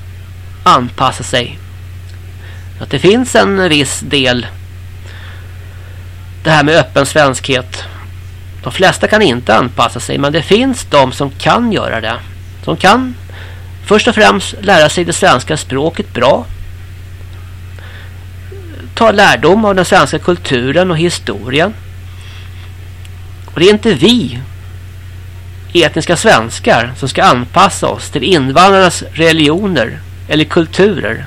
anpassa sig. Att det finns en viss del det här med öppen svenskhet. De flesta kan inte anpassa sig men det finns de som kan göra det. Som kan Först och främst lära sig det svenska språket bra. Ta lärdom av den svenska kulturen och historien. Och det är inte vi etniska svenskar som ska anpassa oss till invandrarnas religioner eller kulturer.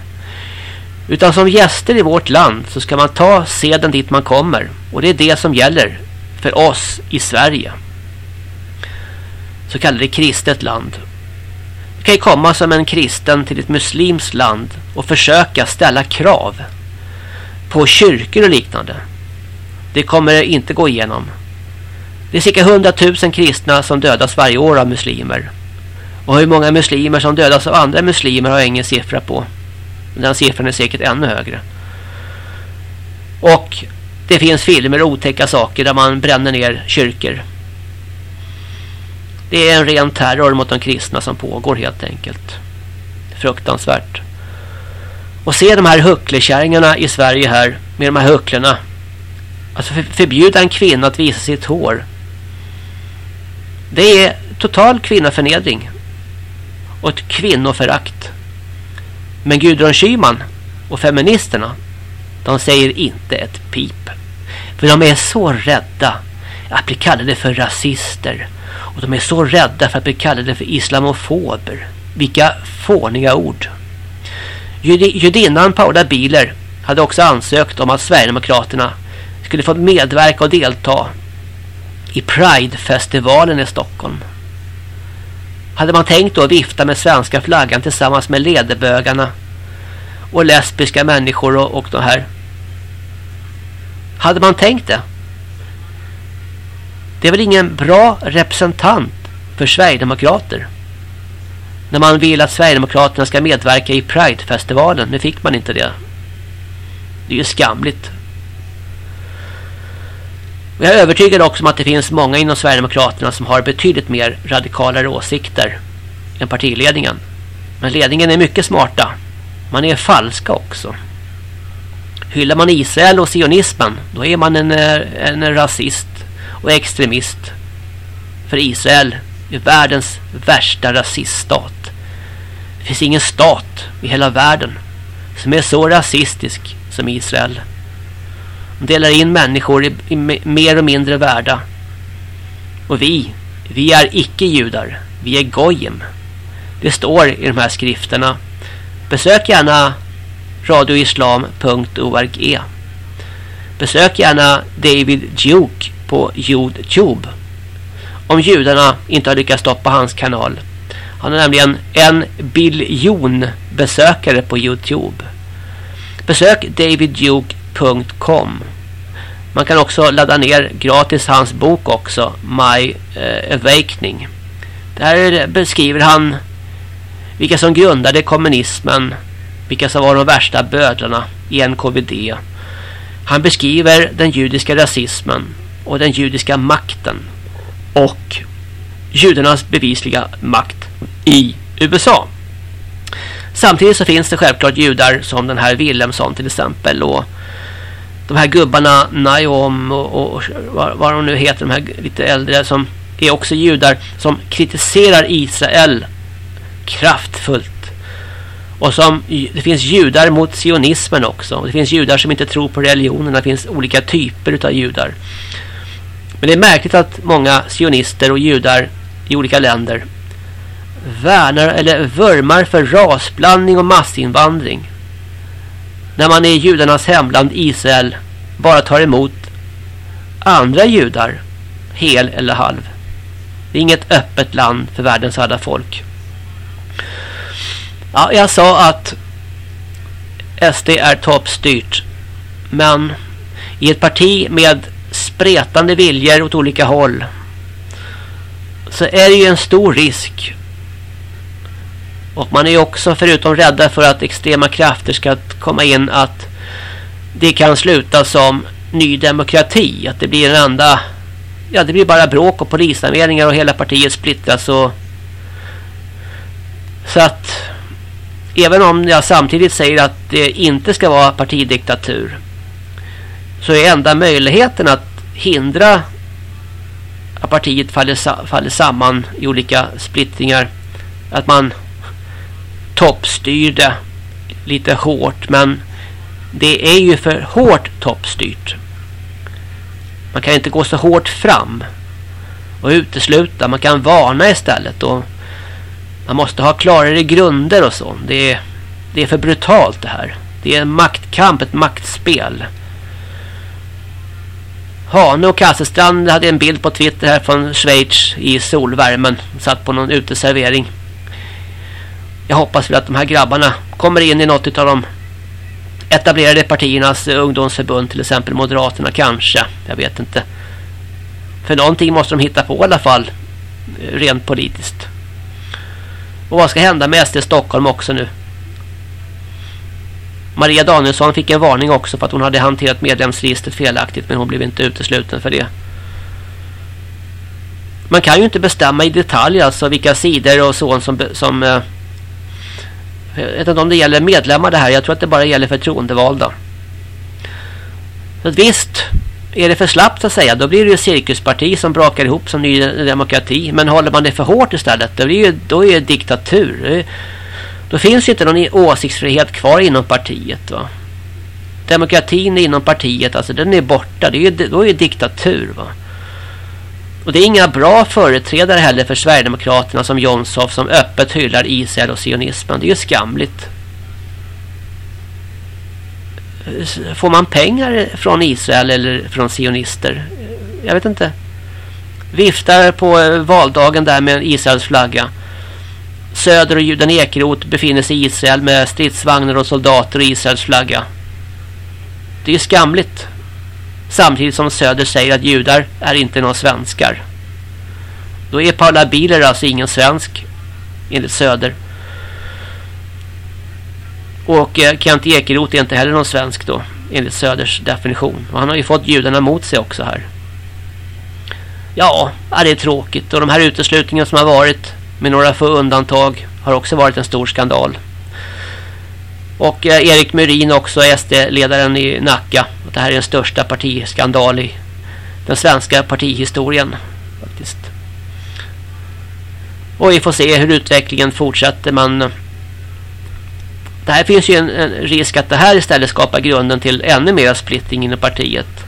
Utan som gäster i vårt land så ska man ta seden dit man kommer. Och det är det som gäller för oss i Sverige. Så kallade kristet land. Du kan ju komma som en kristen till ett muslimskt land och försöka ställa krav på kyrkor och liknande. Det kommer inte gå igenom. Det är cirka 100 000 kristna som dödas varje år av muslimer. Och hur många muslimer som dödas av andra muslimer har jag ingen siffra på. Den siffran är säkert ännu högre. Och det finns filmer och otäcka saker där man bränner ner kyrkor. Det är en ren terror mot de kristna som pågår helt enkelt. Fruktansvärt. Och se de här hucklekärringarna i Sverige här med de här hucklerna. Alltså förbjuda en kvinna att visa sitt hår. Det är total kvinnoförnedring. Och ett kvinnoförakt. Men Gudrun Schyman och feministerna De säger inte ett pip. För de är så rädda att bli kallade för rasister. Och de är så rädda för att bli kallade för islamofober. Vilka fåniga ord. Judinnan Paula Biler hade också ansökt om att Sverigedemokraterna skulle få medverka och delta i Pride-festivalen i Stockholm. Hade man tänkt då vifta med svenska flaggan tillsammans med lederbögarna och lesbiska människor och, och de här. Hade man tänkt det? Det är väl ingen bra representant för Sverigedemokrater. När man vill att Sverigedemokraterna ska medverka i Pride-festivalen. Nu fick man inte det. Det är ju skamligt. Och jag är övertygad också om att det finns många inom Sverigedemokraterna som har betydligt mer radikalare åsikter än partiledningen. Men ledningen är mycket smarta. Man är falska också. Hyllar man Israel och sionismen, då är man en, eh, en rasist och extremist. För Israel är världens värsta rasiststat. Det finns ingen stat i hela världen som är så rasistisk som Israel. De delar in människor i, i mer och mindre värda. Och vi, vi är icke-judar. Vi är gojim. Det står i de här skrifterna. Besök gärna radioislam.org Besök gärna David Duke på Youtube. Om judarna inte har lyckats stoppa hans kanal. Han har nämligen en biljon besökare på Youtube. Besök davidduke.com Man kan också ladda ner gratis hans bok också, My eh, Awakening. Där beskriver han vilka som grundade kommunismen, vilka som var de värsta bödlarna i NKVD. Han beskriver den judiska rasismen och den judiska makten och judarnas bevisliga makt i USA. Samtidigt så finns det självklart judar som den här Willemsson till exempel och de här gubbarna Naom och, och vad, vad de nu heter, de här lite äldre som är också judar som kritiserar Israel kraftfullt. Och som, det finns judar mot sionismen också. Det finns judar som inte tror på religionen. Det finns olika typer av judar. Men det är märkligt att många sionister och judar i olika länder värnar eller vurmar för rasblandning och massinvandring. När man i judarnas hemland Israel bara tar emot andra judar, hel eller halv. Det är inget öppet land för världens alla folk. Ja, jag sa att SD är toppstyrt. Men i ett parti med spretande viljor åt olika håll så är det ju en stor risk och man är ju också förutom rädda för att extrema krafter ska komma in att det kan sluta som ny demokrati. Att det blir en enda... Ja, det blir bara bråk och polisanmälningar och hela partiet splittras och... Så att... Även om jag samtidigt säger att det inte ska vara partidiktatur så är enda möjligheten att hindra att partiet faller, faller samman i olika splittringar att man toppstyrde lite hårt men det är ju för hårt toppstyrt. Man kan inte gå så hårt fram och utesluta. Man kan varna istället och man måste ha klarare grunder och så. Det är, det är för brutalt det här. Det är en maktkamp, ett maktspel. Hane och Kasselstrand hade en bild på Twitter här från Schweiz i solvärmen. Satt på någon uteservering. Jag hoppas väl att de här grabbarna kommer in i något av de etablerade partiernas ungdomsförbund, till exempel Moderaterna kanske. Jag vet inte. För någonting måste de hitta på i alla fall, rent politiskt. Och vad ska hända med SD Stockholm också nu? Maria Danielsson fick en varning också för att hon hade hanterat medlemsregistret felaktigt men hon blev inte utesluten för det. Man kan ju inte bestämma i detalj alltså vilka sidor och så som, som eh, jag vet inte om det gäller medlemmar det här. Jag tror att det bara gäller förtroendevalda. Så visst är det för slappt att säga. Då blir det ju cirkusparti som brakar ihop som ny demokrati. Men håller man det för hårt istället. Då, blir det, då är det diktatur. Då finns ju inte någon åsiktsfrihet kvar inom partiet. Va? demokratin inom partiet, alltså den är borta. Det är, då är det diktatur va. Och det är inga bra företrädare heller för Sverigedemokraterna som Jonsson som öppet hyllar Israel och sionismen. Det är ju skamligt. Får man pengar från Israel eller från sionister? Jag vet inte. Viftar på valdagen där med Israels flagga. Söder och juden Ekeroth befinner sig i Israel med stridsvagnar och soldater och Israels flagga. Det är skamligt. Samtidigt som Söder säger att judar är inte några svenskar. Då är Paula Biler alltså ingen svensk enligt Söder. Och eh, Kent Ekeroth är inte heller någon svensk då enligt Söders definition. Och han har ju fått judarna mot sig också här. Ja, det är tråkigt. Och de här uteslutningarna som har varit med några få undantag har också varit en stor skandal. Och eh, Erik Murin också, SD-ledaren i Nacka. Att det här är den största partiskandal i den svenska partihistorien. Faktiskt. Och vi får se hur utvecklingen fortsätter. Man, eh, det här finns ju en, en risk att det här istället skapar grunden till ännu mer splittring inom partiet.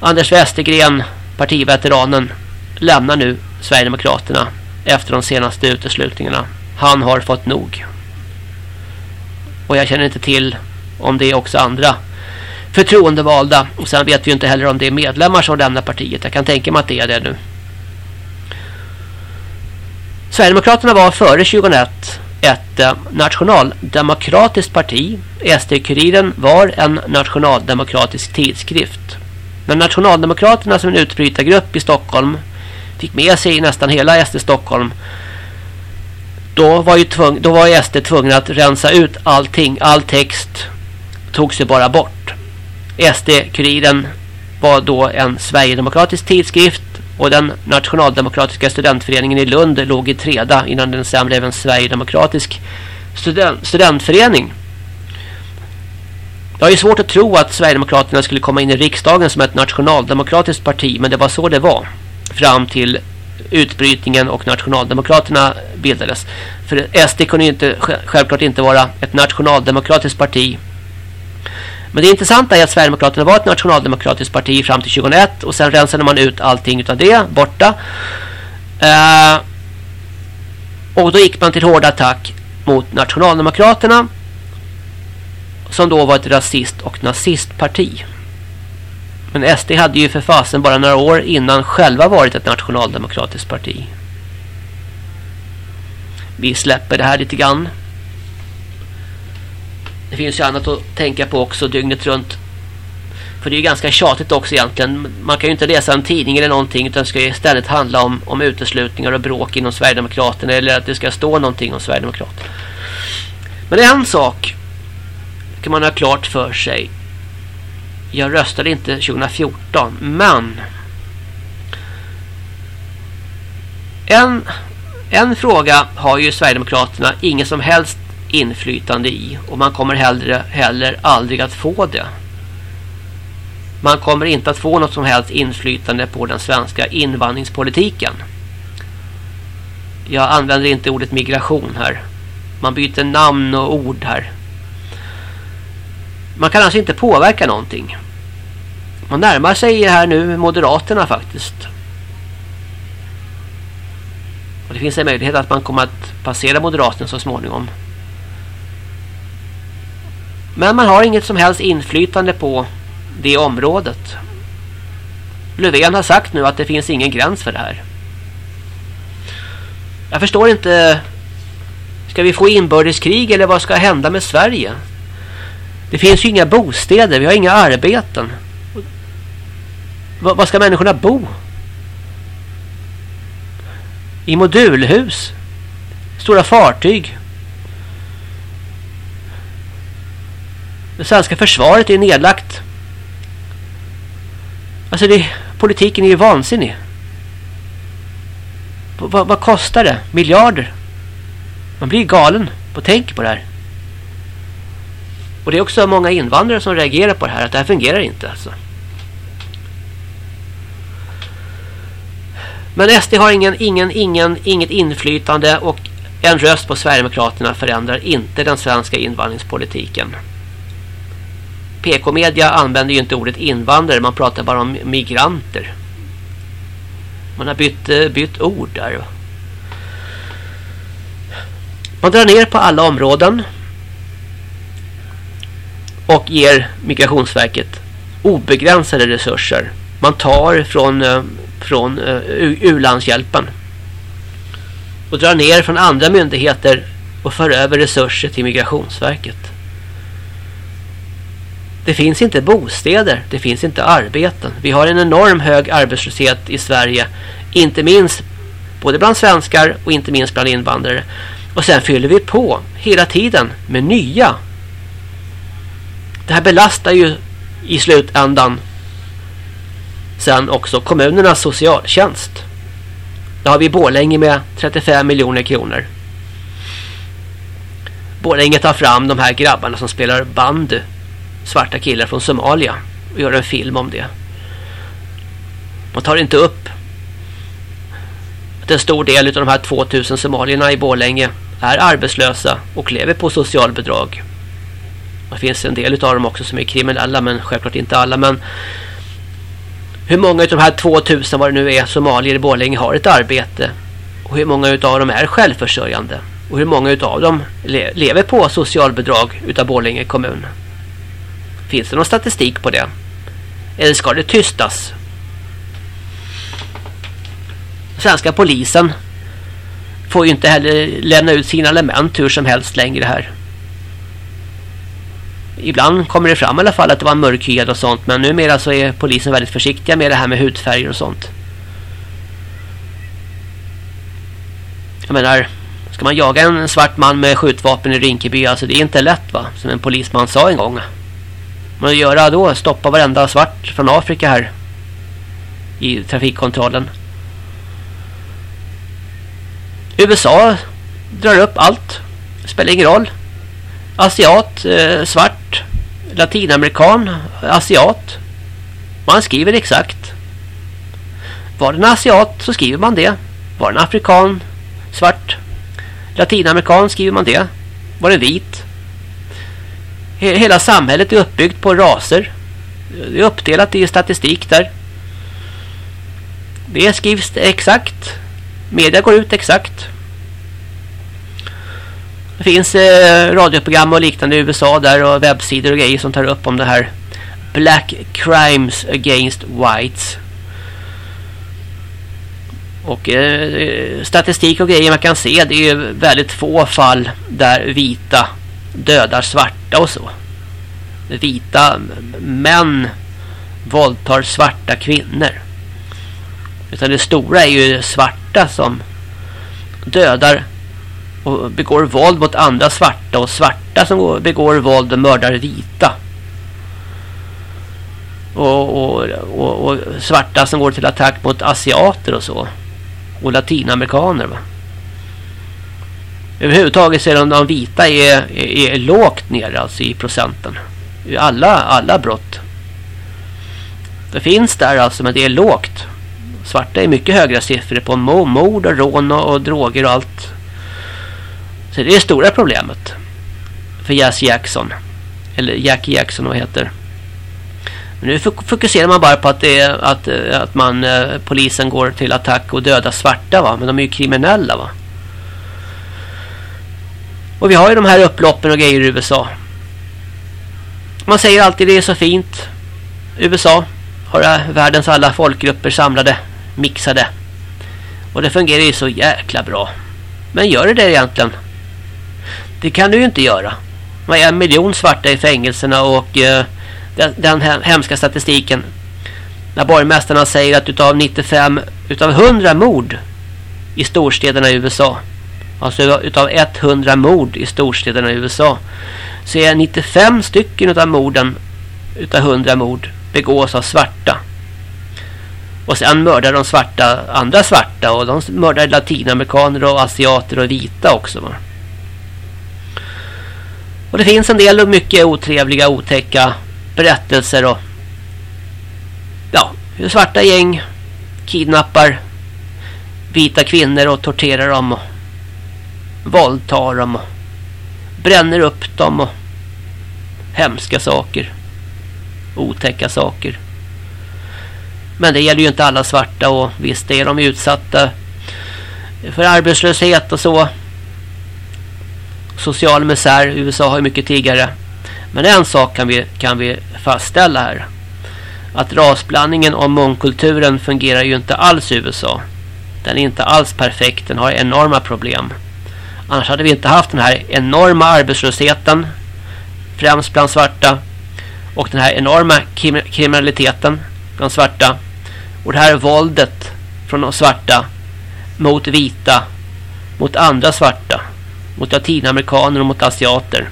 Anders Westergren, partiveteranen, lämnar nu Sverigedemokraterna efter de senaste uteslutningarna. Han har fått nog. Och jag känner inte till om det är också andra förtroendevalda. Och sen vet vi ju inte heller om det är medlemmar som lämnar partiet. Jag kan tänka mig att det är det nu. Sverigedemokraterna var före 2001 ett eh, nationaldemokratiskt parti. SD-kuriren var en nationaldemokratisk tidskrift. När Nationaldemokraterna som en utbrytargrupp i Stockholm fick med sig nästan hela SD Stockholm då var ju tvung, då var SD tvungna att rensa ut allting, all text tog sig bara bort. SD-kuriren var då en Sverigedemokratisk tidskrift och den nationaldemokratiska studentföreningen i Lund låg i Treda innan den sen blev en Sverigedemokratisk student, studentförening. Jag har ju svårt att tro att Sverigedemokraterna skulle komma in i riksdagen som ett nationaldemokratiskt parti men det var så det var fram till utbrytningen och nationaldemokraterna bildades. För SD kunde ju inte, självklart inte vara ett nationaldemokratiskt parti. Men det intressanta är att Sverigedemokraterna var ett nationaldemokratiskt parti fram till 2001 och sen rensade man ut allting utav det borta. Uh, och då gick man till hård attack mot nationaldemokraterna som då var ett rasist- och nazistparti. Men SD hade ju för fasen bara några år innan själva varit ett nationaldemokratiskt parti. Vi släpper det här lite grann. Det finns ju annat att tänka på också dygnet runt. För det är ju ganska tjatigt också egentligen. Man kan ju inte läsa en tidning eller någonting utan det ska istället handla om, om uteslutningar och bråk inom Sverigedemokraterna eller att det ska stå någonting om Sverigedemokraterna. Men en sak kan man ha klart för sig jag röstade inte 2014 men en, en fråga har ju Sverigedemokraterna ingen som helst inflytande i och man kommer hellre, heller aldrig att få det. Man kommer inte att få något som helst inflytande på den svenska invandringspolitiken. Jag använder inte ordet migration här. Man byter namn och ord här. Man kan alltså inte påverka någonting. Man närmar sig här nu Moderaterna faktiskt. Och det finns en möjlighet att man kommer att passera Moderaterna så småningom. Men man har inget som helst inflytande på det området. Löfven har sagt nu att det finns ingen gräns för det här. Jag förstår inte... Ska vi få inbördeskrig eller vad ska hända med Sverige? Det finns ju inga bostäder, vi har inga arbeten. Var ska människorna bo? I modulhus. Stora fartyg. Det svenska försvaret är nedlagt. Alltså det, politiken är ju vansinnig. V vad kostar det? Miljarder. Man blir galen på tänk på det här. Och det är också många invandrare som reagerar på det här. Att det här fungerar inte alltså. Men SD har ingen, ingen, ingen, inget inflytande och en röst på Sverigedemokraterna förändrar inte den svenska invandringspolitiken. PK-media använder ju inte ordet invandrare, man pratar bara om migranter. Man har bytt, eh, bytt ord där. Man drar ner på alla områden och ger Migrationsverket obegränsade resurser. Man tar från, eh, från eh, u-landshjälpen och drar ner från andra myndigheter och för över resurser till Migrationsverket. Det finns inte bostäder, det finns inte arbeten. Vi har en enorm hög arbetslöshet i Sverige, inte minst både bland svenskar och inte minst bland invandrare. Och sen fyller vi på hela tiden med nya. Det här belastar ju i slutändan sen också kommunernas socialtjänst. Där har vi Borlänge med 35 miljoner kronor. Borlänge tar fram de här grabbarna som spelar bandy. Svarta killar från Somalia. Och gör en film om det. Man tar inte upp att en stor del av de här 2000 somalierna i Borlänge är arbetslösa och lever på socialbidrag. Det finns en del av dem också som är kriminella men självklart inte alla. Men hur många av de här 2000 vad det nu är somalier i Borlänge har ett arbete? Och hur många av dem är självförsörjande? Och hur många av dem le lever på socialbidrag utav Borlänge kommun? Finns det någon statistik på det? Eller ska det tystas? Svenska polisen får ju inte heller lämna ut sina element hur som helst längre här. Ibland kommer det fram i alla fall att det var mörkhyad och sånt. Men numera så är polisen väldigt försiktiga med det här med hudfärger och sånt. Jag menar, ska man jaga en svart man med skjutvapen i Rinkeby, alltså det är inte lätt va? Som en polisman sa en gång. Men göra då? Stoppa varenda svart från Afrika här. I trafikkontrollen. USA drar upp allt. Spelar ingen roll. Asiat, eh, svart, latinamerikan, asiat. Man skriver exakt. Var den asiat så skriver man det. Var den afrikan, svart, latinamerikan skriver man det. Var den vit. Hela samhället är uppbyggt på raser. Det är uppdelat i statistik där. Det skrivs exakt. Media går ut exakt. Det finns eh, radioprogram och liknande i USA där och webbsidor och grejer som tar upp om det här Black Crimes Against Whites. Och eh, statistik och grejer man kan se det är väldigt få fall där vita dödar svarta och så. Vita män våldtar svarta kvinnor. Utan det stora är ju svarta som dödar och begår våld mot andra svarta och svarta som begår våld och mördar vita. Och, och, och, och, svarta som går till attack mot asiater och så. Och latinamerikaner va. Överhuvudtaget så är de, de vita är, är, är lågt ner alltså i procenten. I alla, alla brott. Det finns där alltså men det är lågt. Svarta är mycket högre siffror på mord och rån och, och droger och allt. Så det är det stora problemet för Jazz Jackson. Eller Jackie Jackson vad heter. Men nu fokuserar man bara på att, det är, att, eh, att man, eh, polisen går till attack och dödar svarta va. Men de är ju kriminella va. Och vi har ju de här upploppen och grejer i USA. Man säger alltid det är så fint. USA har världens alla folkgrupper samlade, mixade. Och det fungerar ju så jäkla bra. Men gör det det egentligen? Det kan du ju inte göra. Man är en miljon svarta i fängelserna och uh, den, den hemska statistiken. När borgmästarna säger att utav 95, utav 100 mord i storstäderna i USA. Alltså utav 100 mord i storstäderna i USA. Så är 95 stycken utav morden utav 100 mord begås av svarta. Och sen mördar de svarta andra svarta och de mördar latinamerikaner och asiater och vita också va. Och det finns en del mycket otrevliga, otäcka berättelser och ja, hur svarta gäng kidnappar vita kvinnor och torterar dem och våldtar dem och bränner upp dem och hemska saker. otäcka saker. Men det gäller ju inte alla svarta och visst är de utsatta för arbetslöshet och så. Social misär. USA har ju mycket tiggare. Men en sak kan vi, kan vi fastställa här. Att rasblandningen och mångkulturen fungerar ju inte alls i USA. Den är inte alls perfekt. Den har enorma problem. Annars hade vi inte haft den här enorma arbetslösheten. Främst bland svarta. Och den här enorma kriminaliteten bland svarta. Och det här våldet från de svarta mot vita. Mot andra svarta. Mot latinamerikaner och mot asiater.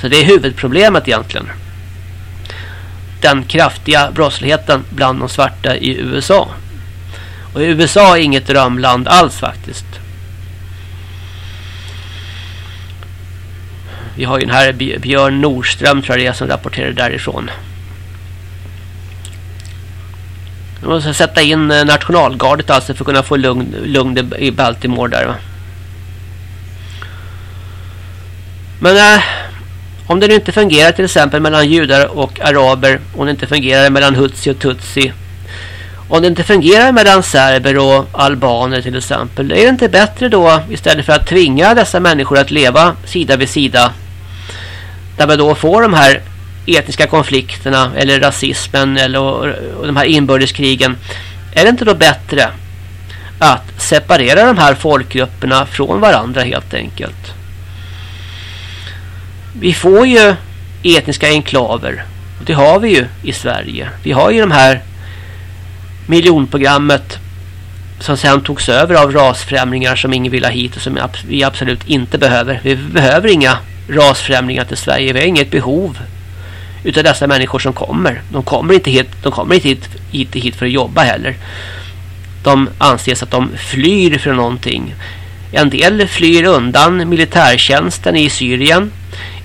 Så det är huvudproblemet egentligen. Den kraftiga brottsligheten bland de svarta i USA. Och USA är inget drömland alls faktiskt. Vi har ju den här Björn Nordström tror jag det är som rapporterar därifrån. De måste sätta in eh, nationalgardet alltså för att kunna få lugn, lugn i Baltimore där va. Men äh, om det nu inte fungerar till exempel mellan judar och araber. Om det inte fungerar mellan Hutsi och Tutsi. Om det inte fungerar mellan serber och albaner till exempel. Är det inte bättre då istället för att tvinga dessa människor att leva sida vid sida. Där man då får de här etniska konflikterna eller rasismen eller och, och de här inbördeskrigen. Är det inte då bättre att separera de här folkgrupperna från varandra helt enkelt? Vi får ju etniska enklaver. Och det har vi ju i Sverige. Vi har ju de här miljonprogrammet som sen togs över av rasfrämlingar som ingen vill ha hit och som vi absolut inte behöver. Vi behöver inga rasfrämlingar till Sverige. Vi har inget behov utav dessa människor som kommer. De kommer inte hit, de kommer inte hit, hit, hit för att jobba heller. De anses att de flyr från någonting. En del flyr undan militärtjänsten i Syrien.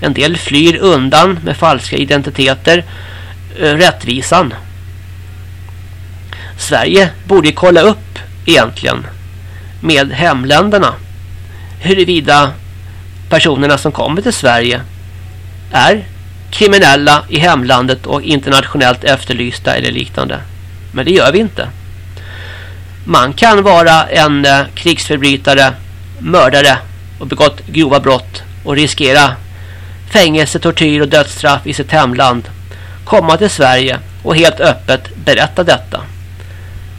En del flyr undan med falska identiteter eh, rättvisan. Sverige borde kolla upp egentligen med hemländerna huruvida personerna som kommer till Sverige är kriminella i hemlandet och internationellt efterlysta eller liknande. Men det gör vi inte. Man kan vara en eh, krigsförbrytare, mördare och begått grova brott och riskera fängelse, tortyr och dödsstraff i sitt hemland. Komma till Sverige och helt öppet berätta detta.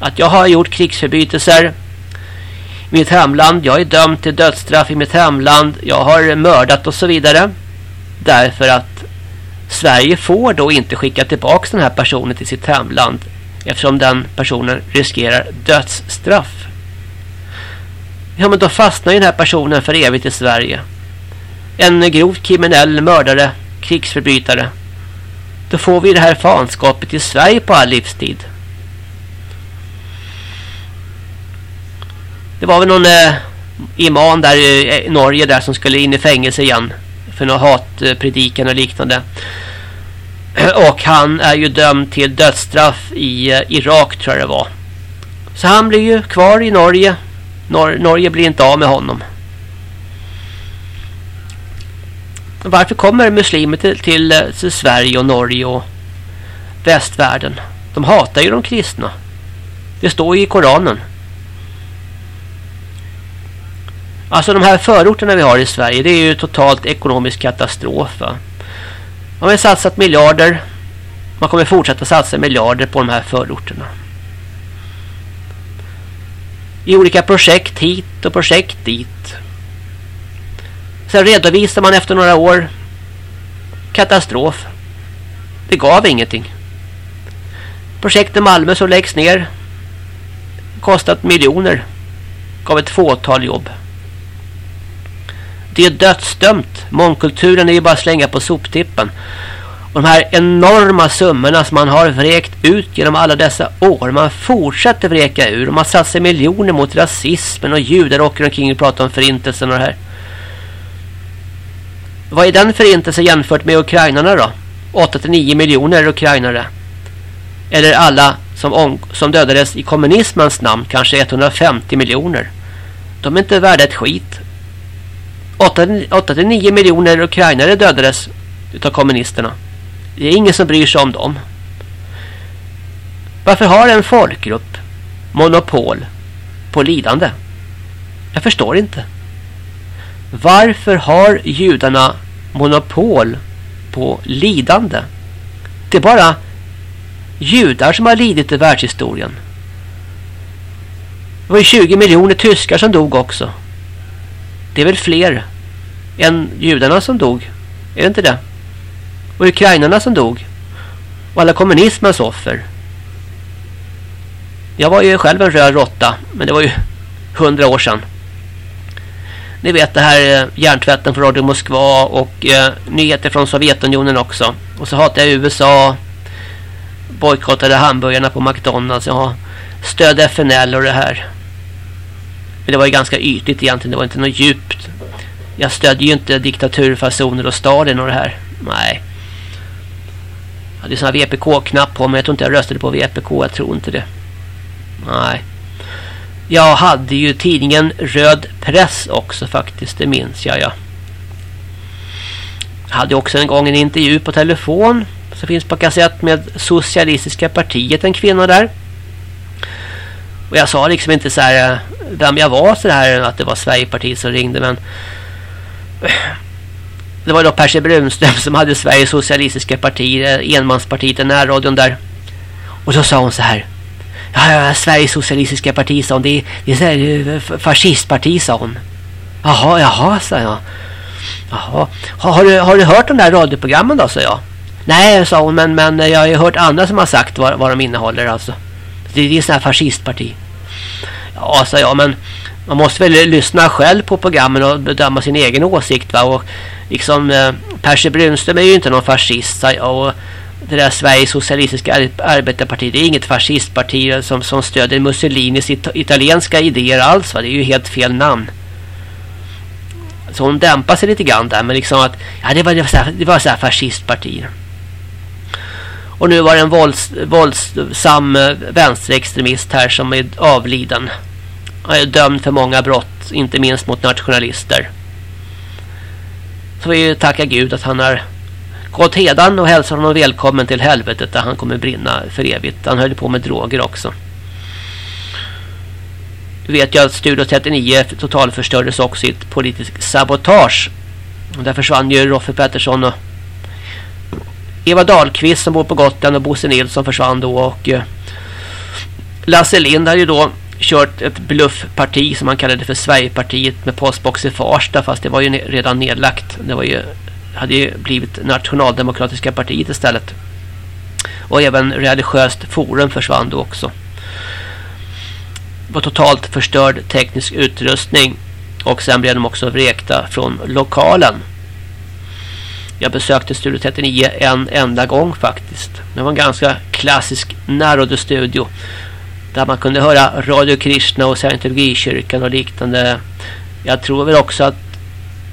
Att jag har gjort krigsförbrytelser i mitt hemland. Jag är dömd till dödsstraff i mitt hemland. Jag har mördat och så vidare. Därför att Sverige får då inte skicka tillbaka den här personen till sitt hemland eftersom den personen riskerar dödsstraff. Ja men då fastnar ju den här personen för evigt i Sverige. En grovt kriminell mördare, krigsförbrytare. Då får vi det här fanskapet i Sverige på all livstid. Det var väl någon eh, imam där i eh, Norge där som skulle in i fängelse igen för några hatpredikan och liknande. Och han är ju dömd till dödsstraff i eh, Irak tror jag det var. Så han blir ju kvar i Norge. Nor Norge blir inte av med honom. Varför kommer muslimer till, till, till Sverige och Norge och västvärlden? De hatar ju de kristna. Det står ju i Koranen. Alltså de här förorterna vi har i Sverige det är ju totalt ekonomisk katastrof va? Man har satsat miljarder. Man kommer fortsätta satsa miljarder på de här förorterna. I olika projekt hit och projekt dit. Sen redovisar man efter några år katastrof. Det gav ingenting. Projektet Malmö som läggs ner kostat miljoner. Gav ett fåtal jobb. Det är dödsdömt. Mångkulturen är ju bara att slänga på soptippen. Och de här enorma summorna som man har vräkt ut genom alla dessa år. Man fortsätter vräka ur. Och man satsar miljoner mot rasismen och judar åker omkring och pratar om förintelsen och det här. Vad är den förintelsen jämfört med ukrainarna då? 8-9 miljoner ukrainare. Eller alla som, som dödades i kommunismens namn. Kanske 150 miljoner. De är inte värda ett skit. 8-9 miljoner ukrainare dödades utav kommunisterna. Det är ingen som bryr sig om dem. Varför har en folkgrupp monopol på lidande? Jag förstår inte. Varför har judarna monopol på lidande? Det är bara judar som har lidit i världshistorien. Det var ju 20 miljoner tyskar som dog också. Det är väl fler än judarna som dog. Är det inte det? Och ukrainarna som dog. Och alla kommunismens offer. Jag var ju själv en röd råtta. Men det var ju hundra år sedan. Ni vet det här järntvätten hjärntvätten från Radio Moskva och eh, nyheter från Sovjetunionen också. Och så hatar jag USA. Bojkottade hamburgarna på McDonalds. Jag stödde FNL och det här. Men det var ju ganska ytligt egentligen. Det var inte något djupt. Jag stödde ju inte diktaturfasoner och Stalin och det här. Nej. Jag hade sån här VPK-knapp på mig. jag tror inte jag röstade på VPK. Jag tror inte det. Nej. Jag hade ju tidningen Röd Press också faktiskt. Det minns jag ja. Jag hade också en gång en intervju på telefon. Som finns på kassett med Socialistiska partiet. En kvinna där. Och jag sa liksom inte så här eh, vem jag var så här att det var Sverigepartiet som ringde men det var då Percy Brunström som hade Sveriges socialistiska parti, eh, enmanspartiet, den här radion där. Och så sa hon så här. Ja, ja Sveriges socialistiska parti sa hon. Det är, det är så här, eh, fascistparti sa hon. Jaha, jaha, sa jag. Jaha. Har, har, du, har du hört de där radioprogrammen då, sa jag. Nej, sa hon, men, men jag har ju hört andra som har sagt vad, vad de innehåller alltså. Det, det är sådana här fascistparti. Ja, sa jag, men man måste väl lyssna själv på programmen och bedöma sin egen åsikt va. Och liksom eh, Percy Brunström är ju inte någon fascist och det där Sveriges socialistiska arbetarparti det är inget fascistparti som, som stöder Mussolinis it italienska idéer alls va. Det är ju helt fel namn. Så hon dämpar sig lite grann där men liksom att ja det var det var så här, det var så här fascistparti. Och nu var det en vålds, våldsam eh, vänsterextremist här som är avliden. Han är dömd för många brott, inte minst mot nationalister. Så vi tackar Gud att han har gått hedan och hälsar honom välkommen till helvetet där han kommer brinna för evigt. Han höll på med droger också. Du vet ju att Studio 39 totalförstördes också i ett politiskt sabotage. Där försvann ju Roffe Pettersson och Eva Dahlqvist som bor på Gotland och Bosse Nilsson försvann då och eh, Lasse Lind hade ju då kört ett bluffparti som man kallade för Sverigepartiet med postbox i Farsta fast det var ju redan nedlagt. Det var ju, hade ju blivit Nationaldemokratiska partiet istället. Och även religiöst forum försvann då också. Det var totalt förstörd teknisk utrustning och sen blev de också vräkta från lokalen. Jag besökte Studio 39 en enda gång faktiskt. Det var en ganska klassisk närradiostudio där man kunde höra Radio Krishna och Scientologikyrkan och liknande. Jag tror väl också att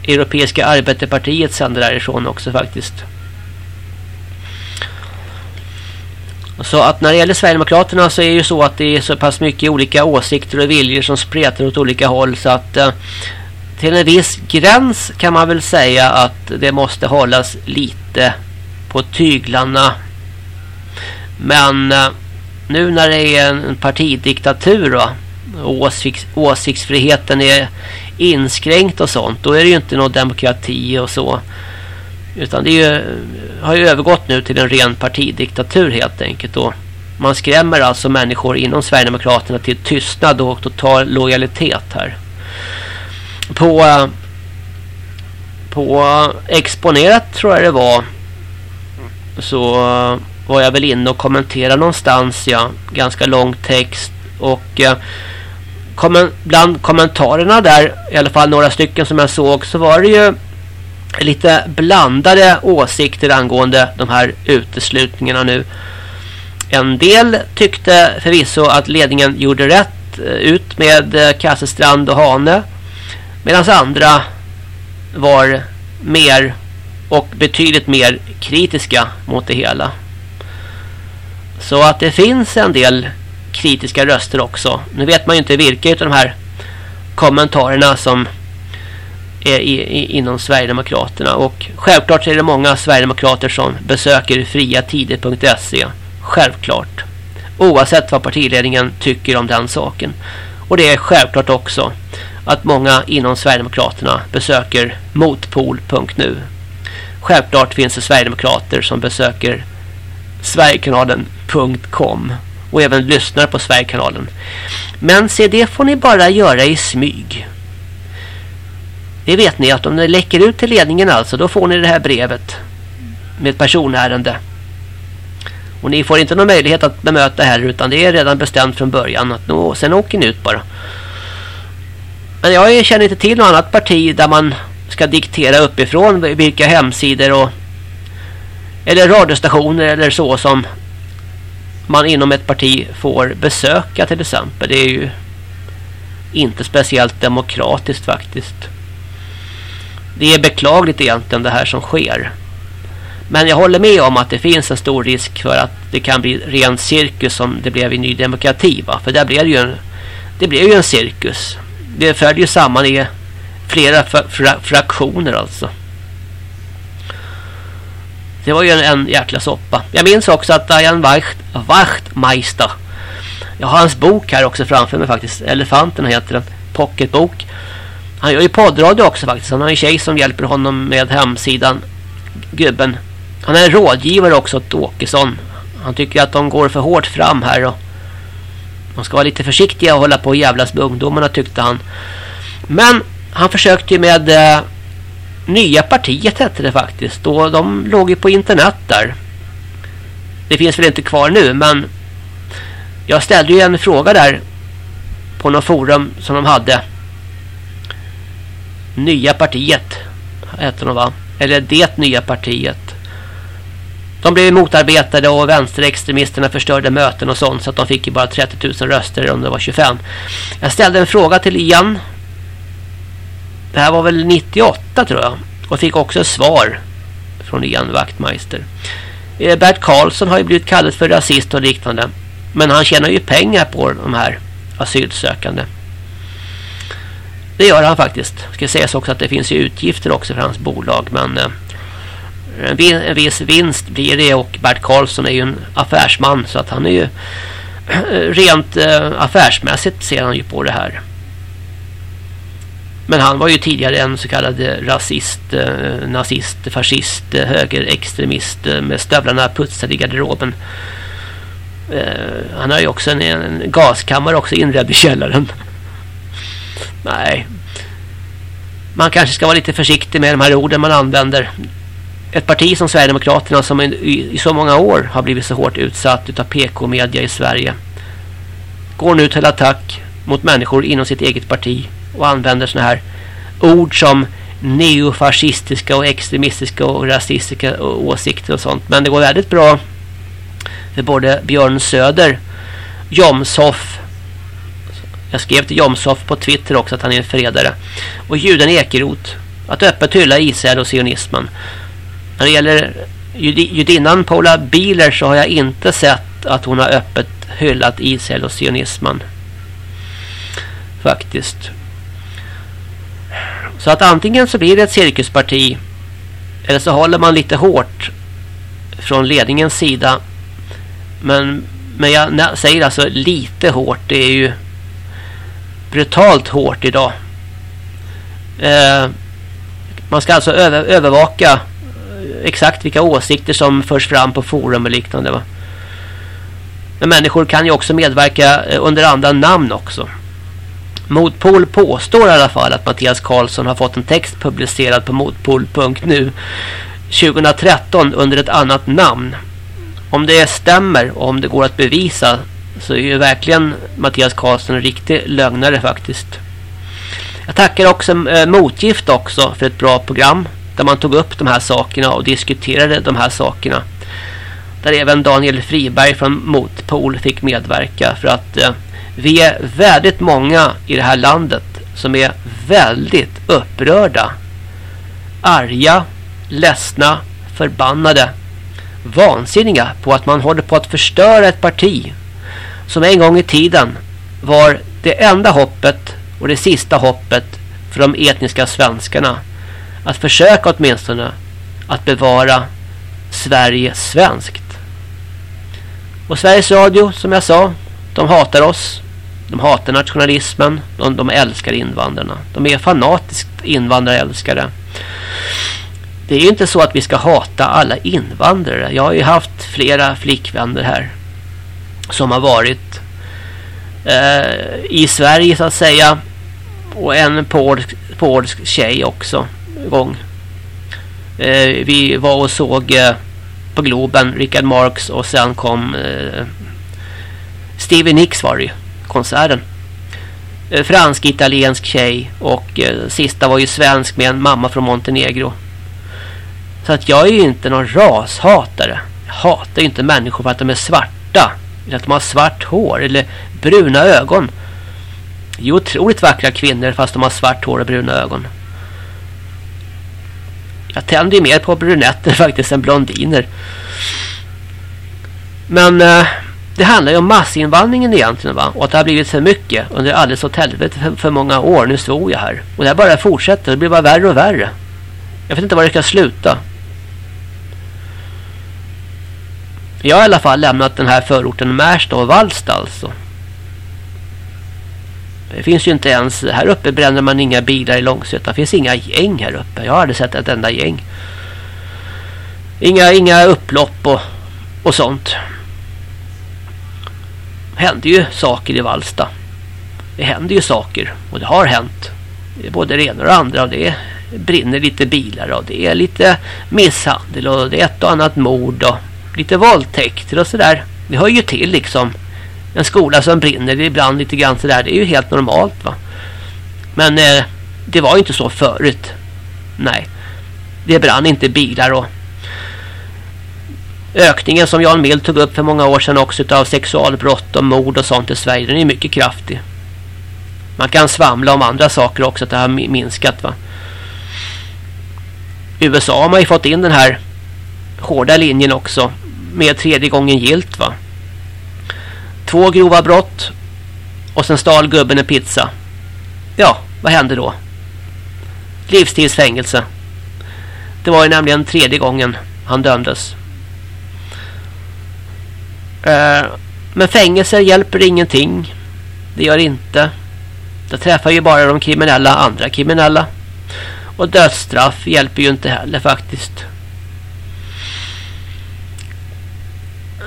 Europeiska arbetarpartiet sänder därifrån också faktiskt. Så att när det gäller Sverigedemokraterna så är det ju så att det är så pass mycket olika åsikter och viljor som spretar åt olika håll så att eh, till en viss gräns kan man väl säga att det måste hållas lite på tyglarna. Men eh, nu när det är en partidiktatur och åsikts, åsiktsfriheten är inskränkt och sånt, då är det ju inte någon demokrati och så. Utan det ju, har ju övergått nu till en ren partidiktatur helt enkelt. Och man skrämmer alltså människor inom Sverigedemokraterna till tystnad och total lojalitet här. På, på Exponerat tror jag det var så var jag väl inne och kommenterade någonstans, ja. Ganska lång text. Och eh, bland kommentarerna där, i alla fall några stycken som jag såg, så var det ju lite blandade åsikter angående de här uteslutningarna nu. En del tyckte förvisso att ledningen gjorde rätt eh, ut med Kasselstrand Kassestrand och Hane. Medan andra var mer och betydligt mer kritiska mot det hela. Så att det finns en del kritiska röster också. Nu vet man ju inte vilka av de här kommentarerna som är i, i, inom Sverigedemokraterna. Och självklart är det många Sverigedemokrater som besöker friatider.se. Självklart. Oavsett vad partiledningen tycker om den saken. Och det är självklart också att många inom Sverigedemokraterna besöker motpol.nu. Självklart finns det Sverigedemokrater som besöker Sverigekanalen.com och även lyssnar på Sverigekanalen. Men se det får ni bara göra i smyg. Det vet ni att om det läcker ut till ledningen alltså då får ni det här brevet med ett personärende. Och ni får inte någon möjlighet att bemöta här utan det är redan bestämt från början att nå, sen åker ni ut bara. Men jag känner inte till något annat parti där man ska diktera uppifrån vilka hemsidor och eller radiostationer eller så som man inom ett parti får besöka till exempel. Det är ju inte speciellt demokratiskt faktiskt. Det är beklagligt egentligen det här som sker. Men jag håller med om att det finns en stor risk för att det kan bli ren cirkus som det blev i Ny Demokrati. Va? För där blev det ju en, det blev ju en cirkus. Det följer ju samman i flera fra, fraktioner alltså. Det var ju en, en jäkla soppa. Jag minns också att Diane Wacht, Wachtmeister. Jag har hans bok här också framför mig faktiskt. Elefanterna heter den. Pocketbok. Han gör ju poddradio också faktiskt. Han har en tjej som hjälper honom med hemsidan. Gubben. Han är rådgivare också åt Åkesson. Han tycker att de går för hårt fram här och man ska vara lite försiktiga och hålla på och jävlas med ungdomarna tyckte han. Men han försökte ju med eh, Nya partiet hette det faktiskt. Och de låg ju på internet där. Det finns väl inte kvar nu men jag ställde ju en fråga där på något forum som de hade. Nya partiet hette de va? Eller det nya partiet. De blev motarbetade och vänsterextremisterna förstörde möten och sånt så att de fick ju bara 30 000 röster om det var 25. Jag ställde en fråga till Ian det här var väl 98 tror jag. Och fick också svar från Ian Wachtmeister. Eh, Bert Karlsson har ju blivit kallad för rasist och liknande. Men han tjänar ju pengar på de här asylsökande. Det gör han faktiskt. Det ska sägas också att det finns ju utgifter också för hans bolag. Men eh, en viss vinst blir det och Bert Karlsson är ju en affärsman så att han är ju rent eh, affärsmässigt ser han ju på det här. Men han var ju tidigare en så kallad rasist, eh, nazist, fascist, eh, högerextremist eh, med stövlarna putsade i garderoben. Han har ju också en, en gaskammare också inredd i källaren. Nej. Man kanske ska vara lite försiktig med de här orden man använder. Ett parti som Sverigedemokraterna som i, i så många år har blivit så hårt utsatt av PK-media i Sverige går nu till attack mot människor inom sitt eget parti och använder såna här ord som neofascistiska och extremistiska och rasistiska åsikter och sånt. Men det går väldigt bra för både Björn Söder, Jomshoff, jag skrev till Jomshoff på Twitter också att han är en förrädare, och Juden Ekerot att öppet hylla Israel och sionismen. När det gäller judinnan Paula Bieler så har jag inte sett att hon har öppet hyllat Israel och sionismen. Faktiskt. Så att antingen så blir det ett cirkusparti eller så håller man lite hårt från ledningens sida. Men, men jag säger alltså lite hårt. Det är ju brutalt hårt idag. Eh, man ska alltså över, övervaka eh, exakt vilka åsikter som förs fram på forum och liknande. Va? Men människor kan ju också medverka eh, under andra namn också. Motpol påstår i alla fall att Mattias Karlsson har fått en text publicerad på motpol.nu 2013 under ett annat namn. Om det stämmer och om det går att bevisa så är ju verkligen Mattias Karlsson en riktig lögnare faktiskt. Jag tackar också eh, Motgift också för ett bra program där man tog upp de här sakerna och diskuterade de här sakerna. Där även Daniel Friberg från Motpol fick medverka för att eh, vi är väldigt många i det här landet som är väldigt upprörda. Arga, ledsna, förbannade, vansinniga på att man håller på att förstöra ett parti som en gång i tiden var det enda hoppet och det sista hoppet för de etniska svenskarna att försöka åtminstone att bevara Sverige svenskt. Och Sveriges Radio, som jag sa, de hatar oss. De hatar nationalismen. De, de älskar invandrarna. De är fanatiskt invandrarälskare. Det är ju inte så att vi ska hata alla invandrare. Jag har ju haft flera flickvänner här. Som har varit eh, i Sverige så att säga. Och en polsk, polsk tjej också. Gång. Eh, vi var och såg eh, på Globen Richard Marx och sen kom eh, Stevie Nicks var det ju. Konserten. Eh, fransk-italiensk tjej och eh, sista var ju svensk med en mamma från Montenegro. Så att jag är ju inte någon rashatare. Jag hatar ju inte människor för att de är svarta. Eller att de har svart hår eller bruna ögon. Det är ju otroligt vackra kvinnor fast de har svart hår och bruna ögon. Jag tänder ju mer på brunetter faktiskt än blondiner. Men eh, det handlar ju om massinvandringen egentligen va. Och att det har blivit för mycket under alldeles åt helvete för, för många år. Nu svor jag här. Och det här bara fortsätter. Det blir bara värre och värre. Jag vet inte var det ska sluta. Jag har i alla fall lämnat den här förorten Märsta och Vallsta alltså. Det finns ju inte ens, här uppe bränner man inga bilar i Långsötan. Det finns inga gäng här uppe. Jag har aldrig sett ett enda gäng. Inga, inga upplopp och, och sånt. Det ju saker i Vallsta. Det händer ju saker. Och det har hänt. Det är både det ena och det andra. Och det brinner lite bilar. Och det är lite misshandel. Och det är ett och annat mord. Och lite våldtäkter och sådär. Det hör ju till liksom en skola som brinner ibland lite grann sådär. Det är ju helt normalt va. Men eh, det var ju inte så förut. Nej. Det brann inte bilar och ökningen som Jan Mild tog upp för många år sedan också av sexualbrott och mord och sånt i Sverige. Den är mycket kraftig. Man kan svamla om andra saker också att det har minskat va. USA har man ju fått in den här hårda linjen också med tredje gången gilt va. Två grova brott. Och sen stal gubben en pizza. Ja, vad hände då? Livstidsfängelse. Det var ju nämligen tredje gången han dömdes. Eh, men fängelser hjälper ingenting. Det gör inte. Det träffar ju bara de kriminella, andra kriminella. Och dödsstraff hjälper ju inte heller faktiskt.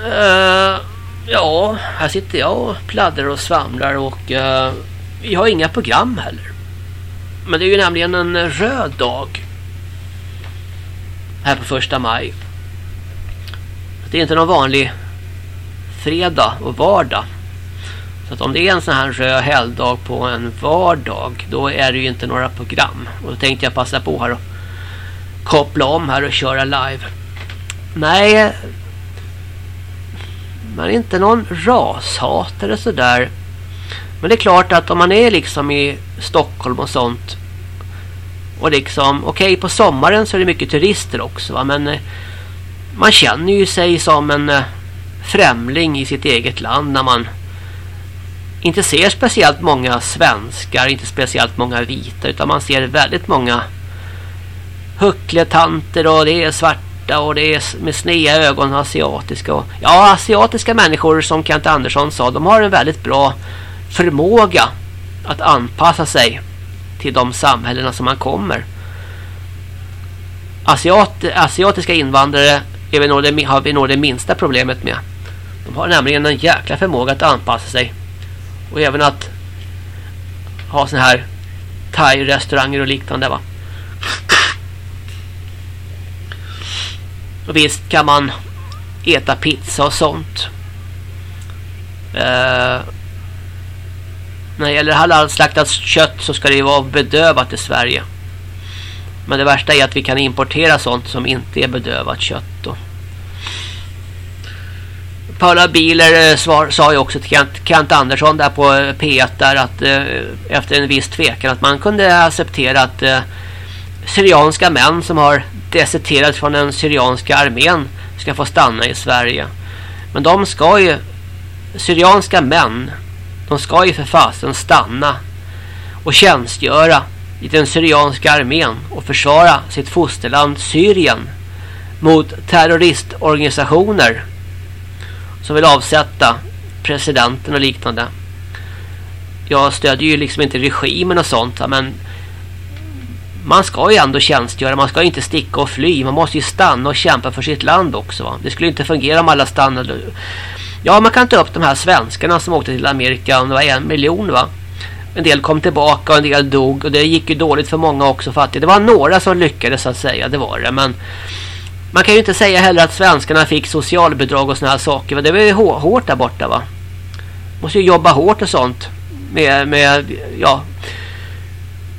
Uh, Ja, här sitter jag och pladdrar och svamlar och eh, uh, vi har inga program heller. Men det är ju nämligen en röd dag. Här på första maj. Det är inte någon vanlig fredag och vardag. Så att om det är en sån här röd helgdag på en vardag då är det ju inte några program. Och då tänkte jag passa på här och koppla om här och köra live. Nej, man är inte någon rashatare sådär. Men det är klart att om man är liksom i Stockholm och sånt. Och liksom, okej okay, på sommaren så är det mycket turister också va. Men eh, man känner ju sig som en eh, främling i sitt eget land när man inte ser speciellt många svenskar, inte speciellt många vita utan man ser väldigt många huckletanter och det är svarta och det är med snea ögon asiatiska. Och, ja, asiatiska människor som Kent Andersson sa, de har en väldigt bra förmåga att anpassa sig till de samhällena som man kommer. Asiat, asiatiska invandrare är vi nog det, har vi nog det minsta problemet med. De har nämligen en jäkla förmåga att anpassa sig. Och även att ha såna här thai-restauranger och liknande va. Och visst kan man äta pizza och sånt. Eh, när det gäller halalslaktat kött så ska det ju vara bedövat i Sverige. Men det värsta är att vi kan importera sånt som inte är bedövat kött. Då. Paula Bieler eh, svar, sa ju också till Kent, Kent Andersson där på eh, P1 där att eh, efter en viss tvekan att man kunde acceptera att eh, syrianska män som har deserterat från den syrianska armén ska få stanna i Sverige. Men de ska ju, syrianska män, de ska ju för fasen stanna och tjänstgöra i den syrianska armén och försvara sitt fosterland Syrien mot terroristorganisationer som vill avsätta presidenten och liknande. Jag stödjer ju liksom inte regimen och sånt men man ska ju ändå tjänstgöra, man ska ju inte sticka och fly. Man måste ju stanna och kämpa för sitt land också. Va? Det skulle inte fungera om alla stannade. Ja, man kan ta upp de här svenskarna som åkte till Amerika. Om det var en miljon va. En del kom tillbaka och en del dog. Och det gick ju dåligt för många också fattiga. Det var några som lyckades så att säga, det var det. Men man kan ju inte säga heller att svenskarna fick socialbidrag och såna här saker. Det var ju hårt där borta va. Måste ju jobba hårt och sånt. Med, med ja,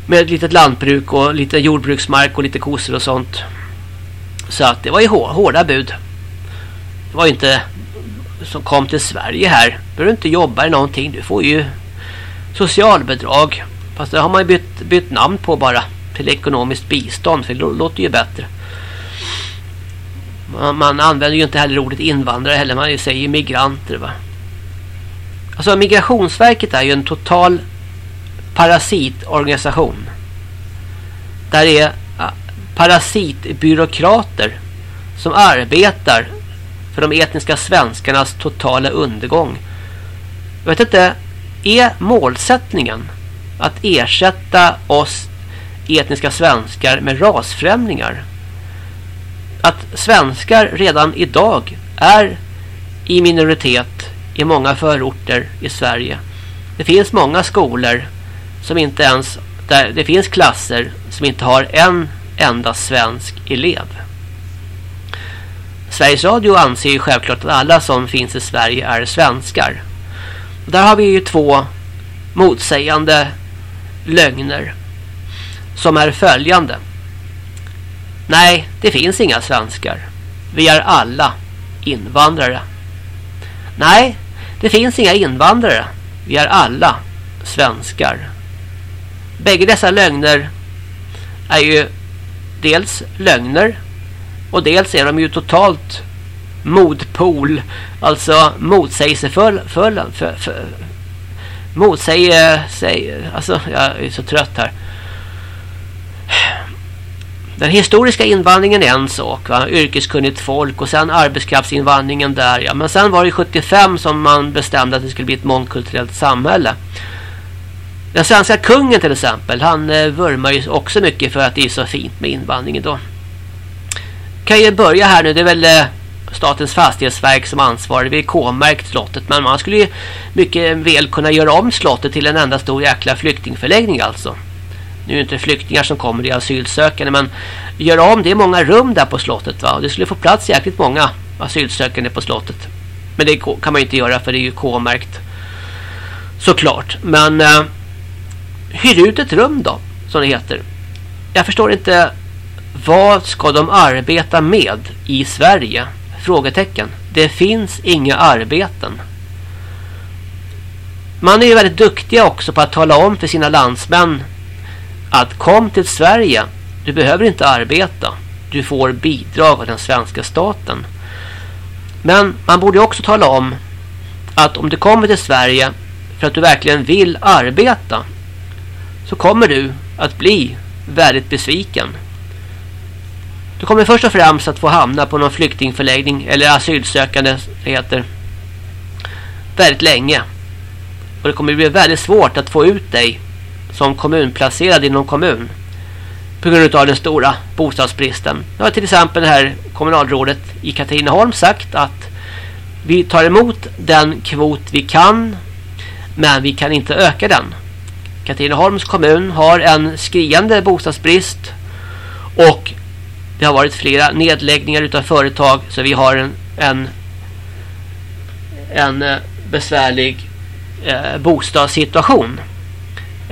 med ett litet lantbruk och lite jordbruksmark och lite kossor och sånt. Så att det var ju hårda bud. Det var ju inte som kom till Sverige här. Du behöver inte jobba i någonting. Du får ju socialbidrag. Fast det har man ju bytt, bytt namn på bara. Till ekonomiskt bistånd. För det låter ju bättre. Man, man använder ju inte heller ordet invandrare heller. Man säger ju migranter va. Alltså Migrationsverket är ju en total parasitorganisation. Där det är parasitbyråkrater som arbetar för de etniska svenskarnas totala undergång. Jag vet inte, är målsättningen att ersätta oss etniska svenskar med rasfrämlingar? Att svenskar redan idag är i minoritet i många förorter i Sverige. Det finns många skolor som inte ens där det finns klasser som inte har en enda svensk elev. Sveriges Radio anser ju självklart att alla som finns i Sverige är svenskar. Där har vi ju två motsägande lögner som är följande. Nej, det finns inga svenskar. Vi är alla invandrare. Nej, det finns inga invandrare. Vi är alla svenskar. Bägge dessa lögner är ju dels lögner och dels är de ju totalt motpol, alltså motsägelsefull motsäger sig, alltså jag är så trött här. Den historiska invandringen är en sak, va? yrkeskunnigt folk och sen arbetskraftsinvandringen där. Ja. Men sen var det 75 som man bestämde att det skulle bli ett mångkulturellt samhälle. Den svenska kungen till exempel, han eh, vurmar ju också mycket för att det är så fint med invandringen då. Kan ju börja här nu, det är väl eh, Statens fastighetsverk som ansvarar. Vi K-märkt slottet. Men man skulle ju mycket väl kunna göra om slottet till en enda stor jäkla flyktingförläggning alltså. Nu är det inte flyktingar som kommer, det är asylsökande. Men göra om, det är många rum där på slottet va. Och det skulle få plats jäkligt många asylsökande på slottet. Men det kan man ju inte göra för det är ju K-märkt. Såklart. Men... Eh, hyr ut ett rum då, som det heter. Jag förstår inte vad ska de arbeta med i Sverige? Frågetecken. Det finns inga arbeten. Man är ju väldigt duktiga också på att tala om för sina landsmän att kom till Sverige. Du behöver inte arbeta. Du får bidrag av den svenska staten. Men man borde också tala om att om du kommer till Sverige för att du verkligen vill arbeta så kommer du att bli väldigt besviken. Du kommer först och främst att få hamna på någon flyktingförläggning eller asylsökande heter väldigt länge. Och det kommer bli väldigt svårt att få ut dig som kommunplacerad inom kommun på grund av den stora bostadsbristen. Nu har till exempel det här kommunalrådet i Katrineholm sagt att vi tar emot den kvot vi kan men vi kan inte öka den. Katrineholms kommun har en skriande bostadsbrist och det har varit flera nedläggningar utav företag så vi har en, en, en eh, besvärlig eh, bostadssituation.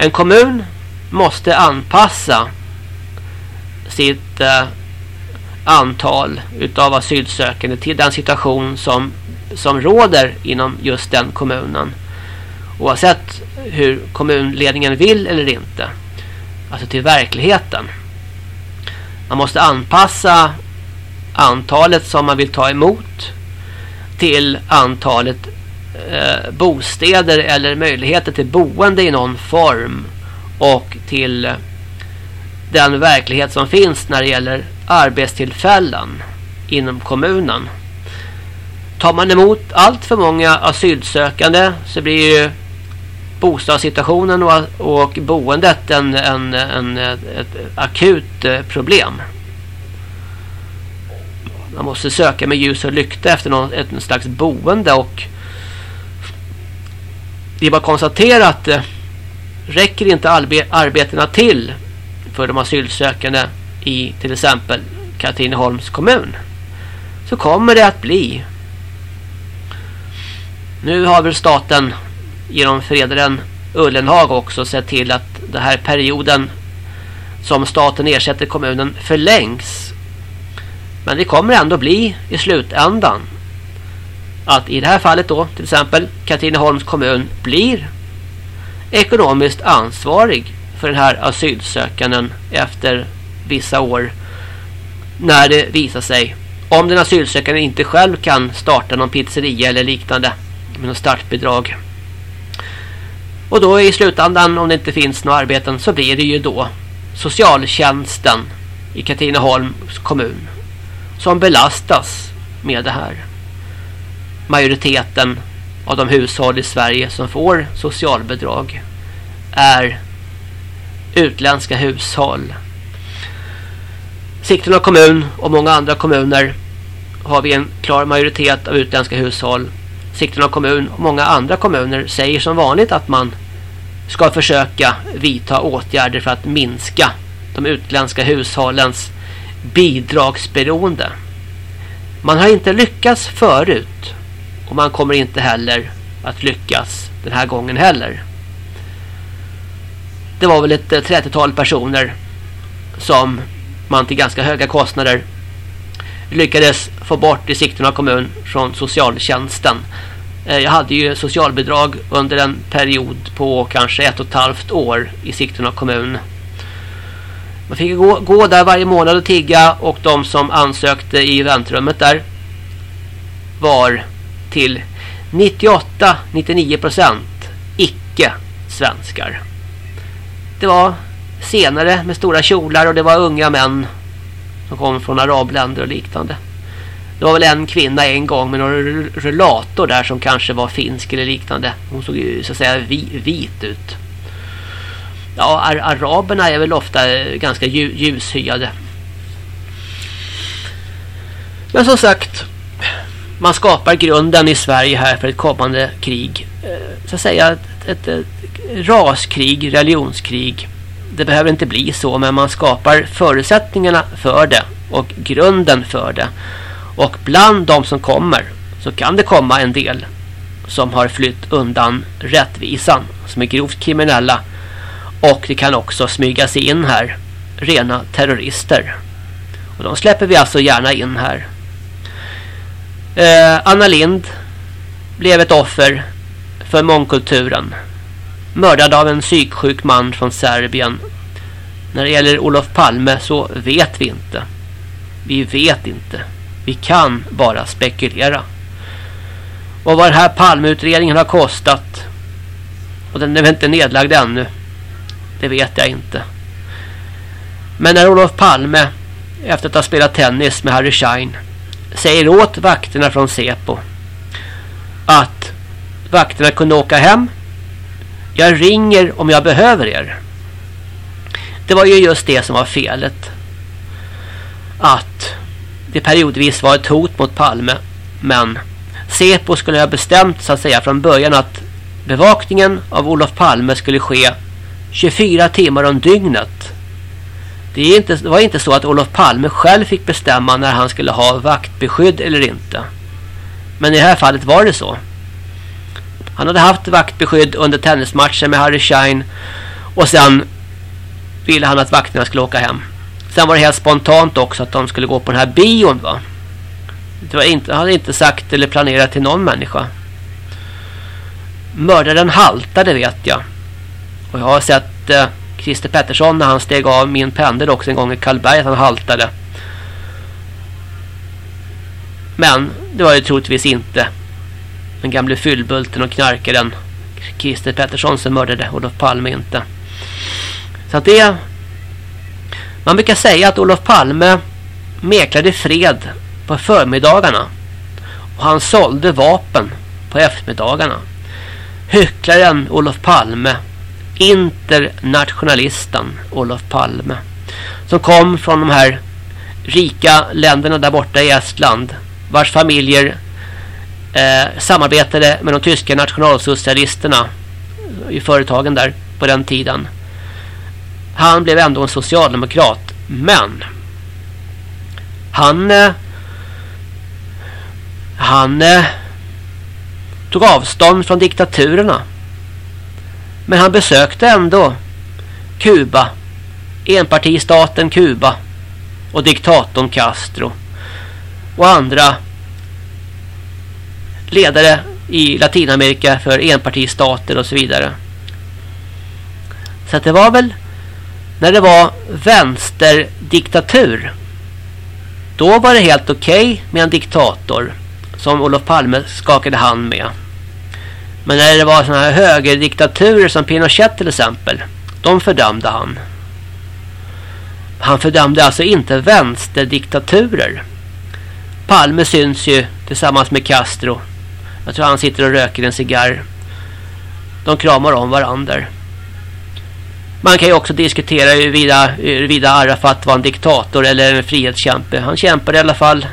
En kommun måste anpassa sitt eh, antal utav asylsökande till den situation som, som råder inom just den kommunen. Oavsett hur kommunledningen vill eller inte. Alltså till verkligheten. Man måste anpassa antalet som man vill ta emot till antalet eh, bostäder eller möjligheter till boende i någon form och till den verklighet som finns när det gäller arbetstillfällen inom kommunen. tar man emot allt för många asylsökande så blir ju bostadssituationen och, och boendet en, en, en, ett akut eh, problem. Man måste söka med ljus och lykta efter någon, ett slags boende och det är bara att konstatera att eh, räcker inte arbe arbetena till för de asylsökande i till exempel Katrineholms kommun så kommer det att bli nu har väl staten genom fredaren Ullenhag också sett till att den här perioden som staten ersätter kommunen förlängs. Men det kommer ändå bli i slutändan att i det här fallet då till exempel Katrineholms kommun blir ekonomiskt ansvarig för den här asylsökanden efter vissa år när det visar sig om den asylsökande inte själv kan starta någon pizzeria eller liknande med något startbidrag. Och då i slutändan om det inte finns några arbeten så blir det ju då socialtjänsten i Katrineholms kommun som belastas med det här. Majoriteten av de hushåll i Sverige som får socialbidrag är utländska hushåll. Sigtuna kommun och många andra kommuner har vi en klar majoritet av utländska hushåll Sigtuna kommun och många andra kommuner säger som vanligt att man ska försöka vidta åtgärder för att minska de utländska hushållens bidragsberoende. Man har inte lyckats förut och man kommer inte heller att lyckas den här gången heller. Det var väl ett eh, 30-tal personer som man till ganska höga kostnader lyckades få bort i Sigtuna kommun från socialtjänsten. Eh, jag hade ju socialbidrag under en period på kanske ett och ett halvt år i Sigtuna kommun. Man fick gå, gå där varje månad och tigga och de som ansökte i väntrummet där var till 98-99% icke svenskar. Det var senare med stora kjolar och det var unga män som kom från arabländer och liknande. Det var väl en kvinna en gång med någon rullator där som kanske var finsk eller liknande. Hon såg ju så att säga vit ut. Ja, araberna är väl ofta eh, ganska ljushyade. Men som sagt, man skapar grunden i Sverige här för ett kommande krig. Eh, så att säga ett, ett, ett raskrig, religionskrig det behöver inte bli så men man skapar förutsättningarna för det och grunden för det. Och bland de som kommer så kan det komma en del som har flytt undan rättvisan som är grovt kriminella och det kan också smyga sig in här rena terrorister. Och de släpper vi alltså gärna in här. Eh, Anna Lind blev ett offer för mångkulturen mördad av en psyksjuk man från Serbien. När det gäller Olof Palme så vet vi inte. Vi vet inte. Vi kan bara spekulera. Och vad den här Palmeutredningen har kostat och den är väl inte nedlagd ännu. Det vet jag inte. Men när Olof Palme efter att ha spelat tennis med Harry Schein säger åt vakterna från Sepo att vakterna kunde åka hem jag ringer om jag behöver er. Det var ju just det som var felet. Att det periodvis var ett hot mot Palme. Men Sepo skulle ha bestämt så att säga från början att bevakningen av Olof Palme skulle ske 24 timmar om dygnet. Det, är inte, det var inte så att Olof Palme själv fick bestämma när han skulle ha vaktbeskydd eller inte. Men i det här fallet var det så. Han hade haft vaktbeskydd under tennismatchen med Harry Schein. Och sen ville han att vakterna skulle åka hem. Sen var det helt spontant också att de skulle gå på den här bion va. Det var inte, han hade inte sagt eller planerat till någon människa. Mördaren haltade vet jag. Och jag har sett eh, Christer Pettersson när han steg av min pendel också en gång i Karlberg att han haltade. Men det var ju troligtvis inte den gamle fyllbulten och knarkaren Christer Pettersson som mördade Olof Palme inte. Så att det man brukar säga att Olof Palme mäklade fred på förmiddagarna Och han sålde vapen på eftermiddagarna. Hycklaren Olof Palme. Internationalisten Olof Palme. Som kom från de här rika länderna där borta i Estland. Vars familjer eh, samarbetade med de tyska nationalsocialisterna eh, i företagen där på den tiden. Han blev ändå en socialdemokrat. Men han eh, han eh, tog avstånd från diktaturerna. Men han besökte ändå Kuba, enpartistaten Kuba och diktatorn Castro och andra ledare i Latinamerika för enpartistater och så vidare. Så att det var väl när det var vänsterdiktatur då var det helt okej okay med en diktator som Olof Palme skakade hand med. Men när det var sådana här högerdiktaturer som Pinochet till exempel, de fördömde han. Han fördömde alltså inte vänsterdiktaturer. Palme syns ju tillsammans med Castro. Jag tror han sitter och röker en cigarr. De kramar om varandra. Man kan ju också diskutera huruvida, huruvida Arafat var en diktator eller en frihetskämpe. Han kämpade i alla fall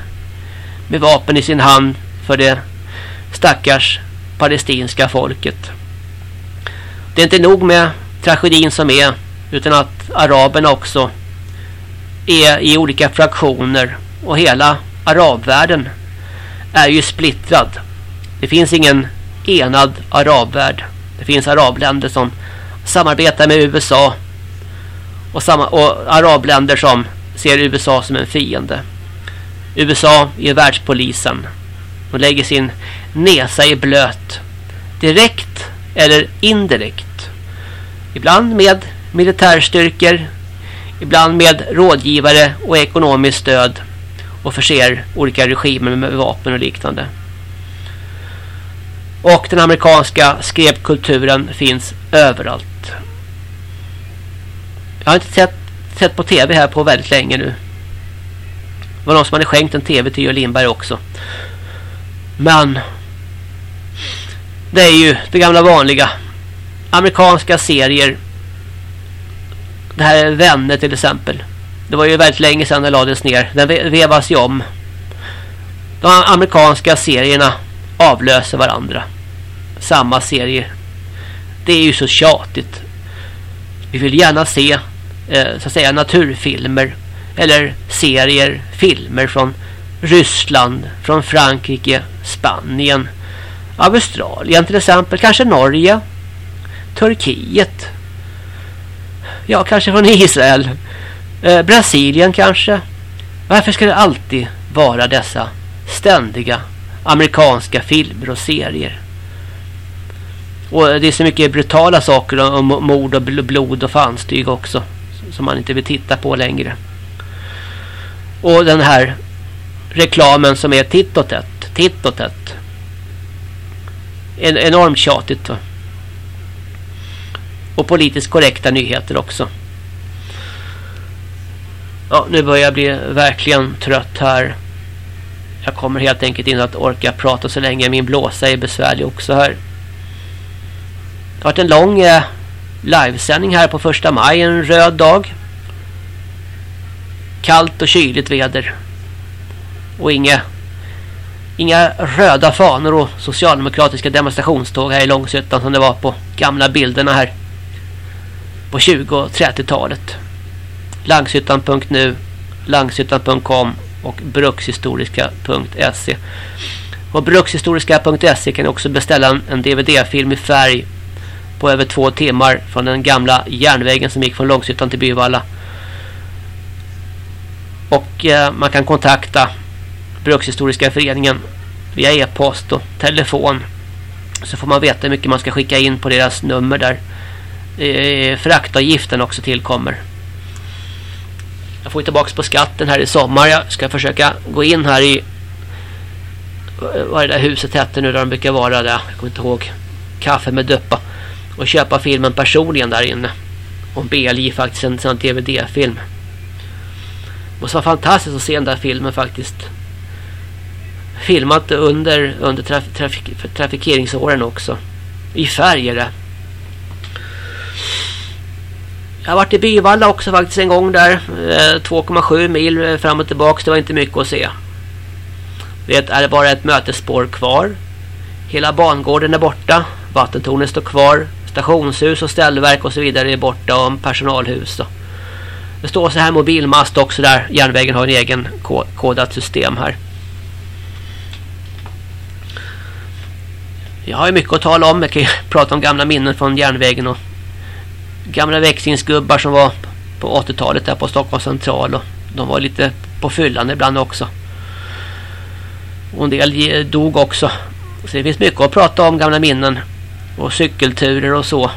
med vapen i sin hand för det stackars palestinska folket. Det är inte nog med tragedin som är utan att araberna också är i olika fraktioner och hela arabvärlden är ju splittrad. Det finns ingen enad arabvärld. Det finns arabländer som samarbetar med USA och, samma, och arabländer som ser USA som en fiende. USA är världspolisen och lägger sin näsa i blöt. Direkt eller indirekt. Ibland med militärstyrkor. Ibland med rådgivare och ekonomiskt stöd. Och förser olika regimer med vapen och liknande. Och den amerikanska skräpkulturen finns överallt. Jag har inte sett, sett på tv här på väldigt länge nu. Det var någon som hade skänkt en tv till Jörn Lindberg också. Men det är ju det gamla vanliga. Amerikanska serier. Det här är Vänner till exempel. Det var ju väldigt länge sedan den lades ner. Den vevas ju om. De amerikanska serierna avlöser varandra. Samma serier. Det är ju så tjatigt. Vi vill gärna se eh, så att säga naturfilmer eller serier, filmer från Ryssland, från Frankrike, Spanien, Australien till exempel, kanske Norge, Turkiet. Ja, kanske från Israel. Eh, Brasilien kanske. Varför ska det alltid vara dessa ständiga amerikanska filmer och serier? Och det är så mycket brutala saker om mord och blod och fanstyg också. Som man inte vill titta på längre. Och den här reklamen som är titt och tätt. Titt och tätt. En, enormt tjatigt va. Och politiskt korrekta nyheter också. Ja, nu börjar jag bli verkligen trött här. Jag kommer helt enkelt inte att orka prata så länge. Min blåsa är besvärlig också här. Det har varit en lång eh, livesändning här på första maj. En röd dag. Kallt och kyligt väder. Och inga, inga röda fanor och socialdemokratiska demonstrationståg här i Långsötan som det var på gamla bilderna här. På 20- och 30-talet. Langshyttan.nu Langshyttan.com och brukshistoriska.se Och brukshistoriska.se kan också beställa en, en DVD-film i färg på över två timmar från den gamla järnvägen som gick från Långshyttan till Byvalla. Och eh, man kan kontakta Brukshistoriska föreningen via e-post och telefon. Så får man veta hur mycket man ska skicka in på deras nummer där. Eh, fraktavgiften också tillkommer. Jag får tillbaka på skatten här i sommar. Jag ska försöka gå in här i vad det där huset hette nu där de brukar vara där. Jag kommer inte ihåg. Kaffe med duppa. Och köpa filmen personligen där inne. Och BLJ faktiskt en sån DVD-film. Det måste vara fantastiskt att se den där filmen faktiskt filmat under, under traf, trafik, trafikeringsåren också. I färg är det. Jag har varit i Byvalla också faktiskt en gång där. Eh, 2,7 mil eh, fram och tillbaka. Det var inte mycket att se. Det är bara ett mötesspår kvar. Hela bangården är borta. Vattentornet står kvar. Stationshus och ställverk och så vidare är borta. Och personalhus då. Det står så här mobilmast också där. Järnvägen har en egen kodat system här. Jag har ju mycket att tala om. Jag kan ju prata om gamla minnen från järnvägen och gamla växlingsgubbar som var på 80-talet där på Stockholms central och de var lite på fyllan ibland också. Och en del dog också. Så det finns mycket att prata om gamla minnen och cykelturer och så.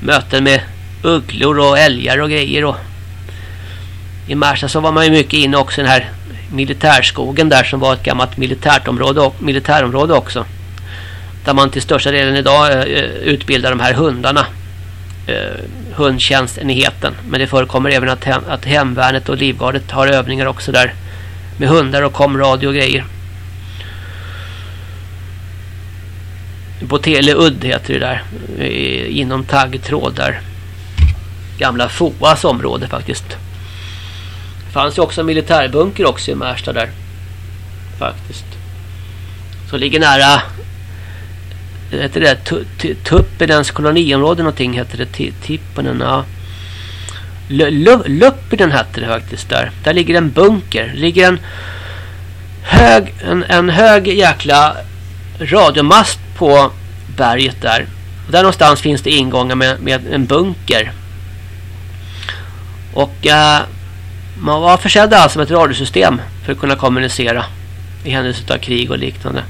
Möten med ugglor och älgar och grejer och i Märsta så var man ju mycket inne också i den här militärskogen där som var ett gammalt militärområde, militärområde också. Där man till största delen idag eh, eh, utbildar de här hundarna eh, hundtjänstenheten. Men det förekommer även att, hem, att hemvärnet och livgardet har övningar också där. Med hundar och komradio och grejer. På Teleudd heter det där. Inom taggtråd där. Gamla FOAs område faktiskt. Det fanns ju också en militärbunker också i Märsta där. Faktiskt. Så ligger nära heter det Tuppinens koloniområde någonting heter det Tipponen ja. Luppinen hette det faktiskt där. Där ligger en bunker. Det ligger en hög en, en hög jäkla radiomast på berget där. Och där någonstans finns det ingångar med, med en bunker. Och äh, man var försedd alltså med ett radiosystem för att kunna kommunicera i händelse av krig och liknande.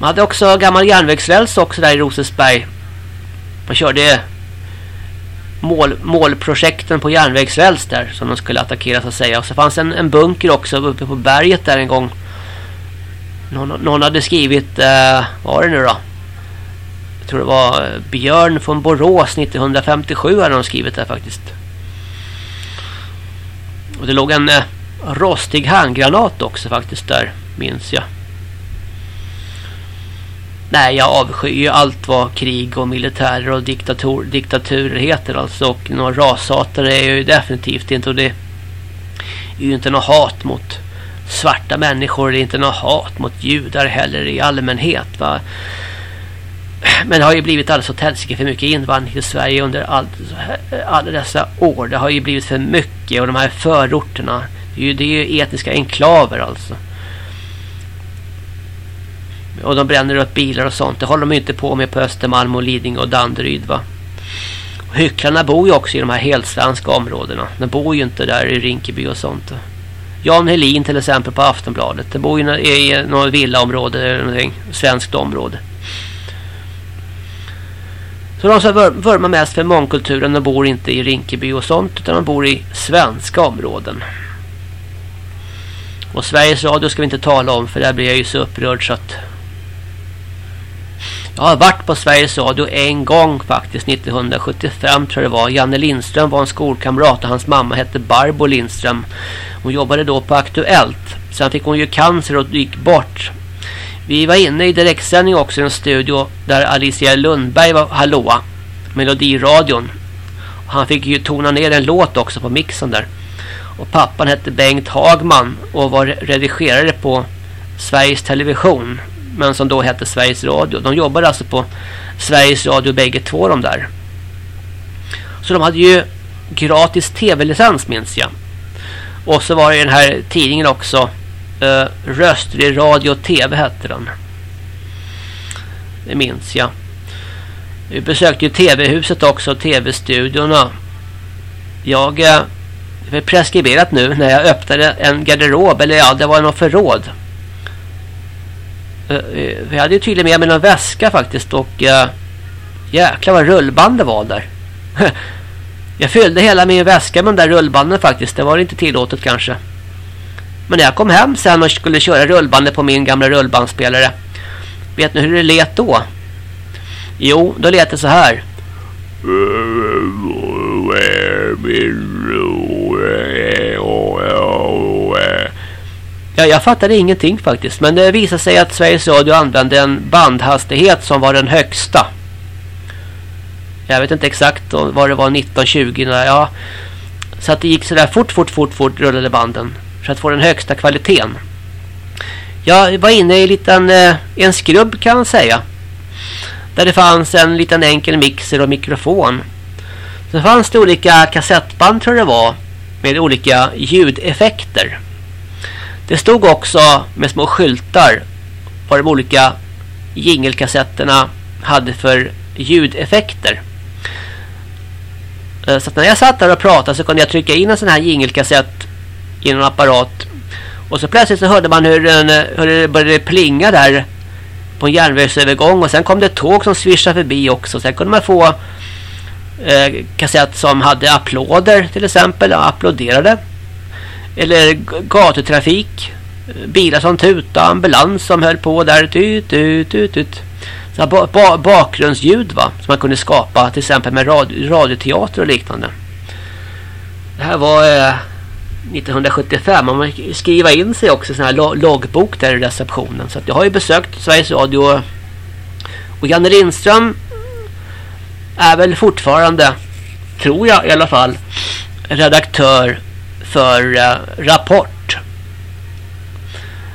Man hade också gammal järnvägsräls också där i Rosesberg. Man körde mål, målprojekten på järnvägsräls där som de skulle attackera så att säga. Och så fanns en, en bunker också uppe på berget där en gång. Någon, någon hade skrivit, eh, vad var det nu då? Jag tror det var eh, Björn från Borås 1957 hade de skrivit där faktiskt. Och det låg en eh, rostig handgranat också faktiskt där, minns jag. Nej, jag avskyr ju allt vad krig och militärer och diktator, diktaturer heter alltså. Och några rashatare är jag ju definitivt inte. Och det är ju inte något hat mot svarta människor. Det är inte något hat mot judar heller i allmänhet va. Men det har ju blivit alldeles åt helsike för mycket invandring till Sverige under all, alla dessa år. Det har ju blivit för mycket och de här förorterna. Det är ju, det är ju etniska enklaver alltså. Och de bränner upp bilar och sånt. Det håller de inte på med på Östermalm och Lidingö och Danderyd va. Och hycklarna bor ju också i de här helsvenska områdena. De bor ju inte där i Rinkeby och sånt. Jan Helin till exempel på Aftonbladet. Det bor ju i något villaområde eller någonting. Svenskt område. Så de som vurmar mest för mångkulturen de bor inte i Rinkeby och sånt utan de bor i svenska områden. Och Sveriges Radio ska vi inte tala om för där blir jag ju så upprörd så att jag har varit på Sveriges Radio en gång faktiskt 1975 tror jag det var. Janne Lindström var en skolkamrat och hans mamma hette Barbro Lindström. Hon jobbade då på Aktuellt. Sen fick hon ju cancer och gick bort. Vi var inne i direktsändning också i en studio där Alicia Lundberg var hallåa. Melodiradion. Han fick ju tona ner en låt också på mixen där. Och pappan hette Bengt Hagman och var redigerare på Sveriges Television men som då hette Sveriges Radio. De jobbade alltså på Sveriges Radio bägge två de där. Så de hade ju gratis tv-licens minns jag. Och så var det den här tidningen också. Uh, Röster i radio och tv hette den. Det minns jag. Vi besökte ju tv-huset också, tv-studiorna. Jag... Eh, Är preskriberat nu när jag öppnade en garderob. Eller ja, det var något förråd. Eh, vi hade ju tydligen med mig någon väska faktiskt och äh, jäklar vad rullband det var där. jag fyllde hela min väska med de där rullbanden faktiskt. Det var inte tillåtet kanske. Men när jag kom hem sen och skulle köra rullbandet på min gamla rullbandspelare. Vet ni hur det lät då? Jo, då lät det så här. Jag, jag fattade ingenting faktiskt. Men det visade sig att Sveriges Radio använde en bandhastighet som var den högsta. Jag vet inte exakt vad det var 1920. Ja. Så att det gick sådär fort, fort, fort, fort rullade banden. För att få den högsta kvaliteten. Jag var inne i en liten, eh, en skrubb kan man säga. Där det fanns en liten enkel mixer och mikrofon. Så fanns det olika kassettband tror jag det var. Med olika ljudeffekter. Det stod också med små skyltar vad de olika jingelkassetterna hade för ljudeffekter. Eh, så när jag satt där och pratade så kunde jag trycka in en sån här jingelkassett i en apparat. Och så plötsligt så hörde man hur, den, eh, hur det började plinga där på en järnvägsövergång. Och sen kom det ett tåg som svischade förbi också. Sen kunde man få eh, kassett som hade applåder till exempel. Applåderade. Eller gatutrafik. Bilar som tutade. Ambulans som höll på där. Tut, tut, tut, tut. Så ba ba bakgrundsljud va. Som man kunde skapa till exempel med radio radioteater och liknande. Det här var eh, 1975. Man måste skriva in sig också i sån här loggbok där i receptionen. Så jag har ju besökt Sveriges Radio. Och Janne Lindström är väl fortfarande, tror jag i alla fall, redaktör för eh, Rapport.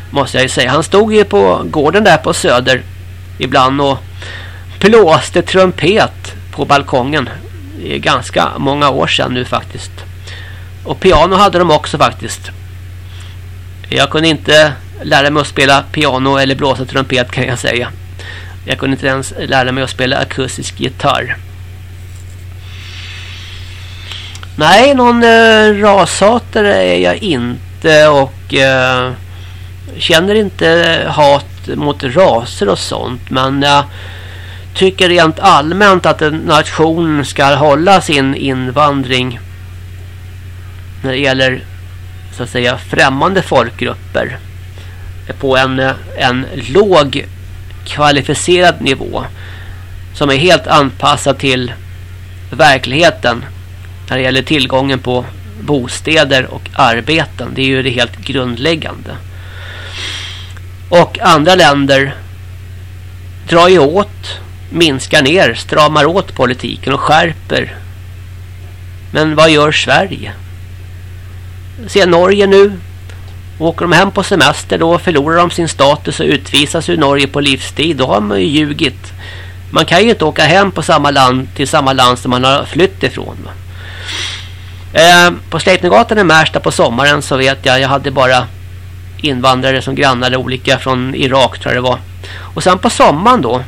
Måste jag ju säga. Han stod ju på gården där på Söder ibland och blåste trumpet på balkongen. Det är ganska många år sedan nu faktiskt. Och piano hade de också faktiskt. Jag kunde inte lära mig att spela piano eller blåsa trumpet kan jag säga. Jag kunde inte ens lära mig att spela akustisk gitarr. Nej, någon eh, rashatare är jag inte och eh, känner inte hat mot raser och sånt. Men jag tycker rent allmänt att en nation ska hålla sin invandring när det gäller så att säga främmande folkgrupper på en, en låg kvalificerad nivå som är helt anpassad till verkligheten när det gäller tillgången på bostäder och arbeten. Det är ju det helt grundläggande. Och andra länder drar ju åt, minskar ner, stramar åt politiken och skärper. Men vad gör Sverige? Se Norge nu. Åker de hem på semester då förlorar de sin status och utvisas ur Norge på livstid. Då har man ju ljugit. Man kan ju inte åka hem på samma land till samma land som man har flytt ifrån. Eh, på Sleipnergatan i Märsta på sommaren så vet jag, jag hade bara invandrare som grannar olika från Irak tror jag det var. Och sen på sommaren då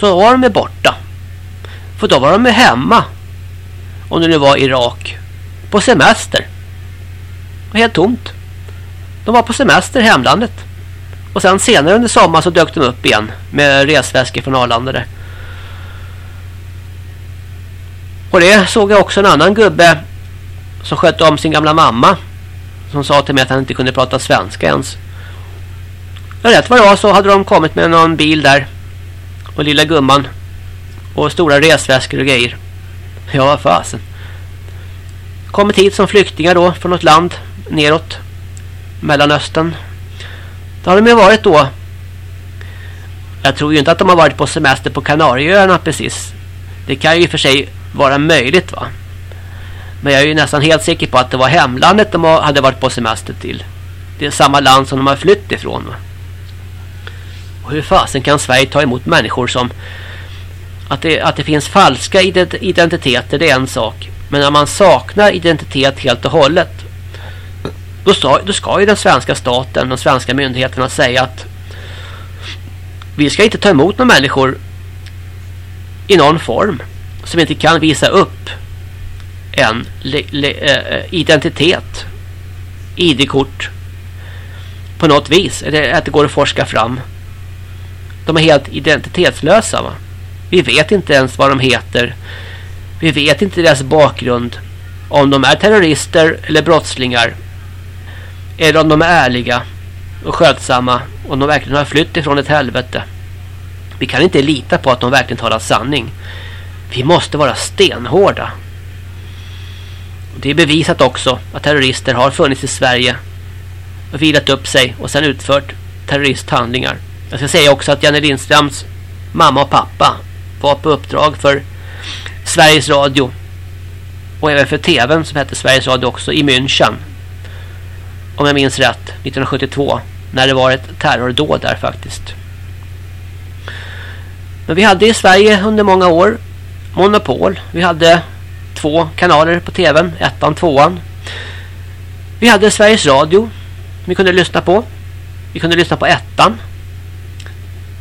så var de borta. För då var de hemma. Om det nu var Irak på semester. Det var helt tomt. De var på semester i hemlandet. Och sen senare under sommaren så dök de upp igen med resväskor från Arlanda där. Och det såg jag också en annan gubbe som skötte om sin gamla mamma. Som sa till mig att han inte kunde prata svenska ens. Ja, rätt vad det var så hade de kommit med någon bil där. Och lilla gumman. Och stora resväskor och grejer. Ja, vad fasen kommit hit som flyktingar då från något land neråt Mellanöstern. Det har de ju varit då. Jag tror ju inte att de har varit på semester på Kanarieöarna precis. Det kan ju i och för sig vara möjligt va. Men jag är ju nästan helt säker på att det var hemlandet de hade varit på semester till. Det är samma land som de har flytt ifrån va. Och hur fasen kan Sverige ta emot människor som att det, att det finns falska identiteter det är en sak. Men när man saknar identitet helt och hållet då ska, då ska ju den svenska staten, de svenska myndigheterna säga att vi ska inte ta emot några människor i någon form som inte kan visa upp en äh, identitet ID-kort på något vis eller att det går att forska fram de är helt identitetslösa va? vi vet inte ens vad de heter vi vet inte deras bakgrund. Om de är terrorister eller brottslingar. Eller om de är ärliga och skötsamma. Om de verkligen har flytt ifrån ett helvete. Vi kan inte lita på att de verkligen talar sanning. Vi måste vara stenhårda. Det är bevisat också att terrorister har funnits i Sverige och vilat upp sig och sen utfört terroristhandlingar. Jag ska säga också att Janne Lindströms mamma och pappa var på uppdrag för Sveriges Radio och även för tvn som hette Sveriges Radio också i München. Om jag minns rätt, 1972 när det var ett terrordåd där faktiskt. Men vi hade i Sverige under många år monopol. Vi hade två kanaler på tvn, ettan, tvåan. Vi hade Sveriges Radio vi kunde lyssna på. Vi kunde lyssna på ettan.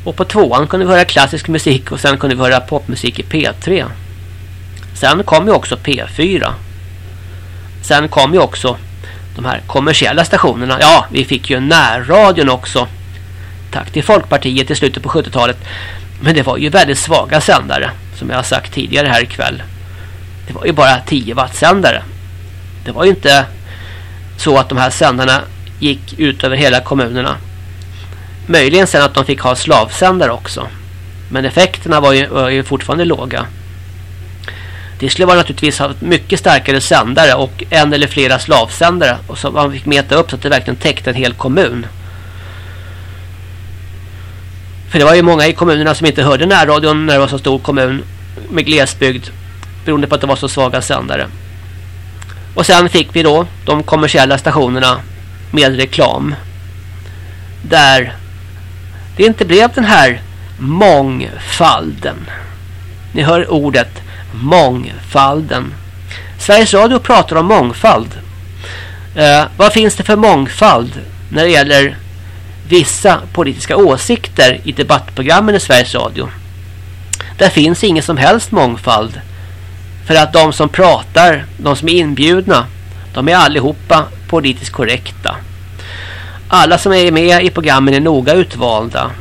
Och på tvåan kunde vi höra klassisk musik och sen kunde vi höra popmusik i P3. Sen kom ju också P4. Sen kom ju också de här kommersiella stationerna. Ja, vi fick ju närradion också. Tack till Folkpartiet i slutet på 70-talet. Men det var ju väldigt svaga sändare. Som jag har sagt tidigare här ikväll. Det var ju bara 10 watt sändare. Det var ju inte så att de här sändarna gick ut över hela kommunerna. Möjligen sen att de fick ha slavsändare också. Men effekterna var ju, var ju fortfarande låga. Det skulle vara naturligtvis ha mycket starkare sändare och en eller flera slavsändare. Och så man fick mäta upp så att det verkligen täckte en hel kommun. För det var ju många i kommunerna som inte hörde närradion när det var så stor kommun med glesbygd. Beroende på att det var så svaga sändare. Och sen fick vi då de kommersiella stationerna med reklam. Där det inte blev den här mångfalden. Ni hör ordet mångfalden. Sveriges Radio pratar om mångfald. Eh, vad finns det för mångfald när det gäller vissa politiska åsikter i debattprogrammen i Sveriges Radio? Där finns ingen som helst mångfald. För att de som pratar, de som är inbjudna, de är allihopa politiskt korrekta. Alla som är med i programmen är noga utvalda.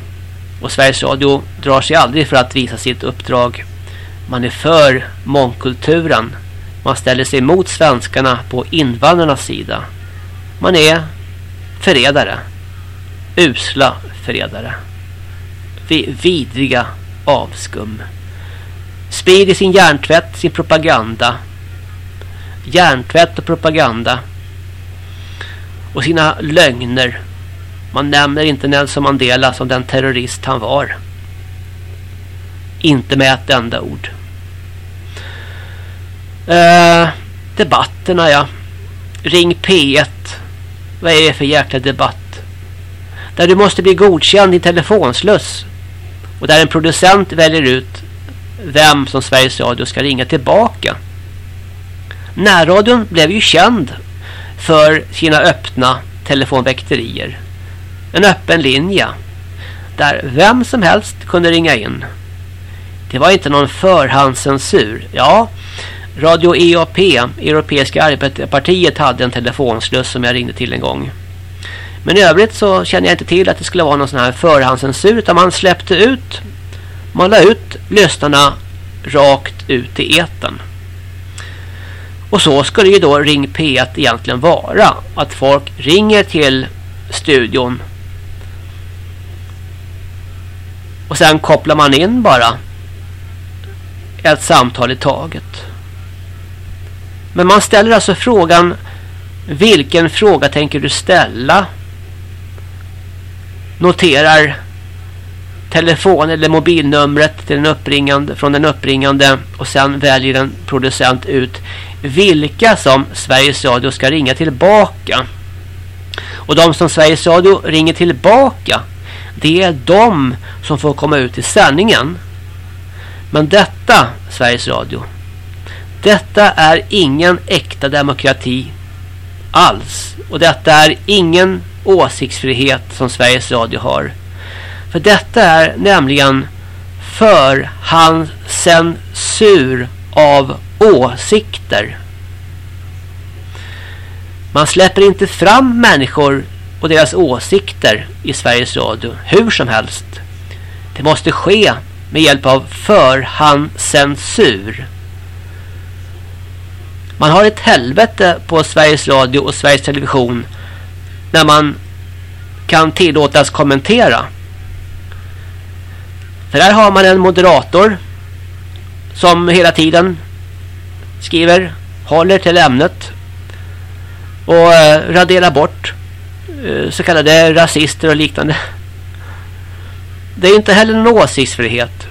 Och Sveriges Radio drar sig aldrig för att visa sitt uppdrag. Man är för mångkulturen. Man ställer sig mot svenskarna på invandrarnas sida. Man är förrädare. Usla förrädare. Vidriga avskum. Sprider sin hjärntvätt, sin propaganda. Hjärntvätt och propaganda. Och sina lögner. Man nämner inte Nelson Mandela som den terrorist han var. Inte med ett enda ord. Eh, debatterna ja. Ring P1. Vad är det för jäkla debatt? Där du måste bli godkänd i telefonsluss. Och där en producent väljer ut vem som Sveriges Radio ska ringa tillbaka. Närradion blev ju känd för sina öppna telefonväkterier. En öppen linje där vem som helst kunde ringa in. Det var inte någon förhandscensur. Ja, Radio EAP, Europeiska arbetarpartiet, hade en telefonsluss som jag ringde till en gång. Men i övrigt så känner jag inte till att det skulle vara någon sån här förhandscensur utan man släppte ut man la ut lyssnarna rakt ut i eten. Och så skulle ju då Ring P1 egentligen vara. Att folk ringer till studion. Och sen kopplar man in bara ett samtal i taget. Men man ställer alltså frågan vilken fråga tänker du ställa? Noterar telefon eller mobilnumret till den uppringande, från den uppringande och sen väljer en producent ut vilka som Sveriges Radio ska ringa tillbaka. Och de som Sveriges Radio ringer tillbaka det är de som får komma ut i sändningen. Men detta, Sveriges Radio, detta är ingen äkta demokrati alls. Och detta är ingen åsiktsfrihet som Sveriges Radio har. För detta är nämligen förhandscensur av åsikter. Man släpper inte fram människor och deras åsikter i Sveriges Radio hur som helst. Det måste ske med hjälp av förhandscensur. Man har ett helvete på Sveriges Radio och Sveriges Television när man kan tillåtas kommentera. För där har man en moderator som hela tiden skriver, håller till ämnet och eh, raderar bort eh, så kallade rasister och liknande. Det är inte heller någon åsiktsfrihet.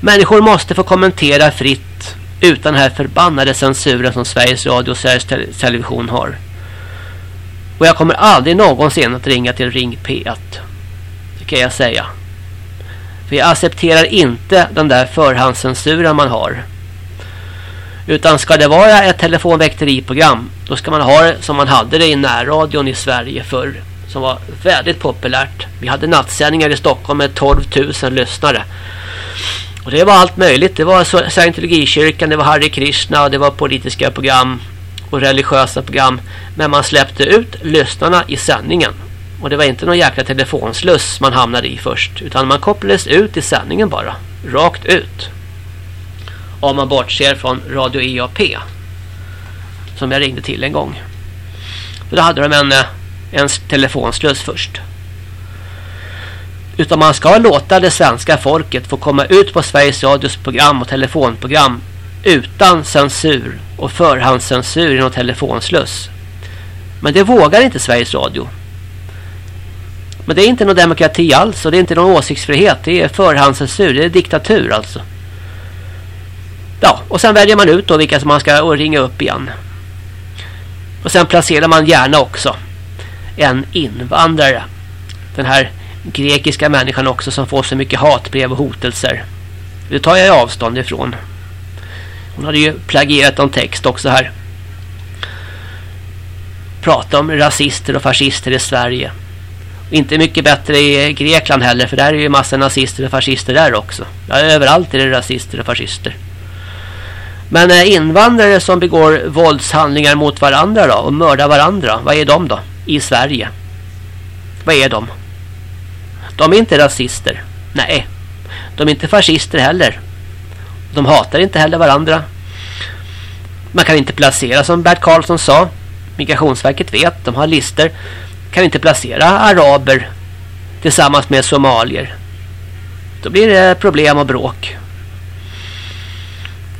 Människor måste få kommentera fritt utan den här förbannade censuren som Sveriges Radio och Sveriges Television har. Och jag kommer aldrig någonsin att ringa till Ring P1. Det kan jag säga. För jag accepterar inte den där förhandscensuren man har. Utan ska det vara ett telefonväkteriprogram då ska man ha det som man hade det i närradion i Sverige förr. Som var väldigt populärt. Vi hade nattsändningar i Stockholm med 12 000 lyssnare. Och det var allt möjligt. Det var Scientologikyrkan, det var Harry Krishna, det var politiska program och religiösa program. Men man släppte ut lyssnarna i sändningen. Och det var inte någon jäkla telefonsluss man hamnade i först. Utan man kopplades ut i sändningen bara. Rakt ut. Om man bortser från Radio EAP. Som jag ringde till en gång. För då hade de en, eh, en telefonsluss först. Utan man ska låta det svenska folket få komma ut på Sveriges Radios program och telefonprogram utan censur och förhandscensur i någon telefonsluss. Men det vågar inte Sveriges Radio. Men det är inte någon demokrati alls och det är inte någon åsiktsfrihet. Det är förhandscensur, det är diktatur alltså. Ja, och sen väljer man ut då vilka som man ska ringa upp igen. Och sen placerar man gärna också en invandrare. Den här grekiska människan också som får så mycket hatbrev och hotelser. Det tar jag avstånd ifrån. Hon hade ju plagierat om text också här. Prata om rasister och fascister i Sverige. Inte mycket bättre i Grekland heller för där är ju massa nazister och fascister där också. Ja, överallt är det rasister och fascister. Men eh, invandrare som begår våldshandlingar mot varandra då och mördar varandra, vad är de då i Sverige? Vad är de? De är inte rasister. Nej. De är inte fascister heller. De hatar inte heller varandra. Man kan inte placera som Bert Karlsson sa. Migrationsverket vet, de har lister. Kan inte placera araber tillsammans med somalier. Då blir det problem och bråk.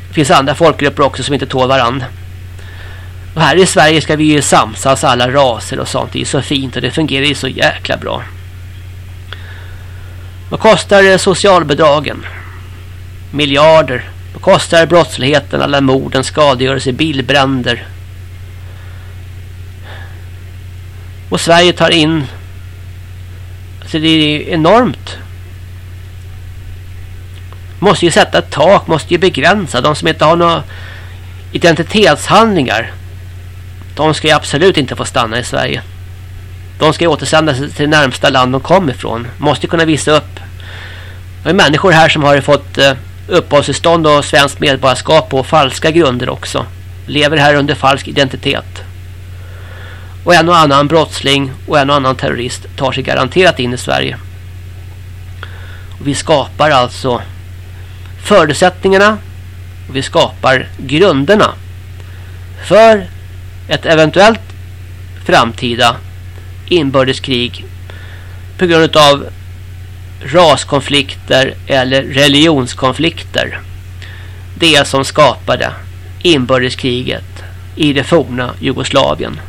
Det finns andra folkgrupper också som inte tål varandra. Och här i Sverige ska vi ju samsas alla raser och sånt. Det är så fint och det fungerar ju så jäkla bra. Vad kostar eh, socialbidragen? Miljarder. Vad kostar brottsligheten, alla morden, skadegörelse, bilbränder? Och Sverige tar in alltså det är enormt. Måste ju sätta ett tak, måste ju begränsa de som inte har några identitetshandlingar. De ska ju absolut inte få stanna i Sverige. De ska ju återsändas till närmsta land de kom ifrån. Måste kunna visa upp. Det är människor här som har fått eh, uppehållstillstånd och svenskt medborgarskap på falska grunder också. Lever här under falsk identitet. Och en och annan brottsling och en och annan terrorist tar sig garanterat in i Sverige. Och vi skapar alltså förutsättningarna och vi skapar grunderna för ett eventuellt framtida inbördeskrig på grund av raskonflikter eller religionskonflikter. Det som skapade inbördeskriget i det forna Jugoslavien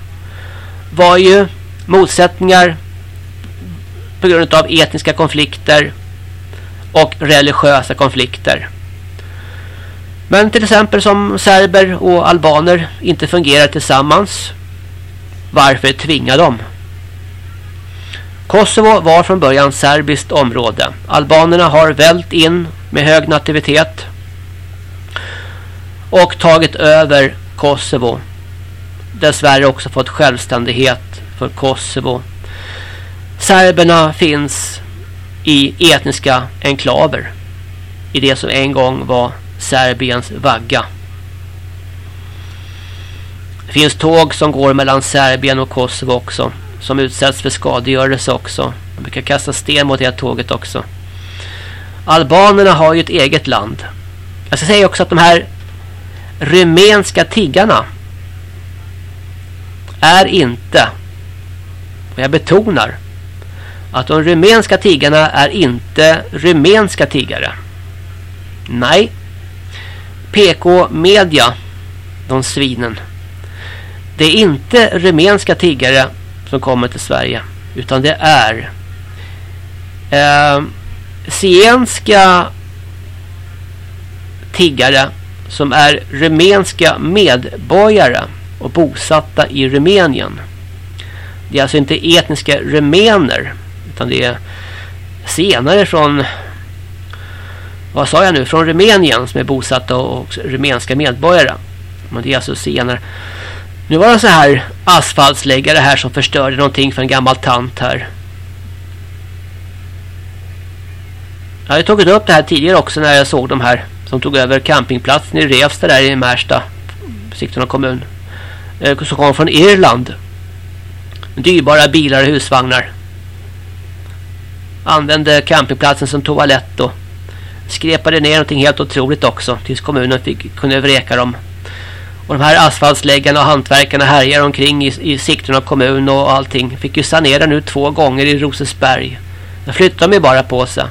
var ju motsättningar på grund av etniska konflikter och religiösa konflikter. Men till exempel som serber och albaner inte fungerar tillsammans. Varför tvinga dem? Kosovo var från början serbiskt område. Albanerna har vält in med hög nativitet och tagit över Kosovo. Dessvärre också fått självständighet för Kosovo. Serberna finns i etniska enklaver i det som en gång var Serbiens vagga. Det finns tåg som går mellan Serbien och Kosovo också som utsätts för skadegörelse också. De brukar kasta sten mot det tåget också. Albanerna har ju ett eget land. Jag ska säga också att de här rumänska tiggarna är inte, och jag betonar, att de rumänska tiggarna är inte rumänska tiggare. Nej. PK Media, de svinen. Det är inte rumänska tiggare som kommer till Sverige. Utan det är eh, zigenska tiggare som är rumänska medborgare och bosatta i Rumänien. Det är alltså inte etniska rumäner utan det är senare från vad sa jag nu, från Rumänien som är bosatta och rumänska medborgare. Men det är alltså senare. Nu var det så här asfaltsläggare här som förstörde någonting för en gammal tant här. Jag har tagit upp det här tidigare också när jag såg de här som tog över campingplatsen i Revsta där i Märsta, Sigtuna kommun. Eh, som kom från Irland. Dyrbara bilar och husvagnar. Använde campingplatsen som toalett och skrepade ner någonting helt otroligt också tills kommunen fick, kunde vräka dem. Och de här asfaltsläggarna och hantverkarna härjar omkring i, i Sigtuna kommun och allting. Fick ju sanera nu två gånger i Rosesberg. Där flyttade de ju bara på sig.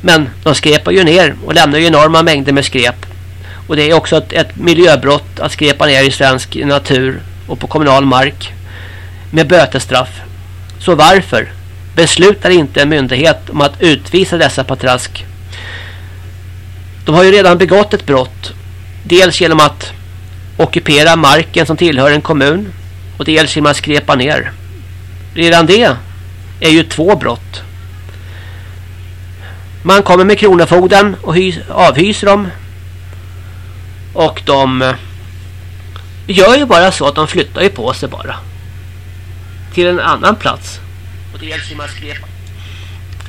Men de skrepar ju ner och lämnar ju enorma mängder med skrep. Och det är också ett, ett miljöbrott att skrepa ner i svensk natur och på kommunal mark. Med bötestraff. Så varför beslutar inte en myndighet om att utvisa dessa patrask? De har ju redan begått ett brott. Dels genom att ockupera marken som tillhör en kommun. Och dels genom att skrepa ner. Redan det är ju två brott. Man kommer med kronofogden och avhyser dem. Och de eh, gör ju bara så att de flyttar ju på sig bara. Till en annan plats. Och det gäller man skrepa.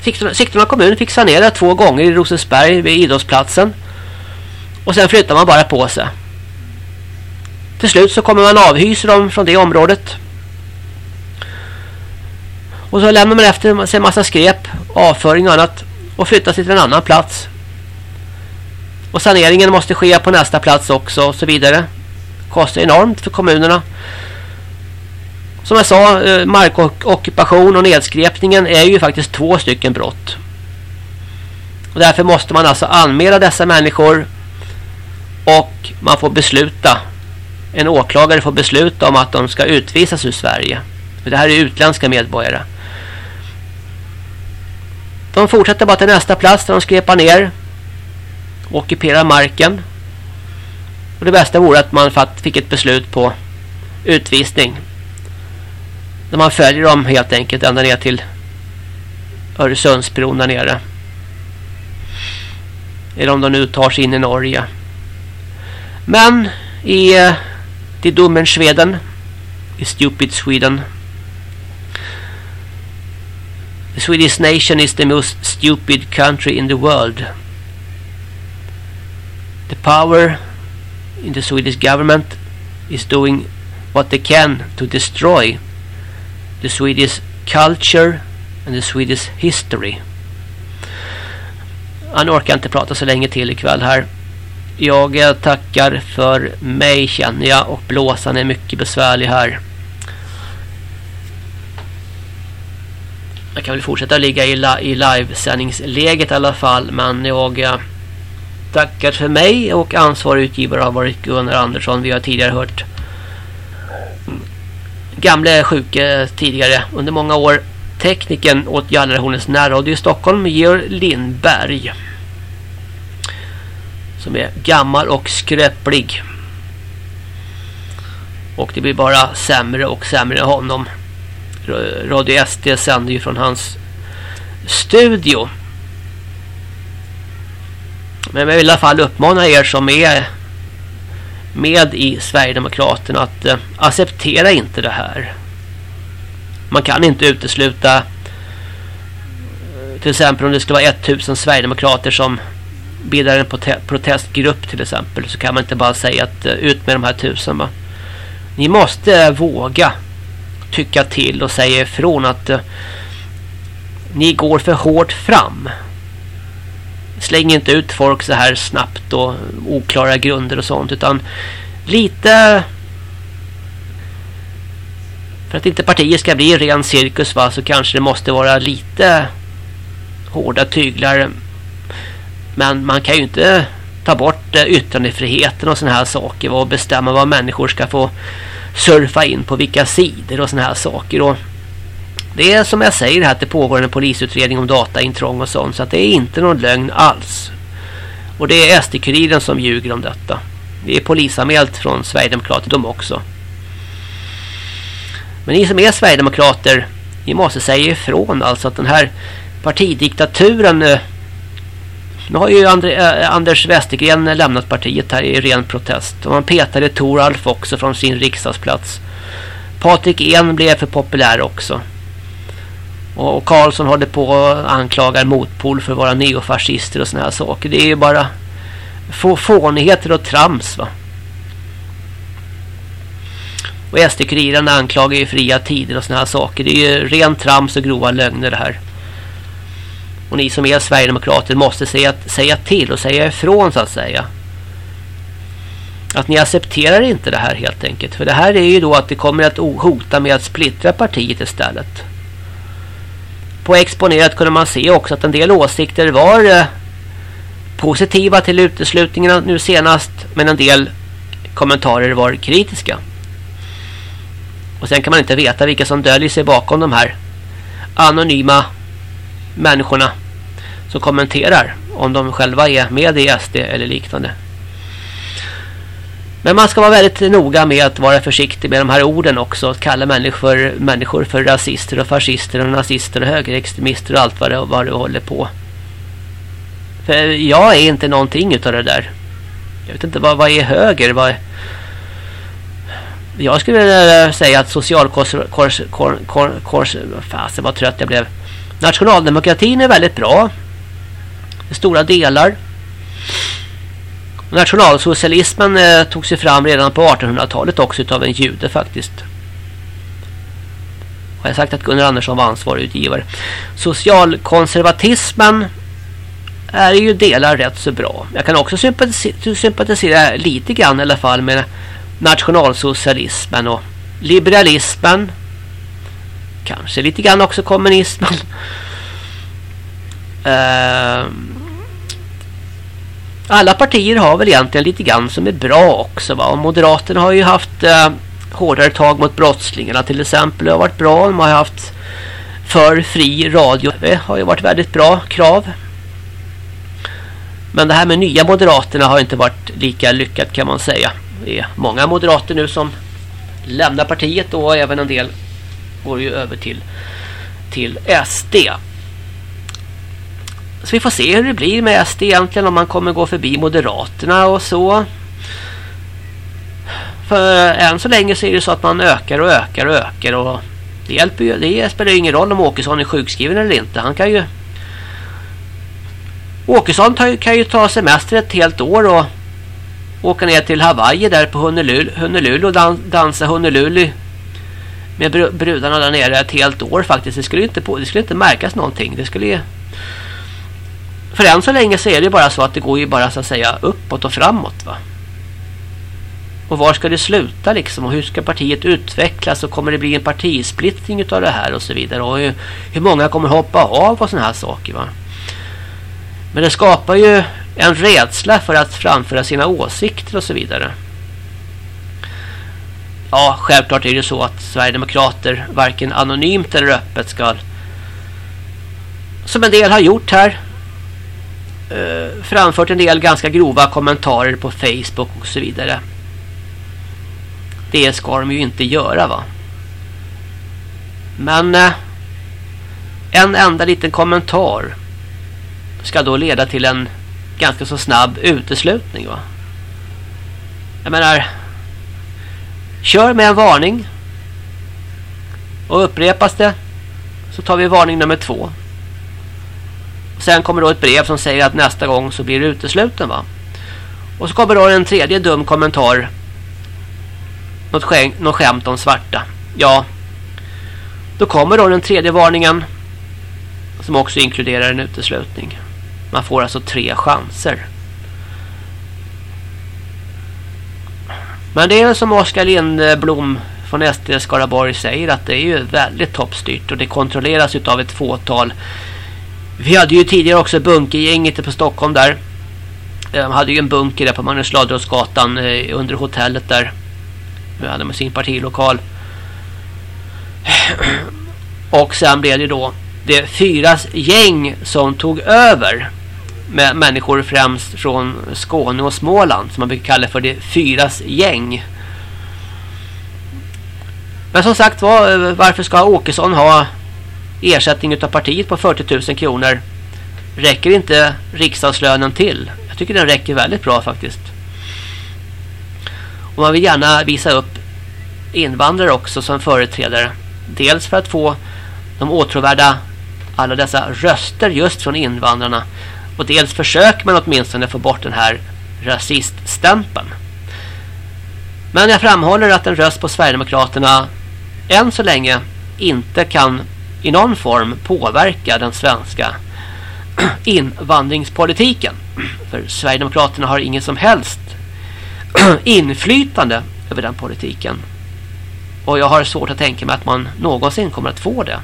Sigtuna, Sigtuna kommun fick sanera två gånger i Rosensberg vid idrottsplatsen. Och sen flyttar man bara på sig. Till slut så kommer man avhysa dem från det området. Och så lämnar man efter sig en massa skräp, avföring och annat och flyttar sig till en annan plats. Och saneringen måste ske på nästa plats också och så vidare. Kostar enormt för kommunerna. Som jag sa, eh, markockupation och nedskräpningen är ju faktiskt två stycken brott. Och därför måste man alltså anmäla dessa människor och man får besluta. En åklagare får besluta om att de ska utvisas ur Sverige. För det här är utländska medborgare. De fortsätter bara till nästa plats där de skrepar ner. Ockuperar marken. Och det bästa vore att man fick ett beslut på utvisning. När man följer dem helt enkelt ända ner till Öresundsbron där nere. Eller om de nu tar sig in i Norge. Men i eh, eh, det domen Sweden i Stupid Sweden The Swedish nation is the most stupid country in the world. The power in the Swedish government is doing what they can to destroy the Swedish culture and the Swedish history. Han orkar inte prata så länge till ikväll här. Jag tackar för mig känner jag och blåsan är mycket besvärlig här. Jag kan väl fortsätta ligga i, la, i livesändningsläget i alla fall. Men jag eh, tackar för mig och ansvarig utgivare har varit Gunnar Andersson. Vi har tidigare hört gamle sjuke tidigare under många år. Tekniken åt Jallarhornets närradio i Stockholm, Georg Lindberg. Som är gammal och skröplig. Och det blir bara sämre och sämre honom. Radio SD sänder ju från hans studio. Men jag vill i alla fall uppmana er som är med i Sverigedemokraterna att eh, acceptera inte det här. Man kan inte utesluta eh, till exempel om det skulle vara 1000 Sverigedemokrater som bildar en protestgrupp till exempel så kan man inte bara säga att eh, ut med de här tusen va. Ni måste våga tycka till och säga ifrån att uh, ni går för hårt fram. Släng inte ut folk så här snabbt och oklara grunder och sånt utan lite för att inte partiet ska bli ren cirkus va så kanske det måste vara lite hårda tyglar men man kan ju inte ta bort eh, yttrandefriheten och såna här saker och bestämma vad människor ska få surfa in på vilka sidor och såna här saker. Och det är som jag säger här att det pågår en polisutredning om dataintrång och sånt. Så att det är inte någon lögn alls. Och det är SD-kuriren som ljuger om detta. Det är polisanmält från Sverigedemokrater de också. Men ni som är Sverigedemokrater, ni måste säga ifrån alltså att den här partidiktaturen eh, nu har ju äh, Anders Westergren lämnat partiet här i ren protest. Och man petade Toralf också från sin riksdagsplats. Patrik En blev för populär också. Och, och Karlsson håller på och anklagar motpol för att vara neofascister och såna här saker. Det är ju bara få fånigheter och trams va. Och SD-kuriren anklagar ju fria tider och såna här saker. Det är ju ren trams och grova lögner det här. Och ni som är Sverigedemokrater måste säga, säga till och säga ifrån så att säga. Att ni accepterar inte det här helt enkelt. För det här är ju då att det kommer att hota med att splittra partiet istället. På exponerat kunde man se också att en del åsikter var eh, positiva till uteslutningarna nu senast. Men en del kommentarer var kritiska. Och sen kan man inte veta vilka som döljer sig bakom de här anonyma människorna som kommenterar om de själva är med i SD eller liknande. Men man ska vara väldigt noga med att vara försiktig med de här orden också. Att kalla människor, människor för rasister och fascister och nazister och högerextremister och allt vad det, vad det håller på. För jag är inte någonting utav det där. Jag vet inte vad, vad är höger? Vad är... Jag skulle vilja säga att socialkors... Kors, kors, kors, kors, fasen vad trött jag blev. Nationaldemokratin är väldigt bra. I stora delar. Nationalsocialismen eh, tog sig fram redan på 1800-talet också utav en jude faktiskt. Har jag sagt att Gunnar Andersson var ansvarig utgivare. Socialkonservatismen är ju delar rätt så bra. Jag kan också sympatisera, sympatisera lite grann i alla fall med nationalsocialismen och liberalismen Kanske lite grann också kommunismen. Ehm, uh, alla partier har väl egentligen lite grann som är bra också. Va? Och Moderaterna har ju haft uh, hårdare tag mot brottslingarna till exempel. Det har varit bra. De har haft för fri radio. Det har ju varit väldigt bra krav. Men det här med nya Moderaterna har inte varit lika lyckat kan man säga. Det är många moderater nu som lämnar partiet och även en del går ju över till, till SD. Så vi får se hur det blir med SD egentligen om man kommer gå förbi Moderaterna och så. För än så länge så är det så att man ökar och ökar och ökar och det hjälper ju, det spelar ju ingen roll om Åkesson är sjukskriven eller inte. Han kan ju Åkesson kan ju ta semester ett helt år och åka ner till Hawaii där på Honolulu, Honolulu och dansa Honolulu med brudarna där nere ett helt år faktiskt. Det skulle inte, på, det skulle inte märkas någonting. Det skulle ju... För än så länge så är det bara så att det går ju bara så att säga uppåt och framåt va. Och var ska det sluta liksom? Och hur ska partiet utvecklas? Och kommer det bli en partisplittring utav det här och så vidare? Och hur, hur många kommer hoppa av och sådana här saker va? Men det skapar ju en rädsla för att framföra sina åsikter och så vidare. Ja, självklart är det så att Sverigedemokrater varken anonymt eller öppet ska som en del har gjort här eh, framfört en del ganska grova kommentarer på Facebook och så vidare. Det ska de ju inte göra va. Men eh, en enda liten kommentar ska då leda till en ganska så snabb uteslutning va. Jag menar Kör med en varning. Och upprepas det så tar vi varning nummer två. Sen kommer då ett brev som säger att nästa gång så blir du utesluten va. Och så kommer då en tredje dum kommentar. Något, skäm, något skämt om svarta. Ja. Då kommer då den tredje varningen. Som också inkluderar en uteslutning. Man får alltså tre chanser. Men det är som Oskar Lindblom från SD Skaraborg säger att det är ju väldigt toppstyrt och det kontrolleras av ett fåtal. Vi hade ju tidigare också bunkergänget på Stockholm där. De hade ju en bunker där på Magnus Ladrosgatan eh, under hotellet där. Nu hade man sin partilokal. Och sen blev det då det fyras gäng som tog över med människor främst från Skåne och Småland som man brukar kalla för det fyras gäng. Men som sagt var, varför ska Åkesson ha ersättning av partiet på 40 000 kronor? Räcker inte riksdagslönen till? Jag tycker den räcker väldigt bra faktiskt. Och man vill gärna visa upp invandrare också som företrädare. Dels för att få de åtråvärda alla dessa röster just från invandrarna. Och dels försöker man åtminstone få bort den här rasiststämpeln. Men jag framhåller att en röst på Sverigedemokraterna än så länge inte kan i någon form påverka den svenska invandringspolitiken. För Sverigedemokraterna har ingen som helst inflytande över den politiken. Och jag har svårt att tänka mig att man någonsin kommer att få det.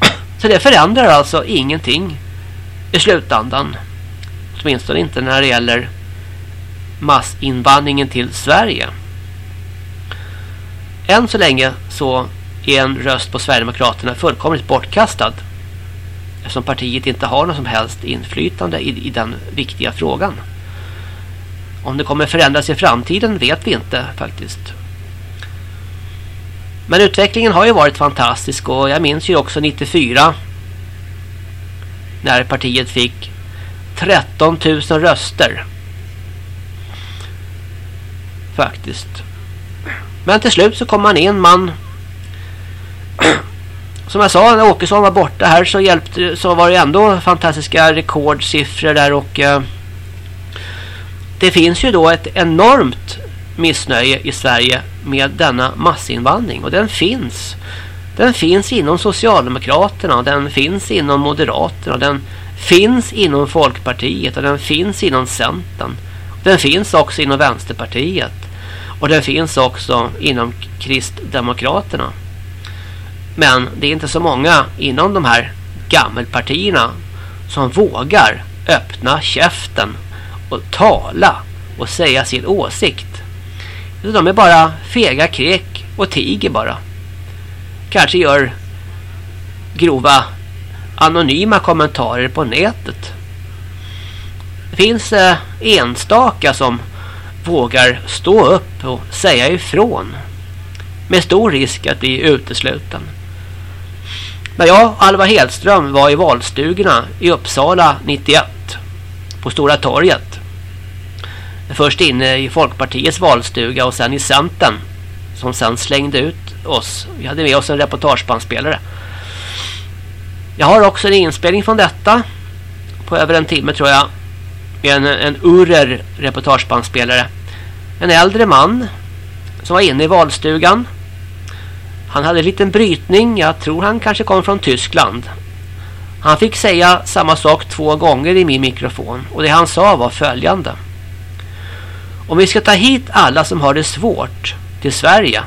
Så det förändrar alltså ingenting i slutändan. Åtminstone inte när det gäller massinvandringen till Sverige. Än så länge så är en röst på Sverigedemokraterna fullkomligt bortkastad. Eftersom partiet inte har något som helst inflytande i, i den viktiga frågan. Om det kommer förändras i framtiden vet vi inte faktiskt. Men utvecklingen har ju varit fantastisk och jag minns ju också 94 när partiet fick 13 000 röster. Faktiskt. Men till slut så kom man in man som jag sa när Åkesson var borta här så hjälpte så var det ändå fantastiska rekordsiffror där och eh, det finns ju då ett enormt missnöje i Sverige med denna massinvandring och den finns. Den finns inom Socialdemokraterna, den finns inom Moderaterna, den finns inom Folkpartiet och den finns inom Centern. Den finns också inom Vänsterpartiet och den finns också inom Kristdemokraterna. Men det är inte så många inom de här gammelpartierna som vågar öppna käften och tala och säga sin åsikt. De är bara fega krek och tiger bara. Kanske gör grova anonyma kommentarer på nätet. Det finns eh, enstaka som vågar stå upp och säga ifrån. Med stor risk att bli utesluten. När jag och Alva Hedström var i valstugorna i Uppsala 91 på Stora torget. Först inne i Folkpartiets valstuga och sen i Centern som sen slängde ut oss. Vi hade med oss en reportagebandspelare. Jag har också en inspelning från detta på över en timme tror jag. Med en, en Urer reportagebandspelare. En äldre man som var inne i valstugan han hade en liten brytning. Jag tror han kanske kom från Tyskland. Han fick säga samma sak två gånger i min mikrofon. Och det han sa var följande. Om vi ska ta hit alla som har det svårt till Sverige.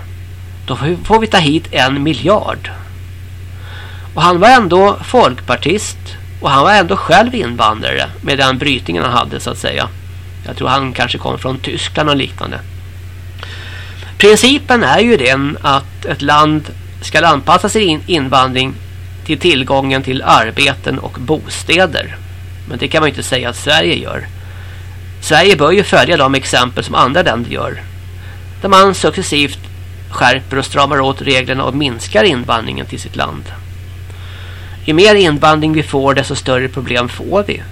Då får vi ta hit en miljard. Och han var ändå folkpartist. Och han var ändå själv invandrare. Med den brytningen han hade så att säga. Jag tror han kanske kom från Tyskland och liknande. Principen är ju den att ett land ska anpassa sin invandring till tillgången till arbeten och bostäder. Men det kan man ju inte säga att Sverige gör. Sverige bör ju följa de exempel som andra länder gör. Där man successivt skärper och stramar åt reglerna och minskar invandringen till sitt land. Ju mer invandring vi får desto större problem får vi.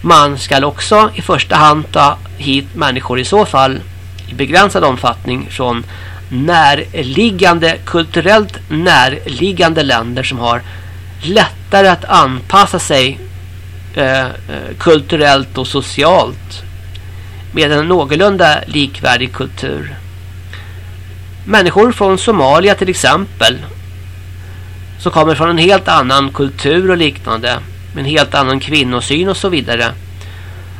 Man ska också i första hand ta hit människor i så fall i begränsad omfattning från närliggande, kulturellt närliggande länder som har lättare att anpassa sig eh, eh, kulturellt och socialt med en någorlunda likvärdig kultur. Människor från Somalia till exempel som kommer från en helt annan kultur och liknande med en helt annan kvinnosyn och så vidare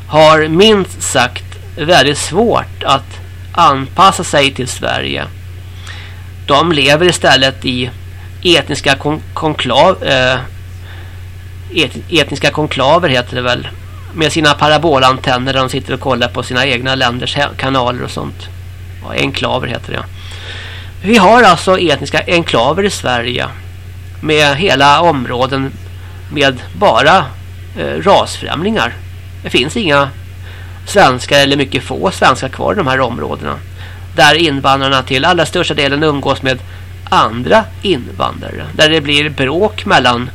har minst sagt väldigt svårt att anpassa sig till Sverige. De lever istället i etniska kon konklav, eh, et etniska konklaver heter det väl. Med sina parabolantenner där de sitter och kollar på sina egna länders kanaler och sånt. Ja, enklaver heter det. Vi har alltså etniska enklaver i Sverige med hela områden med bara eh, rasfrämlingar. Det finns inga svenskar eller mycket få svenskar kvar i de här områdena. Där invandrarna till allra största delen umgås med andra invandrare. Där det blir bråk mellan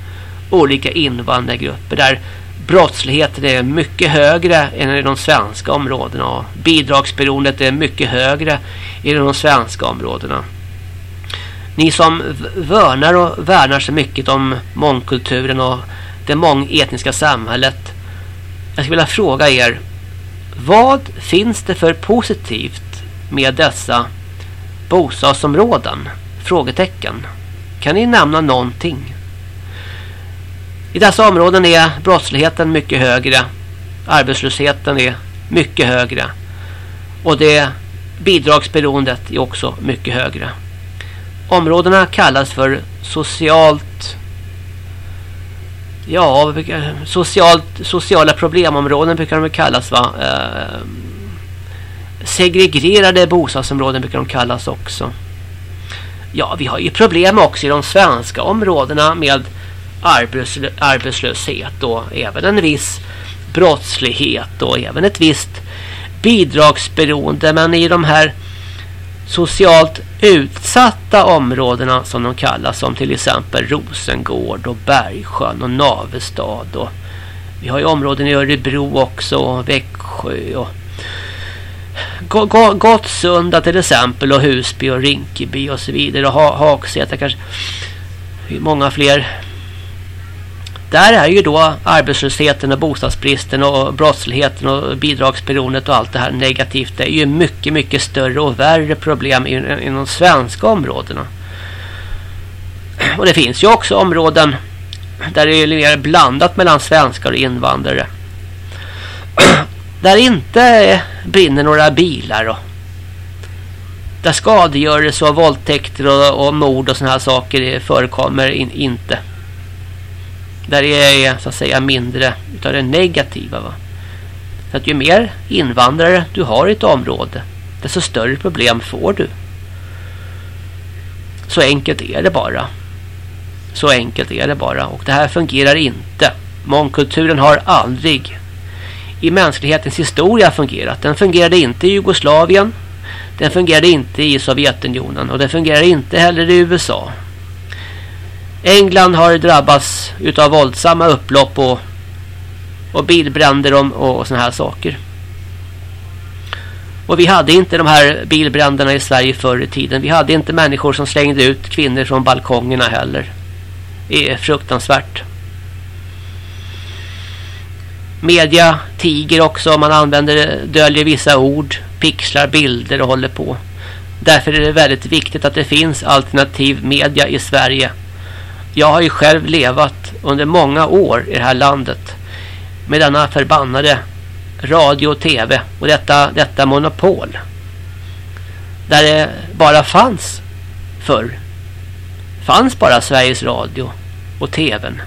olika invandrargrupper. Där brottsligheten är mycket högre än i de svenska områdena. Och bidragsberoendet är mycket högre i de svenska områdena. Ni som värnar och värnar så mycket om mångkulturen och det mångetniska samhället. Jag skulle vilja fråga er. Vad finns det för positivt med dessa bostadsområden? Frågetecken. Kan ni nämna någonting? I dessa områden är brottsligheten mycket högre. Arbetslösheten är mycket högre. Och det bidragsberoendet är också mycket högre. Områdena kallas för socialt ja, socialt, sociala problemområden brukar de kallas va. Eh, segregerade bostadsområden brukar de kallas också. Ja, vi har ju problem också i de svenska områdena med arbetslö arbetslöshet och även en viss brottslighet och även ett visst bidragsberoende. Men i de här socialt utsatta områdena som de kallas som till exempel Rosengård och Bergsjön och Navestad och vi har ju områden i Örebro också och Växjö och Gottsunda till exempel och Husby och Rinkeby och så vidare och Hagsätra kanske många fler där är ju då arbetslösheten och bostadsbristen och brottsligheten och bidragsberoendet och allt det här negativt. Det är ju mycket, mycket större och värre problem i de svenska områdena. Och det finns ju också områden där det är mer blandat mellan svenskar och invandrare. Där inte brinner några bilar och där skadegörelse och våldtäkter och, och mord och såna här saker förekommer in, inte. Där det är så att säga mindre utav det negativa va. Så att ju mer invandrare du har i ett område desto större problem får du. Så enkelt är det bara. Så enkelt är det bara. Och det här fungerar inte. Mångkulturen har aldrig i mänsklighetens historia fungerat. Den fungerade inte i Jugoslavien. Den fungerade inte i Sovjetunionen. Och den fungerar inte heller i USA. England har drabbats utav våldsamma upplopp och, och bilbränder och, och såna här saker. Och vi hade inte de här bilbränderna i Sverige förr i tiden. Vi hade inte människor som slängde ut kvinnor från balkongerna heller. Det är fruktansvärt. Media tiger också. Man använder, döljer vissa ord, pixlar, bilder och håller på. Därför är det väldigt viktigt att det finns alternativ media i Sverige jag har ju själv levat under många år i det här landet med denna förbannade radio och tv och detta, detta monopol. Där det bara fanns förr. fanns bara Sveriges Radio och tvn.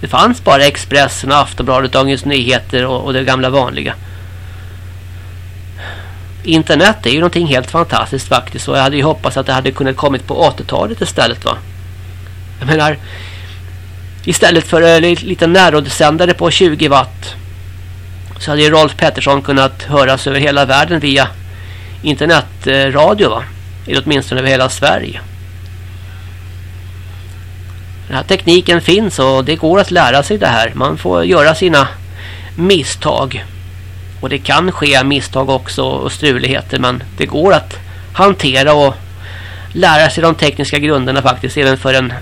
Det fanns bara Expressen, Aftonbladet, Dagens Nyheter och, och det gamla vanliga. Internet är ju någonting helt fantastiskt faktiskt och jag hade ju hoppats att det hade kunnat kommit på 80-talet istället va. Jag menar, istället för eh, en liten närradiosändare på 20 watt så hade ju Rolf Pettersson kunnat höras över hela världen via internetradio va? Eller åtminstone över hela Sverige. Den här tekniken finns och det går att lära sig det här. Man får göra sina misstag. Och det kan ske misstag också och struligheter men det går att hantera och lära sig de tekniska grunderna faktiskt även för en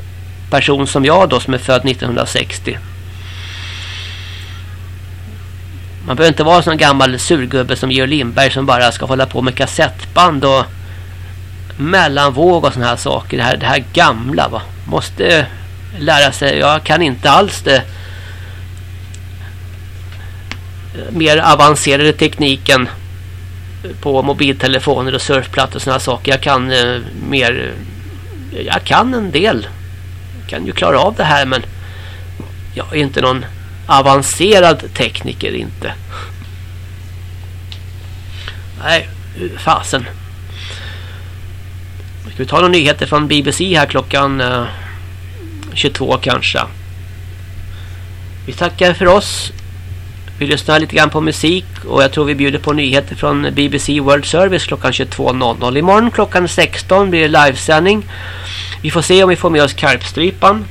person som jag då som är född 1960. Man behöver inte vara en sån gammal surgubbe som Georg Lindberg som bara ska hålla på med kassettband och mellanvåg och såna här saker. Det här, det här gamla va. Måste lära sig. Jag kan inte alls det mer avancerade tekniken på mobiltelefoner och surfplattor och såna här saker. Jag kan eh, mer jag kan en del kan ju klara av det här men jag är inte någon avancerad tekniker inte. Nej, fasen. Ska vi ta några nyheter från BBC här klockan eh, 22 kanske. Vi tackar för oss. Vi lyssnar lite grann på musik och jag tror vi bjuder på nyheter från BBC World Service klockan 22.00. Imorgon klockan 16 blir det livesändning. Vi får se om vi får med oss karpstrypan.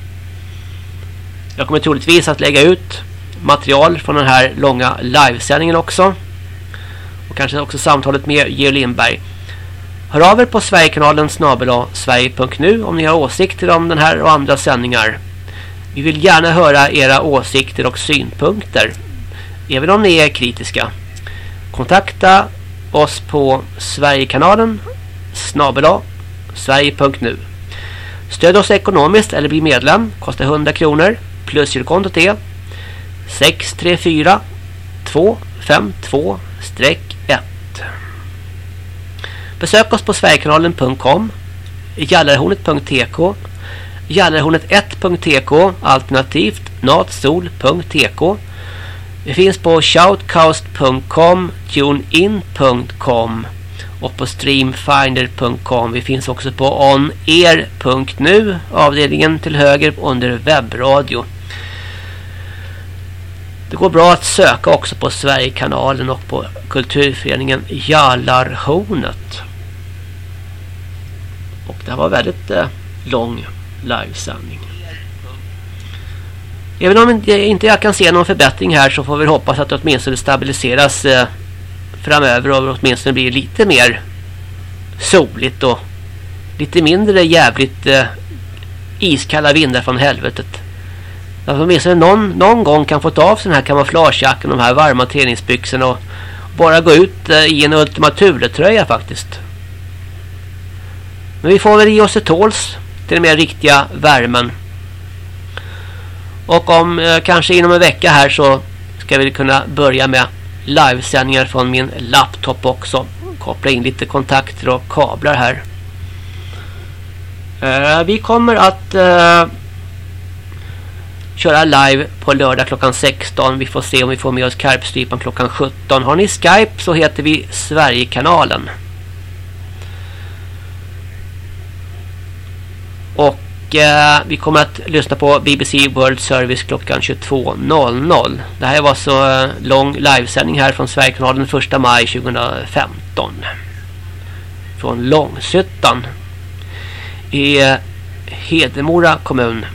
Jag kommer troligtvis att lägga ut material från den här långa livesändningen också. Och kanske också samtalet med Georg Lindberg. Hör av er på Sverigekanalen snabela sverige.nu om ni har åsikter om den här och andra sändningar. Vi vill gärna höra era åsikter och synpunkter. Även om ni är kritiska. Kontakta oss på Sverigekanalen snabela sverige.nu Stöd oss ekonomiskt eller bli medlem. Kostar 100 kronor. Plusgirkontot är 634 252 1 Besök oss på sverigekanalen.com Jallarhornet.tk Jallarhornet1.tk Alternativt natsol.tk Vi finns på shoutcast.com tunein.com och på streamfinder.com. Vi finns också på onair.nu avdelningen till höger under webbradio. Det går bra att söka också på Sverigekanalen och på kulturföreningen Jallarhornet. Och det var väldigt eh, lång livesändning. Även om inte jag kan se någon förbättring här så får vi hoppas att det åtminstone stabiliseras eh, framöver och åtminstone blir lite mer soligt och lite mindre jävligt eh, iskalla vindar från helvetet. Att åtminstone någon, någon gång kan få ta av sig den här kamouflagejackan och de här varma träningsbyxorna och bara gå ut eh, i en Ultima Thule-tröja faktiskt. Men vi får väl ge oss ett tåls till den mer riktiga värmen. Och om eh, kanske inom en vecka här så ska vi kunna börja med livesändningar från min laptop också. Koppla in lite kontakter och kablar här. Eh, vi kommer att eh, köra live på lördag klockan 16. Vi får se om vi får med oss Karpstrypan klockan 17. Har ni Skype så heter vi Sverigekanalen. Och Eh, vi kommer att lyssna på BBC World Service klockan 22.00. Det här var så lång livesändning här från Sverigekanalen 1 maj 2015. Från Långshyttan i eh, Hedemora kommun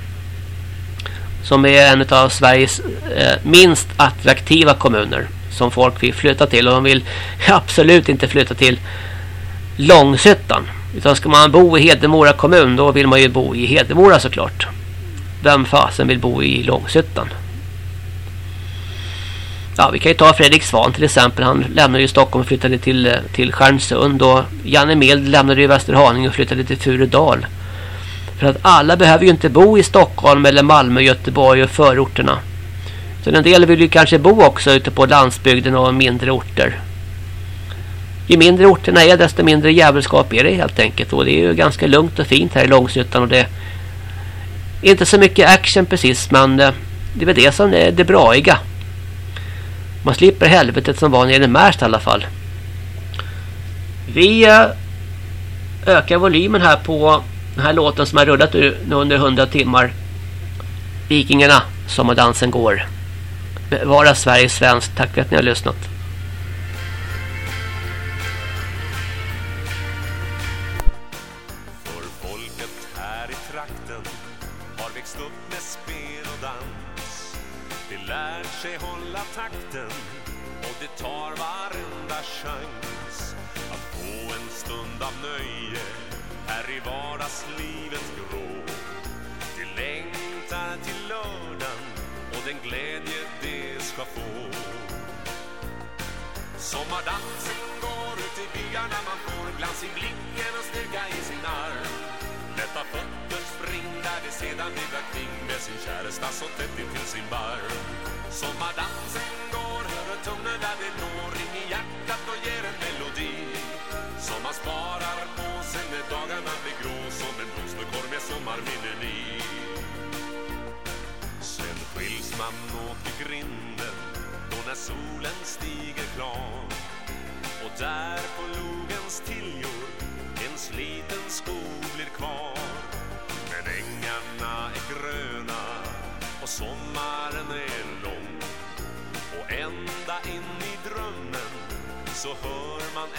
som är en av Sveriges eh, minst attraktiva kommuner som folk vill flytta till och de vill absolut inte flytta till Långshyttan utan ska man bo i Hedemora kommun då vill man ju bo i Hedemora såklart. Vem fasen vill bo i Långshyttan? Ja, vi kan ju ta Fredrik Svan till exempel. Han lämnade ju Stockholm och flyttade till, till Stjärnsund. Och Janne Mild lämnade ju Västerhaninge och flyttade till Furudal. För att alla behöver ju inte bo i Stockholm eller Malmö, Göteborg och förorterna. Så en del vill ju kanske bo också ute på landsbygden och mindre orter ju mindre orterna är desto mindre jävelskap är det helt enkelt. Och det är ju ganska lugnt och fint här i Långshyttan och det är inte så mycket action precis men eh, det är väl det som är det braiga. Man slipper helvetet som var nere i Märst i alla fall. Vi eh, ökar volymen här på den här låten som har rullat nu under 100 timmar. Vikingarna, sommardansen går. Bevara Sverige svenskt. Tack för att ni har lyssnat. Sommaren är lång. Och ända in i drömmen så hör man